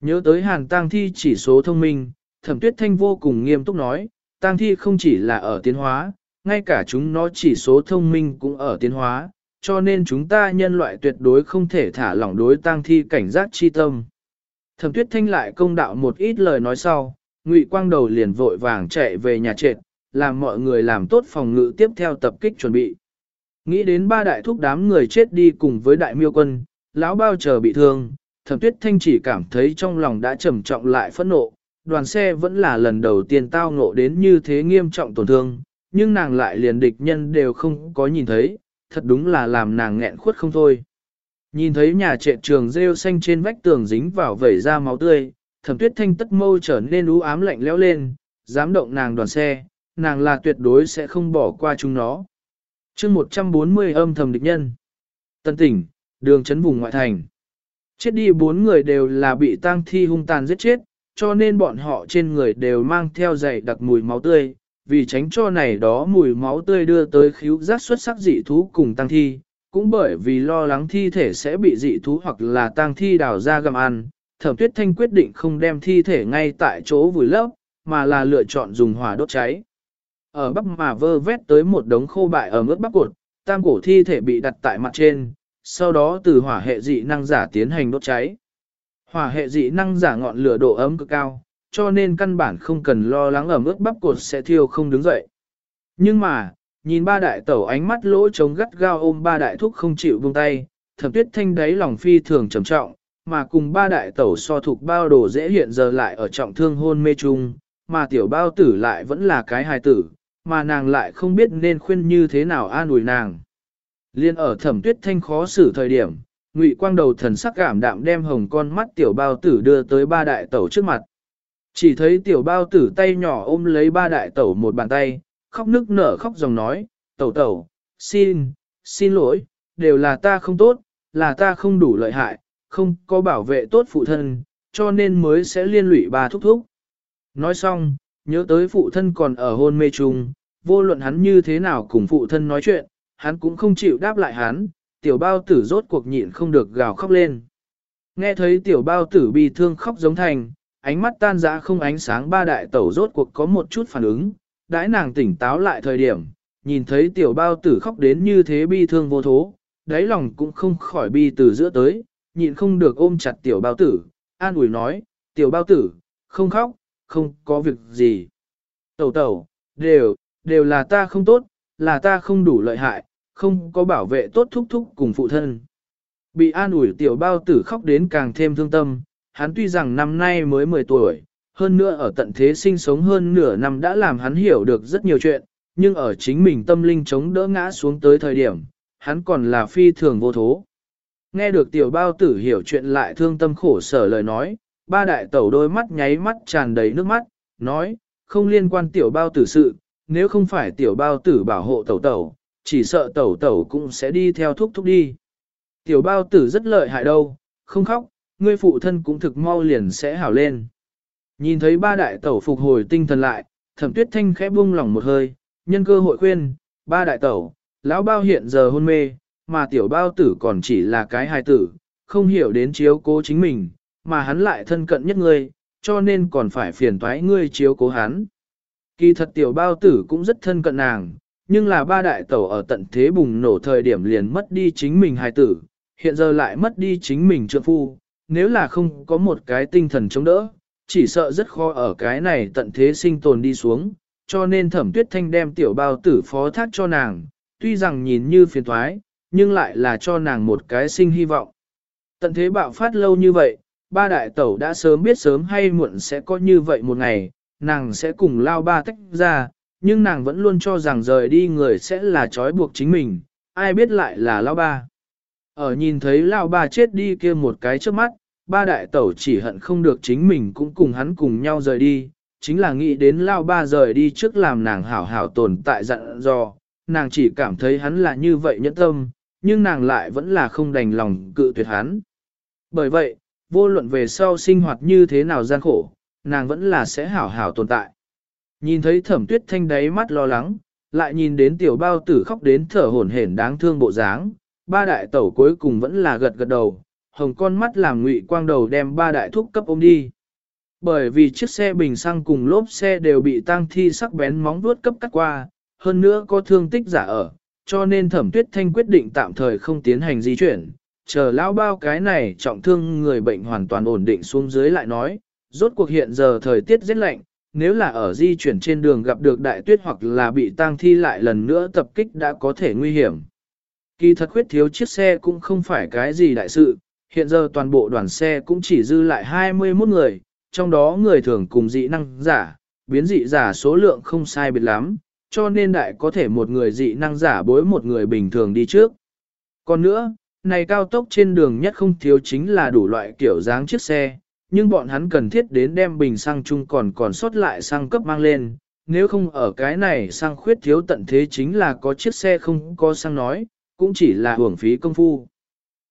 Nhớ tới hàn tang thi chỉ số thông minh, thẩm tuyết thanh vô cùng nghiêm túc nói, tang thi không chỉ là ở tiến hóa, ngay cả chúng nó chỉ số thông minh cũng ở tiến hóa, cho nên chúng ta nhân loại tuyệt đối không thể thả lỏng đối tang thi cảnh giác chi tâm. Thẩm tuyết thanh lại công đạo một ít lời nói sau, ngụy quang đầu liền vội vàng chạy về nhà trệt, làm mọi người làm tốt phòng ngự tiếp theo tập kích chuẩn bị. Nghĩ đến ba đại thúc đám người chết đi cùng với đại miêu quân, lão bao chờ bị thương, thẩm tuyết thanh chỉ cảm thấy trong lòng đã trầm trọng lại phẫn nộ, đoàn xe vẫn là lần đầu tiên tao ngộ đến như thế nghiêm trọng tổn thương, nhưng nàng lại liền địch nhân đều không có nhìn thấy, thật đúng là làm nàng nghẹn khuất không thôi. Nhìn thấy nhà trệ trường rêu xanh trên vách tường dính vào vẩy ra máu tươi, thẩm tuyết thanh tất mâu trở nên ú ám lạnh lẽo lên, dám động nàng đoàn xe, nàng là tuyệt đối sẽ không bỏ qua chúng nó. chương 140 âm thầm địch nhân. Tân tỉnh, đường chấn vùng ngoại thành. Chết đi bốn người đều là bị tang thi hung tàn giết chết, cho nên bọn họ trên người đều mang theo dày đặc mùi máu tươi, vì tránh cho này đó mùi máu tươi đưa tới khíu giác xuất sắc dị thú cùng tăng thi, cũng bởi vì lo lắng thi thể sẽ bị dị thú hoặc là tăng thi đào ra gặm ăn, thẩm tuyết thanh quyết định không đem thi thể ngay tại chỗ vùi lấp, mà là lựa chọn dùng hỏa đốt cháy. Ở bắp mà vơ vét tới một đống khô bại ở mức bắp cột, tam cổ thi thể bị đặt tại mặt trên, sau đó từ hỏa hệ dị năng giả tiến hành đốt cháy. Hỏa hệ dị năng giả ngọn lửa độ ấm cực cao, cho nên căn bản không cần lo lắng ở mức bắp cột sẽ thiêu không đứng dậy. Nhưng mà, nhìn ba đại tẩu ánh mắt lỗ trống gắt gao ôm ba đại thúc không chịu buông tay, thẩm tuyết thanh đáy lòng phi thường trầm trọng, mà cùng ba đại tẩu so thuộc bao đồ dễ hiện giờ lại ở trọng thương hôn mê chung, mà tiểu bao tử lại vẫn là cái hài tử, mà nàng lại không biết nên khuyên như thế nào an ủi nàng. Liên ở thẩm tuyết thanh khó xử thời điểm, ngụy quang đầu thần sắc cảm đạm đem hồng con mắt tiểu bao tử đưa tới ba đại tẩu trước mặt. Chỉ thấy tiểu bao tử tay nhỏ ôm lấy ba đại tẩu một bàn tay, khóc nức nở khóc dòng nói, tẩu tẩu, xin, xin lỗi, đều là ta không tốt, là ta không đủ lợi hại, không có bảo vệ tốt phụ thân, cho nên mới sẽ liên lụy bà thúc thúc. Nói xong, nhớ tới phụ thân còn ở hôn mê chung, vô luận hắn như thế nào cùng phụ thân nói chuyện, hắn cũng không chịu đáp lại hắn, tiểu bao tử rốt cuộc nhịn không được gào khóc lên. Nghe thấy tiểu bao tử bi thương khóc giống thành, ánh mắt tan dã không ánh sáng ba đại tẩu rốt cuộc có một chút phản ứng, đãi nàng tỉnh táo lại thời điểm, nhìn thấy tiểu bao tử khóc đến như thế bi thương vô thố, đáy lòng cũng không khỏi bi từ giữa tới, nhịn không được ôm chặt tiểu bao tử, an ủi nói, tiểu bao tử, không khóc, không có việc gì. Tẩu tẩu, đều, đều là ta không tốt, là ta không đủ lợi hại, không có bảo vệ tốt thúc thúc cùng phụ thân. Bị an ủi tiểu bao tử khóc đến càng thêm thương tâm, hắn tuy rằng năm nay mới 10 tuổi, hơn nữa ở tận thế sinh sống hơn nửa năm đã làm hắn hiểu được rất nhiều chuyện, nhưng ở chính mình tâm linh chống đỡ ngã xuống tới thời điểm, hắn còn là phi thường vô thố. Nghe được tiểu bao tử hiểu chuyện lại thương tâm khổ sở lời nói, ba đại tẩu đôi mắt nháy mắt tràn đầy nước mắt, nói, không liên quan tiểu bao tử sự, nếu không phải tiểu bao tử bảo hộ tẩu tẩu, chỉ sợ tẩu tẩu cũng sẽ đi theo thúc thúc đi. Tiểu bao tử rất lợi hại đâu, không khóc, ngươi phụ thân cũng thực mau liền sẽ hảo lên. Nhìn thấy ba đại tẩu phục hồi tinh thần lại, thẩm tuyết thanh khẽ buông lỏng một hơi, nhân cơ hội khuyên, ba đại tẩu, lão bao hiện giờ hôn mê, mà tiểu bao tử còn chỉ là cái hài tử, không hiểu đến chiếu cố chính mình, mà hắn lại thân cận nhất ngươi, cho nên còn phải phiền toái ngươi chiếu cố hắn. Kỳ thật tiểu bao tử cũng rất thân cận nàng, nhưng là ba đại tẩu ở tận thế bùng nổ thời điểm liền mất đi chính mình hài tử, hiện giờ lại mất đi chính mình trượng phu, nếu là không có một cái tinh thần chống đỡ, chỉ sợ rất khó ở cái này tận thế sinh tồn đi xuống, cho nên thẩm tuyết thanh đem tiểu bao tử phó thác cho nàng, tuy rằng nhìn như phiền thoái, nhưng lại là cho nàng một cái sinh hy vọng. Tận thế bạo phát lâu như vậy, ba đại tẩu đã sớm biết sớm hay muộn sẽ có như vậy một ngày, nàng sẽ cùng lao ba tách ra, nhưng nàng vẫn luôn cho rằng rời đi người sẽ là trói buộc chính mình, ai biết lại là lao ba. Ở nhìn thấy lao ba chết đi kia một cái trước mắt, ba đại tẩu chỉ hận không được chính mình cũng cùng hắn cùng nhau rời đi, chính là nghĩ đến lao ba rời đi trước làm nàng hảo hảo tồn tại dặn dò, nàng chỉ cảm thấy hắn là như vậy nhẫn tâm, nhưng nàng lại vẫn là không đành lòng cự tuyệt hắn. Bởi vậy, vô luận về sau sinh hoạt như thế nào gian khổ, nàng vẫn là sẽ hảo hảo tồn tại. Nhìn thấy thẩm tuyết thanh đáy mắt lo lắng, lại nhìn đến tiểu bao tử khóc đến thở hổn hển đáng thương bộ dáng, ba đại tẩu cuối cùng vẫn là gật gật đầu, hồng con mắt làm ngụy quang đầu đem ba đại thúc cấp ôm đi. Bởi vì chiếc xe bình xăng cùng lốp xe đều bị tang thi sắc bén móng vuốt cấp cắt qua, hơn nữa có thương tích giả ở, cho nên thẩm tuyết thanh quyết định tạm thời không tiến hành di chuyển, chờ lão bao cái này trọng thương người bệnh hoàn toàn ổn định xuống dưới lại nói, rốt cuộc hiện giờ thời tiết rất lạnh, nếu là ở di chuyển trên đường gặp được đại tuyết hoặc là bị tang thi lại lần nữa tập kích đã có thể nguy hiểm. Kỳ thật khuyết thiếu chiếc xe cũng không phải cái gì đại sự, hiện giờ toàn bộ đoàn xe cũng chỉ dư lại 21 người, trong đó người thường cùng dị năng giả, biến dị giả số lượng không sai biệt lắm, cho nên đại có thể một người dị năng giả bối một người bình thường đi trước. Còn nữa, này cao tốc trên đường nhất không thiếu chính là đủ loại kiểu dáng chiếc xe, nhưng bọn hắn cần thiết đến đem bình xăng chung còn còn sót lại xăng cấp mang lên, nếu không ở cái này xăng khuyết thiếu tận thế chính là có chiếc xe không có xăng nói, cũng chỉ là hưởng phí công phu.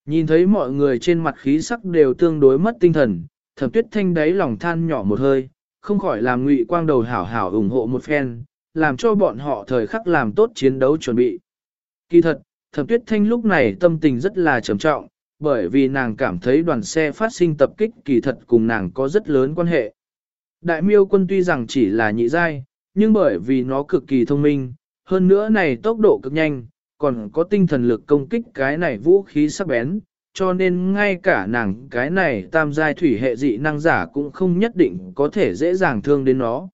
Nhìn thấy mọi người trên mặt khí sắc đều tương đối mất tinh thần, thẩm tuyết thanh đáy lòng than nhỏ một hơi, không khỏi làm ngụy quang đầu hảo hảo ủng hộ một phen, làm cho bọn họ thời khắc làm tốt chiến đấu chuẩn bị. Kỳ thật, thẩm tuyết thanh lúc này tâm tình rất là trầm trọng, bởi vì nàng cảm thấy đoàn xe phát sinh tập kích kỳ thật cùng nàng có rất lớn quan hệ. Đại miêu quân tuy rằng chỉ là nhị giai, nhưng bởi vì nó cực kỳ thông minh, hơn nữa này tốc độ cực nhanh, còn có tinh thần lực công kích cái này vũ khí sắc bén, cho nên ngay cả nàng cái này tam giai thủy hệ dị năng giả cũng không nhất định có thể dễ dàng thương đến nó.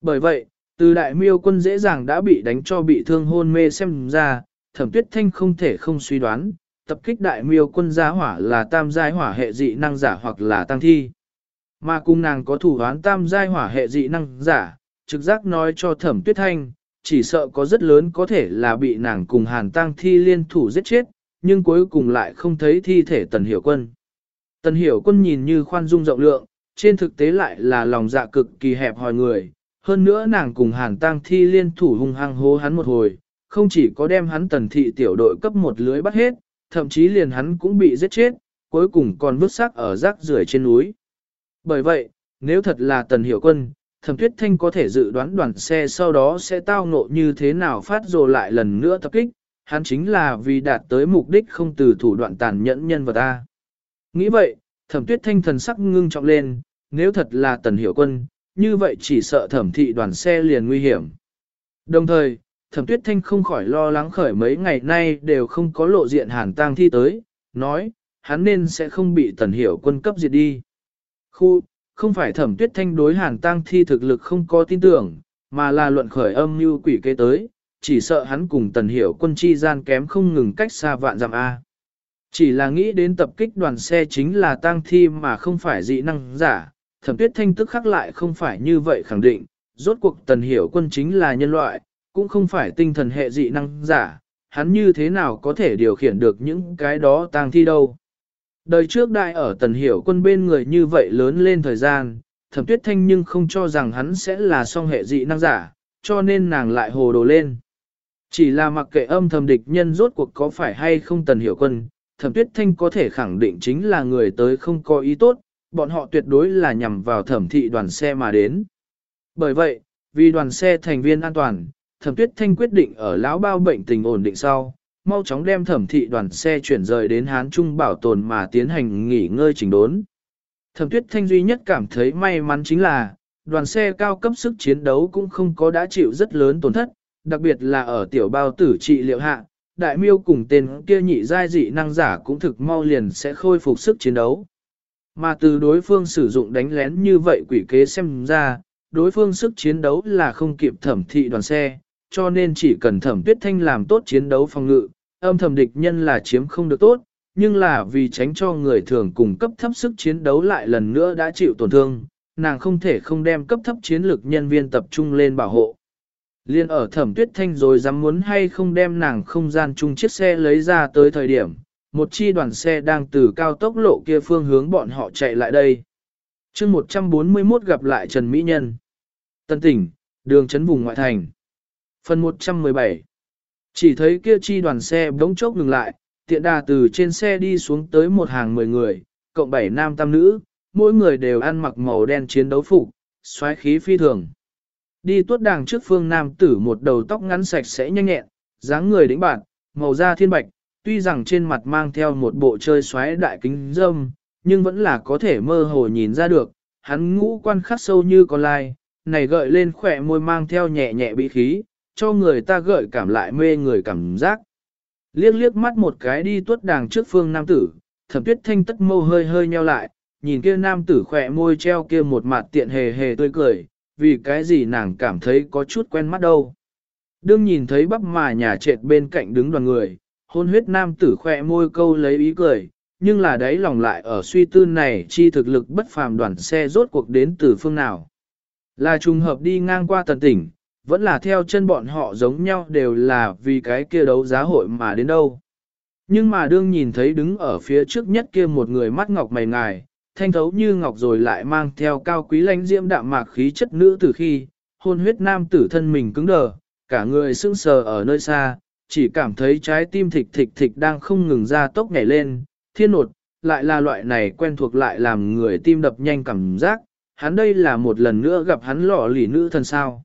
Bởi vậy, từ đại miêu quân dễ dàng đã bị đánh cho bị thương hôn mê xem ra, thẩm tuyết thanh không thể không suy đoán, tập kích đại miêu quân giá hỏa là tam giai hỏa hệ dị năng giả hoặc là tăng thi. Mà cùng nàng có thủ đoán tam giai hỏa hệ dị năng giả, trực giác nói cho thẩm tuyết thanh, chỉ sợ có rất lớn có thể là bị nàng cùng hàn Tăng thi liên thủ giết chết, nhưng cuối cùng lại không thấy thi thể tần hiểu quân. Tần hiểu quân nhìn như khoan dung rộng lượng, trên thực tế lại là lòng dạ cực kỳ hẹp hòi người, hơn nữa nàng cùng hàn tang thi liên thủ hung hăng hố hắn một hồi, không chỉ có đem hắn tần thị tiểu đội cấp một lưới bắt hết, thậm chí liền hắn cũng bị giết chết, cuối cùng còn vứt xác ở rác rưởi trên núi. Bởi vậy, nếu thật là tần hiểu quân, thẩm tuyết thanh có thể dự đoán đoàn xe sau đó sẽ tao ngộ như thế nào phát rồ lại lần nữa tập kích, hắn chính là vì đạt tới mục đích không từ thủ đoạn tàn nhẫn nhân vật ta. Nghĩ vậy, thẩm tuyết thanh thần sắc ngưng trọng lên, nếu thật là tần hiểu quân, như vậy chỉ sợ thẩm thị đoàn xe liền nguy hiểm. Đồng thời, thẩm tuyết thanh không khỏi lo lắng khởi mấy ngày nay đều không có lộ diện hàn tang thi tới, nói, hắn nên sẽ không bị tần hiểu quân cấp diệt đi. Khu, không phải thẩm tuyết thanh đối hàn tang thi thực lực không có tin tưởng, mà là luận khởi âm như quỷ kế tới, chỉ sợ hắn cùng tần hiểu quân chi gian kém không ngừng cách xa vạn dặm A. Chỉ là nghĩ đến tập kích đoàn xe chính là tang thi mà không phải dị năng giả, thẩm tuyết thanh tức khắc lại không phải như vậy khẳng định, rốt cuộc tần hiểu quân chính là nhân loại, cũng không phải tinh thần hệ dị năng giả, hắn như thế nào có thể điều khiển được những cái đó tang thi đâu. Đời trước đại ở tần hiểu quân bên người như vậy lớn lên thời gian, thẩm tuyết thanh nhưng không cho rằng hắn sẽ là song hệ dị năng giả, cho nên nàng lại hồ đồ lên. Chỉ là mặc kệ âm thầm địch nhân rốt cuộc có phải hay không tần hiểu quân, thẩm tuyết thanh có thể khẳng định chính là người tới không có ý tốt, bọn họ tuyệt đối là nhằm vào thẩm thị đoàn xe mà đến. Bởi vậy, vì đoàn xe thành viên an toàn, thẩm tuyết thanh quyết định ở lão bao bệnh tình ổn định sau, mau chóng đem thẩm thị đoàn xe chuyển rời đến Hán Trung bảo tồn mà tiến hành nghỉ ngơi chỉnh đốn. Thẩm tuyết thanh duy nhất cảm thấy may mắn chính là, đoàn xe cao cấp sức chiến đấu cũng không có đã chịu rất lớn tổn thất, đặc biệt là ở tiểu bao tử trị liệu hạ, đại miêu cùng tên kia nhị giai dị năng giả cũng thực mau liền sẽ khôi phục sức chiến đấu. Mà từ đối phương sử dụng đánh lén như vậy quỷ kế xem ra, đối phương sức chiến đấu là không kịp thẩm thị đoàn xe, cho nên chỉ cần thẩm tuyết thanh làm tốt chiến đấu phòng ngự, âm thầm địch nhân là chiếm không được tốt, nhưng là vì tránh cho người thường cùng cấp thấp sức chiến đấu lại lần nữa đã chịu tổn thương, nàng không thể không đem cấp thấp chiến lược nhân viên tập trung lên bảo hộ. Liên ở thẩm tuyết thanh rồi dám muốn hay không đem nàng không gian chung chiếc xe lấy ra tới thời điểm, một chi đoàn xe đang từ cao tốc lộ kia phương hướng bọn họ chạy lại đây. chương 141 gặp lại Trần Mỹ Nhân. Tân tỉnh, đường chấn vùng ngoại thành. Phần 117 Chỉ thấy kia chi đoàn xe bỗng chốc ngừng lại, tiện đà từ trên xe đi xuống tới một hàng mười người, cộng bảy nam tam nữ, mỗi người đều ăn mặc màu đen chiến đấu phục, xoáy khí phi thường. Đi tuốt đàng trước phương nam tử một đầu tóc ngắn sạch sẽ nhanh nhẹn, dáng người đĩnh bạn, màu da thiên bạch, tuy rằng trên mặt mang theo một bộ chơi xoáy đại kính dâm, nhưng vẫn là có thể mơ hồ nhìn ra được, hắn ngũ quan khắc sâu như con lai, này gợi lên khỏe môi mang theo nhẹ nhẹ bị khí, cho người ta gợi cảm lại mê người cảm giác. Liếc liếc mắt một cái đi tuốt đàng trước phương nam tử, thẩm tuyết thanh tất mâu hơi hơi nheo lại, nhìn kia nam tử khỏe môi treo kia một mặt tiện hề hề tươi cười, vì cái gì nàng cảm thấy có chút quen mắt đâu. Đương nhìn thấy bắp mà nhà trệt bên cạnh đứng đoàn người, hôn huyết nam tử khỏe môi câu lấy ý cười, nhưng là đấy lòng lại ở suy tư này chi thực lực bất phàm đoàn xe rốt cuộc đến từ phương nào. Là trùng hợp đi ngang qua tần tỉnh, vẫn là theo chân bọn họ giống nhau đều là vì cái kia đấu giá hội mà đến đâu. Nhưng mà đương nhìn thấy đứng ở phía trước nhất kia một người mắt ngọc mày ngài, thanh thấu như ngọc rồi lại mang theo cao quý lãnh diễm đạm mạc khí chất nữ từ khi, hôn huyết nam tử thân mình cứng đờ, cả người sững sờ ở nơi xa, chỉ cảm thấy trái tim thịch thịch thịch đang không ngừng ra tốc nhảy lên, thiên nột, lại là loại này quen thuộc lại làm người tim đập nhanh cảm giác, hắn đây là một lần nữa gặp hắn lọ lì nữ thần sao.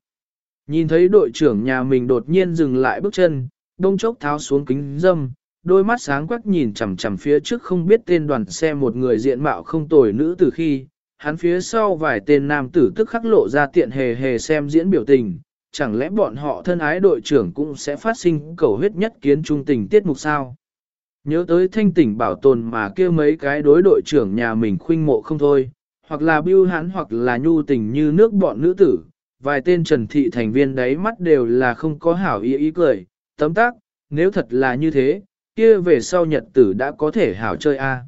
Nhìn thấy đội trưởng nhà mình đột nhiên dừng lại bước chân, đông chốc tháo xuống kính dâm, đôi mắt sáng quắc nhìn chằm chằm phía trước không biết tên đoàn xe một người diện mạo không tồi nữ từ khi, hắn phía sau vài tên nam tử tức khắc lộ ra tiện hề hề xem diễn biểu tình, chẳng lẽ bọn họ thân ái đội trưởng cũng sẽ phát sinh cầu huyết nhất kiến trung tình tiết mục sao? Nhớ tới thanh tỉnh bảo tồn mà kêu mấy cái đối đội trưởng nhà mình khuynh mộ không thôi, hoặc là biêu hắn hoặc là nhu tình như nước bọn nữ tử, vài tên trần thị thành viên đấy mắt đều là không có hảo ý ý cười, tấm tác, nếu thật là như thế, kia về sau nhật tử đã có thể hảo chơi a.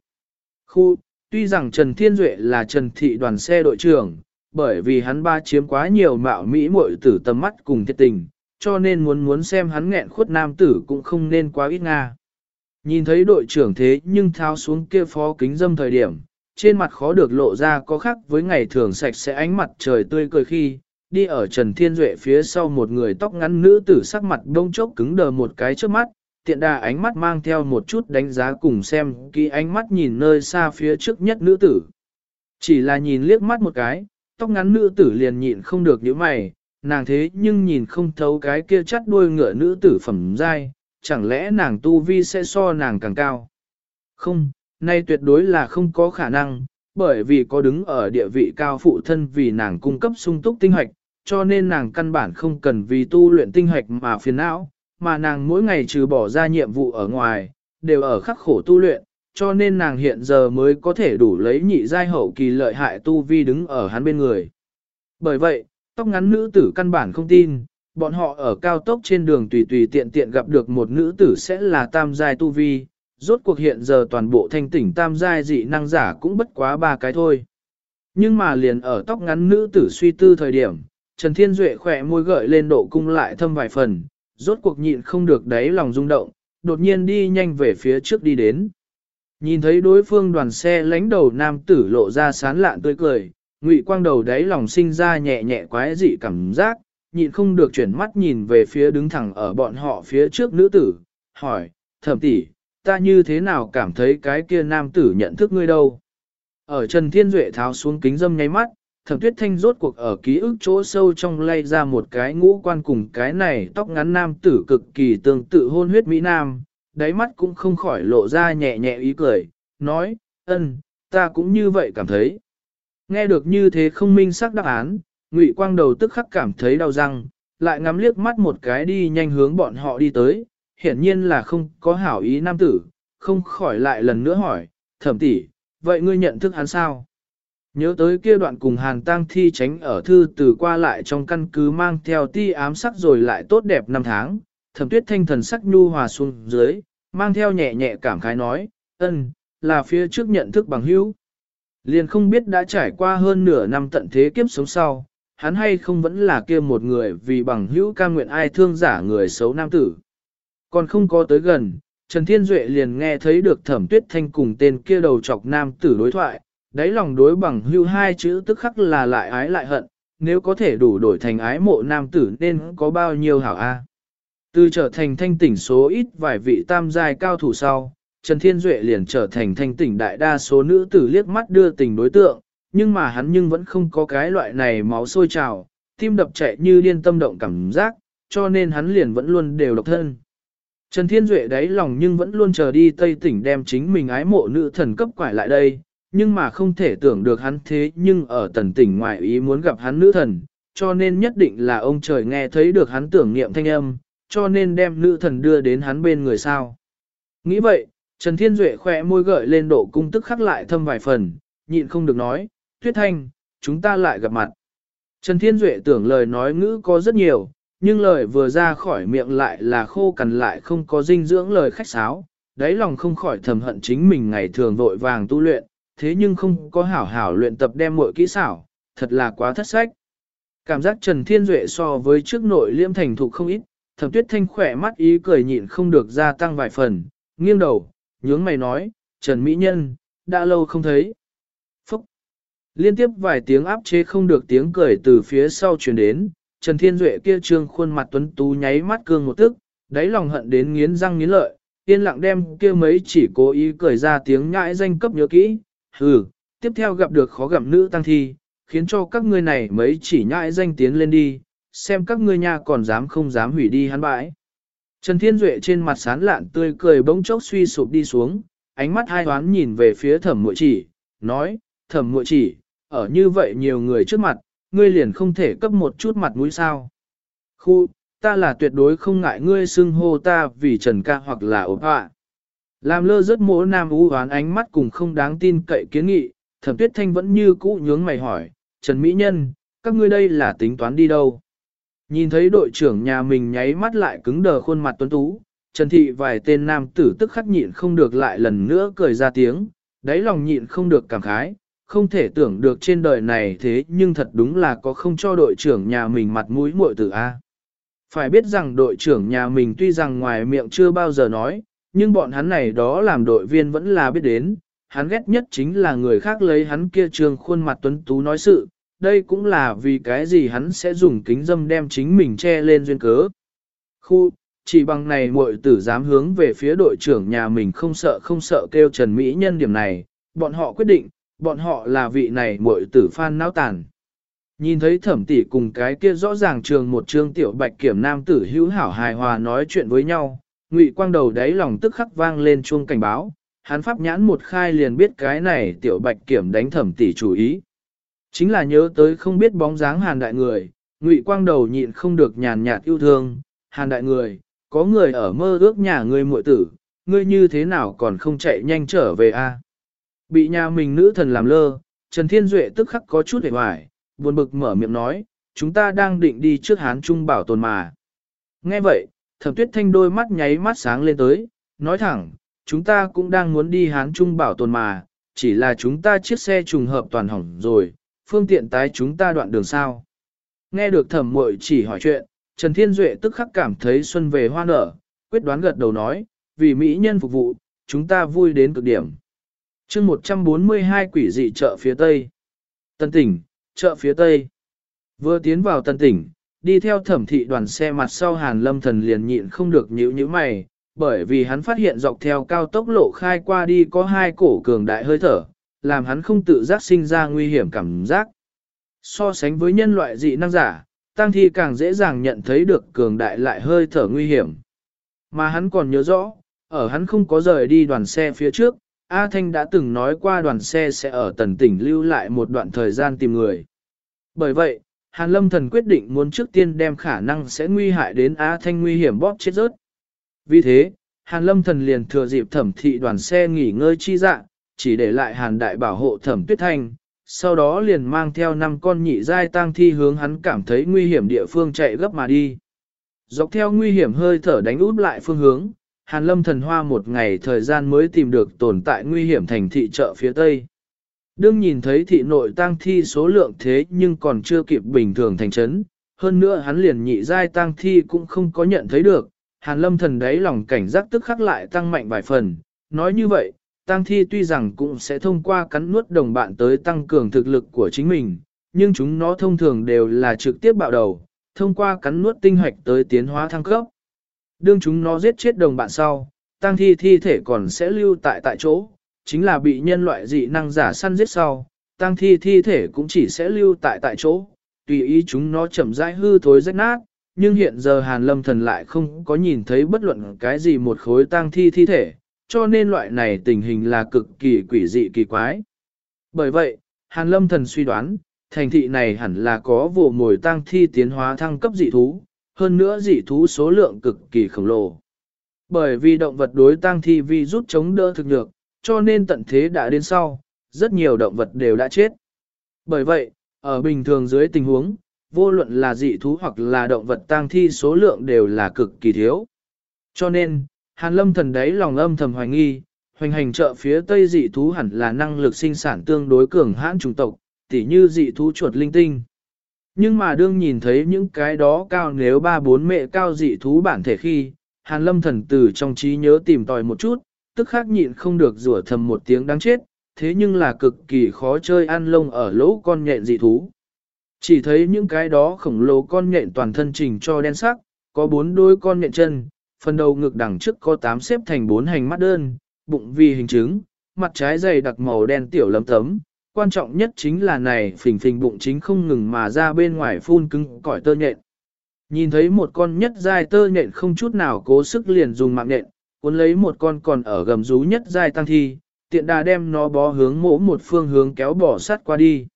Khu, Tuy rằng Trần Thiên Duệ là Trần Thị đoàn xe đội trưởng, bởi vì hắn ba chiếm quá nhiều mạo mỹ muội tử tầm mắt cùng thiệt tình, cho nên muốn muốn xem hắn nghẹn khuất nam tử cũng không nên quá ít nga. Nhìn thấy đội trưởng thế nhưng tháo xuống kia phó kính dâm thời điểm, trên mặt khó được lộ ra có khác với ngày thường sạch sẽ ánh mặt trời tươi cười khi, đi ở Trần Thiên Duệ phía sau một người tóc ngắn nữ tử sắc mặt đông chốc cứng đờ một cái trước mắt, tiện đà ánh mắt mang theo một chút đánh giá cùng xem kỹ ánh mắt nhìn nơi xa phía trước nhất nữ tử. Chỉ là nhìn liếc mắt một cái, tóc ngắn nữ tử liền nhịn không được những mày, nàng thế nhưng nhìn không thấu cái kia chắt đuôi ngựa nữ tử phẩm dai, chẳng lẽ nàng tu vi sẽ so nàng càng cao? Không, nay tuyệt đối là không có khả năng, bởi vì có đứng ở địa vị cao phụ thân vì nàng cung cấp sung túc tinh hoạch, cho nên nàng căn bản không cần vì tu luyện tinh hoạch mà phiền não, mà nàng mỗi ngày trừ bỏ ra nhiệm vụ ở ngoài, đều ở khắc khổ tu luyện, cho nên nàng hiện giờ mới có thể đủ lấy nhị giai hậu kỳ lợi hại tu vi đứng ở hắn bên người. Bởi vậy, tóc ngắn nữ tử căn bản không tin, bọn họ ở cao tốc trên đường tùy tùy tiện tiện gặp được một nữ tử sẽ là tam giai tu vi, rốt cuộc hiện giờ toàn bộ thanh tỉnh tam giai dị năng giả cũng bất quá ba cái thôi. Nhưng mà liền ở tóc ngắn nữ tử suy tư thời điểm, Trần Thiên Duệ khỏe môi gợi lên độ cung lại thâm vài phần, rốt cuộc nhịn không được đáy lòng rung động, đột nhiên đi nhanh về phía trước đi đến. Nhìn thấy đối phương đoàn xe lánh đầu nam tử lộ ra sán lạn tươi cười, ngụy quang đầu đáy lòng sinh ra nhẹ nhẹ quái dị cảm giác, nhịn không được chuyển mắt nhìn về phía đứng thẳng ở bọn họ phía trước nữ tử, hỏi, thẩm tỷ, ta như thế nào cảm thấy cái kia nam tử nhận thức ngươi đâu? Ở Trần Thiên Duệ tháo xuống kính dâm nháy mắt, thẩm tuyết thanh rốt cuộc ở ký ức chỗ sâu trong lay ra một cái ngũ quan cùng cái này tóc ngắn nam tử cực kỳ tương tự hôn huyết Mỹ Nam, đáy mắt cũng không khỏi lộ ra nhẹ nhẹ ý cười, nói, ân, ta cũng như vậy cảm thấy. Nghe được như thế không minh xác đáp án, Ngụy Quang đầu tức khắc cảm thấy đau răng, lại ngắm liếc mắt một cái đi nhanh hướng bọn họ đi tới, hiển nhiên là không có hảo ý nam tử, không khỏi lại lần nữa hỏi, thẩm tỷ, vậy ngươi nhận thức hắn sao? Nhớ tới kia đoạn cùng hàn tang thi tránh ở thư từ qua lại trong căn cứ mang theo ti ám sắc rồi lại tốt đẹp năm tháng, thẩm tuyết thanh thần sắc nhu hòa xuống dưới, mang theo nhẹ nhẹ cảm khái nói, ân, là phía trước nhận thức bằng hữu. Liền không biết đã trải qua hơn nửa năm tận thế kiếp sống sau, hắn hay không vẫn là kia một người vì bằng hữu ca nguyện ai thương giả người xấu nam tử. Còn không có tới gần, Trần Thiên Duệ liền nghe thấy được thẩm tuyết thanh cùng tên kia đầu chọc nam tử đối thoại, đáy lòng đối bằng hữu hai chữ tức khắc là lại ái lại hận, nếu có thể đủ đổi thành ái mộ nam tử nên có bao nhiêu hảo a. Từ trở thành thanh tỉnh số ít vài vị tam giai cao thủ sau, Trần Thiên Duệ liền trở thành thanh tỉnh đại đa số nữ tử liếc mắt đưa tình đối tượng, nhưng mà hắn nhưng vẫn không có cái loại này máu sôi trào, tim đập chạy như điên tâm động cảm giác, cho nên hắn liền vẫn luôn đều độc thân. Trần Thiên Duệ đáy lòng nhưng vẫn luôn chờ đi Tây tỉnh đem chính mình ái mộ nữ thần cấp quải lại đây, nhưng mà không thể tưởng được hắn thế nhưng ở tần tỉnh ngoại ý muốn gặp hắn nữ thần, cho nên nhất định là ông trời nghe thấy được hắn tưởng niệm thanh âm, cho nên đem nữ thần đưa đến hắn bên người sao. Nghĩ vậy, Trần Thiên Duệ khỏe môi gợi lên độ cung tức khắc lại thâm vài phần, nhịn không được nói, Tuyết Thanh, chúng ta lại gặp mặt. Trần Thiên Duệ tưởng lời nói ngữ có rất nhiều, nhưng lời vừa ra khỏi miệng lại là khô cằn lại không có dinh dưỡng lời khách sáo, đáy lòng không khỏi thầm hận chính mình ngày thường vội vàng tu luyện, thế nhưng không có hảo hảo luyện tập đem mọi kỹ xảo, thật là quá thất sách. Cảm giác Trần Thiên Duệ so với trước nội liêm thành thục không ít, thẩm tuyết thanh khỏe mắt ý cười nhịn không được gia tăng vài phần, nghiêng đầu, nhướng mày nói, Trần Mỹ Nhân, đã lâu không thấy. Phúc! Liên tiếp vài tiếng áp chế không được tiếng cười từ phía sau truyền đến, Trần Thiên Duệ kia trương khuôn mặt tuấn tú nháy mắt cương một tức, đáy lòng hận đến nghiến răng nghiến lợi, yên lặng đem kia mấy chỉ cố ý cười ra tiếng nhãi danh cấp nhớ kỹ, hừ, tiếp theo gặp được khó gặp nữ tăng thi, khiến cho các ngươi này mấy chỉ nhãi danh tiến lên đi, xem các ngươi nha còn dám không dám hủy đi hắn bãi. Trần Thiên Duệ trên mặt sán lạn tươi cười bỗng chốc suy sụp đi xuống, ánh mắt hai hoán nhìn về phía thẩm mội chỉ, nói, thẩm mội chỉ, ở như vậy nhiều người trước mặt, ngươi liền không thể cấp một chút mặt mũi sao. Khu, ta là tuyệt đối không ngại ngươi xưng hô ta vì trần ca hoặc là ốp họa. Làm lơ rất mỗ nam ú hoán ánh mắt cùng không đáng tin cậy kiến nghị, thẩm tuyết thanh vẫn như cũ nhướng mày hỏi, Trần Mỹ Nhân, các ngươi đây là tính toán đi đâu? Nhìn thấy đội trưởng nhà mình nháy mắt lại cứng đờ khuôn mặt tuấn tú, Trần Thị vài tên nam tử tức khắc nhịn không được lại lần nữa cười ra tiếng, đáy lòng nhịn không được cảm khái, không thể tưởng được trên đời này thế nhưng thật đúng là có không cho đội trưởng nhà mình mặt mũi muội tử A. À. Phải biết rằng đội trưởng nhà mình tuy rằng ngoài miệng chưa bao giờ nói, nhưng bọn hắn này đó làm đội viên vẫn là biết đến, hắn ghét nhất chính là người khác lấy hắn kia trường khuôn mặt tuấn tú nói sự, đây cũng là vì cái gì hắn sẽ dùng kính dâm đem chính mình che lên duyên cớ. Khu, chỉ bằng này muội tử dám hướng về phía đội trưởng nhà mình không sợ không sợ kêu Trần Mỹ nhân điểm này, bọn họ quyết định, bọn họ là vị này muội tử phan náo tàn. Nhìn thấy thẩm tỷ cùng cái kia rõ ràng trường một trương tiểu bạch kiểm nam tử hữu hảo hài hòa nói chuyện với nhau, ngụy quang đầu đáy lòng tức khắc vang lên chuông cảnh báo, hắn pháp nhãn một khai liền biết cái này tiểu bạch kiểm đánh thẩm tỷ chủ ý. Chính là nhớ tới không biết bóng dáng hàn đại người, ngụy quang đầu nhịn không được nhàn nhạt yêu thương, hàn đại người, có người ở mơ ước nhà ngươi muội tử, ngươi như thế nào còn không chạy nhanh trở về a? Bị nhà mình nữ thần làm lơ, Trần Thiên Duệ tức khắc có chút hề hoài, buồn bực mở miệng nói, chúng ta đang định đi trước Hán Trung bảo tồn mà. Nghe vậy, thẩm tuyết thanh đôi mắt nháy mắt sáng lên tới, nói thẳng, chúng ta cũng đang muốn đi Hán Trung bảo tồn mà, chỉ là chúng ta chiếc xe trùng hợp toàn hỏng rồi, phương tiện tái chúng ta đoạn đường sao. Nghe được thẩm muội chỉ hỏi chuyện, Trần Thiên Duệ tức khắc cảm thấy xuân về hoa nở, quyết đoán gật đầu nói, vì mỹ nhân phục vụ, chúng ta vui đến cực điểm. chương 142 quỷ dị chợ phía Tây. Tân tỉnh, chợ phía Tây. Vừa tiến vào tân tỉnh, đi theo thẩm thị đoàn xe mặt sau Hàn Lâm Thần liền nhịn không được nhíu nhíu mày, bởi vì hắn phát hiện dọc theo cao tốc lộ khai qua đi có hai cổ cường đại hơi thở, làm hắn không tự giác sinh ra nguy hiểm cảm giác. So sánh với nhân loại dị năng giả, tăng thi càng dễ dàng nhận thấy được cường đại lại hơi thở nguy hiểm. Mà hắn còn nhớ rõ, ở hắn không có rời đi đoàn xe phía trước, A Thanh đã từng nói qua đoàn xe sẽ ở tần tỉnh lưu lại một đoạn thời gian tìm người. Bởi vậy, Hàn Lâm Thần quyết định muốn trước tiên đem khả năng sẽ nguy hại đến A Thanh nguy hiểm bóp chết rớt. Vì thế, Hàn Lâm Thần liền thừa dịp thẩm thị đoàn xe nghỉ ngơi chi dạ, chỉ để lại Hàn Đại bảo hộ thẩm tuyết thanh, sau đó liền mang theo năm con nhị giai tang thi hướng hắn cảm thấy nguy hiểm địa phương chạy gấp mà đi. Dọc theo nguy hiểm hơi thở đánh út lại phương hướng, Hàn Lâm thần hoa một ngày thời gian mới tìm được tồn tại nguy hiểm thành thị chợ phía Tây. Đương nhìn thấy thị nội tang thi số lượng thế nhưng còn chưa kịp bình thường thành trấn, hơn nữa hắn liền nhị giai tang thi cũng không có nhận thấy được, Hàn Lâm thần đấy lòng cảnh giác tức khắc lại tăng mạnh vài phần, nói như vậy, tang thi tuy rằng cũng sẽ thông qua cắn nuốt đồng bạn tới tăng cường thực lực của chính mình, nhưng chúng nó thông thường đều là trực tiếp bạo đầu, thông qua cắn nuốt tinh hoạch tới tiến hóa thăng cấp. Đương chúng nó giết chết đồng bạn sau, tang thi thi thể còn sẽ lưu tại tại chỗ, chính là bị nhân loại dị năng giả săn giết sau, tang thi thi thể cũng chỉ sẽ lưu tại tại chỗ, tùy ý chúng nó chậm rãi hư thối rách nát, nhưng hiện giờ Hàn Lâm Thần lại không có nhìn thấy bất luận cái gì một khối tang thi thi thể, cho nên loại này tình hình là cực kỳ quỷ dị kỳ quái. Bởi vậy, Hàn Lâm Thần suy đoán, thành thị này hẳn là có vụ mồi tăng thi tiến hóa thăng cấp dị thú, hơn nữa dị thú số lượng cực kỳ khổng lồ. Bởi vì động vật đối tăng thi vi rút chống đỡ thực được, cho nên tận thế đã đến sau, rất nhiều động vật đều đã chết. Bởi vậy, ở bình thường dưới tình huống, vô luận là dị thú hoặc là động vật tăng thi số lượng đều là cực kỳ thiếu. Cho nên, Hàn lâm thần đấy lòng âm thầm hoài nghi, hoành hành chợ phía tây dị thú hẳn là năng lực sinh sản tương đối cường hãn chủng tộc, tỉ như dị thú chuột linh tinh. Nhưng mà đương nhìn thấy những cái đó cao nếu ba bốn mẹ cao dị thú bản thể khi, hàn lâm thần từ trong trí nhớ tìm tòi một chút, tức khắc nhịn không được rủa thầm một tiếng đáng chết, thế nhưng là cực kỳ khó chơi ăn lông ở lỗ con nhện dị thú. Chỉ thấy những cái đó khổng lồ con nhện toàn thân trình cho đen sắc, có bốn đôi con nhện chân, phần đầu ngực đằng trước có 8 xếp thành 4 hành mắt đơn, bụng vì hình trứng, mặt trái dày đặc màu đen tiểu lấm tấm. Quan trọng nhất chính là này phình phình bụng chính không ngừng mà ra bên ngoài phun cứng cỏi tơ nhện. Nhìn thấy một con nhất dai tơ nhện không chút nào cố sức liền dùng mạng nhện, cuốn lấy một con còn ở gầm rú nhất dai tăng thi, tiện đà đem nó bó hướng mỗ một phương hướng kéo bỏ sát qua đi.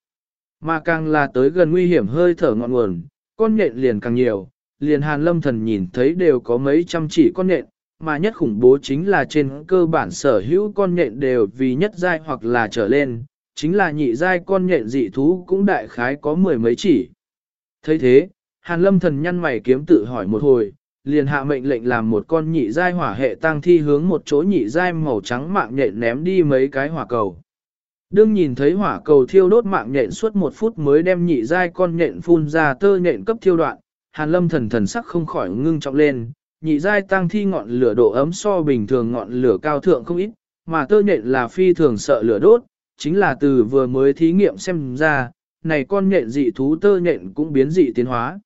Mà càng là tới gần nguy hiểm hơi thở ngọn nguồn, con nhện liền càng nhiều, liền hàn lâm thần nhìn thấy đều có mấy trăm chỉ con nhện, mà nhất khủng bố chính là trên cơ bản sở hữu con nhện đều vì nhất giai hoặc là trở lên, chính là nhị giai con nhện dị thú cũng đại khái có mười mấy chỉ. thấy thế, hàn lâm thần nhăn mày kiếm tự hỏi một hồi, liền hạ mệnh lệnh làm một con nhị giai hỏa hệ tăng thi hướng một chỗ nhị giai màu trắng mạng nhện ném đi mấy cái hỏa cầu. Đương nhìn thấy hỏa cầu thiêu đốt mạng nhện suốt một phút mới đem nhị giai con nhện phun ra tơ nhện cấp thiêu đoạn, Hàn Lâm thần thần sắc không khỏi ngưng trọng lên, nhị giai tăng thi ngọn lửa độ ấm so bình thường ngọn lửa cao thượng không ít, mà tơ nhện là phi thường sợ lửa đốt, chính là từ vừa mới thí nghiệm xem ra, này con nhện dị thú tơ nhện cũng biến dị tiến hóa.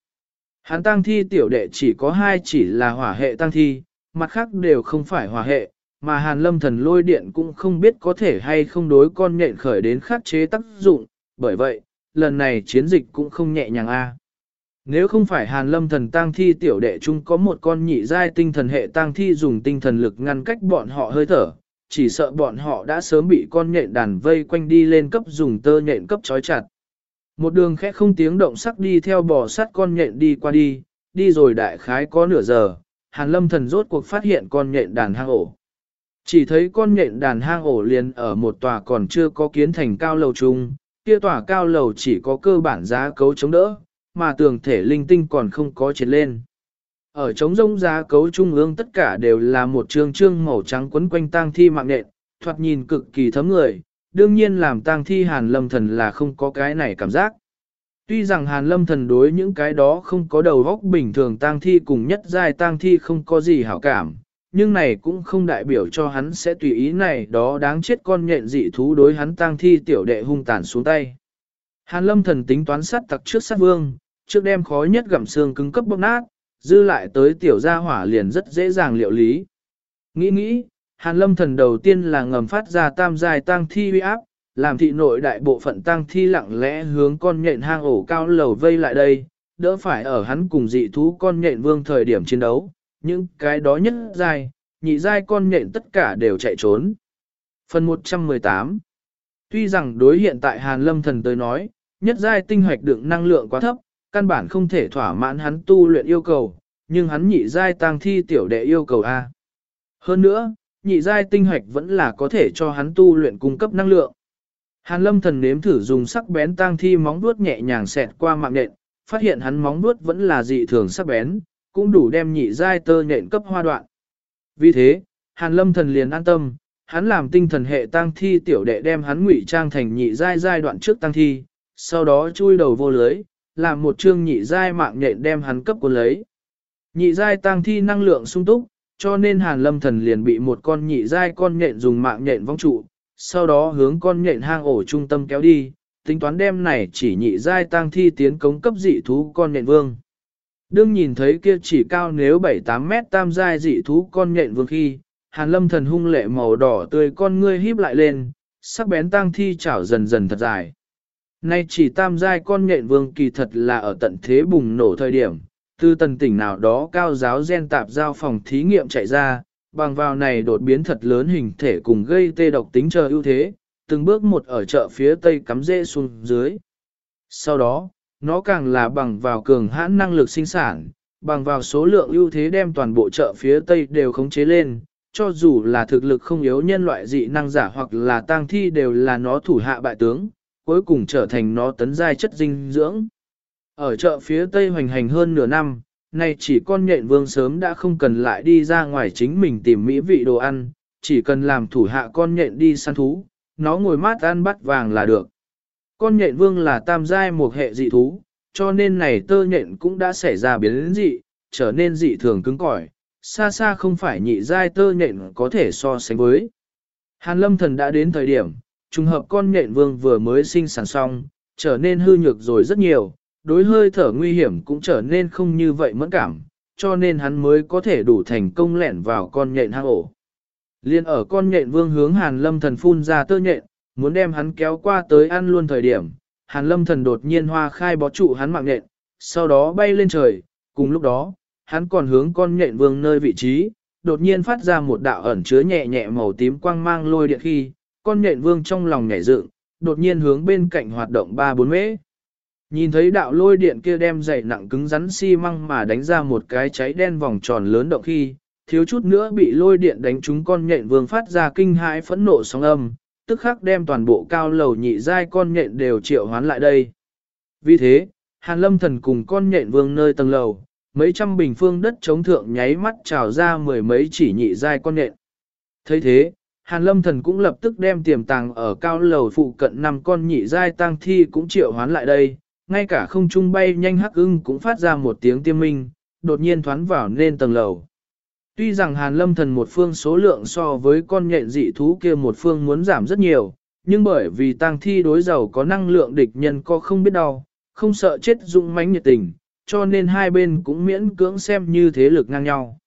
Hắn tăng thi tiểu đệ chỉ có hai chỉ là hỏa hệ tăng thi, mặt khác đều không phải hỏa hệ, mà hàn lâm thần lôi điện cũng không biết có thể hay không đối con nhện khởi đến khắc chế tác dụng, bởi vậy, lần này chiến dịch cũng không nhẹ nhàng a. Nếu không phải hàn lâm thần tăng thi tiểu đệ chung có một con nhị giai tinh thần hệ tăng thi dùng tinh thần lực ngăn cách bọn họ hơi thở, chỉ sợ bọn họ đã sớm bị con nhện đàn vây quanh đi lên cấp dùng tơ nhện cấp trói chặt. Một đường khẽ không tiếng động sắc đi theo bò sát con nhện đi qua đi, đi rồi đại khái có nửa giờ, hàn lâm thần rốt cuộc phát hiện con nhện đàn hang ổ. Chỉ thấy con nhện đàn hang ổ liền ở một tòa còn chưa có kiến thành cao lầu chung, kia tòa cao lầu chỉ có cơ bản giá cấu chống đỡ, mà tường thể linh tinh còn không có chiến lên. Ở trống rông giá cấu trung ương tất cả đều là một trương trương màu trắng quấn quanh tang thi mạng nện, thoạt nhìn cực kỳ thấm người, đương nhiên làm tang thi hàn lâm thần là không có cái này cảm giác. Tuy rằng hàn lâm thần đối những cái đó không có đầu góc bình thường tang thi cùng nhất giai tang thi không có gì hảo cảm, nhưng này cũng không đại biểu cho hắn sẽ tùy ý này đó đáng chết con nhện dị thú đối hắn tang thi tiểu đệ hung tàn xuống tay. Hàn lâm thần tính toán sát tặc trước sát vương, trước đem khó nhất gặm xương cứng cấp bóc nát, dư lại tới tiểu gia hỏa liền rất dễ dàng liệu lý. Nghĩ nghĩ, Hàn lâm thần đầu tiên là ngầm phát ra tam dài tang thi uy áp, làm thị nội đại bộ phận tang thi lặng lẽ hướng con nhện hang ổ cao lầu vây lại đây, đỡ phải ở hắn cùng dị thú con nhện vương thời điểm chiến đấu, những cái đó nhất dài, nhị dài con nhện tất cả đều chạy trốn. Phần 118 Tuy rằng đối hiện tại Hàn Lâm Thần tới nói, nhất giai tinh hoạch đựng năng lượng quá thấp, căn bản không thể thỏa mãn hắn tu luyện yêu cầu, nhưng hắn nhị giai tăng thi tiểu đệ yêu cầu A. Hơn nữa, nhị giai tinh hạch vẫn là có thể cho hắn tu luyện cung cấp năng lượng. Hàn lâm thần nếm thử dùng sắc bén tang thi móng vuốt nhẹ nhàng xẹt qua mạng nện, phát hiện hắn móng vuốt vẫn là dị thường sắc bén, cũng đủ đem nhị giai tơ nhện cấp hoa đoạn. Vì thế, Hàn lâm thần liền an tâm, hắn làm tinh thần hệ tang thi tiểu đệ đem hắn ngụy trang thành nhị giai giai đoạn trước tang thi, sau đó chui đầu vô lưới, làm một chương nhị giai mạng nhện đem hắn cấp cuốn lấy. Nhị giai tăng thi năng lượng sung túc, cho nên Hàn Lâm Thần liền bị một con nhị giai con nhện dùng mạng nhện vong trụ, sau đó hướng con nhện hang ổ trung tâm kéo đi, tính toán đem này chỉ nhị giai tăng thi tiến cống cấp dị thú con nhện vương. Đương nhìn thấy kia chỉ cao nếu 7-8 mét tam giai dị thú con nhện vương khi, Hàn Lâm Thần hung lệ màu đỏ tươi con ngươi híp lại lên, sắc bén tăng thi chảo dần dần thật dài. Nay chỉ tam giai con nhện vương kỳ thật là ở tận thế bùng nổ thời điểm, từ tần tỉnh nào đó cao giáo gen tạp giao phòng thí nghiệm chạy ra, bằng vào này đột biến thật lớn hình thể cùng gây tê độc tính chờ ưu thế, từng bước một ở chợ phía tây cắm rễ xuống dưới. Sau đó, nó càng là bằng vào cường hãn năng lực sinh sản, bằng vào số lượng ưu thế đem toàn bộ chợ phía tây đều khống chế lên, cho dù là thực lực không yếu nhân loại dị năng giả hoặc là tang thi đều là nó thủ hạ bại tướng, cuối cùng trở thành nó tấn giai chất dinh dưỡng. Ở chợ phía tây hoành hành hơn nửa năm, nay chỉ con nhện vương sớm đã không cần lại đi ra ngoài chính mình tìm mỹ vị đồ ăn, chỉ cần làm thủ hạ con nhện đi săn thú, nó ngồi mát ăn bắt vàng là được. Con nhện vương là tam giai một hệ dị thú, cho nên này tơ nhện cũng đã xảy ra biến dị, trở nên dị thường cứng cỏi, xa xa không phải nhị giai tơ nhện có thể so sánh với. Hàn lâm thần đã đến thời điểm, trùng hợp con nhện vương vừa mới sinh sản xong, trở nên hư nhược rồi rất nhiều, đối hơi thở nguy hiểm cũng trở nên không như vậy mẫn cảm, cho nên hắn mới có thể đủ thành công lẻn vào con nhện hang ổ. Liên ở con nhện vương hướng hàn lâm thần phun ra tơ nhện, muốn đem hắn kéo qua tới ăn luôn thời điểm, hàn lâm thần đột nhiên hoa khai bó trụ hắn mạng nhện, sau đó bay lên trời, cùng lúc đó, hắn còn hướng con nhện vương nơi vị trí, đột nhiên phát ra một đạo ẩn chứa nhẹ nhẹ màu tím quang mang lôi điện khi, con nhện vương trong lòng nhảy dựng, đột nhiên hướng bên cạnh hoạt động ba bốn mễ. Nhìn thấy đạo lôi điện kia đem dày nặng cứng rắn xi măng mà đánh ra một cái cháy đen vòng tròn lớn động khi, thiếu chút nữa bị lôi điện đánh trúng con nhện vương phát ra kinh hãi phẫn nộ sóng âm, tức khắc đem toàn bộ cao lầu nhị giai con nhện đều triệu hoán lại đây. Vì thế, Hàn Lâm Thần cùng con nhện vương nơi tầng lầu, mấy trăm bình phương đất chống thượng nháy mắt trào ra mười mấy chỉ nhị giai con nhện. thấy thế, Hàn lâm thần cũng lập tức đem tiềm tàng ở cao lầu phụ cận năm con nhị giai tang thi cũng triệu hoán lại đây, ngay cả không trung bay nhanh hắc ưng cũng phát ra một tiếng tiêm minh, đột nhiên thoán vào lên tầng lầu. Tuy rằng hàn lâm thần một phương số lượng so với con nhện dị thú kia một phương muốn giảm rất nhiều, nhưng bởi vì tang thi đối giàu có năng lượng địch nhân có không biết đau, không sợ chết dụng mãnh nhiệt tình, cho nên hai bên cũng miễn cưỡng xem như thế lực ngang nhau.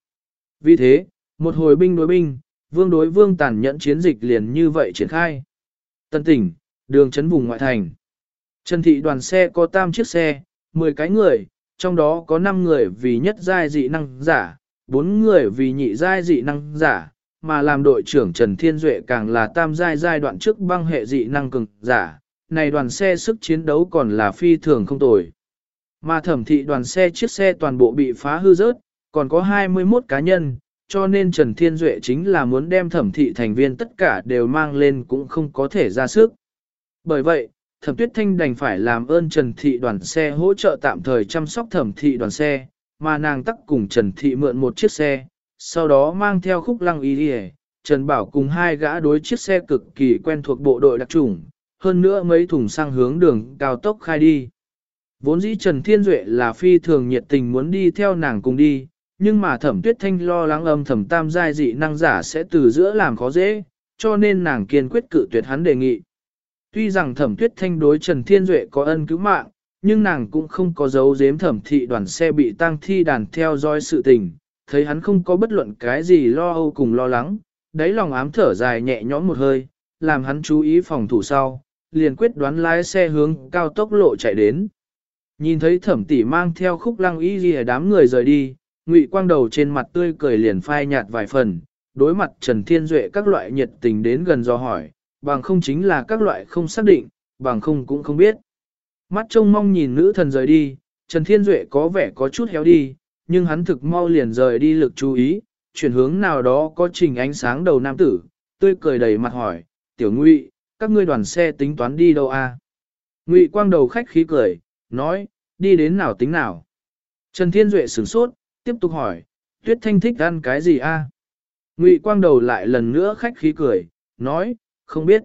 Vì thế, một hồi binh đối binh, vương đối vương tàn nhẫn chiến dịch liền như vậy triển khai. Tân tỉnh, đường chấn vùng ngoại thành. Trần thị đoàn xe có tam chiếc xe, 10 cái người, trong đó có 5 người vì nhất giai dị năng giả, 4 người vì nhị giai dị năng giả, mà làm đội trưởng Trần Thiên Duệ càng là tam giai giai đoạn trước băng hệ dị năng cường giả. Này đoàn xe sức chiến đấu còn là phi thường không tồi. Mà thẩm thị đoàn xe chiếc xe toàn bộ bị phá hư rớt, còn có 21 cá nhân, cho nên Trần Thiên Duệ chính là muốn đem thẩm thị thành viên tất cả đều mang lên cũng không có thể ra sức. Bởi vậy, thẩm tuyết thanh đành phải làm ơn Trần Thị đoàn xe hỗ trợ tạm thời chăm sóc thẩm thị đoàn xe, mà nàng tắc cùng Trần Thị mượn một chiếc xe, sau đó mang theo khúc lăng y đi Trần Bảo cùng hai gã đối chiếc xe cực kỳ quen thuộc bộ đội đặc trùng, hơn nữa mấy thùng sang hướng đường cao tốc khai đi. Vốn dĩ Trần Thiên Duệ là phi thường nhiệt tình muốn đi theo nàng cùng đi, nhưng mà thẩm tuyết thanh lo lắng âm thẩm tam giai dị năng giả sẽ từ giữa làm khó dễ, cho nên nàng kiên quyết cự tuyệt hắn đề nghị. Tuy rằng thẩm tuyết thanh đối Trần Thiên Duệ có ân cứu mạng, nhưng nàng cũng không có dấu giếm thẩm thị đoàn xe bị tang thi đàn theo dõi sự tình, thấy hắn không có bất luận cái gì lo âu cùng lo lắng, đáy lòng ám thở dài nhẹ nhõm một hơi, làm hắn chú ý phòng thủ sau, liền quyết đoán lái xe hướng cao tốc lộ chạy đến. Nhìn thấy thẩm tỷ mang theo khúc lăng y ghi đám người rời đi, ngụy quang đầu trên mặt tươi cười liền phai nhạt vài phần, đối mặt Trần Thiên Duệ các loại nhiệt tình đến gần do hỏi, bằng không chính là các loại không xác định, bằng không cũng không biết. Mắt trông mong nhìn nữ thần rời đi, Trần Thiên Duệ có vẻ có chút héo đi, nhưng hắn thực mau liền rời đi lực chú ý, chuyển hướng nào đó có trình ánh sáng đầu nam tử, tươi cười đầy mặt hỏi, tiểu ngụy, các ngươi đoàn xe tính toán đi đâu a? Ngụy quang đầu khách khí cười, nói, đi đến nào tính nào. Trần Thiên Duệ sửng sốt, tiếp tục hỏi, tuyết thanh thích ăn cái gì a? Ngụy quang đầu lại lần nữa khách khí cười, nói, không biết.